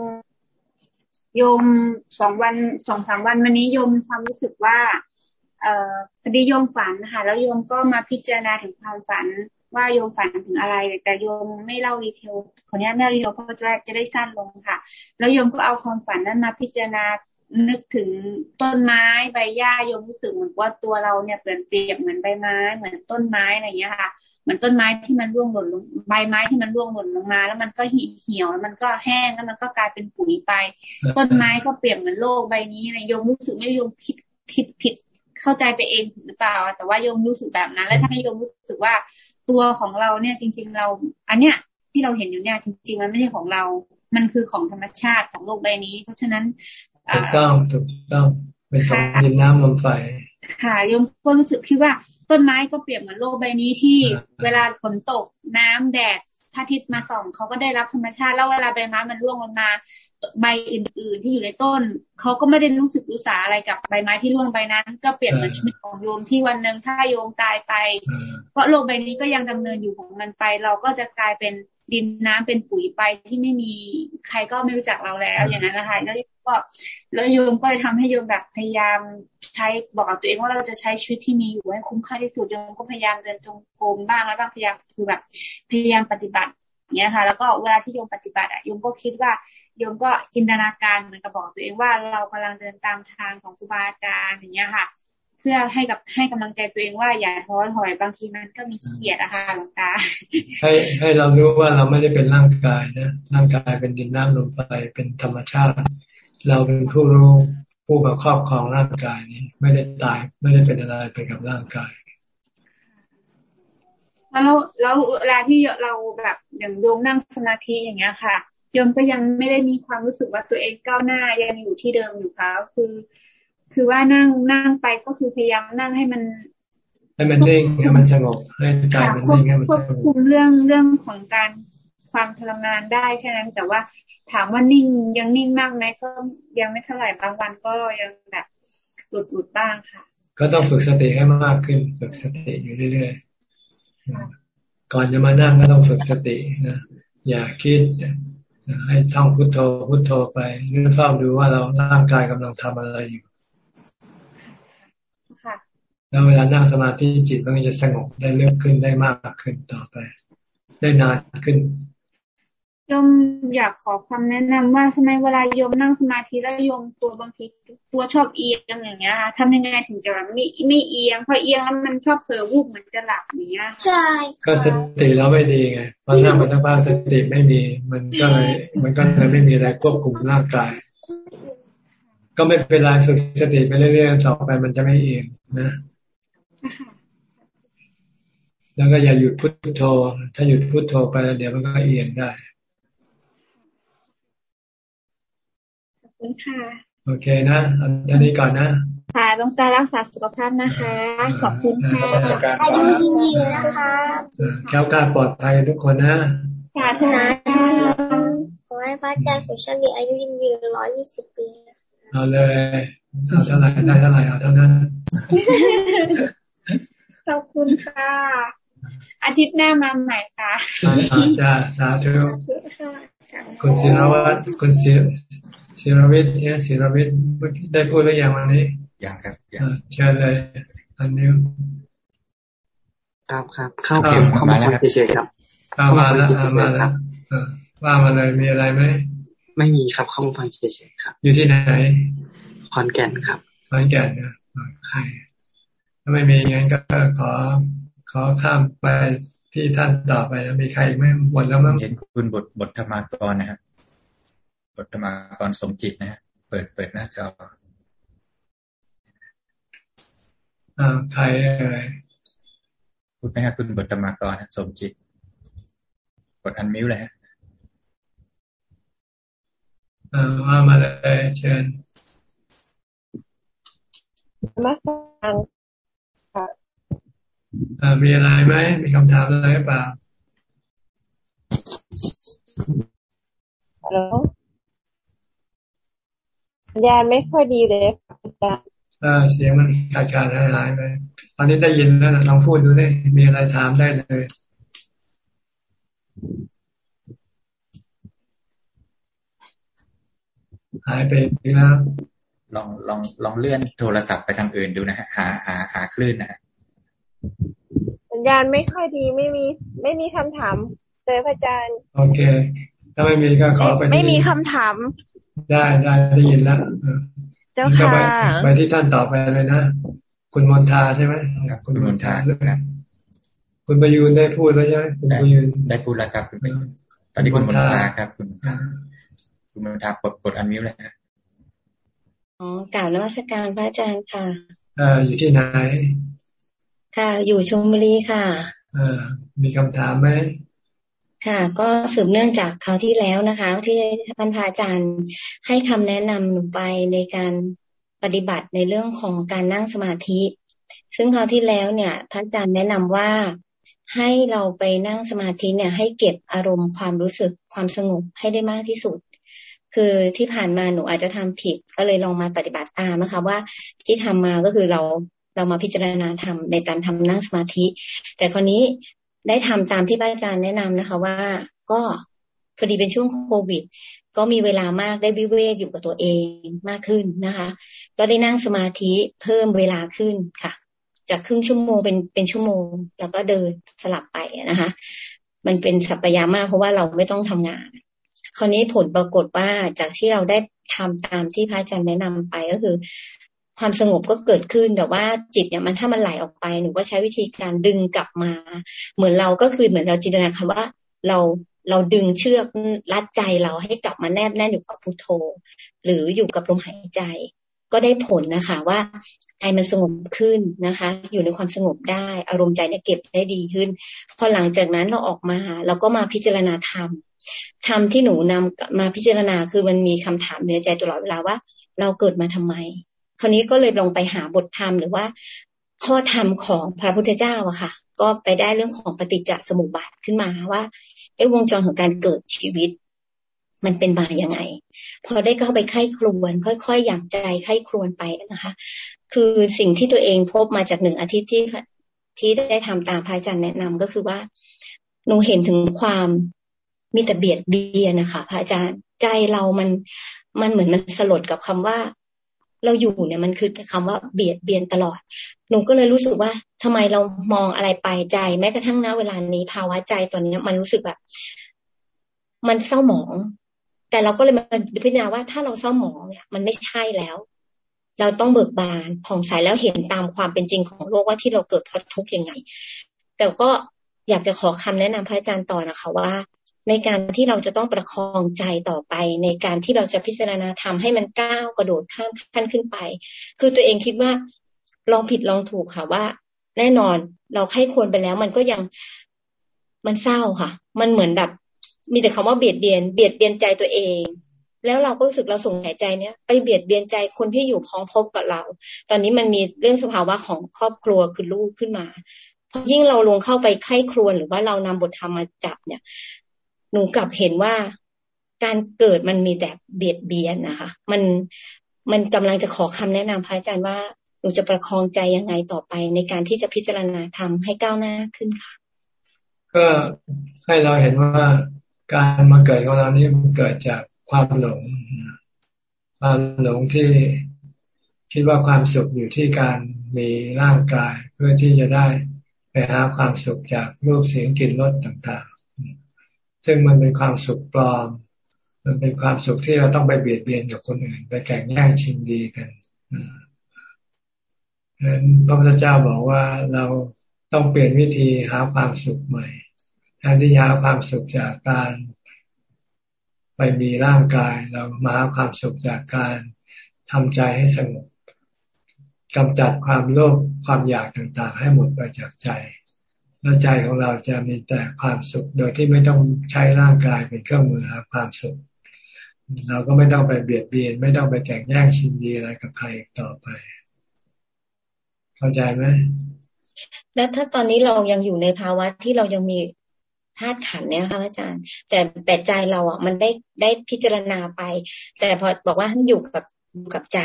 โยมสองวันสองสามวันวันนี้โยมมีความรู้สึกว่า เอ่อพอดีโยมฝันค่ะแล้วโยมก็มาพิจารณาถึงความฝัน ว่าโยมฝันถึงอะไร แต่โยมไม่เล่าดีเทลขออนุญาตไม่เล่าดีเทลเพราะจะจะได้สั้นลงค่ะ แล้วโยมก็เอาความฝันนั้นมาพิจารณานึกถึงต้นไม้ใบหญ้าโยมรู้สึกเหมือนว่าตัวเราเนี่ยเปลี่ยนเปรียบเหมือนใบไม้เหมือนต้นไม้อะไรอย่างเงี้ยค่ะเหมือนต้นไม้ที่มันร่วงหล่นลงใบไม้ที่มันร่วงหล่นลงมา แล้วมันก็เหี่ยวแล้วมันก็แห้งแล้วมันก็กลายเป็นปุ๋ยไป ต้นไม้ก็เปรียบเหมือนโลกใบนี้นะโยมรู้สึกไม่โยมคิดคิดผิดเข้าใจไปเองหรือเปล่า แต่ว่าโยมรู้สึกแบบนั้น แล้วถ้าโยมรู้สึกว่า ตัวของเราเนี่ยจริง ๆ เรา อันเนี้ยที่เราเห็นอยู่เนี่ยจริง ๆ มันไม่ใช่ของเรา มันคือของธรรมชาติของโลกใบนี้ เพราะฉะนั้นถูกต้องถูกต้องเป็นของดินน้ำลมไฟค่ะโยมก็รู้สึกคิดว่าต้นไม้ก็เปรียบเหมือนโลกใบนี้ที่เวลาฝนตกน้ำแดดพระอาทิตย์มาส่องเขาก็ได้รับธรรมชาติแล้วเวลาใบไม้มันร่วงลงมา ใบอื่น ๆ ที่อยู่ในต้นเขาก็ไม่ได้รู้สึกอุตสาอะไรกับใบไม้ที่ร่วงใบนั้น ก็เปรียบเหมือนชีวิตของโยมที่วันหนึ่งถ้าโยมตายไป เพราะโลกใบนี้ก็ยังดำเนินอยู่ของมันไป เราก็จะกลายเป็นดินน้ำเป็นปุ๋ยไปที่ไม่มีใครก็ไม่รู้จักเราแล้วอย่างนั้นนะคะแล้วก็แล้วโยมก็เลยทำให้โยมแบบพยายามใช้บอกกับตัวเองว่าเราจะใช้ชีวิตที่มีอยู่ให้คุ้มค่าที่สุดโยมก็พยายามเดินจงกรมบ้างแล้วบ้างพยายามคือแบบพยายามปฏิบัติ เนี้ยค่ะ แล้วก็เวลาที่โยมปฏิบัติอะโยมก็คิดว่าโยมก็จินตนาการเหมือนกับบอกตัวเองว่าเรากำลังเดินตามทางของครูบาอาจารย์อย่างเงี้ยค่ะ เพื่อให้กับให้กำลังใจตัวเองว่าอย่าท้อถอยบางทีมันก็มีขี้เกียจอะค่ะหลวงตาให้ให้เรารู้ว่าเราไม่ได้เป็นร่างกายนะร่างกายเป็นดินน้ำลมไฟเป็นธรรมชาติ เราเป็นผู้รู้ผู้กับครอบครองร่างกายนี้ ไม่ได้ตายไม่ได้เป็นอะไรไปกับร่างกาย แล้วแล้วเวลาที่เราแบบอย่างโยมนั่งสมาธิอย่างเงี้ยค่ะโยมก็ยังไม่ได้มีความรู้สึกว่าตัวเองก้าวหน้ายังอยู่ที่เดิมอยู่ค่ะคือ คือว่านั่งนั่งไปก็คือพยายามนั่งให้มัน ให้มันนิ่งให้มันสงบให้ใจมันนิ่งให้มันสงบคุมเรื่องเรื่องของการความทรมานได้แค่นั้น แต่ว่าถามว่านิ่งยังนิ่งมากไหมก็ยังไม่เท่าไหร่บางวันก็ยังแบบหลุดหลุดบ้างค่ะ ก็ต้องฝึกสติให้มากขึ้นฝึกสติอยู่เรื่อยๆ ก่อนจะมานั่งก็ต้องฝึกสตินะอย่าคิดให้ท่องพุทโธพุทโธไปหรือเฝ้าดูว่าเราร่างกายกำลังทำอะไรอยู่แล้วเวลานั่งสมาธิจิตมันจะสงบได้เลือกขึ้นได้มากขึ้นต่อไป ได้นานขึ้น ยมอยากขอความแนะนำว่าทำไมเวลาโยมนั่งสมาธิแล้วโยมตัวบางทีตัวชอบเอียงอย่างเงี้ยทำยังไงถึงจะไม่ไม่เอียงพอเอียงแล้วมันชอบเสือวูบเหมือนจะหลับอย่างเงี้ยใช่ก็สติเราไม่ดีไงพอนั่งมาทั้งบ้านสติไม่มี มันก็เลยมันก็เลยไม่มีอะไรควบคุมร่างกาย ก็ไม่เป็นไรฝึกสติไปเรื่อยๆต่อไปมันจะไม่เอียงนะแล้วก็อย่าหยุดพุทโธ ถ้าหยุดพุทโธไปแล้วเดี๋ยวมันก็เอียงได้ คุณค่ะ โอเคนะอันนี้ก่อนนะ ค่ะต้องการรักษาสุขภาพนะคะ ขอบคุณค่ะอายุยืนยืนนะคะแก้วการปลอดภัยทุกคนนะสาธุนะขอให้พระอาจารย์สุชาติอายุยืนยืนร้อยยี่สิบปี เอาเลยเอาเท่าไหร่ได้เท่าไหร่เอาเท่านั้น ขอบคุณค่ะ อาทิตย์หน้ามาใหม่ค่ะจ้าสาธุคุณศิรวัตรคุณศิ ศิรวิทย์เนี่ยศิรวิทย์ได้พูดหรือยังวันนี้ยังครับยังเชิญเลย อันนี้ครับครับเข้าเก็บเข้ามาเฉยๆครับเข้ามาแล้วมาแล้วว่ามาเลยมีอะไรไหมไม่มีครับเข้ามาฟังเฉยๆครับ อยู่ที่ไหนขอนแก่นครับขอนแก่นนะใครถ้าไม่มีงั้นก็ขอขอข้ามไปที่ท่านต่อไปมีใครไม่หมดแล้วมั้งเห็นคุณบทบทธรรมากรนะครับ บทธรรมากรสมจิตนะฮะเปิดเปิดหน้าจออ่าใครเอ่ยพูดไหมครับคุณบทธรรมากรสมจิตกดอันมิวเลยฮะอ่าว่ามาเลยเชิญมาฟังค่ะอ่ามีอะไรไหม มีคำถามอะไรเปล่าฮัลโหล ญาณไม่ค่อยดีเลยอาจารย์เสียงมันขาดการหายหายไปตอนนี้ได้ยินแล้วนะลองพูดดูได้มีอะไรถามได้เลยหายไปแล้วลองลองลองเลื่อนโทรศัพท์ไปทางอื่นดูนะฮะหาหาหาคลื่นนะฮะสัญญาณไม่ค่อยดีไม่มี ไม่มีคำถามเลยพระอาจารย์ โอเค ถ้าไม่มีก็ขอไป ไม่มีคำถาม ได้ได้ได้ยินแล้วเจ้าค่ะไปที่ท่านต่อไปเลยนะ คุณมนทาใช่ไหมคุณมนทาคุณประยูนได้พูดแล้วใช่ไหมคุณประยูนได้พูดแล้วครับตอนนี้คุณมนทาครับ คุณคุณมนทากดกดอันมิวเลยครับอ๋อกล่าวนวัตการพระอาจารย์ค่ะอ่าอยู่ที่ไหน ค่ะ อยู่ชลบุรีค่ะอ่ามีคำถามไหม ค่ะ ก็สืบเนื่องจากคราวที่แล้วนะคะ ที่ท่านพระอาจารย์ให้คำแนะนำหนูไปในการปฏิบัติในเรื่องของการนั่งสมาธิ ซึ่งคราวที่แล้วเนี่ยพระอาจารย์แนะนำว่าให้เราไปนั่งสมาธิเนี่ย ให้เก็บอารมณ์ความรู้สึกความสงบให้ได้มากที่สุด คือที่ผ่านมาหนูอาจจะทำผิด ก็เลยลองมาปฏิบัติตามนะคะ ว่าที่ทำมาก็คือเราเรามาพิจารณาทำในการทำนั่งสมาธิ แต่คราวนี้ ได้ทำตามที่พระอาจารย์แนะนำนะคะ ว่าก็พอดีเป็นช่วงโควิด ก็มีเวลามากได้วิเวกอยู่กับตัวเองมากขึ้นนะคะ ก็ได้นั่งสมาธิเพิ่มเวลาขึ้นค่ะ จากครึ่งชั่วโมงเป็นเป็นชั่วโมง แล้วก็เดินสลับไปนะคะ มันเป็นสัปยามากเพราะว่าเราไม่ต้องทำงาน คราวนี้ผลปรากฏว่าจากที่เราได้ทำตามที่พระอาจารย์แนะนำไปก็คือ ความสงบก็เกิดขึ้นแต่ว่าจิตเนี่ยมันถ้ามันไหลออกไปหนูก็ใช้วิธีการดึงกลับมา เหมือนเราก็คือเหมือนเราจินตนาคำว่าเราเราดึงเชือกรัดใจเราให้กลับมาแนบแน่นอยู่กับพุโทโธ หรืออยู่กับลมหายใจ ก็ได้ผลนะคะว่าใจมันสงบขึ้นนะคะ อยู่ในความสงบได้ อารมณ์ใจเนี่ยเก็บได้ดีขึ้น พอหลังจากนั้นเราออกมาเราก็มาพิจารณาธรรมธรรมที่หนูนำมาพิจารณาคือมันมีคำถามในใจตลอดเวลาว่า เราเกิดมาทำไม คราวนี้ก็เลยลงไปหาบทธรรมหรือว่าข้อธรรมของพระพุทธเจ้าอะค่ะ ก็ไปได้เรื่องของปฏิจจสมุปบาทขึ้นมาว่าไอ้วงจรของการเกิดชีวิต มันเป็นมาอย่างไง พอได้เข้าไปไข้ครวน ค่อยๆอย่างใจไข้ครวนไปนะคะ คือสิ่งที่ตัวเองพบมาจากหนึ่งอาทิตย์ที่ที่ได้ทำตามพระอาจารย์แนะนำก็คือว่าหนูเห็นถึงความมีแต่เบียดเบียนนะคะพระอาจารย์ใจเรามันมันเหมือนมันสลดกับคำว่า เราอยู่เนี่ยมันคือคำว่าเบียดเบียนตลอด หนูก็เลยรู้สึกว่าทำไมเรามองอะไรไปใจ แม้กระทั่งณเวลานี้ภาวะใจตอนนี้มันรู้สึกแบบ มันเศร้าหมอง แต่เราก็เลยมาพิจารณาว่าถ้าเราเศร้าหมองเนี่ย มันไม่ใช่แล้ว เราต้องเบิกบานผ่องใสแล้วเห็นตามความเป็นจริงของโลกว่าที่เราเกิดเพราะทุกข์ยังไง แต่ก็อยากจะขอคำแนะนำพระอาจารย์ต่อนะคะว่า ในการที่เราจะต้องประคองใจต่อไป ในการที่เราจะพิจารณาทำให้มันก้าวกระโดดข้ามขั้นขึ้นไป คือตัวเองคิดว่าลองผิดลองถูกค่ะว่า แน่นอนเราไข้ควรไปแล้ว มันก็ยังมันเศร้าค่ะ มันเหมือนแบบ มีแต่คำว่าเบียดเบียน เบียดเบียนใจตัวเอง แล้วเราก็รู้สึกเราส่งหายใจเนี้ยไปเบียดเบียนใจคนที่อยู่พ้องพบกับเรา ตอนนี้มันมีเรื่องสภาวะของครอบครัวคือลูกขึ้นมาพอยิ่งเราลงเข้าไปไข้ครวนหรือว่าเรานำบทธรรมมาจับเนี่ย หนูกลับเห็นว่าการเกิดมันมีแต่เบียดเบียนนะคะ มันมันกำลังจะขอคำแนะนำพระอาจารย์ว่าหนูจะประคองใจยังไงต่อไป ในการที่จะพิจารณาทำให้ก้าวหน้าขึ้นค่ะ ก็ให้เราเห็นว่าการมาเกิดของเรานี้มันเกิดจากความหลง ความหลงที่คิดว่าความสุขอยู่ที่การมีร่างกายเพื่อที่จะได้ไปหาความสุขจากรูปเสียงกลิ่นรสต่าง ซึ่งมันเป็นความสุขปลอม มันเป็นความสุขที่เราต้องไปเบียดเบียนกับคนอื่น ไปแข่งแย่งชิงดีกันดังนั้นพระพุทธเจ้าบอกว่าเราต้องเปลี่ยนวิธีหาความสุขใหม่แทนที่หาความสุขจากการไปมีร่างกาย เรามาหาความสุขจากการทำใจให้สงบกำจัดความโลภความอยากต่างๆ ให้หมดไปจากใจ แล้วใจของเราจะมีแต่ความสุข โดยที่ไม่ต้องใช้ร่างกายเป็นเครื่องมือหาความสุข เราก็ไม่ต้องไปเบียดเบียน ไม่ต้องไปแข่งแย่งชิงดีอะไรกับใครต่อไป เข้าใจไหมแล้วถ้าตอนนี้เรายังอยู่ในภาวะที่เรายังมีธาตุขันธ์เนี่ยค่ะอาจารย์ แต่แต่ใจเราอะมันได้ได้พิจารณาไป แต่พอบอกว่าให้อยู่กับอยู่กับใจ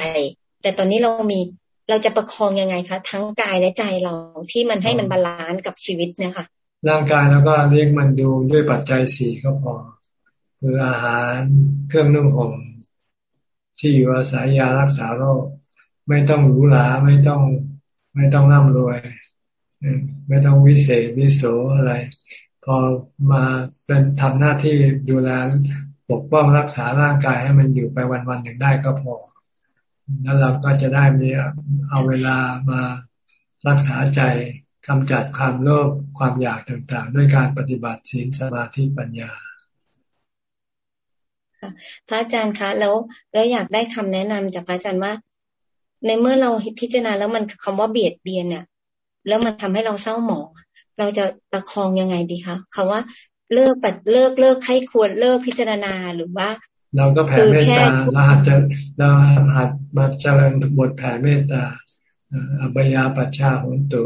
แต่ตอนนี้เรามี เราจะประคองยังไงคะ ทั้งกายและใจเราที่มันให้มัน balance กับชีวิตเนี่ยค่ะ ร่างกายแล้วก็เลี้ยงมันดูด้วยปัจจัยสี่ก็พอ คืออาหารเครื่องนุ่งห่มที่อยู่อาศัยยารักษาโรค ไม่ต้องหรูหราไม่ต้องไม่ต้องร่ำรวยไม่ต้องวิเศษวิโสอะไร พอมาเป็นทำหน้าที่ดูแลปกป้องรักษาร่างกายให้มันอยู่ไปวันๆหนึ่งได้ก็พอ แล้วเราก็จะได้มีเอาเวลามารักษาใจกำจัดความโลภความอยากต่างๆ ด้วยการปฏิบัติศีลสมาธิปัญญาพระอาจารย์คะ แล้วแล้วอยากได้คำแนะนำจากพระอาจารย์ว่า ในเมื่อเราพิจารณาแล้วมันคำว่าเบียดเบียนเนี่ย แล้วมันทำให้เราเศร้าหมองเราจะประคองยังไงดีคะคำว่าเลิกปัดเลิกเลิกให้ควรเลิกพิจารณาหรือว่า เราก็แผ่เมตตาเราหัดจะเราหัดมาเจริญบทแผ่เมตตาอบยาปัชชาหุนตุ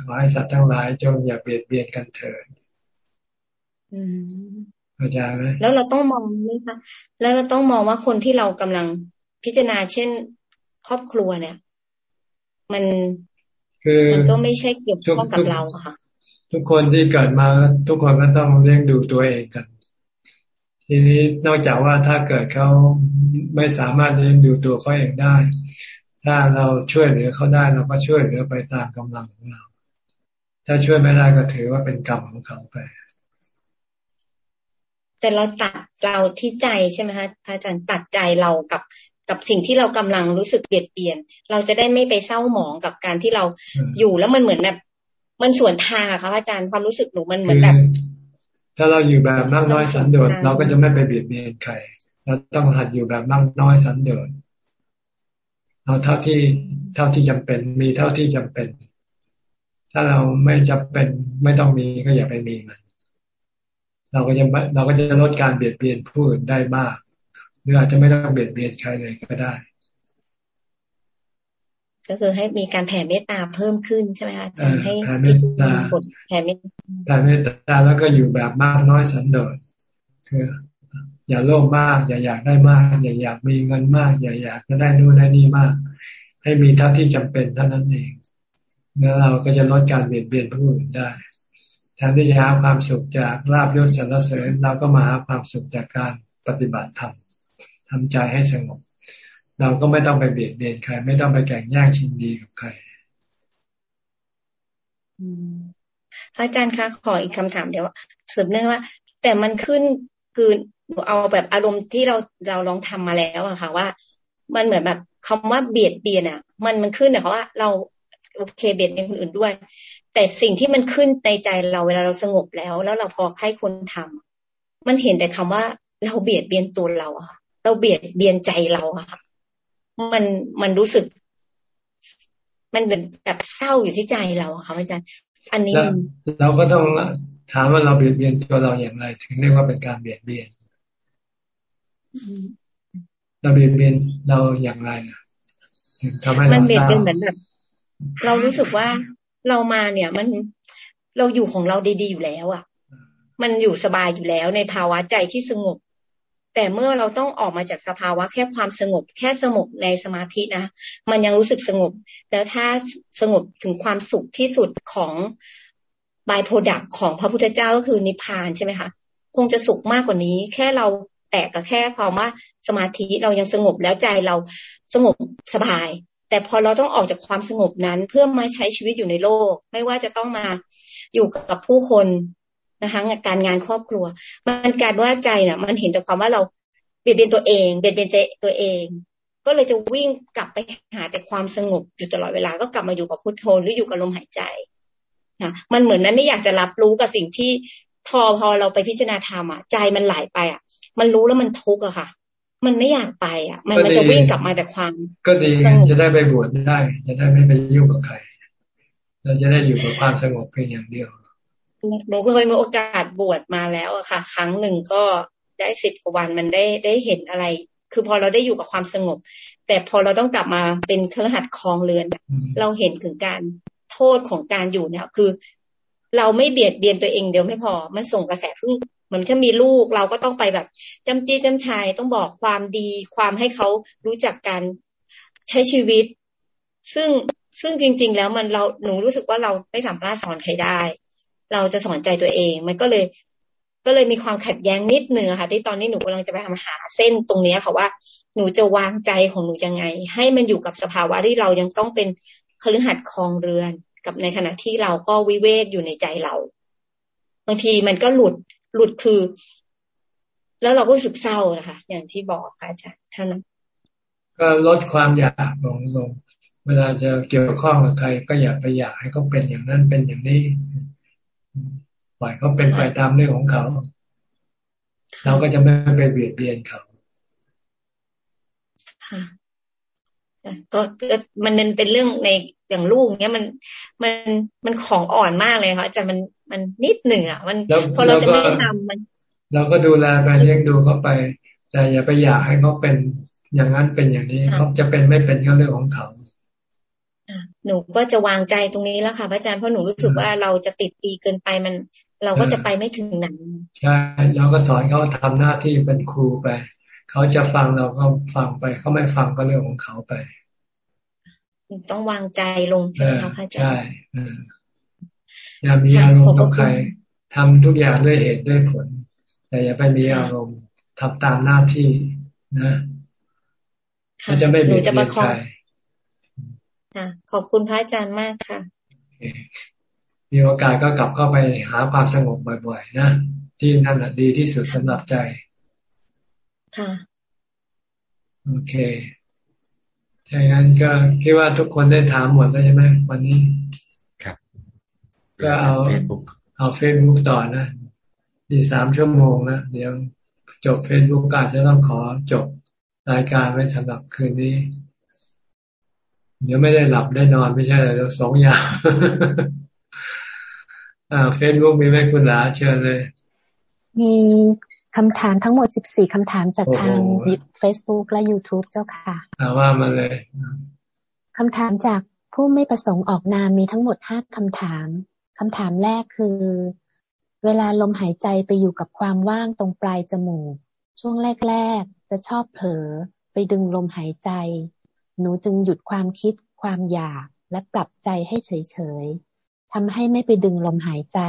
ขอให้สัตว์ทั้งหลายจงอย่าเบียดเบียนกันเถิดเข้าใจไหมแล้วเราต้องมองไหมคะแล้วเราต้องมองว่าคนที่เรากำลังพิจารณา เช่น ครอบครัวเนี่ย มันคือมันก็ไม่ใช่เกี่ยวข้องกับเราค่ะ ทุกคนที่เกิดมาทุกคนก็ต้องเลี้ยงดูตัวเองกัน ทีนี้นอกจากว่าถ้าเกิดเขาไม่สามารถเลี้ยงดูตัวเขาเองได้ ถ้าเราช่วยเหลือเขาได้เราก็ช่วยเหลือไปตามกำลังของเรา ถ้าช่วยไม่ได้ก็ถือว่าเป็นกรรมของเขาไปแต่เราตัดเราที่ใจใช่ไหมคะอาจารย์ตัดใจเรากับกับสิ่งที่เรากำลังรู้สึกเปลี่ยนเปลี่ยน เราจะได้ไม่ไปเศร้าหมองกับการที่เราอยู่แล้วมันเหมือนแบบมันสวนทางอะค่ะอาจารย์ความรู้สึกหนูมันเหมือนแบบ ถ้าเราอยู่แบบนั่งน้อยสันโดษเราก็จะไม่ไปเบียดเบียนใครเราต้องหัดอยู่แบบนั่งน้อยสันโดษเอาเท่าที่เท่าที่จำเป็น มีเท่าที่จำเป็น ถ้าเราไม่จำเป็นไม่ต้องมีก็อย่าไปมีมันเราก็จะเราก็จะลดการเบียดเบียนผู้อื่นได้มากหรืออาจจะไม่ต้องเบียดเบียนใครเลยก็ได้ ก็คือให้มีการแผ่เมตตาเพิ่มขึ้นใช่ไหมคะจะให้แผ่เมตตาแผ่เมตตาแผ่เมตตาแล้วก็อยู่แบบมากน้อยสันโดษคืออย่าโลภมาก อย่าอยากได้มาก อย่าอยากมีเงินมาก อย่าอยากจะได้นู่นได้นี่มาก ให้มีเท่าที่จำเป็นเท่านั้นเองแล้วเราก็จะลดการเบียดเบียนผู้อื่นได้แทนที่จะหาความสุขจากลาบยศสรรเสริญเราก็มาหาความสุขจากการปฏิบัติธรรมทำใจให้สงบ เราก็ไม่ต้องไปเบียดเบียนใคร ไม่ต้องไปแข่งแย่งชิงดีกับใครอาจารย์คะขออีกคำถามเดียวสืบเนื่องว่า แต่มันขึ้นคือหนูเอาแบบอารมณ์ที่เราเราลองทำมาแล้วอะค่ะว่า มันเหมือนแบบคำว่าเบียดเบียนอะมันมันขึ้นแต่เขาว่าเราโอเคเบียดเบียนคนอื่นด้วย แต่สิ่งที่มันขึ้นในใจเราเวลาเราสงบแล้ว แล้วเราพอให้คนทำมันเห็นแต่คำว่าเราเบียดเบียนตัวเราอะเราเบียดเบียนใจเราอะค่ะ มันมันรู้สึก มันเป็นแบบเศร้าอยู่ที่ใจเราค่ะอาจารย์ อันนี้เราก็ต้องถามว่าเราเบียดเบียนตัวเราอย่างไร ถึงเรียกว่าเป็นการเบียดเบียนเราเบียดเบียนเราอย่างไรถึงทำให้เราเศร้ามันเบียดเบียนเหมือนแบบเรารู้สึกว่าเรามาเนี่ยมันเราอยู่ของเราดีๆอยู่แล้ว อะ มันอยู่สบายอยู่แล้วในภาวะใจที่สงบ แต่เมื่อเราต้องออกมาจากสภาวะแค่ความสงบ แค่สงบในสมาธินะ มันยังรู้สึกสงบ แล้วถ้าสงบถึงความสุขที่สุดของบายโพดักของพระพุทธเจ้าก็คือนิพพานใช่ไหมคะคงจะสุขมากกว่านี้ แค่เราแตกกับแค่ความว่าสมาธิเรายังสงบแล้วใจเราสงบสบาย แต่พอเราต้องออกจากความสงบนั้น เพื่อมาใช้ชีวิตอยู่ในโลก ไม่ว่าจะต้องมาอยู่กับผู้คน นะคะการงานครอบครัว มันกลายว่าใจเนี่ยมันเห็นแต่ความว่าเราเบียดเบียนตัวเองเบียดเบียนใจตัวเอง ก็เลยจะวิ่งกลับไปหาแต่ความสงบอยู่ตลอดเวลาก็กลับมาอยู่กับพุทโธหรืออยู่กับลมหายใจค่ะมันเหมือนนั้นไม่อยากจะรับรู้กับสิ่งที่พอพอเราไปพิจารณาธรรมอะใจมันไหลไปอะ มันรู้แล้วมันทุกข์อะค่ะ มันไม่อยากไปอะ มันมันจะวิ่งกลับมาแต่ความ ก็ดีจะได้ไปบวชได้ จะได้ไม่ไปยุ่งกับใครเราจะได้อยู่กับความสงบเพียงอย่างเดียว หนูเคยมีโอกาสบวชมาแล้วอะค่ะ ครั้งหนึ่งก็ได้สิบกว่าวันมันได้ได้เห็นอะไร คือพอเราได้อยู่กับความสงบ แต่พอเราต้องกลับมาเป็นเครือขัดคลองเรือน เราเห็นถึงการโทษของการอยู่เนี่ยคือ เราไม่เบียดเบียนตัวเองเดียวไม่พอ มันส่งกระแสพึ่งเหมือนถ้ามีลูกเราก็ต้องไปแบบจำจี้จำชายต้องบอกความดี ความให้เขารู้จักการใช้ชีวิต ซึ่งซึ่งจริง ๆ แล้วมันเราหนูรู้สึกว่าเราไม่สามารถสอนใครได้ เราจะสอนใจตัวเอง มันก็เลย ก็เลยมีความขัดแย้งนิดนึงค่ะ ที่ตอนนี้หนูกำลังจะไปทำหาเส้นตรงนี้ค่ะว่าหนูจะวางใจของหนูยังไง ให้มันอยู่กับสภาวะที่เรายังต้องเป็นคฤหัสถ์คลองเรือน กับในขณะที่เราก็วิเวกอยู่ในใจเรา บางทีมันก็หลุดหลุดคือ แล้วเราก็รู้สึกเศร้านะคะ อย่างที่บอกค่ะอาจารย์ท่านก็ลดความอยากลงลงเวลาจะเกี่ยวข้องกับใครก็อย่าไปอยากให้เขาเป็นอย่างนั้นเป็นอย่างนี้ ปล่อยเขาเป็นไปตามเรื่องของเขา เราก็จะไม่ไปเบียดเบียนเขาก็มันเป็นเรื่องในอย่างลูกเนี้ยมันมันมันของอ่อนมากเลยค่ะอาจารย์มันมันนิดหนึ่งอะ มันพอเราจะไม่ทำมัน เราก็ดูแลไปเลี้ยงดูเขาไป แต่อย่าไปอยากให้เขาเป็นอย่างนั้นเป็นอย่างนี้เขาจะเป็นไม่เป็นก็เรื่องของเขา หนูก็จะวางใจตรงนี้แล้วค่ะพระอาจารย์เพราะหนูรู้สึกว่าเราจะติดปีเกินไปมัน เราก็จะไปไม่ถึงไหนใช่เราก็สอนเขาทำหน้าที่เป็นครูไป เขาจะฟังเราก็ฟังไปเขาไม่ฟังก็เรื่องของเขาไป ต้องวางใจลงใช่ไหมคะพระอาจารย์ใช่อย่ามีอารมณ์กับใครทำทุกอย่างด้วยเหตุด้วยผล แต่อย่าไปมีอารมณ์ทำตามหน้าที่นะมันจะไม่เบียดเบียนใคร ขอบคุณพระอาจารย์มากค่ะ มีโอกาสก็กลับเข้าไปหาความสงบบ่อยๆนะที่นั่นดีที่สุดสำหรับใจ ค่ะ โอเคถ้างั้นก็คิดว่าทุกคนได้ถามหมดแล้วใช่ไหมวันนี้ ครับ ก็เอาเอาเฟซบุ๊กต่อนะดีสามชั่วโมงนะเดี๋ยวจบเฟซบุ๊กก็จะต้องขอจบรายการไว้สำหรับคืนนี้ เดี๋ยวไม่ได้หลับได้นอนไม่ใช่เลยสองอย่างอ่าเฟซบุ๊กมีไหมคุณหลาเชิญเลย มีคำถามทั้งหมด 14 คำถามจากทาง Facebook และ YouTube เจ้าค่ะว่ามาเลย คำถามจากผู้ไม่ประสงค์ออกนามมีทั้งหมด 5 คำถาม คำถามแรกคือ เวลาลมหายใจไปอยู่กับความว่างตรงปลายจมูก ช่วงแรก ๆ จะชอบเผลอไปดึงลมหายใจ หนูจึงหยุดความคิดความอยากและปรับใจให้เฉยๆทำให้ไม่ไปดึงลมหายใจ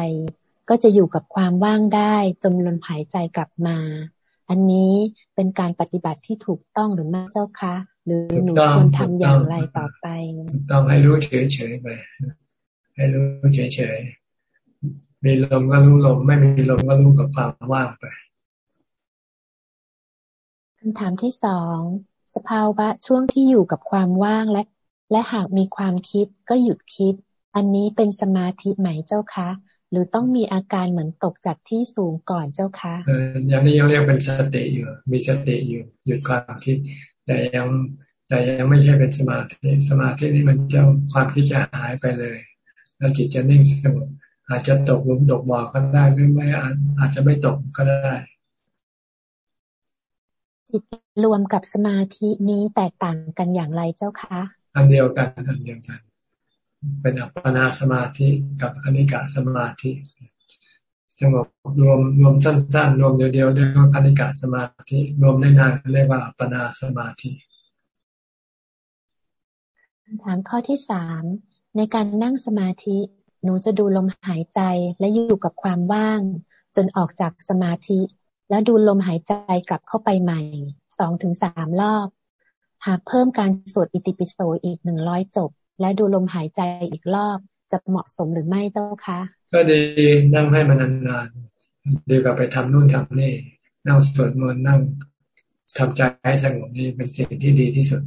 ก็จะอยู่กับความว่างได้จนลมหายใจกลับมา อันนี้เป็นการปฏิบัติที่ถูกต้องหรือไม่เจ้าคะ หรือหนูควรทำอย่างไรต่อไป ต้องให้รู้เฉยๆไปให้รู้เฉยๆมีลมก็รู้ลม ไม่มีลมก็รู้กับความว่างไปคำถามที่สอง สภาวะช่วงที่อยู่กับความว่างและ และหากมีความคิดก็หยุดคิด อันนี้เป็นสมาธิไหมเจ้าคะ หรือต้องมีอาการเหมือนตกจากที่สูงก่อนเจ้าคะอย่างนี้ยังเรียกเป็นสติอยู่ มีสติอยู่หยุดความคิด แต่ยังแต่ยังไม่ใช่เป็นสมาธิสมาธินี่มันจะความคิดจะหายไปเลย แล้วจิตจะนิ่งสงบอาจจะตกลุมตกบ่อก็ได้หรือไม่อาจจะไม่ตกก็ได้ จิตรวมกับสมาธินี้แตกต่างกันอย่างไรเจ้าคะอันเดียวกันอันเดียวกัน เป็นอัปปนาสมาธิกับอนิกาสมาธิสงบรวมรวมสั้นๆ รวมเดียวๆเรียกว่าอนิกาสมาธิ รวมได้นานเรียกว่าอัปปนาสมาธิคำถามข้อที่สามในการนั่งสมาธิ หนูจะดูลมหายใจและอยู่กับความว่าง จนออกจากสมาธิ แล้วดูลมหายใจกลับเข้าไปใหม่สองถึงสามรอบ หากเพิ่มการสวดอิติปิโสอีกหนึ่งร้อยจบ และดูลมหายใจอีกรอบจะเหมาะสมหรือไม่เจ้าคะ ก็ดีนั่งให้มันนานๆดีกว่าไปทำนู่นทำนี่นั่งสวดมนต์นั่งทำใจให้สงบนี่เป็นสิ่งที่ดีที่สุด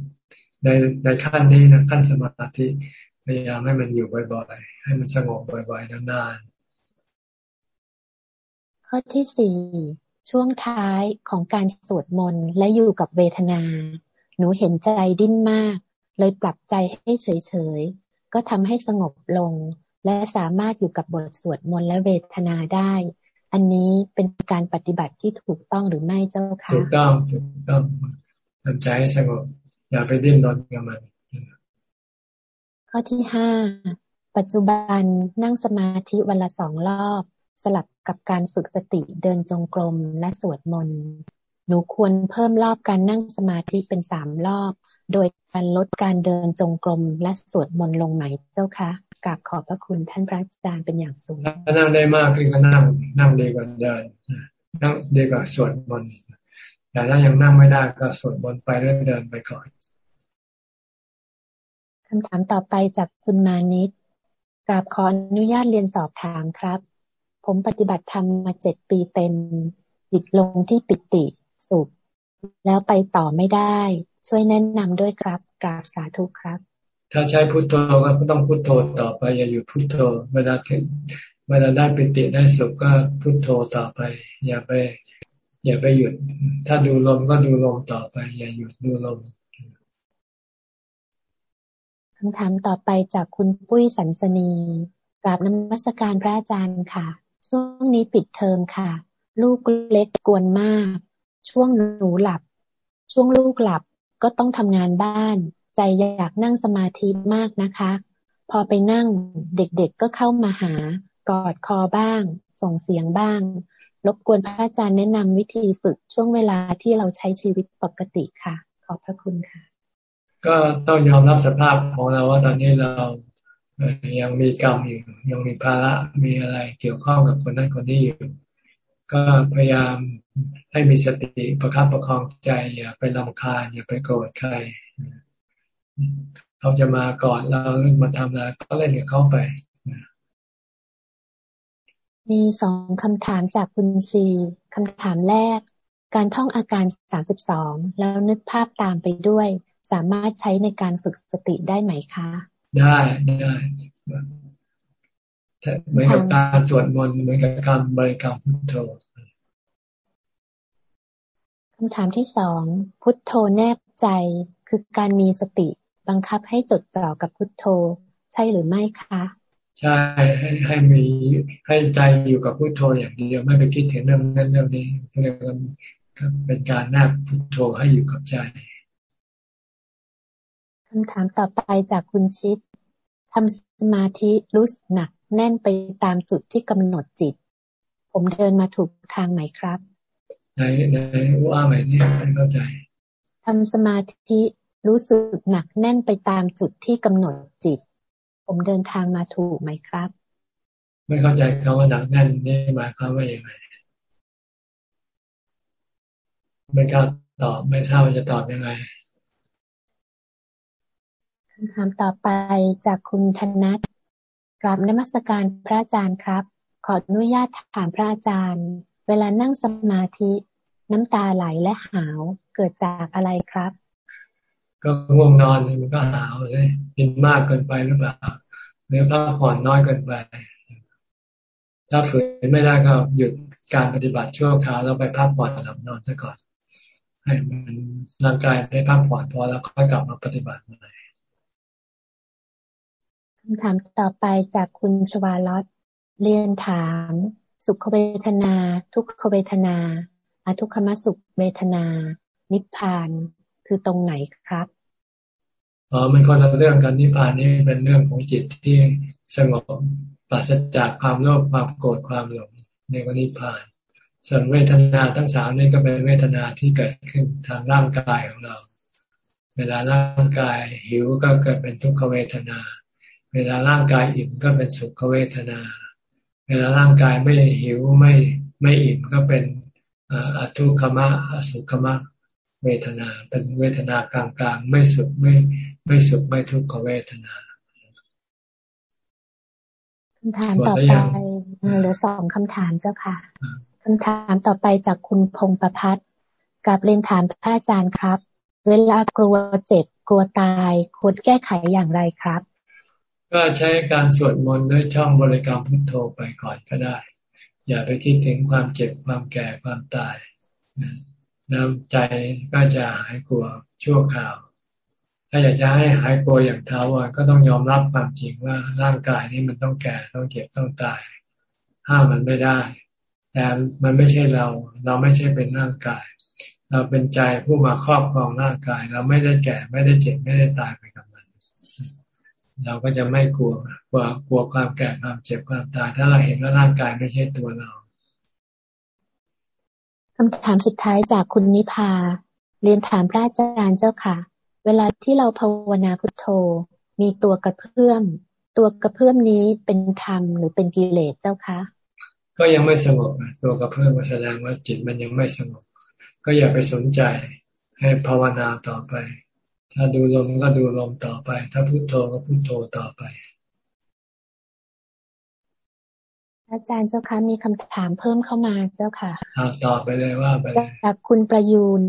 ในในขั้นนี้นะขั้นสมาธิพยายามให้มันอยู่บ่อยๆ ให้มันสงบบ่อยๆนานๆข้อที่สี่ ช่วงท้ายของการสวดมนต์และอยู่กับเวทนา หนูเห็นใจดิ้นมาก เลยปรับใจให้เฉยๆ ก็ทำให้สงบลง และสามารถอยู่กับบทสวดมนต์และเวทนาได้ อันนี้เป็นการปฏิบัติที่ถูกต้องหรือไม่เจ้าคะถูกต้องถูกต้องทำใจให้สงบ อย่าไปดิ้นรนกับมันข้อที่ห้าปัจจุบันนั่งสมาธิวันละสองรอบ สลับกับการฝึกสติเดินจงกรมและสวดมนต์หนูควรเพิ่มรอบการนั่งสมาธิเป็นสามรอบ โดยการลดการเดินจงกรมและสวดมนต์ลงไหมเจ้าคะกราบขอบพระคุณท่านพระอาจารย์เป็นอย่างสูงถ้านั่งได้มากขึ้นก็นั่งนั่งดีกว่าเดินนั่งดีกว่าสวดมนต์แต่ถ้ายังนั่งไม่ได้ก็สวดมนต์ไปเรื่อยเดินไปก่อนคำถามต่อไปจากคุณมานิดกราบขออนุญาตเรียนสอบถามครับ ผมปฏิบัติธรรมมาเจ็ดปีเต็ม จิตลงที่ปิติสุข แล้วไปต่อไม่ได้ ช่วยแนะนำด้วยครับกราบสาธุครับ ถ้าใช้พุทโธก็ต้องพุทโธต่อไป อย่าอยู่พุทโธเวลาเวลาได้ปิติได้สุขก็พุทโธต่อไป อย่าไป อย่าไปหยุด ถ้าดูลมก็ดูลมต่อไป อย่าหยุดดูลมคำถามต่อไปจากคุณปุ้ยสันสนีกราบนมัสการพระอาจารย์ค่ะ ช่วงนี้ปิดเทอมค่ะ ลูกเล็กกวนมาก ช่วงหนูหลับ ช่วงลูกหลับก็ต้องทำงานบ้าน ใจอยากนั่งสมาธิมากนะคะ พอไปนั่งเด็กๆก็เข้ามาหากอดคอบ้าง ส่งเสียงบ้าง รบกวนพระอาจารย์แนะนำวิธีฝึกช่วงเวลาที่เราใช้ชีวิตปกติค่ะ ขอบพระคุณค่ะ ก็ต้องยอมรับสภาพของเราว่าตอนนี้เรา ยังมีกรรมอยู่ ยังมีภาระมีอะไรเกี่ยวข้องกับคนนั้นคนนี้อยู่ ก็พยายามให้มีสติประคับประคองใจ อย่าไปลำคาญอย่าไปโกรธใครเขาจะมาก่อนเรามาทำอะไรก็เล่นกับเขาไป มีสองคำถามจากคุณซีคำถามแรก การท่องอาการสามสิบสองแล้วนึกภาพตามไปด้วย สามารถใช้ในการฝึกสติได้ไหมคะ ได้ได้เหมือนกับการสวดมนต์เหมือนกับการบริกรรมพุทโธคำถามที่สองพุทโธแนบใจคือการมีสติบังคับให้จดจ่อกับพุทโธ ใช่หรือไม่คะใช่ให้ให้มีให้ใจอยู่กับพุทโธอย่างเดียวไม่ไปคิดถึงเรื่องนั้นเรื่องนี้เรียกว่าเป็นการนั่งพุทโธให้อยู่กับใจ คำถามต่อไปจากคุณชิดทำสมาธิรู้สึกหนักแน่นไปตามจุดที่กำหนดจิต ผมเดินมาถูกทางไหมครับไหนไหนว่าไหมเนี่ยไม่เข้าใจทำสมาธิรู้สึกหนักแน่นไปตามจุดที่กำหนดจิต ผมเดินทางมาถูกไหมครับ ไม่เข้าใจคำว่าหนักแน่นนี่หมายความว่าอย่างไรไม่กล้าตอบไม่ทราบว่าจะตอบยังไง คำถามต่อไปจากคุณธนัทกราบนมัสการพระอาจารย์ครับ ขออนุญาตถามพระอาจารย์ เวลานั่งสมาธิน้ำตาไหลและหาวเกิดจากอะไรครับ ก็ง่วงนอนมันก็หาวเลยกินมากเกินไปหรือเปล่าหรือพักผ่อนน้อยเกินไป ถ้าฝืนไม่ได้ก็หยุดการปฏิบัติชั่วคราวแล้วไปพักผ่อนหลับนอนซะก่อน ให้มันร่างกายได้พักผ่อนพอแล้วค่อยกลับมาปฏิบัติใหม่ คำถามต่อไปจากคุณชวาลอตเรียนถาม สุขเวทนา ทุกขเวทนาอทุกขมสุขเวทนา นิพพานคือตรงไหนครับอ๋อมันคนละเรื่องกันนิพพานนี่เป็นเรื่องของจิตที่สงบปราศจากความโลภความโกรธความหลงในวันนิพพาน ส่วนเวทนาทั้งสามนี่ก็เป็นเวทนาที่เกิดขึ้นทางร่างกายของเรา เวลาร่างกายหิวก็เกิดเป็นทุกขเวทนา เวลาร่างกายอิ่มก็เป็นสุขเวทนา เวลาร่างกายไม่หิวไม่ไม่อิ่มก็เป็นอทุกขมะอสุขมะเวทนา เป็นเวทนากลางๆ ไม่สุขไม่ไม่สุขไม่ทุกขเวทนาคำถามต่อไปเหลือสองคำถามเจ้าค่ะคำถามต่อไปจากคุณพงประพัฒกับเรียนถามพระอาจารย์ครับ เวลากลัวเจ็บกลัวตายควรแก้ไขอย่างไรครับ ก็ใช้การสวดมนต์ด้วยช่องบริกรรมพุทโธไปก่อนก็ได้ อย่าไปคิดถึงความเจ็บความแก่ความตายแล้วใจก็จะหายกลัวชั่วคราว ถ้าอยากจะให้หายกลัวอย่างท้าวก็ต้องยอมรับความจริงว่าร่างกายนี้มันต้องแก่ต้องเจ็บต้องตาย ห้ามมันไม่ได้ แต่มันไม่ใช่เรา เราไม่ใช่เป็นร่างกาย เราเป็นใจผู้มาครอบครองร่างกาย เราไม่ได้แก่ไม่ได้เจ็บไม่ได้ตายไปกับมัน เราก็จะไม่กลัวกลัวกลัวความแก่ความเจ็บความตาย ถ้าเราเห็นว่าร่างกายไม่ใช่ตัวเราคำถามสุดท้ายจากคุณนิพา เรียนถามพระอาจารย์เจ้าค่ะ เวลาที่เราภาวนาพุทโธ มีตัวกระเพื่อม ตัวกระเพื่อมนี้เป็นธรรมหรือเป็นกิเลสเจ้าคะก็ยังไม่สงบตัวกระเพื่อมแสดงว่าจิตมันยังไม่สงบ ก็อย่าไปสนใจให้ภาวนาต่อไป ถ้าดูลมก็ดูลมต่อไป ถ้าพุโทโธก็พุโทโธต่อไป อาจารย์เจ้าคะมีคำถามเพิ่มเข้ามาเจ้าค่ะตอบไปเลยว่าไปจากคุณประยูน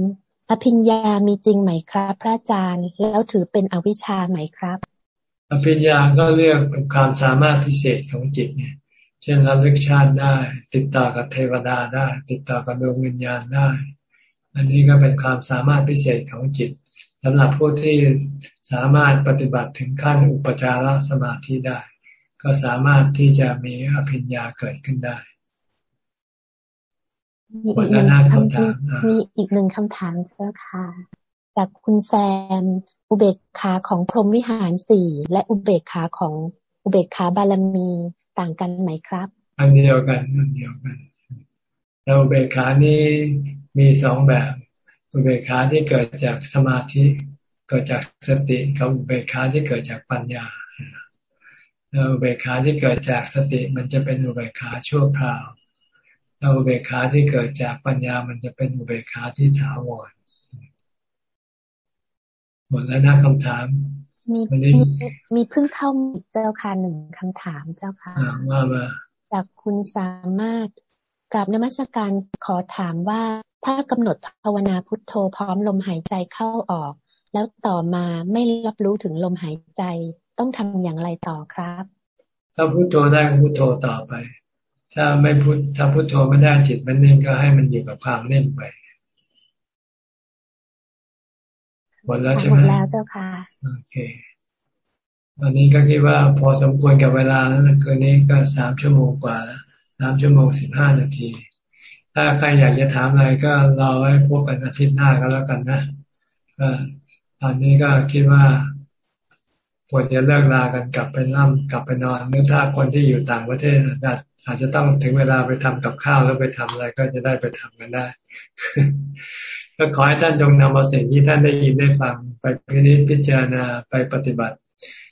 ออภิญญามีจริงไหมครับ พระอาจารย์แล้วถือเป็นอวิชชาไหมครับ อภิญญาก็เรียกเป็นความสามารถพิเศษของจิตเนี่ยเช่นระลึกชาติได้ ติดต่อกับเทวดาได้ ติดต่อกับดวงวิญญาณได้ อันนี้ก็เป็นความสามารถพิเศษของจิต สำหรับผู้ที่สามารถปฏิบัติถึงขั้นอุปจารสมาธิได้ ก็สามารถที่จะมีอภิญญาเกิดขึ้นได้มีอีกหนึ่งคำถามมีอีกหนึ่งคำถามเจ้าค่ะ จากคุณแซม อุเบกขาของพรหมวิหารสี่และอุเบกขาของอุเบกขาบารมีต่างกันไหมครับ อันเดียวกันอันเดียวกันแล้วอุเบกขานี้มีสองแบบ อุเบกขาที่เกิดจากสมาธิเกิดจากสติกับอุเบกขาที่เกิดจากปัญญาแล้วอุเบกขาที่เกิดจากสติมันจะเป็นอุเบกขาชั่วคราวแล้วอุเบกขาที่เกิดจากปัญญามันจะเป็นอุเบกขาที่ถาวรหมดแล้วนะคำถามมีมีมีเพิ่งเข้าอีกเจ้าค่ะหนึ่งคำถามเจ้าค่ะว่ามาจากคุณสามารถ กับนมัสการขอถามว่าถ้ากำหนดภาวนาพุทโธพร้อมลมหายใจเข้าออก แล้วต่อมาไม่รับรู้ถึงลมหายใจ ต้องทำอย่างไรต่อครับ ถ้าพุทโธได้ก็พุทโธต่อไป ถ้าไม่พุทถ้าพุทโธไม่ได้จิตมันนิ่งก็ให้มันอยู่กับความนิ่งไปหมดแล้วใช่ไหมหมดแล้วเจ้าค่ะโอเควันนี้ก็คิดว่าพอสมควรกับเวลาแล้วคืนนี้ก็สามชั่วโมงกว่า สามชั่วโมงสิบห้านาที ถ้าใครอยากจะถามอะไรก็รอไว้พบกันอาทิตย์หน้าก็แล้วกันนะก็ตอนนี้ก็คิดว่าควรจะเลิกลากันกลับไปนั่งกลับไปนอนเมื่อถ้าคนที่อยู่ต่างประเทศอาจจะต้องถึงเวลาไปทำกับข้าวแล้วไปทำอะไรก็จะได้ไปทำกันได้ก็ขอให้ท่านจงนำเอาสิ่งที่ท่านได้ยินได้ฟังไปพิจิตพิจารณาไปปฏิบัติ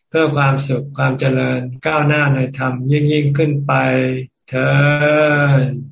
เพื่อความสุขความเจริญก้าวหน้าในธรรมยิ่งยิ่งขึ้นไป เถิด